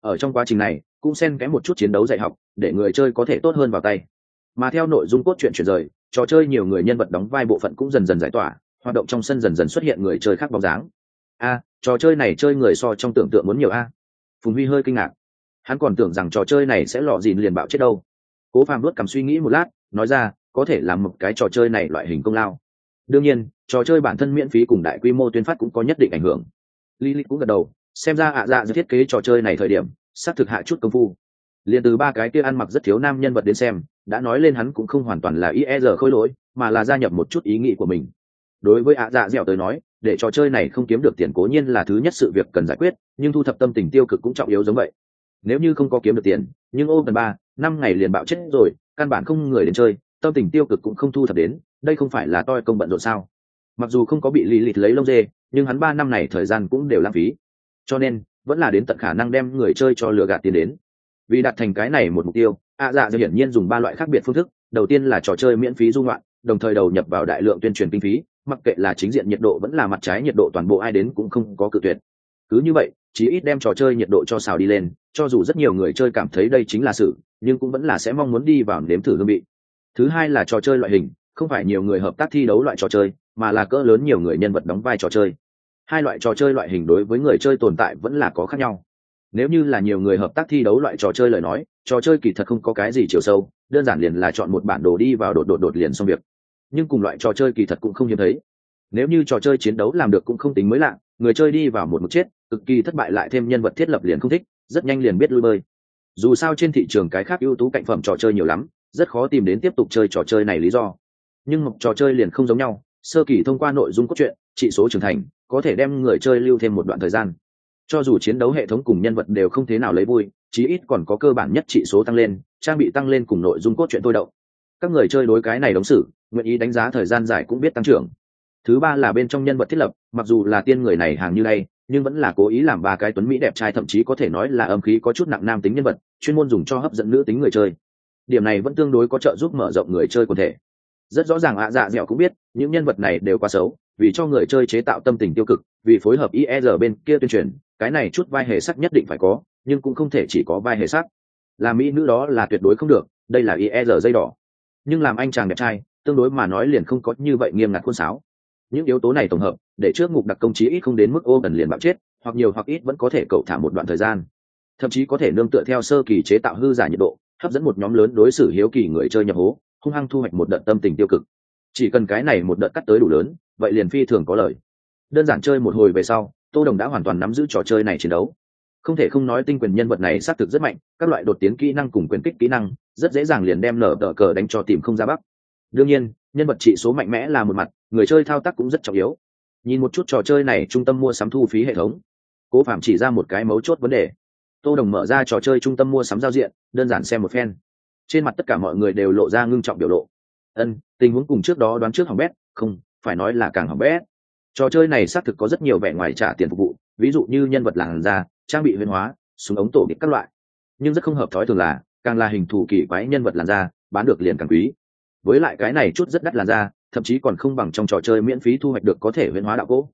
ở trong quá trình này, cũng xen kẽ một chút chiến đấu dạy học, để người chơi có thể tốt hơn vào tay. Mà theo nội dung cốt truyện chuyển rời, trò chơi nhiều người nhân vật đóng vai bộ phận cũng dần dần giải tỏa, hoạt động trong sân dần dần xuất hiện người chơi khác bóng dáng. A, trò chơi này chơi người so trong tưởng tượng muốn nhiều a. Phùng huy hơi kinh ngạc. Hắn còn tưởng rằng trò chơi này sẽ lọ dìn liền bạo chết đâu. Cố phàm luất cầm suy nghĩ một lát, nói ra, có thể làm một cái trò chơi này loại hình công lao. Đương nhiên, trò chơi bản thân miễn phí cùng đại quy mô tuyên phát cũng có nhất định ảnh hưởng. Lily cũng gật đầu xem ra ạ dạ thiết kế trò chơi này thời điểm, xác thực hạ chút công phu. Liền từ ba cái kia ăn mặc rất thiếu nam nhân vật đến xem, đã nói lên hắn cũng không hoàn toàn là ie giờ khôi lỗi, mà là gia nhập một chút ý nghĩ của mình. Đối với ạ dạ dẻo tới nói, để trò chơi này không kiếm được tiền cố nhiên là thứ nhất sự việc cần giải quyết, nhưng thu thập tâm tình tiêu cực cũng trọng yếu giống vậy. Nếu như không có kiếm được tiền, nhưng ô, gần ba, năm ngày liền bạo chết rồi, căn bản không người đến chơi, tâm tình tiêu cực cũng không thu thập đến, đây không phải là toi công bận rộn sao? Mặc dù không có bị lì lịt lấy lông dê, nhưng hắn ba năm này thời gian cũng đều lãng phí cho nên, vẫn là đến tận khả năng đem người chơi cho lừa gạt tiền đến. Vì đạt thành cái này một mục tiêu, ạ dạ dạ hiển nhiên dùng ba loại khác biệt phương thức. Đầu tiên là trò chơi miễn phí dung loạn đồng thời đầu nhập vào đại lượng tuyên truyền kinh phí, mặc kệ là chính diện nhiệt độ vẫn là mặt trái nhiệt độ toàn bộ ai đến cũng không có cự tuyệt. Cứ như vậy, chí ít đem trò chơi nhiệt độ cho xào đi lên, cho dù rất nhiều người chơi cảm thấy đây chính là sự, nhưng cũng vẫn là sẽ mong muốn đi vào nếm thử hương vị. Thứ hai là trò chơi loại hình, không phải nhiều người hợp tác thi đấu loại trò chơi, mà là cỡ lớn nhiều người nhân vật đóng vai trò chơi hai loại trò chơi loại hình đối với người chơi tồn tại vẫn là có khác nhau. Nếu như là nhiều người hợp tác thi đấu loại trò chơi lời nói, trò chơi kỳ thật không có cái gì chiều sâu, đơn giản liền là chọn một bản đồ đi vào đột đột đột liền xong việc. Nhưng cùng loại trò chơi kỳ thật cũng không hiếm thấy. Nếu như trò chơi chiến đấu làm được cũng không tính mới lạ, người chơi đi vào một mực chết, cực kỳ thất bại lại thêm nhân vật thiết lập liền không thích, rất nhanh liền biết lui bơi. Dù sao trên thị trường cái khác ưu tú cạnh phẩm trò chơi nhiều lắm, rất khó tìm đến tiếp tục chơi trò chơi này lý do. Nhưng một trò chơi liền không giống nhau, sơ kỳ thông qua nội dung cốt truyện trị số trưởng thành, có thể đem người chơi lưu thêm một đoạn thời gian. Cho dù chiến đấu hệ thống cùng nhân vật đều không thế nào lấy vui, chí ít còn có cơ bản nhất trị số tăng lên, trang bị tăng lên cùng nội dung cốt truyện tôi động. Các người chơi đối cái này đóng xử, nguyện ý đánh giá thời gian dài cũng biết tăng trưởng. Thứ ba là bên trong nhân vật thiết lập, mặc dù là tiên người này hàng như đây, nhưng vẫn là cố ý làm ba cái tuấn mỹ đẹp trai, thậm chí có thể nói là âm khí có chút nặng nam tính nhân vật, chuyên môn dùng cho hấp dẫn nữ tính người chơi. Điểm này vẫn tương đối có trợ giúp mở rộng người chơi quần thể. Rất rõ ràng ạ dạ dẻo cũng biết, những nhân vật này đều quá xấu vì cho người chơi chế tạo tâm tình tiêu cực, vì phối hợp ir bên kia tuyên truyền, cái này chút vai hề sắc nhất định phải có, nhưng cũng không thể chỉ có vai hề sắc là mỹ nữ đó là tuyệt đối không được, đây là ir dây đỏ. Nhưng làm anh chàng đẹp trai, tương đối mà nói liền không có như vậy nghiêm ngặt khuôn sáo. Những yếu tố này tổng hợp, để trước ngục đặc công chí ít không đến mức ô gần liền bạo chết, hoặc nhiều hoặc ít vẫn có thể cậu thả một đoạn thời gian. Thậm chí có thể nương tựa theo sơ kỳ chế tạo hư giả nhiệt độ, hấp dẫn một nhóm lớn đối xử hiếu kỳ người chơi nhập hố, hung hăng thu hoạch một đợt tâm tình tiêu cực chỉ cần cái này một đợt cắt tới đủ lớn, vậy liền phi thường có lời đơn giản chơi một hồi về sau, tô đồng đã hoàn toàn nắm giữ trò chơi này chiến đấu. Không thể không nói tinh quyền nhân vật này xác thực rất mạnh, các loại đột tiến kỹ năng cùng quyền kích kỹ năng, rất dễ dàng liền đem nở tờ cờ đánh cho tìm không ra bắc đương nhiên, nhân vật trị số mạnh mẽ là một mặt, người chơi thao tác cũng rất trọng yếu. Nhìn một chút trò chơi này, trung tâm mua sắm thu phí hệ thống. Cố phạm chỉ ra một cái mấu chốt vấn đề. Tô đồng mở ra trò chơi trung tâm mua sắm giao diện, đơn giản xem một phen. Trên mặt tất cả mọi người đều lộ ra ngưng trọng biểu lộ ân, tình huống cùng trước đó đoán trước hỏng bét, không, phải nói là càng hỏng bét. Trò chơi này xác thực có rất nhiều vẻ ngoài trả tiền phục vụ, ví dụ như nhân vật làn da, trang bị huyền hóa, súng ống tổ biệt các loại. Nhưng rất không hợp thói thường là, càng là hình thù kỳ quái nhân vật làn da, bán được liền càng quý. Với lại cái này chút rất đắt làn da, thậm chí còn không bằng trong trò chơi miễn phí thu hoạch được có thể huyền hóa đạo gỗ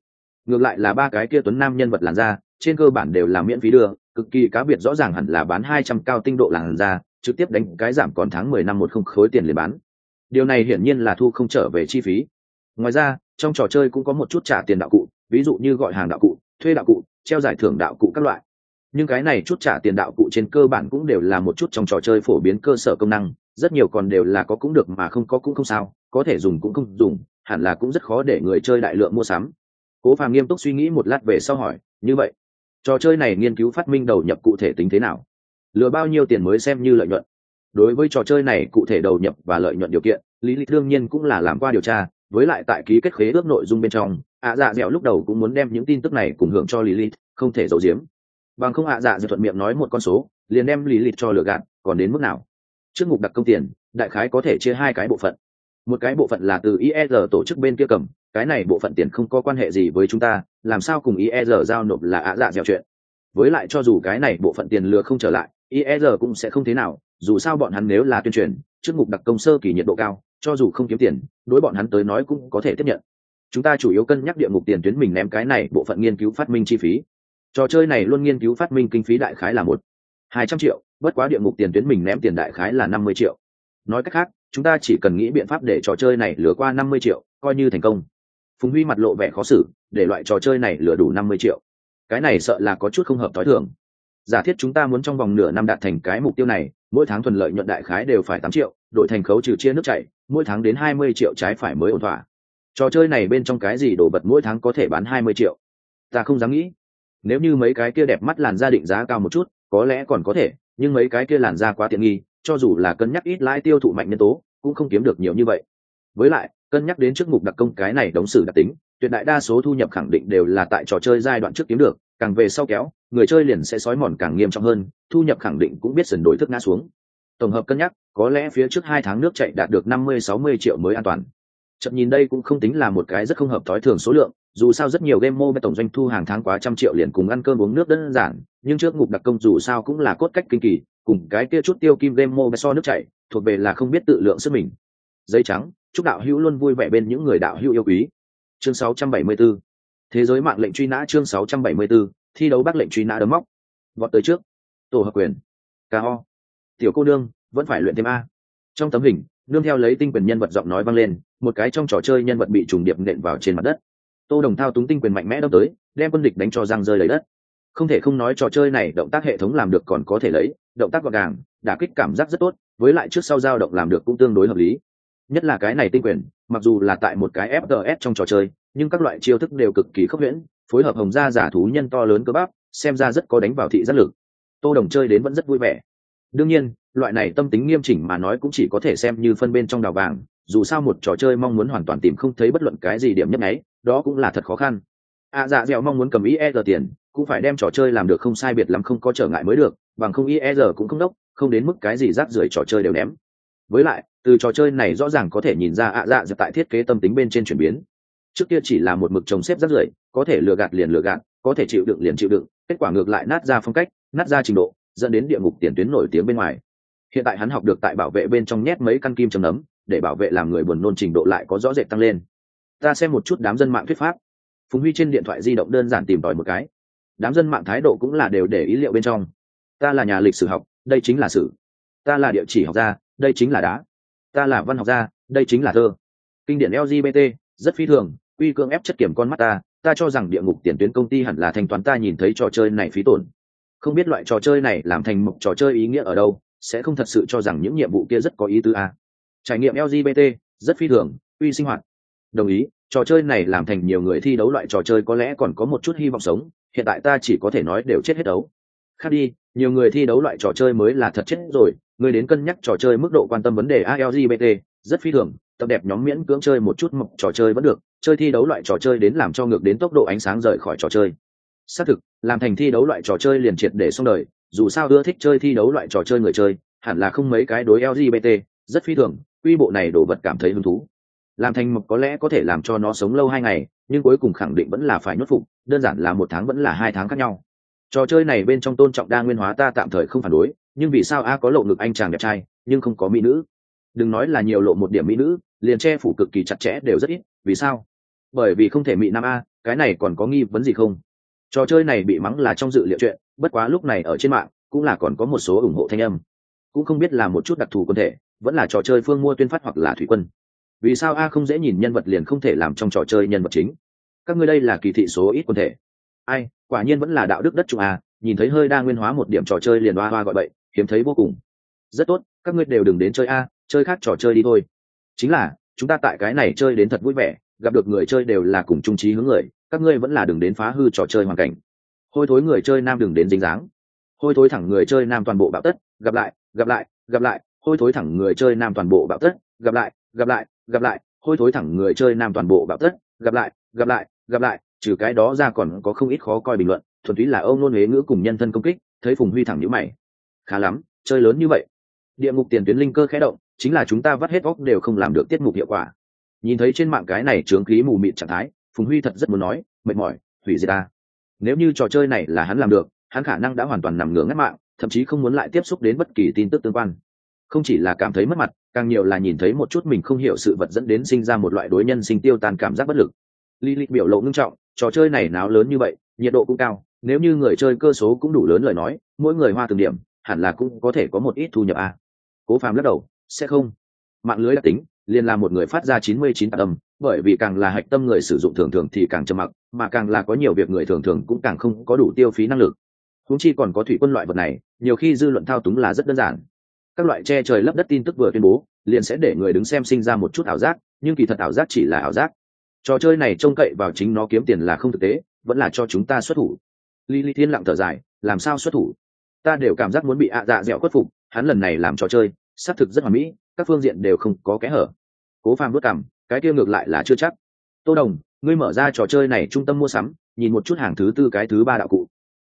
ngược lại là ba cái kia tuấn nam nhân vật làn da, trên cơ bản đều là miễn phí đưa, cực kỳ cá biệt rõ ràng hẳn là bán hai trăm cao tinh độ làn da, trực tiếp đánh cái giảm còn tháng mười năm một không khối tiền liền bán điều này hiển nhiên là thu không trở về chi phí. Ngoài ra, trong trò chơi cũng có một chút trả tiền đạo cụ, ví dụ như gọi hàng đạo cụ, thuê đạo cụ, treo giải thưởng đạo cụ các loại. Nhưng cái này chút trả tiền đạo cụ trên cơ bản cũng đều là một chút trong trò chơi phổ biến cơ sở công năng, rất nhiều còn đều là có cũng được mà không có cũng không sao, có thể dùng cũng không dùng, hẳn là cũng rất khó để người chơi đại lượng mua sắm. Cố phàm nghiêm túc suy nghĩ một lát về sau hỏi, như vậy, trò chơi này nghiên cứu phát minh đầu nhập cụ thể tính thế nào? Lừa bao nhiêu tiền mới xem như lợi nhuận? Đối với trò chơi này cụ thể đầu nhập và lợi nhuận điều kiện lý lịch đương nhiên cũng là làm qua điều tra với lại tại ký kết khế ước nội dung bên trong ạ dạ dẻo lúc đầu cũng muốn đem những tin tức này cùng hưởng cho lý lịch không thể giấu giếm. Bằng không ạ dạ dẻo thuận miệng nói một con số liền đem lý lịch cho lừa gạt còn đến mức nào? Trước ngục đặc công tiền đại khái có thể chia hai cái bộ phận. Một cái bộ phận là từ ir tổ chức bên kia cầm, cái này bộ phận tiền không có quan hệ gì với chúng ta, làm sao cùng ir giao nộp là ạ dạ dẻo chuyện. Với lại cho dù cái này bộ phận tiền lừa không trở lại, IER cũng sẽ không thế nào, dù sao bọn hắn nếu là tuyên truyền, trước mục đặc công sơ kỳ nhiệt độ cao, cho dù không kiếm tiền, đối bọn hắn tới nói cũng có thể tiếp nhận. Chúng ta chủ yếu cân nhắc địa ngục tiền tuyến mình ném cái này bộ phận nghiên cứu phát minh chi phí. Trò chơi này luôn nghiên cứu phát minh kinh phí đại khái là một hai trăm triệu, bất quá địa ngục tiền tuyến mình ném tiền đại khái là năm mươi triệu. Nói cách khác, chúng ta chỉ cần nghĩ biện pháp để trò chơi này lừa qua năm mươi triệu coi như thành công phùng huy mặt lộ vẻ khó xử để loại trò chơi này lừa đủ năm mươi triệu cái này sợ là có chút không hợp tối thường giả thiết chúng ta muốn trong vòng nửa năm đạt thành cái mục tiêu này, mỗi tháng thuần lợi nhuận đại khái đều phải tám triệu đội thành khấu trừ chia nước chảy, mỗi tháng đến hai mươi triệu trái phải mới ổn thỏa. Trò chơi này bên trong cái gì đổ vật mỗi tháng có thể bán hai mươi triệu? Ta không dám nghĩ. Nếu như mấy cái kia đẹp mắt làn da định giá cao một chút, có lẽ còn có thể, nhưng mấy cái kia làn da quá tiện nghi, cho dù là cân nhắc ít lãi tiêu thụ mạnh nhân tố, cũng không kiếm được nhiều như vậy. Với lại, cân nhắc đến trước mục đặc công cái này đóng xử đặc tính, tuyệt đại đa số thu nhập khẳng định đều là tại trò chơi giai đoạn trước kiếm được càng về sau kéo, người chơi liền sẽ sói mòn càng nghiêm trọng hơn, thu nhập khẳng định cũng biết dần đổi thức ngã xuống. Tổng hợp cân nhắc, có lẽ phía trước hai tháng nước chạy đạt được năm mươi, sáu mươi triệu mới an toàn. Chậm nhìn đây cũng không tính là một cái rất không hợp thói thường số lượng, dù sao rất nhiều game mobile tổng doanh thu hàng tháng quá trăm triệu liền cùng ăn cơm uống nước đơn giản, nhưng trước ngục đặc công dù sao cũng là cốt cách kinh kỳ, cùng cái kia chút tiêu kim game mobile so nước chảy thuộc về là không biết tự lượng sức mình. Giấy trắng, chúc đạo hữu luôn vui vẻ bên những người đạo hữu yêu quý. Chương 674 thế giới mạng lệnh truy nã chương 674 thi đấu bác lệnh truy nã đấm móc. Vọt tới trước. Tổ hợp quyền. Ca ho tiểu cô nương, vẫn phải luyện thêm a. Trong tấm hình, nương theo lấy tinh quyền nhân vật giọng nói vang lên, một cái trong trò chơi nhân vật bị trùng điệp nện vào trên mặt đất. Tô đồng thao túng tinh quyền mạnh mẽ đâm tới, đem quân địch đánh cho răng rơi lấy đất. Không thể không nói trò chơi này động tác hệ thống làm được còn có thể lấy, động tác gọn gàng, đả kích cảm giác rất tốt, với lại trước sau dao động làm được cũng tương đối hợp lý. Nhất là cái này tinh quyền, mặc dù là tại một cái fts trong trò chơi nhưng các loại chiêu thức đều cực kỳ khốc huyễn phối hợp hồng gia giả thú nhân to lớn cơ bắp xem ra rất có đánh vào thị giác lực. Tô đồng chơi đến vẫn rất vui vẻ. Đương nhiên loại này tâm tính nghiêm chỉnh mà nói cũng chỉ có thể xem như phân bên trong đào vàng dù sao một trò chơi mong muốn hoàn toàn tìm không thấy bất luận cái gì điểm nhấp nháy đó cũng là thật khó khăn. Ạ à, dạ dẻo mong muốn cầm ý e r tiền cũng phải đem trò chơi làm được không sai biệt lắm không có trở ngại mới được bằng không ý e r cũng không đốc không đến mức cái gì rác rưởi trò chơi đều ném. Với lại từ trò chơi này rõ ràng có thể nhìn ra ạ dạ dẻo tại thiết kế tâm tính bên trên chuyển biến trước kia chỉ là một mực trồng xếp rác rưởi, có thể lừa gạt liền lừa gạt, có thể chịu đựng liền chịu đựng, kết quả ngược lại nát ra phong cách, nát ra trình độ, dẫn đến địa ngục tiền tuyến nổi tiếng bên ngoài. Hiện tại hắn học được tại bảo vệ bên trong nhét mấy căn kim chấm nấm, để bảo vệ làm người buồn nôn trình độ lại có rõ rệt tăng lên. Ta xem một chút đám dân mạng thuyết pháp. Phùng huy trên điện thoại di động đơn giản tìm tòi một cái. Đám dân mạng thái độ cũng là đều để ý liệu bên trong. Ta là nhà lịch sử học, đây chính là sử. Ta là địa chỉ học gia, đây chính là đá. Ta là văn học gia, đây chính là thơ. Kinh điển lgbt rất phi thường uy cưỡng ép chất kiểm con mắt ta ta cho rằng địa ngục tiền tuyến công ty hẳn là thanh toán ta nhìn thấy trò chơi này phí tổn. Không biết loại trò chơi này làm thành một trò chơi ý nghĩa ở đâu, sẽ không thật sự cho rằng những nhiệm vụ kia rất có ý tứ a trải nghiệm lgbt rất phi thường, uy sinh hoạt. Đồng ý, trò chơi này làm thành nhiều người thi đấu loại trò chơi có lẽ còn có một chút hy vọng sống, hiện tại ta chỉ có thể nói đều chết hết đấu. Khác đi, nhiều người thi đấu loại trò chơi mới là thật chết rồi, người đến cân nhắc trò chơi mức độ quan tâm vấn đề LGBT rất phi thường tập đẹp nhóm miễn cưỡng chơi một chút mộc trò chơi vẫn được, chơi thi đấu loại trò chơi đến làm cho ngược đến tốc độ ánh sáng rời khỏi trò chơi. Xác thực, làm thành thi đấu loại trò chơi liền triệt để xong đời, dù sao ưa thích chơi thi đấu loại trò chơi người chơi, hẳn là không mấy cái đối lgbt rất phi thường, quy bộ này đồ vật cảm thấy hứng thú. Làm thành mộc có lẽ có thể làm cho nó sống lâu hai ngày, nhưng cuối cùng khẳng định vẫn là phải nhốt phục, đơn giản là một tháng vẫn là hai tháng khác nhau. Trò chơi này bên trong tôn trọng đa nguyên hóa ta tạm thời không phản đối, nhưng vì sao a có lộ ngực anh chàng đẹp trai, nhưng không có mỹ nữ? Đừng nói là nhiều lộ một điểm mỹ nữ liền che phủ cực kỳ chặt chẽ đều rất ít, vì sao? Bởi vì không thể mị nam a, cái này còn có nghi vấn gì không? Trò chơi này bị mắng là trong dự liệu chuyện, bất quá lúc này ở trên mạng, cũng là còn có một số ủng hộ thanh âm. Cũng không biết là một chút đặc thù quân thể, vẫn là trò chơi phương mua tuyên phát hoặc là thủy quân. Vì sao a không dễ nhìn nhân vật liền không thể làm trong trò chơi nhân vật chính? Các ngươi đây là kỳ thị số ít quân thể. Ai, quả nhiên vẫn là đạo đức đất trung a, nhìn thấy hơi đa nguyên hóa một điểm trò chơi liền hoa hoa gọi bậy, hiếm thấy vô cùng. Rất tốt, các ngươi đều đừng đến chơi a, chơi khác trò chơi đi thôi chính là, chúng ta tại cái này chơi đến thật vui vẻ, gặp được người chơi đều là cùng trung trí hướng người, các ngươi vẫn là đừng đến phá hư trò chơi hoàn cảnh. Hôi thối người chơi nam đừng đến dính dáng. Hôi thối thẳng người chơi nam toàn bộ bạo tất, gặp lại gặp lại gặp lại, hôi thối thẳng người chơi nam toàn bộ bạo tất, gặp lại gặp lại gặp lại, hôi thối thẳng người chơi nam toàn bộ bạo tất, gặp lại gặp lại gặp lại, trừ cái đó ra còn có không ít khó coi bình luận, thuần túy là ông nôn huế ngữ cùng nhân thân công kích, thấy phùng huy thẳng nhữ mày. Khá lắm, chơi lớn như vậy. Địa ngục tiền tuyến linh cơ khẽ động chính là chúng ta vắt hết óc đều không làm được tiết mục hiệu quả. Nhìn thấy trên mạng cái này trướng khí mù mịt trạng thái, phùng huy thật rất muốn nói, mệt mỏi, hủy diệt ta. Nếu như trò chơi này là hắn làm được, hắn khả năng đã hoàn toàn nằm ngửa ngắt mạng, thậm chí không muốn lại tiếp xúc đến bất kỳ tin tức tương quan. Không chỉ là cảm thấy mất mặt, càng nhiều là nhìn thấy một chút mình không hiểu sự vật dẫn đến sinh ra một loại đối nhân sinh tiêu tan cảm giác bất lực. Lý li biểu lộ ngưng trọng, trò chơi này náo lớn như vậy, nhiệt độ cũng cao, nếu như người chơi cơ số cũng đủ lớn lời nói, mỗi người hoa từng điểm, hẳn là cũng có thể có một ít thu nhập à. cố phàm lắc đầu sẽ không. Mạng lưới đặc tính liền là một người phát ra chín mươi chín tâm bởi vì càng là hạch tâm người sử dụng thường thường thì càng trầm mặc mà càng là có nhiều việc người thường thường cũng càng không có đủ tiêu phí năng lực. Húng chi còn có thủy quân loại vật này nhiều khi dư luận thao túng là rất đơn giản. Các loại che trời lấp đất tin tức vừa tuyên bố liền sẽ để người đứng xem sinh ra một chút ảo giác nhưng kỳ thật ảo giác chỉ là ảo giác. Trò chơi này trông cậy vào chính nó kiếm tiền là không thực tế vẫn là cho chúng ta xuất thủ. Lily Thiên lặng thở dài, làm sao xuất thủ? Ta đều cảm giác muốn bị ạ dạ dẻo khuất phục, hắn lần này làm trò chơi, xác thực rất hoàn mỹ, các phương diện đều không có kẽ hở. Cố Phàm bước cằm, cái kia ngược lại là chưa chắc. Tô Đồng, ngươi mở ra trò chơi này trung tâm mua sắm, nhìn một chút hàng thứ tư cái thứ ba đạo cụ.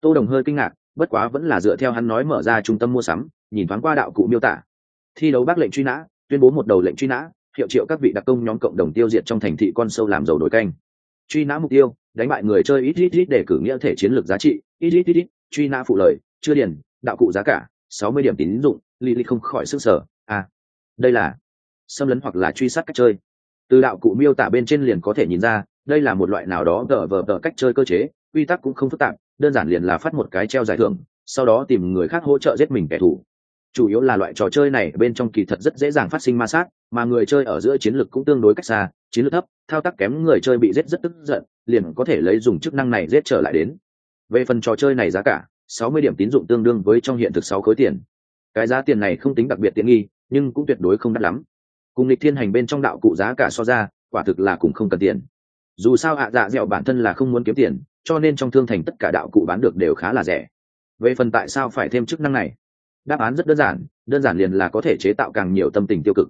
Tô Đồng hơi kinh ngạc, bất quá vẫn là dựa theo hắn nói mở ra trung tâm mua sắm, nhìn thoáng qua đạo cụ miêu tả. Thi đấu bác lệnh truy nã, tuyên bố một đầu lệnh truy nã, hiệu triệu các vị đặc công nhóm cộng đồng tiêu diệt trong thành thị con sâu làm dầu đổi canh. Truy nã mục tiêu, đánh bại người chơi ít ít ít để cử nghĩa thể chiến lược giá trị ít ít ít ít truy nã phụ lời chưa điền đạo cụ giá cả sáu mươi điểm tín dụng li li không khỏi sức sở à đây là xâm lấn hoặc là truy sát cách chơi. Từ đạo cụ miêu tả bên trên liền có thể nhìn ra, đây là một loại nào đó tờ vờ tờ cách chơi cơ chế, quy tắc cũng không phức tạp, đơn giản liền là phát một cái treo giải thưởng, sau đó tìm người khác hỗ trợ giết mình kẻ thù. Chủ yếu là loại trò chơi này bên trong kỳ thật rất dễ dàng phát sinh ma sát, mà người chơi ở giữa chiến lược cũng tương đối cách xa, chiến lược thấp, thao tác kém người chơi bị giết rất tức giận, liền có thể lấy dùng chức năng này giết trở lại đến. Về phần trò chơi này giá cả, sáu mươi điểm tín dụng tương đương với trong hiện thực sáu khối tiền cái giá tiền này không tính đặc biệt tiện nghi, nhưng cũng tuyệt đối không đắt lắm. Cùng lịch thiên hành bên trong đạo cụ giá cả so ra, quả thực là cũng không cần tiền. Dù sao hạ dạ dẹo bản thân là không muốn kiếm tiền, cho nên trong thương thành tất cả đạo cụ bán được đều khá là rẻ. Về phần tại sao phải thêm chức năng này? Đáp án rất đơn giản đơn giản liền là có thể chế tạo càng nhiều tâm tình tiêu cực.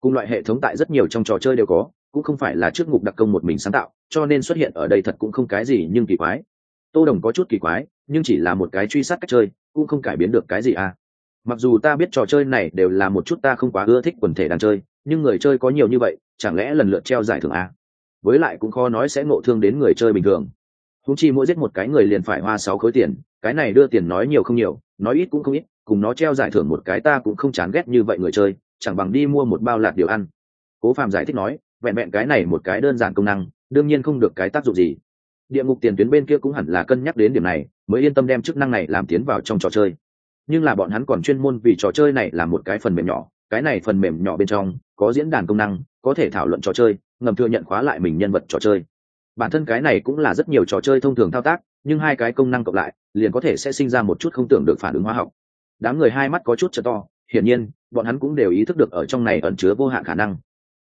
Cùng loại hệ thống tại rất nhiều trong trò chơi đều có, cũng không phải là trước ngục đặc công một mình sáng tạo, cho nên xuất hiện ở đây thật cũng không cái gì nhưng kỳ quái. Tô đồng có chút kỳ quái, nhưng chỉ là một cái truy sát cách chơi, cũng không cải biến được cái gì à mặc dù ta biết trò chơi này đều là một chút ta không quá ưa thích quần thể đang chơi, nhưng người chơi có nhiều như vậy, chẳng lẽ lần lượt treo giải thưởng à? với lại cũng khó nói sẽ ngộ thương đến người chơi bình thường. Húng chi mỗi giết một cái người liền phải hoa sáu khối tiền, cái này đưa tiền nói nhiều không nhiều, nói ít cũng không ít, cùng nó treo giải thưởng một cái ta cũng không chán ghét như vậy người chơi, chẳng bằng đi mua một bao lạt điều ăn. Cố phạm giải thích nói, vẹn vẹn cái này một cái đơn giản công năng, đương nhiên không được cái tác dụng gì. Địa ngục tiền tuyến bên kia cũng hẳn là cân nhắc đến điểm này, mới yên tâm đem chức năng này làm tiến vào trong trò chơi nhưng là bọn hắn còn chuyên môn vì trò chơi này là một cái phần mềm nhỏ. Cái này phần mềm nhỏ bên trong có diễn đàn công năng, có thể thảo luận trò chơi, ngầm thừa nhận khóa lại mình nhân vật trò chơi. Bản thân cái này cũng là rất nhiều trò chơi thông thường thao tác, nhưng hai cái công năng cộng lại, liền có thể sẽ sinh ra một chút không tưởng được phản ứng hóa học. Đám người hai mắt có chút chợ to, hiển nhiên, bọn hắn cũng đều ý thức được ở trong này ẩn chứa vô hạn khả năng.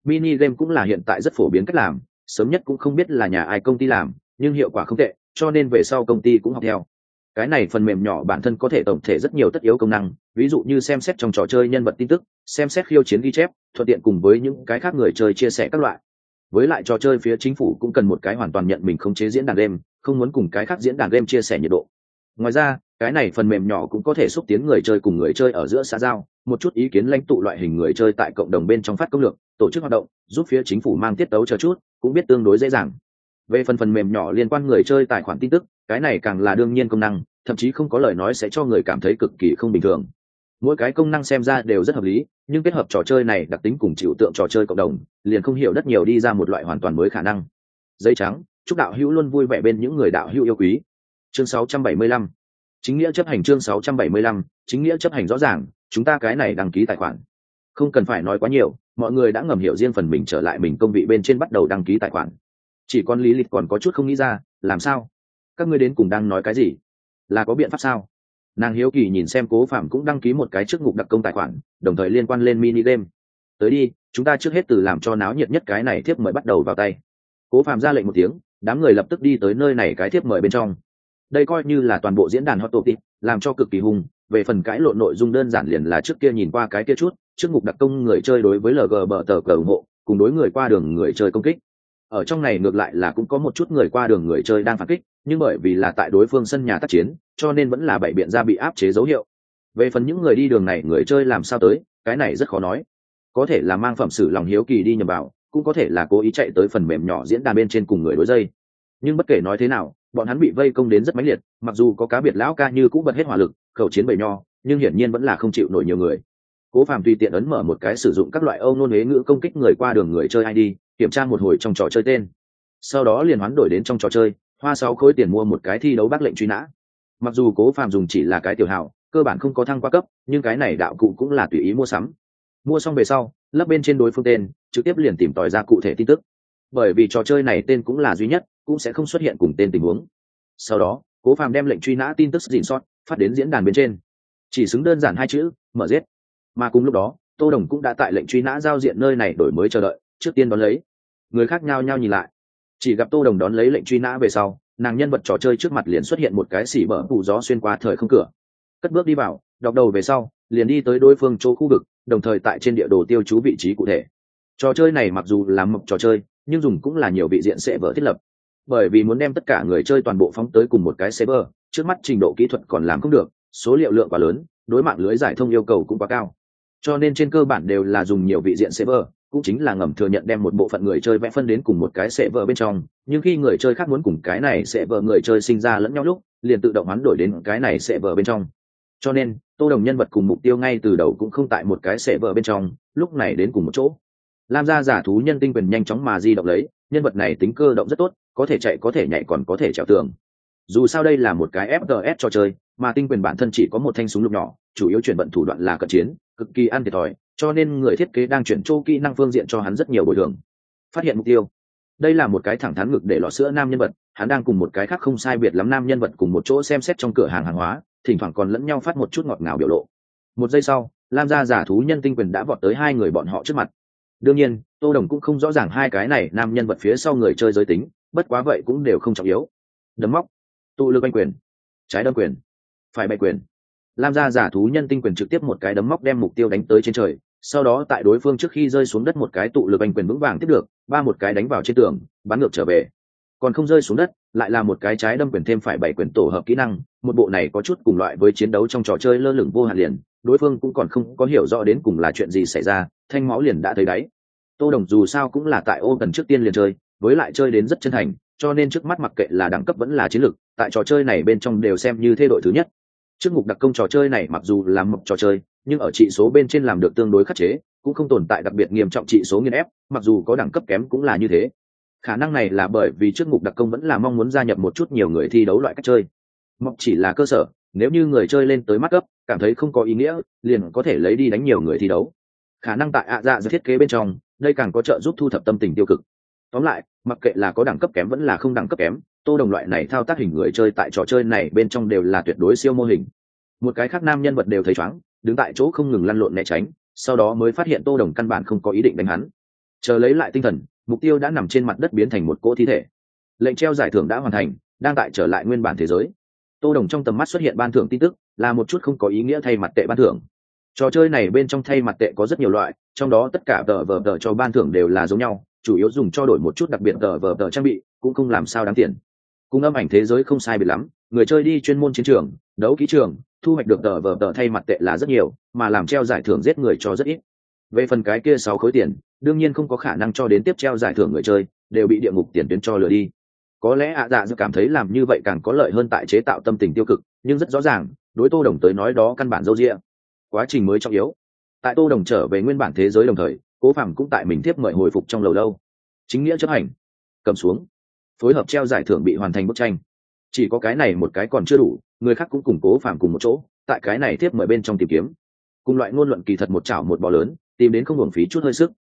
Mini game cũng là hiện tại rất phổ biến cách làm, sớm nhất cũng không biết là nhà ai công ty làm, nhưng hiệu quả không tệ, cho nên về sau công ty cũng học theo cái này phần mềm nhỏ bản thân có thể tổng thể rất nhiều tất yếu công năng, ví dụ như xem xét trong trò chơi nhân vật tin tức, xem xét khiêu chiến ghi chép, thuận tiện cùng với những cái khác người chơi chia sẻ các loại. Với lại trò chơi phía chính phủ cũng cần một cái hoàn toàn nhận mình không chế diễn đàn game, không muốn cùng cái khác diễn đàn game chia sẻ nhiệt độ. Ngoài ra, cái này phần mềm nhỏ cũng có thể xúc tiến người chơi cùng người chơi ở giữa xã giao, một chút ý kiến lãnh tụ loại hình người chơi tại cộng đồng bên trong phát công lược, tổ chức hoạt động, giúp phía chính phủ mang tiết tấu chờ chút, cũng biết tương đối dễ dàng. Về phần phần mềm nhỏ liên quan người chơi tài khoản tin tức cái này càng là đương nhiên công năng, thậm chí không có lời nói sẽ cho người cảm thấy cực kỳ không bình thường. Mỗi cái công năng xem ra đều rất hợp lý, nhưng kết hợp trò chơi này đặc tính cùng chịu tượng trò chơi cộng đồng, liền không hiểu đất nhiều đi ra một loại hoàn toàn mới khả năng. Dây trắng, chúc đạo hữu luôn vui vẻ bên những người đạo hữu yêu quý. Chương 675 chính nghĩa chấp hành chương 675 chính nghĩa chấp hành rõ ràng, chúng ta cái này đăng ký tài khoản. Không cần phải nói quá nhiều, mọi người đã ngầm hiểu riêng phần mình trở lại mình công vị bên trên bắt đầu đăng ký tài khoản. Chỉ con lý lịch còn có chút không nghĩ ra, làm sao? Các ngươi đến cùng đang nói cái gì? Là có biện pháp sao? Nàng hiếu kỳ nhìn xem cố phạm cũng đăng ký một cái chức ngục đặc công tài khoản, đồng thời liên quan lên mini game. Tới đi, chúng ta trước hết từ làm cho náo nhiệt nhất cái này thiếp mời bắt đầu vào tay. Cố phạm ra lệnh một tiếng, đám người lập tức đi tới nơi này cái thiếp mời bên trong. Đây coi như là toàn bộ diễn đàn hot topic, làm cho cực kỳ hùng. về phần cãi lộn nội dung đơn giản liền là trước kia nhìn qua cái kia chút, trước ngục đặc công người chơi đối với lg bờ tờ cờ ủng hộ, cùng đối người qua đường người chơi công kích ở trong này ngược lại là cũng có một chút người qua đường người chơi đang phản kích, nhưng bởi vì là tại đối phương sân nhà tác chiến, cho nên vẫn là bảy biện ra bị áp chế dấu hiệu. Về phần những người đi đường này, người chơi làm sao tới, cái này rất khó nói. Có thể là mang phẩm sử lòng hiếu kỳ đi nhầm vào, cũng có thể là cố ý chạy tới phần mềm nhỏ diễn đàn bên trên cùng người đối dây. Nhưng bất kể nói thế nào, bọn hắn bị vây công đến rất mãnh liệt, mặc dù có cá biệt lão ca như cũng bật hết hỏa lực, khẩu chiến bầy nho, nhưng hiển nhiên vẫn là không chịu nổi nhiều người. Cố phàm tùy tiện ấn mở một cái sử dụng các loại âu nôn huế ngữ công kích người qua đường người chơi id kiểm tra một hồi trong trò chơi tên. Sau đó liền hoán đổi đến trong trò chơi, hoa sáu khối tiền mua một cái thi đấu bác lệnh truy nã. Mặc dù cố phàm dùng chỉ là cái tiểu hảo cơ bản không có thăng qua cấp, nhưng cái này đạo cụ cũng là tùy ý mua sắm. Mua xong về sau, lấp bên trên đối phương tên, trực tiếp liền tìm tòi ra cụ thể tin tức. Bởi vì trò chơi này tên cũng là duy nhất, cũng sẽ không xuất hiện cùng tên tình huống. Sau đó, cố phàm đem lệnh truy nã tin tức dịn sót, phát đến diễn đàn bên trên. Chỉ xứng đơn giản hai chữ, mở giết. Mà cùng lúc đó, tô đồng cũng đã tại lệnh truy nã giao diện nơi này đổi mới chờ đợi, trước tiên đón lấy người khác nhao nhao nhìn lại. Chỉ gặp tô đồng đón lấy lệnh truy nã về sau, nàng nhân vật trò chơi trước mặt liền xuất hiện một cái xỉ bở phủ gió xuyên qua thời không cửa. Cất bước đi vào, đọc đầu về sau, liền đi tới đối phương chỗ khu vực, đồng thời tại trên địa đồ tiêu chú vị trí cụ thể. Trò chơi này mặc dù là mộc trò chơi, nhưng dùng cũng là nhiều vị diện sẽ vỡ thiết lập. Bởi vì muốn đem tất cả người chơi toàn bộ phóng tới cùng một cái server trước mắt trình độ kỹ thuật còn làm không được, số liệu lượng quá lớn, đối mạng lưới giải thông yêu cầu cũng quá cao. Cho nên trên cơ bản đều là dùng nhiều vị diện server cũng chính là ngầm thừa nhận đem một bộ phận người chơi vẽ phân đến cùng một cái server bên trong, nhưng khi người chơi khác muốn cùng cái này server người chơi sinh ra lẫn nhau lúc, liền tự động hoán đổi đến cái này server bên trong. Cho nên, tô đồng nhân vật cùng mục tiêu ngay từ đầu cũng không tại một cái server bên trong, lúc này đến cùng một chỗ. Lam gia giả thú nhân tinh quyền nhanh chóng mà di động lấy, nhân vật này tính cơ động rất tốt, có thể chạy, có thể nhảy, còn có thể trèo tường. Dù sao đây là một cái fts trò chơi, mà tinh quyền bản thân chỉ có một thanh súng lục nhỏ, chủ yếu chuyển vận thủ đoạn là cận chiến, cực kỳ ăn thiệt thòi cho nên người thiết kế đang chuyển châu kỹ năng phương diện cho hắn rất nhiều bồi thường. Phát hiện mục tiêu. Đây là một cái thẳng thắn ngực để lọ sữa nam nhân vật, hắn đang cùng một cái khác không sai biệt lắm nam nhân vật cùng một chỗ xem xét trong cửa hàng hàng hóa, thỉnh thoảng còn lẫn nhau phát một chút ngọt ngào biểu lộ. Một giây sau, lam gia giả thú nhân tinh quyền đã vọt tới hai người bọn họ trước mặt. Đương nhiên, tô đồng cũng không rõ ràng hai cái này nam nhân vật phía sau người chơi giới tính, bất quá vậy cũng đều không trọng yếu. Đấm móc, tụ lực anh quyền, trái đâm quyền, phải bày quyền lam gia giả thú nhân tinh quyền trực tiếp một cái đấm móc đem mục tiêu đánh tới trên trời, sau đó tại đối phương trước khi rơi xuống đất một cái tụ lực anh quyền vững vàng tiếp được, ba một cái đánh vào trên tường, bắn ngược trở về. Còn không rơi xuống đất, lại là một cái trái đâm quyền thêm phải bảy quyền tổ hợp kỹ năng, một bộ này có chút cùng loại với chiến đấu trong trò chơi lơ lửng vô hạn liền, đối phương cũng còn không có hiểu rõ đến cùng là chuyện gì xảy ra, thanh máu liền đã thấy đáy. Tô đồng dù sao cũng là tại ô cần trước tiên liền chơi, với lại chơi đến rất chân thành, cho nên trước mắt mặc kệ là đẳng cấp vẫn là chiến lược, tại trò chơi này bên trong đều xem như thế đội thứ nhất trước mục đặc công trò chơi này mặc dù là mộc trò chơi, nhưng ở trị số bên trên làm được tương đối khắc chế, cũng không tồn tại đặc biệt nghiêm trọng trị số nghiên ép, mặc dù có đẳng cấp kém cũng là như thế. Khả năng này là bởi vì trước mục đặc công vẫn là mong muốn gia nhập một chút nhiều người thi đấu loại cách chơi. Mộc chỉ là cơ sở, nếu như người chơi lên tới mắt cấp, cảm thấy không có ý nghĩa, liền có thể lấy đi đánh nhiều người thi đấu. Khả năng tại ạ dạ giữa thiết kế bên trong, đây càng có trợ giúp thu thập tâm tình tiêu cực. Tóm lại, mặc kệ là có đẳng cấp kém vẫn là không đẳng cấp kém tô đồng loại này thao tác hình người chơi tại trò chơi này bên trong đều là tuyệt đối siêu mô hình. Một cái khác nam nhân vật đều thấy chóng, đứng tại chỗ không ngừng lăn lộn né tránh, sau đó mới phát hiện tô đồng căn bản không có ý định đánh hắn. Chờ lấy lại tinh thần, mục tiêu đã nằm trên mặt đất biến thành một cỗ thi thể. Lệnh treo giải thưởng đã hoàn thành, đang tại trở lại nguyên bản thế giới. Tô đồng trong tầm mắt xuất hiện ban thưởng tin tức, là một chút không có ý nghĩa thay mặt tệ ban thưởng. Trò chơi này bên trong thay mặt tệ có rất nhiều loại, trong đó tất cả tờ vờ tờ cho ban thưởng đều là giống nhau, chủ yếu dùng cho đổi một chút đặc biệt tờ vờ tờ trang bị, cũng không làm sao đáng tiền cùng âm ảnh thế giới không sai biệt lắm, người chơi đi chuyên môn chiến trường, đấu kỹ trường, thu hoạch được tờ vờ tờ thay mặt tệ là rất nhiều, mà làm treo giải thưởng giết người cho rất ít. Về phần cái kia sáu khối tiền, đương nhiên không có khả năng cho đến tiếp treo giải thưởng người chơi, đều bị địa ngục tiền tuyến cho lừa đi. Có lẽ ạ dạ dự cảm thấy làm như vậy càng có lợi hơn tại chế tạo tâm tình tiêu cực, nhưng rất rõ ràng, đối tô đồng tới nói đó căn bản dâu rĩa quá trình mới trọng yếu. Tại tô đồng trở về nguyên bản thế giới đồng thời, cố phẳng cũng tại mình tiếp mời hồi phục trong lầu lâu chính nghĩa chấp hành. Cầm xuống phối hợp treo giải thưởng bị hoàn thành bức tranh. Chỉ có cái này một cái còn chưa đủ, người khác cũng củng cố phạm cùng một chỗ, tại cái này tiếp mời bên trong tìm kiếm. Cùng loại ngôn luận kỳ thật một chảo một bò lớn, tìm đến không hưởng phí chút hơi sức.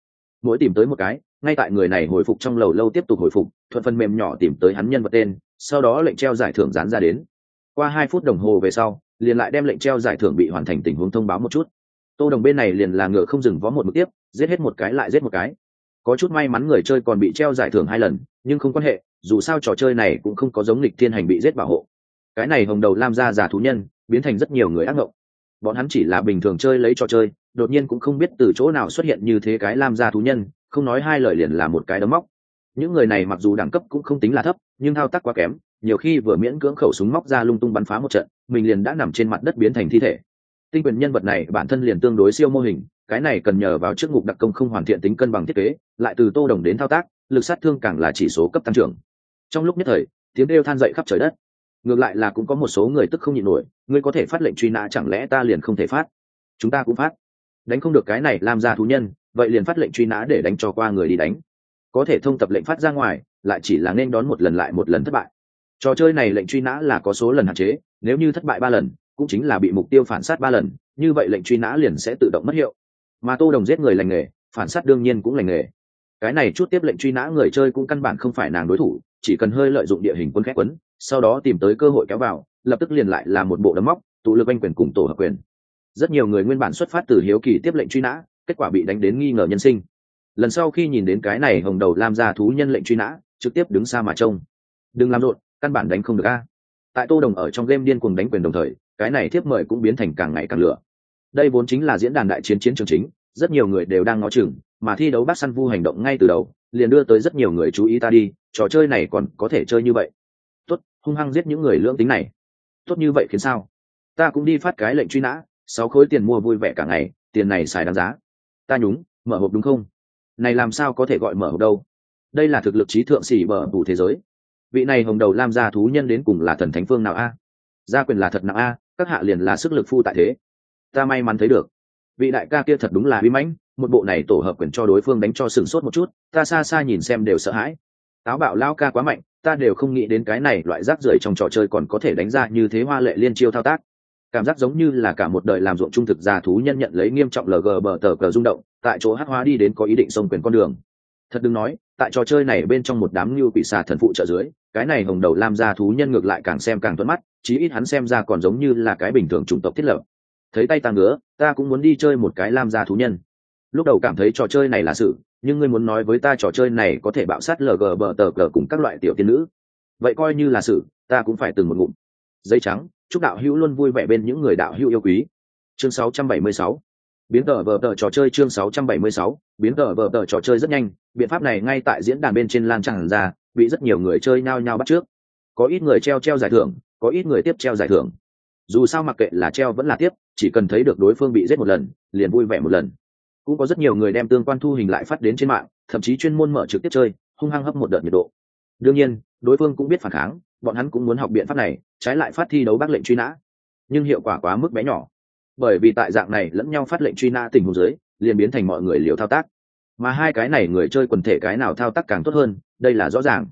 Mỗi tìm tới một cái, ngay tại người này hồi phục trong lầu lâu tiếp tục hồi phục, thuận phần mềm nhỏ tìm tới hắn nhân vật tên, sau đó lệnh treo giải thưởng dán ra đến. Qua hai phút đồng hồ về sau, liền lại đem lệnh treo giải thưởng bị hoàn thành tình huống thông báo một chút. Tô đồng bên này liền là ngựa không dừng vó một mực tiếp, giết hết một cái lại giết một cái có chút may mắn người chơi còn bị treo giải thưởng hai lần, nhưng không quan hệ, dù sao trò chơi này cũng không có giống lịch thiên hành bị giết bảo hộ. Cái này hồng đầu lam ra giả thú nhân, biến thành rất nhiều người ác mộng bọn hắn chỉ là bình thường chơi lấy trò chơi, đột nhiên cũng không biết từ chỗ nào xuất hiện như thế cái lam gia thú nhân, không nói hai lời liền là một cái đấm móc. Những người này mặc dù đẳng cấp cũng không tính là thấp, nhưng thao tác quá kém, nhiều khi vừa miễn cưỡng khẩu súng móc ra lung tung bắn phá một trận, mình liền đã nằm trên mặt đất biến thành thi thể. Tinh quyền nhân vật này bản thân liền tương đối siêu mô hình, cái này cần nhờ vào chức ngục đặc công không hoàn thiện tính cân bằng thiết kế lại từ tô đồng đến thao tác, lực sát thương càng là chỉ số cấp tăng trưởng. Trong lúc nhất thời, tiếng đêu than dậy khắp trời đất. Ngược lại là cũng có một số người tức không nhịn nổi, ngươi có thể phát lệnh truy nã chẳng lẽ ta liền không thể phát? Chúng ta cũng phát. Đánh không được cái này, làm ra thú nhân, vậy liền phát lệnh truy nã để đánh cho qua người đi đánh. Có thể thông tập lệnh phát ra ngoài, lại chỉ là nên đón một lần lại một lần thất bại. Trò chơi này lệnh truy nã là có số lần hạn chế, nếu như thất bại ba lần, cũng chính là bị mục tiêu phản sát ba lần, như vậy lệnh truy nã liền sẽ tự động mất hiệu. Mà tô đồng giết người lành nghề, phản sát đương nhiên cũng lành nghề cái này chút tiếp lệnh truy nã người chơi cũng căn bản không phải nàng đối thủ, chỉ cần hơi lợi dụng địa hình quân khép quấn, sau đó tìm tới cơ hội kéo vào, lập tức liền lại là một bộ đấm móc, tụ lực anh quyền cùng tổ hợp quyền. Rất nhiều người nguyên bản xuất phát từ hiếu kỳ tiếp lệnh truy nã, kết quả bị đánh đến nghi ngờ nhân sinh. Lần sau khi nhìn đến cái này hồng đầu làm ra thú nhân lệnh truy nã, trực tiếp đứng xa mà trông. Đừng làm rộn, căn bản đánh không được a. Tại tô đồng ở trong game điên cuồng đánh quyền đồng thời, cái này thiếp mời cũng biến thành càng ngày càng lửa. Đây vốn chính là diễn đàn đại chiến chiến trường chính, rất nhiều người đều đang ngó chừng mà thi đấu bác săn vu hành động ngay từ đầu, liền đưa tới rất nhiều người chú ý ta đi, trò chơi này còn có thể chơi như vậy. Tốt, hung hăng giết những người lưỡng tính này. Tốt như vậy khiến sao? Ta cũng đi phát cái lệnh truy nã, sáu khối tiền mua vui vẻ cả ngày, tiền này xài đáng giá. Ta nhúng, mở hộp đúng không? Này làm sao có thể gọi mở hộp đâu? Đây là thực lực trí thượng xỉ bờ đủ thế giới. Vị này hồng đầu lam gia thú nhân đến cùng là thần thánh phương nào a? Gia quyền là thật nặng a, các hạ liền là sức lực phu tại thế. Ta may mắn thấy được. Vị đại ca kia thật đúng là uy mãnh một bộ này tổ hợp quyền cho đối phương đánh cho sừng sốt một chút, ta xa xa nhìn xem đều sợ hãi. Táo bạo lao ca quá mạnh, ta đều không nghĩ đến cái này loại rác rưởi trong trò chơi còn có thể đánh ra như thế hoa lệ liên chiêu thao tác. Cảm giác giống như là cả một đời làm ruộng trung thực già thú nhân nhận lấy nghiêm trọng lg bờ tờ cờ rung động, tại chỗ hát hóa đi đến có ý định xông quyền con đường. Thật đừng nói, tại trò chơi này bên trong một đám như bị xà thần phụ trợ dưới, cái này hồng đầu lam gia thú nhân ngược lại càng xem càng thuận mắt, chí ít hắn xem ra còn giống như là cái bình thường chủng tộc thiết lập. Thấy tay ta ngứa, ta cũng muốn đi chơi một cái lam gia thú nhân lúc đầu cảm thấy trò chơi này là sự, nhưng ngươi muốn nói với ta trò chơi này có thể bạo sát lg bờ tờ cờ cùng các loại tiểu tiên nữ. Vậy coi như là sự, ta cũng phải từng một ngụm. Dây trắng, chúc đạo hữu luôn vui vẻ bên những người đạo hữu yêu quý. Chương 676 biến tờ vờ tờ trò chơi chương 676 biến tờ vờ tờ trò chơi rất nhanh. Biện pháp này ngay tại diễn đàn bên trên lan tràn ra, bị rất nhiều người chơi nao nhao bắt trước. Có ít người treo treo giải thưởng, có ít người tiếp treo giải thưởng. Dù sao mặc kệ là treo vẫn là tiếp, chỉ cần thấy được đối phương bị giết một lần, liền vui vẻ một lần cũng có rất nhiều người đem tương quan thu hình lại phát đến trên mạng, thậm chí chuyên môn mở trực tiếp chơi, hung hăng hấp một đợt nhiệt độ. Đương nhiên, đối phương cũng biết phản kháng, bọn hắn cũng muốn học biện pháp này, trái lại phát thi đấu bác lệnh truy nã. Nhưng hiệu quả quá mức bé nhỏ. Bởi vì tại dạng này lẫn nhau phát lệnh truy nã tình huống dưới, liền biến thành mọi người liều thao tác. Mà hai cái này người chơi quần thể cái nào thao tác càng tốt hơn, đây là rõ ràng.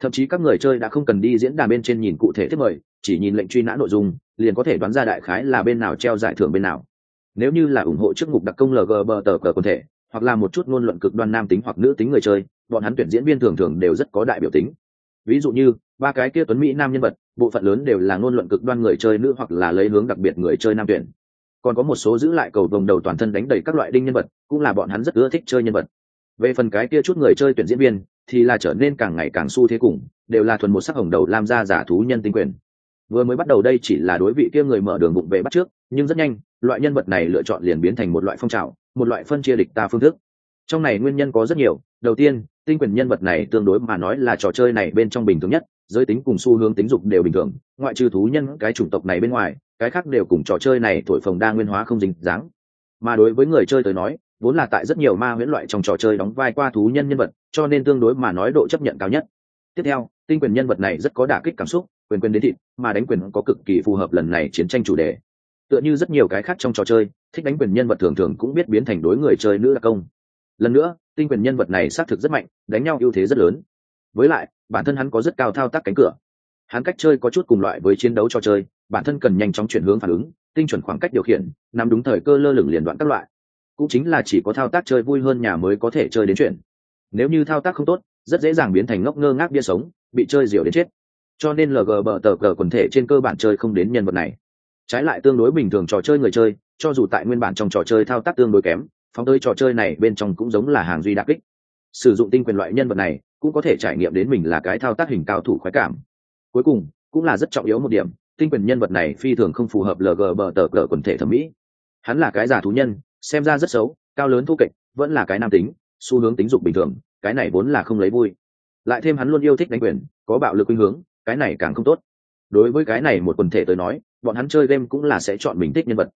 Thậm chí các người chơi đã không cần đi diễn đàn bên trên nhìn cụ thể thiết mời, chỉ nhìn lệnh truy nã nội dung, liền có thể đoán ra đại khái là bên nào treo giải thưởng bên nào nếu như là ủng hộ chức mục đặc công lg bờ tờ cờ quần thể hoặc là một chút ngôn luận cực đoan nam tính hoặc nữ tính người chơi bọn hắn tuyển diễn viên thường thường đều rất có đại biểu tính ví dụ như ba cái kia tuấn mỹ nam nhân vật bộ phận lớn đều là ngôn luận cực đoan người chơi nữ hoặc là lấy hướng đặc biệt người chơi nam tuyển còn có một số giữ lại cầu vồng đầu toàn thân đánh đầy các loại đinh nhân vật cũng là bọn hắn rất ưa thích chơi nhân vật về phần cái kia chút người chơi tuyển diễn viên thì là trở nên càng ngày càng xu thế cùng đều là thuần một sắc hồng đầu làm ra giả thú nhân tinh quyền vừa mới bắt đầu đây chỉ là đối vị kia người mở đường bụng về bắt trước, nhưng rất nhanh, loại nhân vật này lựa chọn liền biến thành một loại phong trào, một loại phân chia địch ta phương thức. Trong này nguyên nhân có rất nhiều, đầu tiên, tinh quyền nhân vật này tương đối mà nói là trò chơi này bên trong bình thường nhất, giới tính cùng xu hướng tính dục đều bình thường, ngoại trừ thú nhân, cái chủng tộc này bên ngoài, cái khác đều cùng trò chơi này thổi phồng đa nguyên hóa không dính dáng. Mà đối với người chơi tới nói, vốn là tại rất nhiều ma huyễn loại trong trò chơi đóng vai qua thú nhân nhân vật, cho nên tương đối mà nói độ chấp nhận cao nhất. Tiếp theo, tinh quyền nhân vật này rất có đả kích cảm xúc quyền quyền đến thịt mà đánh quyền có cực kỳ phù hợp lần này chiến tranh chủ đề. Tựa như rất nhiều cái khác trong trò chơi, thích đánh quyền nhân vật thường thường cũng biết biến thành đối người chơi nữ đặc công. Lần nữa, tinh quyền nhân vật này xác thực rất mạnh, đánh nhau ưu thế rất lớn. Với lại, bản thân hắn có rất cao thao tác cánh cửa. Hắn cách chơi có chút cùng loại với chiến đấu trò chơi, bản thân cần nhanh chóng chuyển hướng phản ứng, tinh chuẩn khoảng cách điều khiển, nắm đúng thời cơ lơ lửng liền đoạn các loại. Cũng chính là chỉ có thao tác chơi vui hơn nhà mới có thể chơi đến chuyện. Nếu như thao tác không tốt, rất dễ dàng biến thành ngốc ngơ ngác bia sống, bị chơi diều đến chết cho nên lg bờ tờ cờ quần thể trên cơ bản chơi không đến nhân vật này. Trái lại tương đối bình thường trò chơi người chơi, cho dù tại nguyên bản trong trò chơi thao tác tương đối kém, phóng tới trò chơi này bên trong cũng giống là hàng duy đặc kích. Sử dụng tinh quyền loại nhân vật này, cũng có thể trải nghiệm đến mình là cái thao tác hình cao thủ khoái cảm. Cuối cùng, cũng là rất trọng yếu một điểm, tinh quyền nhân vật này phi thường không phù hợp lg bờ tờ cờ quần thể thẩm mỹ. Hắn là cái giả thú nhân, xem ra rất xấu, cao lớn thu kệch, vẫn là cái nam tính, xu hướng tính dục bình thường, cái này vốn là không lấy vui. Lại thêm hắn luôn yêu thích đánh quyền, có bạo lực khuynh hướng cái này càng không tốt. Đối với cái này một quần thể tới nói, bọn hắn chơi game cũng là sẽ chọn mình thích nhân vật.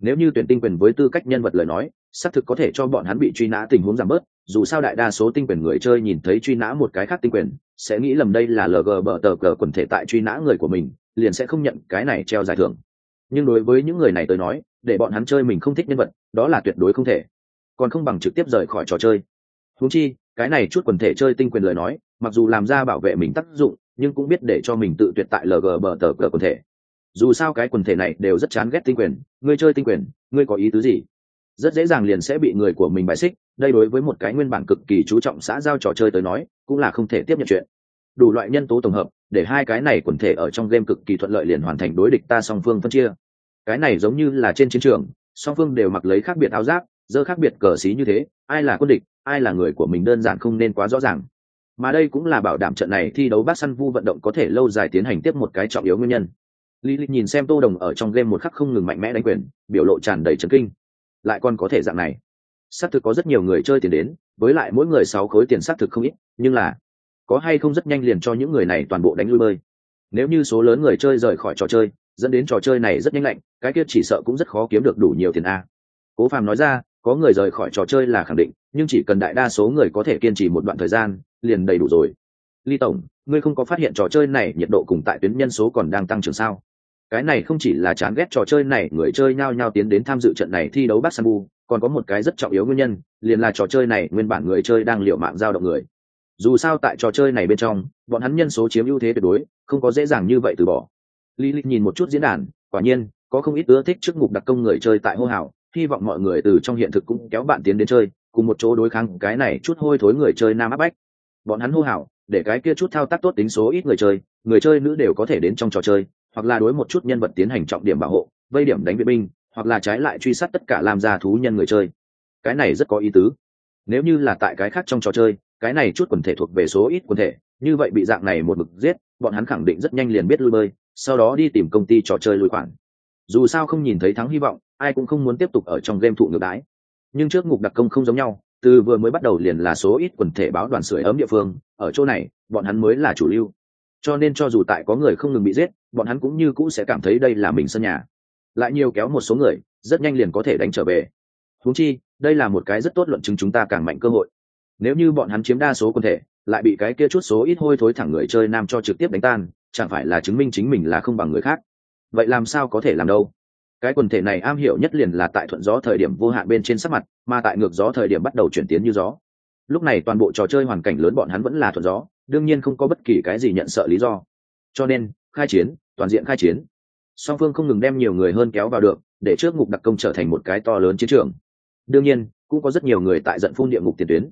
Nếu như tuyển tinh quyền với tư cách nhân vật lời nói, xác thực có thể cho bọn hắn bị truy nã tình huống giảm bớt, dù sao đại đa số tinh quyền người chơi nhìn thấy truy nã một cái khác tinh quyền, sẽ nghĩ lầm đây là lg bờ tờ cờ quần thể tại truy nã người của mình, liền sẽ không nhận cái này treo giải thưởng. Nhưng đối với những người này tới nói, để bọn hắn chơi mình không thích nhân vật, đó là tuyệt đối không thể. Còn không bằng trực tiếp rời khỏi trò chơi. Húng chi, cái này chút quần thể chơi tinh quyền lời nói, mặc dù làm ra bảo vệ mình tác dụng nhưng cũng biết để cho mình tự tuyệt tại lg bờ tờ cờ quần thể. Dù sao cái quần thể này đều rất chán ghét tinh quyền. Ngươi chơi tinh quyền, ngươi có ý tứ gì? Rất dễ dàng liền sẽ bị người của mình bại xích. Đây đối với một cái nguyên bản cực kỳ chú trọng xã giao trò chơi tới nói, cũng là không thể tiếp nhận chuyện. Đủ loại nhân tố tổng hợp, để hai cái này quần thể ở trong game cực kỳ thuận lợi liền hoàn thành đối địch ta song phương phân chia. Cái này giống như là trên chiến trường, song phương đều mặc lấy khác biệt áo giáp, dơ khác biệt cờ xí như thế, ai là quân địch, ai là người của mình đơn giản không nên quá rõ ràng mà đây cũng là bảo đảm trận này thi đấu bát săn vu vận động có thể lâu dài tiến hành tiếp một cái trọng yếu nguyên nhân. Lý lịch nhìn xem tô đồng ở trong game một khắc không ngừng mạnh mẽ đánh quyền, biểu lộ tràn đầy trấn kinh. Lại còn có thể dạng này. Xác thực có rất nhiều người chơi tiền đến, với lại mỗi người sáu khối tiền xác thực không ít, nhưng là có hay không rất nhanh liền cho những người này toàn bộ đánh lui bơi. Nếu như số lớn người chơi rời khỏi trò chơi, dẫn đến trò chơi này rất nhanh lạnh, cái kia chỉ sợ cũng rất khó kiếm được đủ nhiều tiền a. Cố phàm nói ra có người rời khỏi trò chơi là khẳng định, nhưng chỉ cần đại đa số người có thể kiên trì một đoạn thời gian, liền đầy đủ rồi. Ly tổng, ngươi không có phát hiện trò chơi này nhiệt độ cùng tại tuyến nhân số còn đang tăng trưởng sao? Cái này không chỉ là chán ghét trò chơi này, người chơi nhao nhao tiến đến tham dự trận này thi đấu bắc sambu còn có một cái rất trọng yếu nguyên nhân, liền là trò chơi này nguyên bản người chơi đang liệu mạng giao động người. Dù sao tại trò chơi này bên trong, bọn hắn nhân số chiếm ưu thế tuyệt đối, không có dễ dàng như vậy từ bỏ. Lý lịch nhìn một chút diễn đàn, quả nhiên, có không ít ưa thích trước mục đặc công người chơi tại hô hào hy vọng mọi người từ trong hiện thực cũng kéo bạn tiến đến chơi, cùng một chỗ đối kháng cái này chút hôi thối người chơi nam áp bách. Bọn hắn hô hào, để cái kia chút thao tác tốt tính số ít người chơi người chơi nữ đều có thể đến trong trò chơi, hoặc là đối một chút nhân vật tiến hành trọng điểm bảo hộ, vây điểm đánh vệ binh, hoặc là trái lại truy sát tất cả làm ra thú nhân người chơi. Cái này rất có ý tứ. Nếu như là tại cái khác trong trò chơi, cái này chút quần thể thuộc về số ít quần thể, như vậy bị dạng này một mực giết, bọn hắn khẳng định rất nhanh liền biết lui bơi, sau đó đi tìm công ty trò chơi lùi khoản. Dù sao không nhìn thấy thắng hy vọng ai cũng không muốn tiếp tục ở trong game thụ ngược đái nhưng trước ngục đặc công không giống nhau, từ vừa mới bắt đầu liền là số ít quần thể báo đoàn sưởi ấm địa phương, ở chỗ này, bọn hắn mới là chủ lưu. Cho nên cho dù tại có người không ngừng bị giết, bọn hắn cũng như cũ sẽ cảm thấy đây là mình sân nhà. Lại nhiều kéo một số người, rất nhanh liền có thể đánh trở về. Huống chi, đây là một cái rất tốt luận chứng chúng ta càng mạnh cơ hội. Nếu như bọn hắn chiếm đa số quần thể, lại bị cái kia chút số ít hôi thối thẳng người chơi nam cho trực tiếp đánh tan, chẳng phải là chứng minh chính mình là không bằng người khác. Vậy làm sao có thể làm đâu? Cái quần thể này am hiểu nhất liền là tại thuận gió thời điểm vô hạn bên trên sắc mặt, mà tại ngược gió thời điểm bắt đầu chuyển tiến như gió. Lúc này toàn bộ trò chơi hoàn cảnh lớn bọn hắn vẫn là thuận gió, đương nhiên không có bất kỳ cái gì nhận sợ lý do. Cho nên, khai chiến, toàn diện khai chiến. Song phương không ngừng đem nhiều người hơn kéo vào được, để trước ngục đặc công trở thành một cái to lớn chiến trường. Đương nhiên, cũng có rất nhiều người tại giận phun địa ngục tiền tuyến.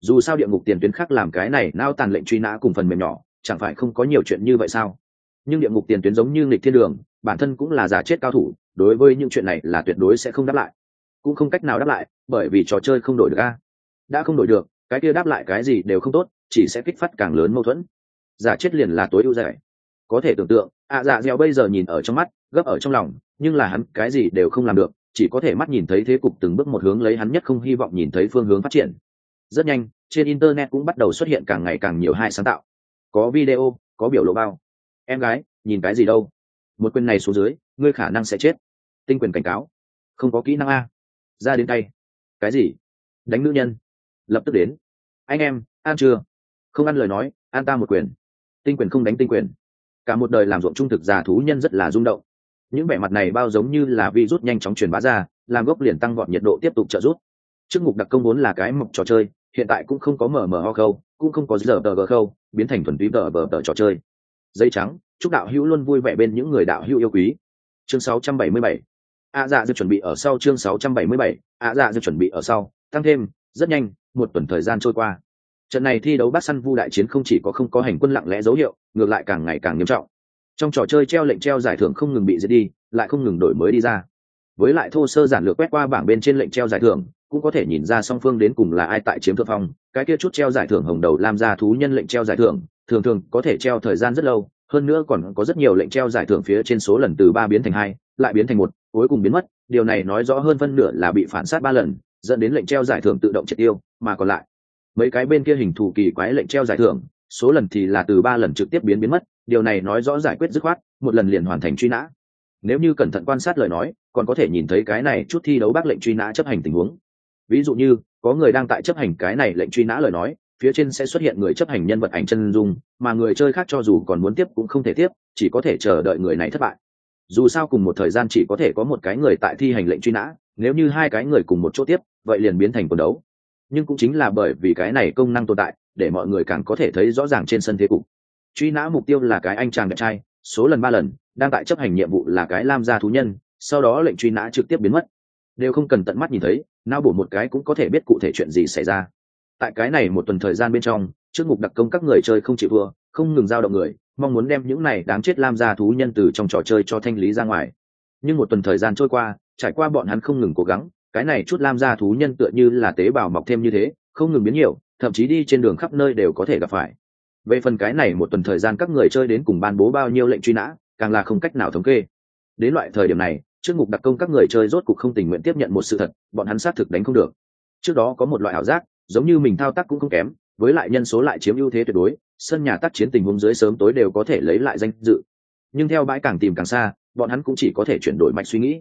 Dù sao địa ngục tiền tuyến khác làm cái này, nao tàn lệnh truy nã cùng phần mềm nhỏ, chẳng phải không có nhiều chuyện như vậy sao? Nhưng địa ngục tiền tuyến giống như nghịch thiên đường, bản thân cũng là giả chết cao thủ đối với những chuyện này là tuyệt đối sẽ không đáp lại. Cũng không cách nào đáp lại bởi vì trò chơi không đổi được a. Đã không đổi được cái kia đáp lại cái gì đều không tốt chỉ sẽ kích phát càng lớn mâu thuẫn. Giả chết liền là tối ưu giải. Có thể tưởng tượng ạ à, dạ dẻo bây giờ nhìn ở trong mắt gấp ở trong lòng nhưng là hắn cái gì đều không làm được chỉ có thể mắt nhìn thấy thế cục từng bước một hướng lấy hắn nhất không hy vọng nhìn thấy phương hướng phát triển. Rất nhanh trên internet cũng bắt đầu xuất hiện càng ngày càng nhiều hai sáng tạo. Có video có biểu lộ bao. Em gái nhìn cái gì đâu? Một quyền này xuống dưới ngươi khả năng sẽ chết. Tinh quyền cảnh cáo. Không có kỹ năng a. Ra đến tay. Cái gì? Đánh nữ nhân. Lập tức đến. Anh em, ăn chưa? Không ăn lời nói, an ta một quyền. Tinh quyền không đánh tinh quyền. Cả một đời làm ruộng trung thực giả thú nhân rất là rung động. Những vẻ mặt này bao giống như là vi rút nhanh chóng truyền bá ra, làm gốc liền tăng gọn nhiệt độ tiếp tục trợ rút chức mục đặc công vốn là cái mộc trò chơi, hiện tại cũng không có mở mở ho khâu, cũng không có giờ tờ gờ khâu, biến thành thuần túy tờ bờ tờ trò chơi. Dây trắng, chúc đạo hữu luôn vui vẻ bên những người đạo hữu yêu quý chương 677 ạ dạ dự chuẩn bị ở sau chương 677 ạ dạ dự chuẩn bị ở sau. Tăng thêm, rất nhanh, một tuần thời gian trôi qua. Trận này thi đấu bắt săn vu đại chiến không chỉ có không có hành quân lặng lẽ dấu hiệu, ngược lại càng ngày càng nghiêm trọng. Trong trò chơi treo lệnh treo giải thưởng không ngừng bị giết đi, lại không ngừng đổi mới đi ra. Với lại thô sơ giản lược quét qua bảng bên trên lệnh treo giải thưởng, cũng có thể nhìn ra song phương đến cùng là ai tại chiếm thượng phong. Cái kia chút treo giải thưởng hồng đầu làm ra thú nhân lệnh treo giải thưởng, thường thường có thể treo thời gian rất lâu hơn nữa còn có rất nhiều lệnh treo giải thưởng phía trên số lần từ ba biến thành hai, lại biến thành một, cuối cùng biến mất. Điều này nói rõ hơn phân nửa là bị phản sát ba lần, dẫn đến lệnh treo giải thưởng tự động triệt tiêu, mà còn lại. Mấy cái bên kia hình thù kỳ quái lệnh treo giải thưởng, số lần thì là từ ba lần trực tiếp biến biến mất. Điều này nói rõ giải quyết dứt khoát, một lần liền hoàn thành truy nã. Nếu như cẩn thận quan sát lời nói, còn có thể nhìn thấy cái này chút thi đấu bác lệnh truy nã chấp hành tình huống. Ví dụ như, có người đang tại chấp hành cái này lệnh truy nã lời nói phía trên sẽ xuất hiện người chấp hành nhân vật ảnh chân dung, mà người chơi khác cho dù còn muốn tiếp cũng không thể tiếp, chỉ có thể chờ đợi người này thất bại. Dù sao cùng một thời gian chỉ có thể có một cái người tại thi hành lệnh truy nã, nếu như hai cái người cùng một chỗ tiếp, vậy liền biến thành quần đấu. Nhưng cũng chính là bởi vì cái này công năng tồn tại, để mọi người càng có thể thấy rõ ràng trên sân thế cục. Truy nã mục tiêu là cái anh chàng đẹp trai, số lần ba lần, đang tại chấp hành nhiệm vụ là cái lam gia thú nhân, sau đó lệnh truy nã trực tiếp biến mất. Đều không cần tận mắt nhìn thấy nao bổ một cái cũng có thể biết cụ thể chuyện gì xảy ra tại cái này một tuần thời gian bên trong, trước mục đặc công các người chơi không chịu vừa không ngừng giao động người, mong muốn đem những này đáng chết lam gia thú nhân từ trong trò chơi cho thanh lý ra ngoài. Nhưng một tuần thời gian trôi qua, trải qua bọn hắn không ngừng cố gắng, cái này chút lam gia thú nhân tựa như là tế bào mọc thêm như thế, không ngừng biến nhiều, thậm chí đi trên đường khắp nơi đều có thể gặp phải. Về phần cái này một tuần thời gian các người chơi đến cùng ban bố bao nhiêu lệnh truy nã, càng là không cách nào thống kê. Đến loại thời điểm này, trước mục đặc công các người chơi rốt cục không tình nguyện tiếp nhận một sự thật, bọn hắn xác thực đánh không được. Trước đó có một loại ảo giác giống như mình thao tác cũng không kém, với lại nhân số lại chiếm ưu thế tuyệt đối, sân nhà tác chiến tình huống dưới sớm tối đều có thể lấy lại danh dự. Nhưng theo bãi càng tìm càng xa, bọn hắn cũng chỉ có thể chuyển đổi mạch suy nghĩ.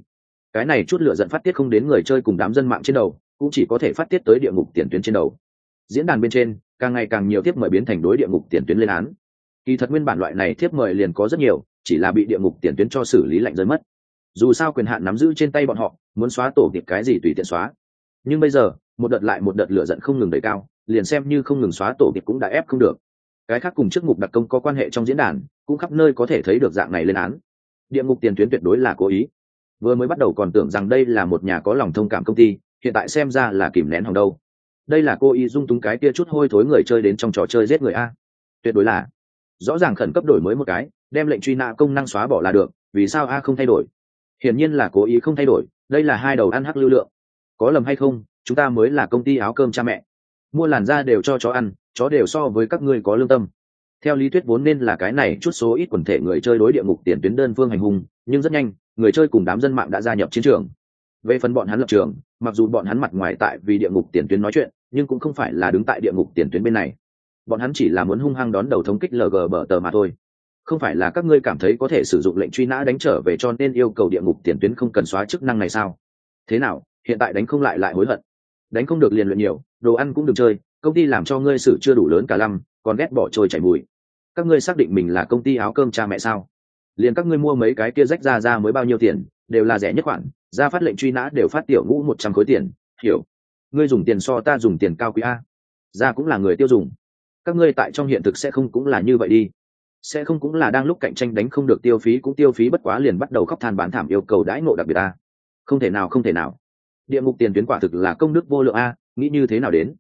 Cái này chút lựa giận phát tiết không đến người chơi cùng đám dân mạng trên đầu, cũng chỉ có thể phát tiết tới địa ngục tiền tuyến trên đầu. Diễn đàn bên trên, càng ngày càng nhiều tiếp mời biến thành đối địa ngục tiền tuyến lên án. Kỳ thật nguyên bản loại này thiếp mời liền có rất nhiều, chỉ là bị địa ngục tiền tuyến cho xử lý lạnh rơi mất. Dù sao quyền hạn nắm giữ trên tay bọn họ, muốn xóa tổ kịp cái gì tùy tiện xóa nhưng bây giờ, một đợt lại một đợt lửa giận không ngừng đẩy cao, liền xem như không ngừng xóa tổ tiệp cũng đã ép không được. Cái khác cùng chức mục đặc công có quan hệ trong diễn đàn, cũng khắp nơi có thể thấy được dạng này lên án. Địa ngục tiền tuyến tuyệt đối là cố ý. Vừa mới bắt đầu còn tưởng rằng đây là một nhà có lòng thông cảm công ty, hiện tại xem ra là kìm nén hòng đâu. Đây là cô ý dung túng cái kia chút hôi thối người chơi đến trong trò chơi giết người a. Tuyệt đối là. Rõ ràng khẩn cấp đổi mới một cái, đem lệnh truy nã công năng xóa bỏ là được, vì sao a không thay đổi? Hiển nhiên là cố ý không thay đổi, đây là hai đầu ăn hắc lưu lượng có lầm hay không, chúng ta mới là công ty áo cơm cha mẹ. Mua làn da đều cho chó ăn, chó đều so với các ngươi có lương tâm. Theo lý thuyết vốn nên là cái này, chút số ít quần thể người chơi đối địa ngục tiền tuyến đơn phương hành hung, nhưng rất nhanh, người chơi cùng đám dân mạng đã gia nhập chiến trường. Về phần bọn hắn lập trường, mặc dù bọn hắn mặt ngoài tại vì địa ngục tiền tuyến nói chuyện, nhưng cũng không phải là đứng tại địa ngục tiền tuyến bên này. Bọn hắn chỉ là muốn hung hăng đón đầu thống kích lg bờ tờ mà thôi. Không phải là các ngươi cảm thấy có thể sử dụng lệnh truy nã đánh trở về cho nên yêu cầu địa ngục tiền tuyến không cần xóa chức năng này sao? Thế nào? Hiện tại đánh không lại lại hối hận. Đánh không được liền luyện nhiều, đồ ăn cũng được chơi, công ty làm cho ngươi xử chưa đủ lớn cả lăm, còn ghét bỏ trôi chảy mùi. Các ngươi xác định mình là công ty áo cơm cha mẹ sao? Liền các ngươi mua mấy cái kia rách ra ra mới bao nhiêu tiền, đều là rẻ nhất khoản, ra phát lệnh truy nã đều phát tiểu ngũ một trăm khối tiền, hiểu? Ngươi dùng tiền so ta dùng tiền cao quý a. Ra cũng là người tiêu dùng. Các ngươi tại trong hiện thực sẽ không cũng là như vậy đi. Sẽ không cũng là đang lúc cạnh tranh đánh không được tiêu phí cũng tiêu phí bất quá liền bắt đầu khóc than bán thảm yêu cầu đãi ngộ đặc biệt a. Không thể nào, không thể nào địa ngục tiền tuyến quả thực là công đức vô lượng a, nghĩ như thế nào đến?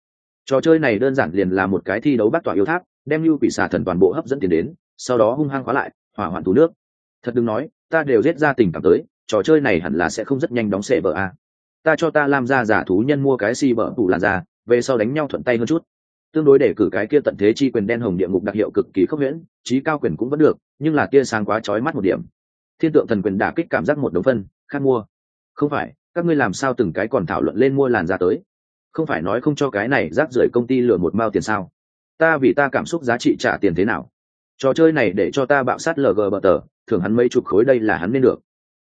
Trò chơi này đơn giản liền là một cái thi đấu bắt tỏa yêu tháp, đem lưu quỷ xà thần toàn bộ hấp dẫn tiền đến, sau đó hung hăng khóa lại, hỏa hoạn tú nước. Thật đừng nói, ta đều giết ra tình cảm tới, trò chơi này hẳn là sẽ không rất nhanh đóng sệ bờ a. Ta cho ta làm ra giả thú nhân mua cái si bờ tủ làn ra, về sau đánh nhau thuận tay hơn chút. Tương đối để cử cái kia tận thế chi quyền đen hồng địa ngục đặc hiệu cực kỳ khốc huyễn trí cao quyền cũng vẫn được, nhưng là tia sáng quá trói mắt một điểm. Thiên tượng thần quyền đả kích cảm giác một đống phân khát mua. Không phải các ngươi làm sao từng cái còn thảo luận lên mua làn ra tới? Không phải nói không cho cái này rác rưởi công ty lừa một mao tiền sao? Ta vì ta cảm xúc giá trị trả tiền thế nào? Trò chơi này để cho ta bạo sát lg bờ tờ thường hắn mấy chục khối đây là hắn nên được.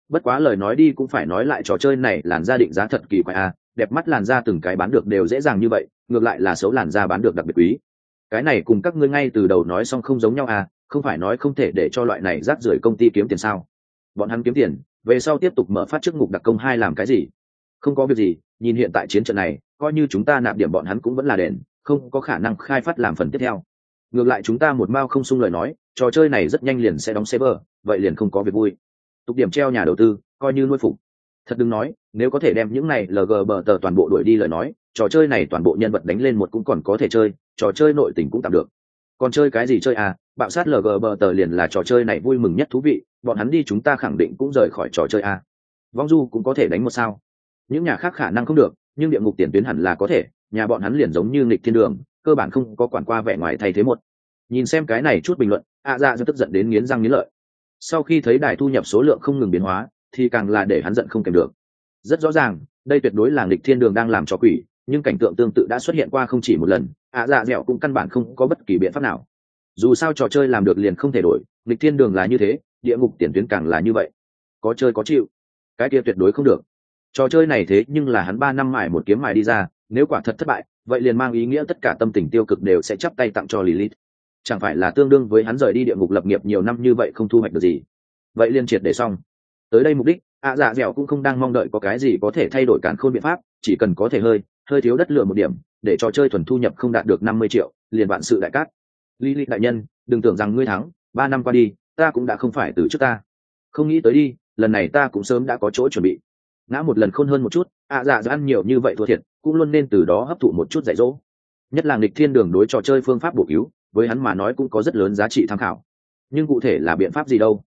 Bất quá lời nói đi cũng phải nói lại trò chơi này làn da định giá thật kỳ quái à, đẹp mắt làn da từng cái bán được đều dễ dàng như vậy ngược lại là xấu làn da bán được đặc biệt quý. Cái này cùng các ngươi ngay từ đầu nói xong không giống nhau à không phải nói không thể để cho loại này rác rưởi công ty kiếm tiền sao? Bọn hắn kiếm tiền về sau tiếp tục mở phát chức mục đặc công hai làm cái gì? Không có việc gì, nhìn hiện tại chiến trận này, coi như chúng ta nạp điểm bọn hắn cũng vẫn là đền, không có khả năng khai phát làm phần tiếp theo. Ngược lại chúng ta một mao không sung lời nói, trò chơi này rất nhanh liền sẽ đóng server, vậy liền không có việc vui. Tục điểm treo nhà đầu tư, coi như nuôi phục. Thật đừng nói, nếu có thể đem những này lg bờ tờ toàn bộ đuổi đi lời nói, trò chơi này toàn bộ nhân vật đánh lên một cũng còn có thể chơi, trò chơi nội tình cũng tạm được. Còn chơi cái gì chơi à? Bạo sát lg bờ tờ liền là trò chơi này vui mừng nhất thú vị bọn hắn đi chúng ta khẳng định cũng rời khỏi trò chơi à. vong du cũng có thể đánh một sao. Những nhà khác khả năng không được, nhưng địa ngục tiền tuyến hẳn là có thể, nhà bọn hắn liền giống như nghịch thiên đường, cơ bản không có quản qua vẻ ngoài thay thế một. Nhìn xem cái này chút bình luận ạ à dạ do tức giận đến nghiến răng nghiến lợi. Sau khi thấy đài thu nhập số lượng không ngừng biến hóa, thì càng là để hắn giận không kèm được. Rất rõ ràng, đây tuyệt đối là nghịch thiên đường đang làm cho quỷ, nhưng cảnh tượng tương tự đã xuất hiện qua không chỉ một lần ạ dạ dẻo cũng căn bản không có bất kỳ biện pháp nào. Dù sao trò chơi làm được liền không thể đổi lịch thiên đường là như thế, địa ngục tiền tuyến càng là như vậy. Có chơi có chịu. Cái kia tuyệt đối không được. Trò chơi này thế nhưng là hắn ba năm mải một kiếm mài đi ra, nếu quả thật thất bại, vậy liền mang ý nghĩa tất cả tâm tình tiêu cực đều sẽ chắp tay tặng cho lilith. Chẳng phải là tương đương với hắn rời đi địa ngục lập nghiệp nhiều năm như vậy không thu hoạch được gì. Vậy liên triệt để xong. Tới đây mục đích, ạ dạ dẻo cũng không đang mong đợi có cái gì có thể thay đổi cản khôn biện pháp, chỉ cần có thể hơi hơi thiếu đất lửa một điểm, để trò chơi thuần thu nhập không đạt được năm mươi triệu, liền vạn sự đại cát. Lý đại nhân, đừng tưởng rằng ngươi thắng ba năm qua đi, ta cũng đã không phải từ trước ta. Không nghĩ tới đi, lần này ta cũng sớm đã có chỗ chuẩn bị. Ngã một lần khôn hơn một chút, ạ dạ dạ ăn nhiều như vậy thua thiệt, cũng luôn nên từ đó hấp thụ một chút dạy dỗ. Nhất là nghịch thiên đường đối trò chơi phương pháp bổ cứu, với hắn mà nói cũng có rất lớn giá trị tham khảo. Nhưng cụ thể là biện pháp gì đâu?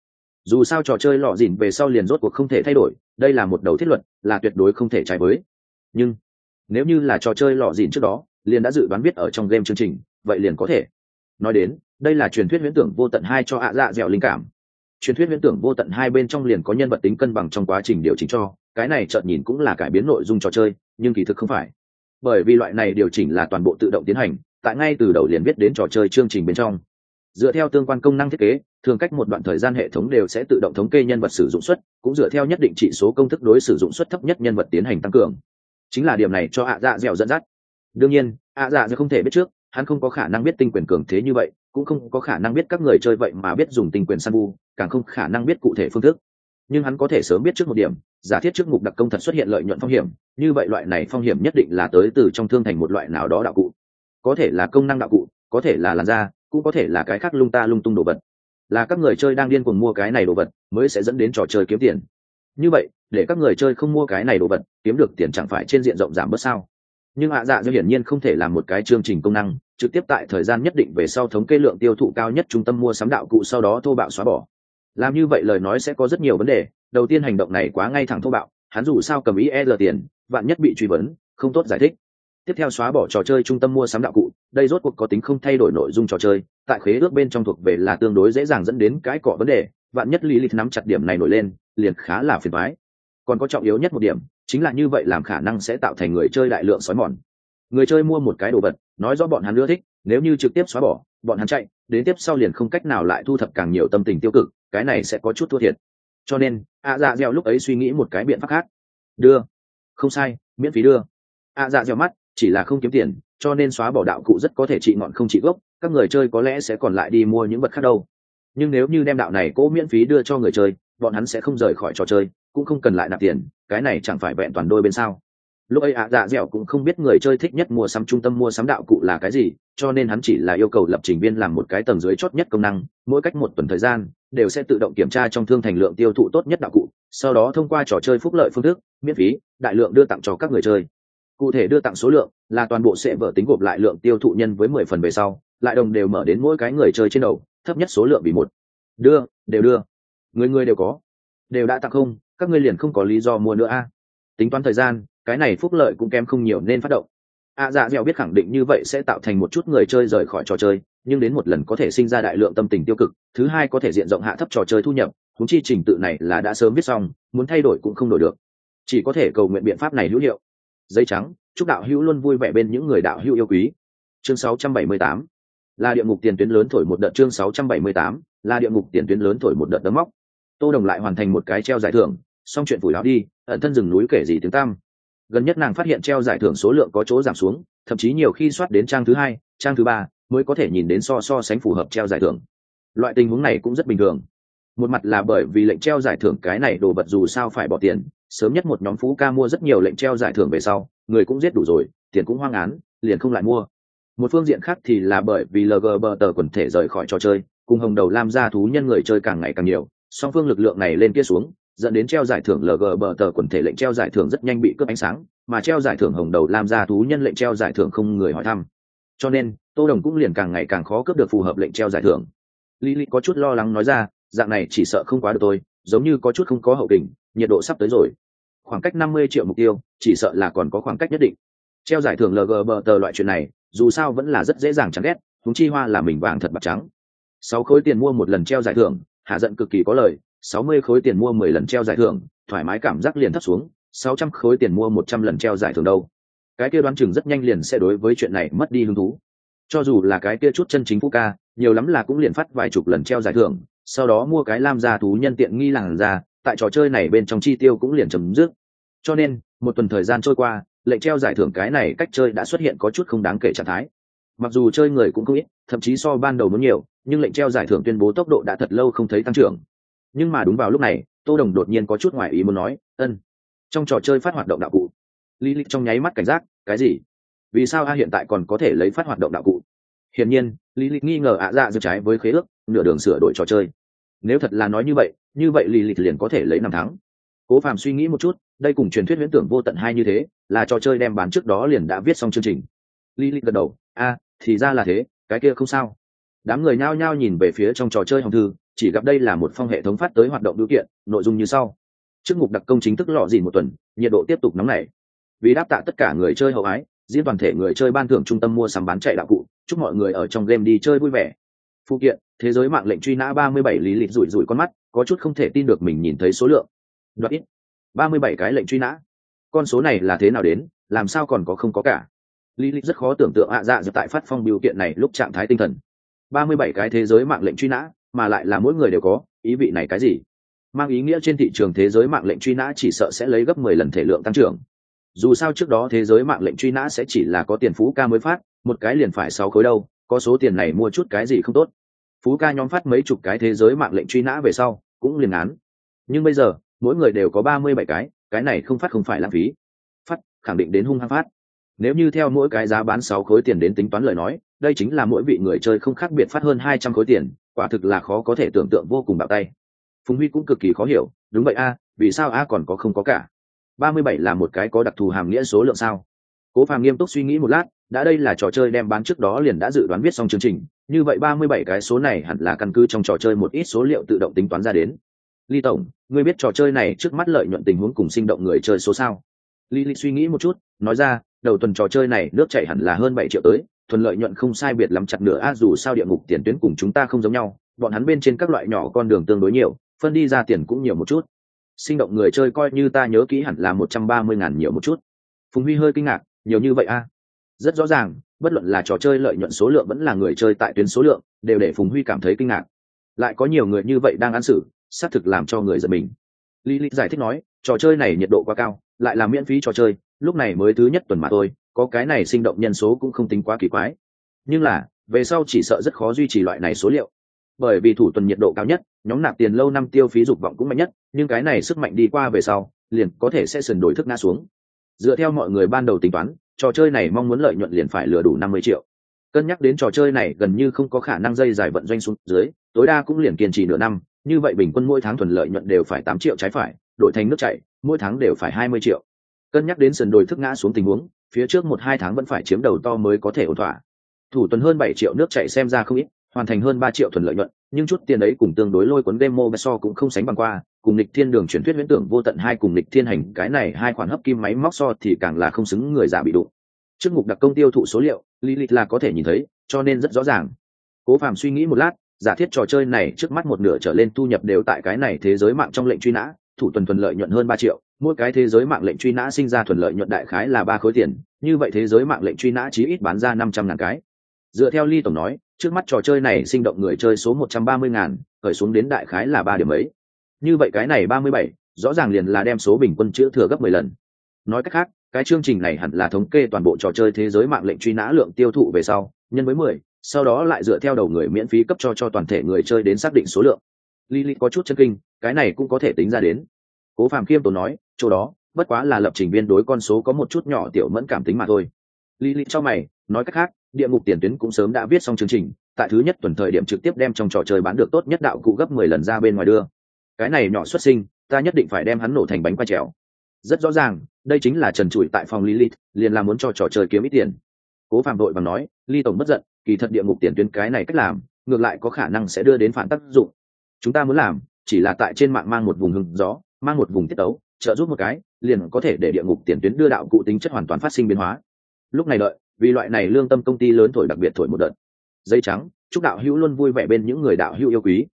Dù sao trò chơi lọ dìn về sau liền rốt cuộc không thể thay đổi, đây là một đầu thiết luật, là tuyệt đối không thể trái với. Nhưng, nếu như là trò chơi lọ dìn trước đó, liền đã dự đoán biết ở trong game chương trình, vậy liền có thể. Nói đến đây là truyền thuyết huyễn tưởng vô tận hai cho ạ dạ dẻo linh cảm. Truyền thuyết huyễn tưởng vô tận hai bên trong liền có nhân vật tính cân bằng trong quá trình điều chỉnh cho. Cái này chợt nhìn cũng là cải biến nội dung trò chơi, nhưng kỳ thực không phải. Bởi vì loại này điều chỉnh là toàn bộ tự động tiến hành, tại ngay từ đầu liền biết đến trò chơi chương trình bên trong. Dựa theo tương quan công năng thiết kế, thường cách một đoạn thời gian hệ thống đều sẽ tự động thống kê nhân vật sử dụng suất, cũng dựa theo nhất định trị số công thức đối sử dụng suất thấp nhất nhân vật tiến hành tăng cường. Chính là điểm này cho ạ dạ dẻo dẫn dắt. Đương nhiên, ạ dạ dẻo không thể biết trước, hắn không có khả năng biết tinh quyền cường thế như vậy cũng không có khả năng biết các người chơi vậy mà biết dùng tinh quyền săn bu càng không khả năng biết cụ thể phương thức. Nhưng hắn có thể sớm biết trước một điểm, giả thiết trước mục đặc công thật xuất hiện lợi nhuận phong hiểm, như vậy loại này phong hiểm nhất định là tới từ trong thương thành một loại nào đó đạo cụ. Có thể là công năng đạo cụ, có thể là làn da, cũng có thể là cái khác lung ta lung tung đồ vật. Là các người chơi đang điên cuồng mua cái này đồ vật, mới sẽ dẫn đến trò chơi kiếm tiền. Như vậy, để các người chơi không mua cái này đồ vật, kiếm được tiền chẳng phải trên diện rộng giảm bớt sao? Nhưng hạ dạ do hiển nhiên không thể làm một cái chương trình công năng trực tiếp tại thời gian nhất định về sau thống kê lượng tiêu thụ cao nhất trung tâm mua sắm đạo cụ sau đó thô bạo xóa bỏ. Làm như vậy lời nói sẽ có rất nhiều vấn đề, đầu tiên hành động này quá ngay thẳng thô bạo, hắn dù sao cầm ý e lờ tiền, vạn nhất bị truy vấn, không tốt giải thích. Tiếp theo xóa bỏ trò chơi trung tâm mua sắm đạo cụ, đây rốt cuộc có tính không thay đổi nội dung trò chơi, tại khế ước bên trong thuộc về là tương đối dễ dàng dẫn đến cái cọ vấn đề, vạn nhất lý lịch nắm chặt điểm này nổi lên, liền khá là phiền thoái còn có trọng yếu nhất một điểm, chính là như vậy làm khả năng sẽ tạo thành người chơi đại lượng xói mòn người chơi mua một cái đồ vật, nói rõ bọn hắn ưa thích, nếu như trực tiếp xóa bỏ, bọn hắn chạy, đến tiếp sau liền không cách nào lại thu thập càng nhiều tâm tình tiêu cực, cái này sẽ có chút thua thiệt. Cho nên ạ dạ dẻo lúc ấy suy nghĩ một cái biện pháp khác. Đưa. Không sai, miễn phí đưa. Ạ dạ dẻo mắt, chỉ là không kiếm tiền, cho nên xóa bỏ đạo cụ rất có thể trị ngọn không trị gốc, các người chơi có lẽ sẽ còn lại đi mua những vật khác đâu. Nhưng nếu như đem đạo này cố miễn phí đưa cho người chơi, bọn hắn sẽ không rời khỏi trò chơi, cũng không cần lại nạp tiền, cái này chẳng phải vẹn toàn đôi bên sao lúc ấy ạ dạ dẻo cũng không biết người chơi thích nhất mua sắm trung tâm mua sắm đạo cụ là cái gì, cho nên hắn chỉ là yêu cầu lập trình viên làm một cái tầng dưới chót nhất công năng, mỗi cách một tuần thời gian, đều sẽ tự động kiểm tra trong thương thành lượng tiêu thụ tốt nhất đạo cụ, sau đó thông qua trò chơi phúc lợi phương thức, miễn phí, đại lượng đưa tặng cho các người chơi. Cụ thể đưa tặng số lượng là toàn bộ sẽ vở tính gộp lại lượng tiêu thụ nhân với mười phần về sau, lại đồng đều mở đến mỗi cái người chơi trên đầu, thấp nhất số lượng bị một. Đưa, đều đưa. Người người đều có. Đều đã tặng không, các ngươi liền không có lý do mua nữa a. Tính toán thời gian cái này phúc lợi cũng kém không nhiều nên phát động. A dạ dẻo biết khẳng định như vậy sẽ tạo thành một chút người chơi rời khỏi trò chơi, nhưng đến một lần có thể sinh ra đại lượng tâm tình tiêu cực, thứ hai có thể diện rộng hạ thấp trò chơi thu nhập thúng chi trình tự này là đã sớm viết xong, muốn thay đổi cũng không đổi được. Chỉ có thể cầu nguyện biện pháp này hữu hiệu. Giấy trắng, chúc đạo hữu luôn vui vẻ bên những người đạo hữu yêu quý. Chương 678 là địa ngục tiền tuyến lớn thổi một đợt chương 678 là địa ngục tiền tuyến lớn thổi một đợt đấm móc. Tô đồng lại hoàn thành một cái treo giải thưởng, xong chuyện phủi láo đi, ẩn thân rừng núi kể gì tiếng tam gần nhất nàng phát hiện treo giải thưởng số lượng có chỗ giảm xuống, thậm chí nhiều khi soát đến trang thứ hai, trang thứ ba mới có thể nhìn đến so so sánh phù hợp treo giải thưởng. Loại tình huống này cũng rất bình thường. Một mặt là bởi vì lệnh treo giải thưởng cái này đồ vật dù sao phải bỏ tiền, sớm nhất một nhóm phú ca mua rất nhiều lệnh treo giải thưởng về sau, người cũng giết đủ rồi, tiền cũng hoang án, liền không lại mua. Một phương diện khác thì là bởi vì lg tờ quần thể rời khỏi trò chơi, cùng hồng đầu lam gia thú nhân người chơi càng ngày càng nhiều, song phương lực lượng này lên kia xuống dẫn đến treo giải thưởng lg bờ tờ quần thể lệnh treo giải thưởng rất nhanh bị cướp ánh sáng, mà treo giải thưởng hồng đầu làm ra thú nhân lệnh treo giải thưởng không người hỏi thăm. Cho nên, tô đồng cũng liền càng ngày càng khó cướp được phù hợp lệnh treo giải thưởng. Lý lý có chút lo lắng nói ra, dạng này chỉ sợ không quá được tôi, giống như có chút không có hậu kình, nhiệt độ sắp tới rồi. Khoảng cách năm mươi triệu mục tiêu, chỉ sợ là còn có khoảng cách nhất định. Treo giải thưởng lg bờ tờ loại chuyện này, dù sao vẫn là rất dễ dàng chắn ghét thúng chi hoa là mình vàng thật bạc trắng. Sáu khối tiền mua một lần treo giải thưởng, hạ giận cực kỳ có lời sáu mươi khối tiền mua mười lần treo giải thưởng, thoải mái cảm giác liền thấp xuống, sáu trăm khối tiền mua một trăm lần treo giải thưởng đâu. Cái kia đoán chừng rất nhanh liền sẽ đối với chuyện này mất đi hứng thú. Cho dù là cái kia chút chân chính phú ca, nhiều lắm là cũng liền phát vài chục lần treo giải thưởng, sau đó mua cái lam gia thú nhân tiện nghi làng ra, tại trò chơi này bên trong chi tiêu cũng liền chấm dứt. Cho nên, một tuần thời gian trôi qua, lệnh treo giải thưởng cái này cách chơi đã xuất hiện có chút không đáng kể trạng thái. Mặc dù chơi người cũng không ít, thậm chí so ban đầu muốn nhiều, nhưng lệnh treo giải thưởng tuyên bố tốc độ đã thật lâu không thấy tăng trưởng nhưng mà đúng vào lúc này, tô đồng đột nhiên có chút ngoài ý muốn nói, ân. Trong trò chơi phát hoạt động đạo cụ. Lý lịch trong nháy mắt cảnh giác, cái gì? Vì sao a hiện tại còn có thể lấy phát hoạt động đạo cụ? Hiển nhiên, lý lịch nghi ngờ ạ dạ dư trái với khế ước, nửa đường sửa đổi trò chơi. Nếu thật là nói như vậy như vậy lý lịch liền có thể lấy năm tháng cố phàm suy nghĩ một chút, đây cùng truyền thuyết huyễn tưởng vô tận hai như thế, là trò chơi đem bán trước đó liền đã viết xong chương trình. Lý lịch gật đầu, a, thì ra là thế, cái kia không sao. Đám người nhao nhao nhìn về phía trong trò chơi hồng thư chỉ gặp đây là một phong hệ thống phát tới hoạt động điều kiện, nội dung như sau. Chức mục đặc công chính thức lọ dìn một tuần, nhiệt độ tiếp tục nóng nảy. Vì đáp tạ tất cả người chơi hậu ái, diễn toàn thể người chơi ban thưởng trung tâm mua sắm bán chạy đạo cụ, chúc mọi người ở trong game đi chơi vui vẻ. Phụ kiện, thế giới mạng lệnh truy nã ba mươi bảy lý lịch rủi rủi con mắt, có chút không thể tin được mình nhìn thấy số lượng. Đoạt ít, ba mươi bảy cái lệnh truy nã. Con số này là thế nào đến, làm sao còn có không có cả. Lý lịch rất khó tưởng tượng ạ dạ dập tại phát phong biểu kiện này lúc trạng thái tinh thần. ba mươi bảy cái thế giới mạng lệnh truy nã mà lại là mỗi người đều có, ý vị này cái gì? Mang ý nghĩa trên thị trường thế giới mạng lệnh truy nã chỉ sợ sẽ lấy gấp mười lần thể lượng tăng trưởng. Dù sao trước đó thế giới mạng lệnh truy nã sẽ chỉ là có tiền phú ca mới phát, một cái liền phải sáu khối đâu, có số tiền này mua chút cái gì không tốt. Phú ca nhóm phát mấy chục cái thế giới mạng lệnh truy nã về sau, cũng liền án. Nhưng bây giờ, mỗi người đều có ba mươi bảy cái cái này không phát không phải lãng phí. Phát, khẳng định đến hung hăng phát. Nếu như theo mỗi cái giá bán sáu khối tiền đến tính toán lời nói, đây chính là mỗi vị người chơi không khác biệt phát hơn hai trăm khối tiền quả thực là khó có thể tưởng tượng vô cùng bạo tay. Phùng huy cũng cực kỳ khó hiểu, đúng vậy a, vì sao a còn có không có cả? Ba mươi bảy là một cái có đặc thù hàm nghĩa số lượng sao? Cố phàm nghiêm túc suy nghĩ một lát, đã đây là trò chơi đem bán trước đó liền đã dự đoán viết xong chương trình, như vậy ba mươi bảy cái số này hẳn là căn cứ trong trò chơi một ít số liệu tự động tính toán ra đến. Ly tổng, ngươi biết trò chơi này trước mắt lợi nhuận tình huống cùng sinh động người chơi số sao? Ly ly suy nghĩ một chút, nói ra, đầu tuần trò chơi này nước chảy hẳn là hơn bảy triệu tới thuần lợi nhuận không sai biệt lắm chặt nửa a dù sao địa ngục tiền tuyến cùng chúng ta không giống nhau, bọn hắn bên trên các loại nhỏ con đường tương đối nhiều, phân đi ra tiền cũng nhiều một chút. Sinh động người chơi coi như ta nhớ kỹ hẳn là một trăm ba mươi ngàn nhiều một chút. Phùng huy hơi kinh ngạc, nhiều như vậy a rất rõ ràng, bất luận là trò chơi lợi nhuận số lượng vẫn là người chơi tại tuyến số lượng, đều để phùng huy cảm thấy kinh ngạc. Lại có nhiều người như vậy đang ăn xử, xác thực làm cho người giật mình. Lý lý giải thích nói, trò chơi này nhiệt độ quá cao, lại là miễn phí trò chơi, lúc này mới thứ nhất tuần mà thôi có cái này sinh động nhân số cũng không tính quá kỳ quái. Nhưng là, về sau chỉ sợ rất khó duy trì loại này số liệu. Bởi vì thủ tuần nhiệt độ cao nhất, nhóm nạp tiền lâu năm tiêu phí dục vọng cũng mạnh nhất, nhưng cái này sức mạnh đi qua về sau, liền có thể sẽ sườn đổi thức ngã xuống. Dựa theo mọi người ban đầu tính toán, trò chơi này mong muốn lợi nhuận liền phải lừa đủ năm mươi triệu. Cân nhắc đến trò chơi này gần như không có khả năng dây dài vận doanh xuống dưới, tối đa cũng liền kiên trì nửa năm, như vậy bình quân mỗi tháng thuần lợi nhuận đều phải tám triệu trái phải, đổi thành nước chảy, mỗi tháng đều phải hai mươi triệu. Cân nhắc đến sườn đồi thức ngã xuống tình huống phía trước một hai tháng vẫn phải chiếm đầu to mới có thể ổn thỏa. Thủ tuần hơn bảy triệu nước chạy xem ra không ít, hoàn thành hơn ba triệu thuần lợi nhuận, nhưng chút tiền ấy cùng tương đối lôi cuốn game mobile so cũng không sánh bằng qua. Cùng lịch thiên đường truyền thuyết huyễn tưởng vô tận hai cùng lịch thiên hành, cái này hai khoản hấp kim máy móc so thì càng là không xứng người già bị đụng. Trước mục đặc công tiêu thụ số liệu, Lilith là có thể nhìn thấy, cho nên rất rõ ràng. Cố phàm suy nghĩ một lát, giả thiết trò chơi này trước mắt một nửa trở lên thu nhập đều tại cái này thế giới mạng trong lệnh truy nã thủ tuần thuần lợi nhuận hơn ba triệu, mỗi cái thế giới mạng lệnh truy nã sinh ra thuần lợi nhuận đại khái là ba khối tiền, như vậy thế giới mạng lệnh truy nã chí ít bán ra năm trăm ngàn cái. Dựa theo ly tổng nói, trước mắt trò chơi này sinh động người chơi số một trăm ba mươi ngàn, khởi xuống đến đại khái là ba điểm ấy như vậy cái này ba mươi bảy, rõ ràng liền là đem số bình quân chữa thừa gấp mười lần. Nói cách khác, cái chương trình này hẳn là thống kê toàn bộ trò chơi thế giới mạng lệnh truy nã lượng tiêu thụ về sau, nhân với mười, sau đó lại dựa theo đầu người miễn phí cấp cho cho toàn thể người chơi đến xác định số lượng. Lily có chút chân kinh, cái này cũng có thể tính ra đến. Cố phạm khiêm tốn nói, chỗ đó, bất quá là lập trình viên đối con số có một chút nhỏ tiểu mẫn cảm tính mà thôi. Lily cho mày, nói cách khác, địa ngục tiền tuyến cũng sớm đã viết xong chương trình, tại thứ nhất tuần thời điểm trực tiếp đem trong trò chơi bán được tốt nhất đạo cụ gấp mười lần ra bên ngoài đưa. Cái này nhỏ xuất sinh, ta nhất định phải đem hắn nổ thành bánh quay trèo. Rất rõ ràng, đây chính là trần trụi tại phòng lilith liền là muốn cho trò chơi kiếm ít tiền. Cố phạm đội và nói ly tổng bất giận, kỳ thật địa ngục tiền tuyến cái này cách làm, ngược lại có khả năng sẽ đưa đến phản tác dụng chúng ta muốn làm chỉ là tại trên mạng mang một vùng hưng gió, mang một vùng tiết tấu, trợ giúp một cái, liền có thể để địa ngục tiền tuyến đưa đạo cụ tính chất hoàn toàn phát sinh biến hóa. Lúc này đợi, vì loại này lương tâm công ty lớn thổi đặc biệt thổi một đợt. Dây trắng, chúc đạo hữu luôn vui vẻ bên những người đạo hữu yêu quý.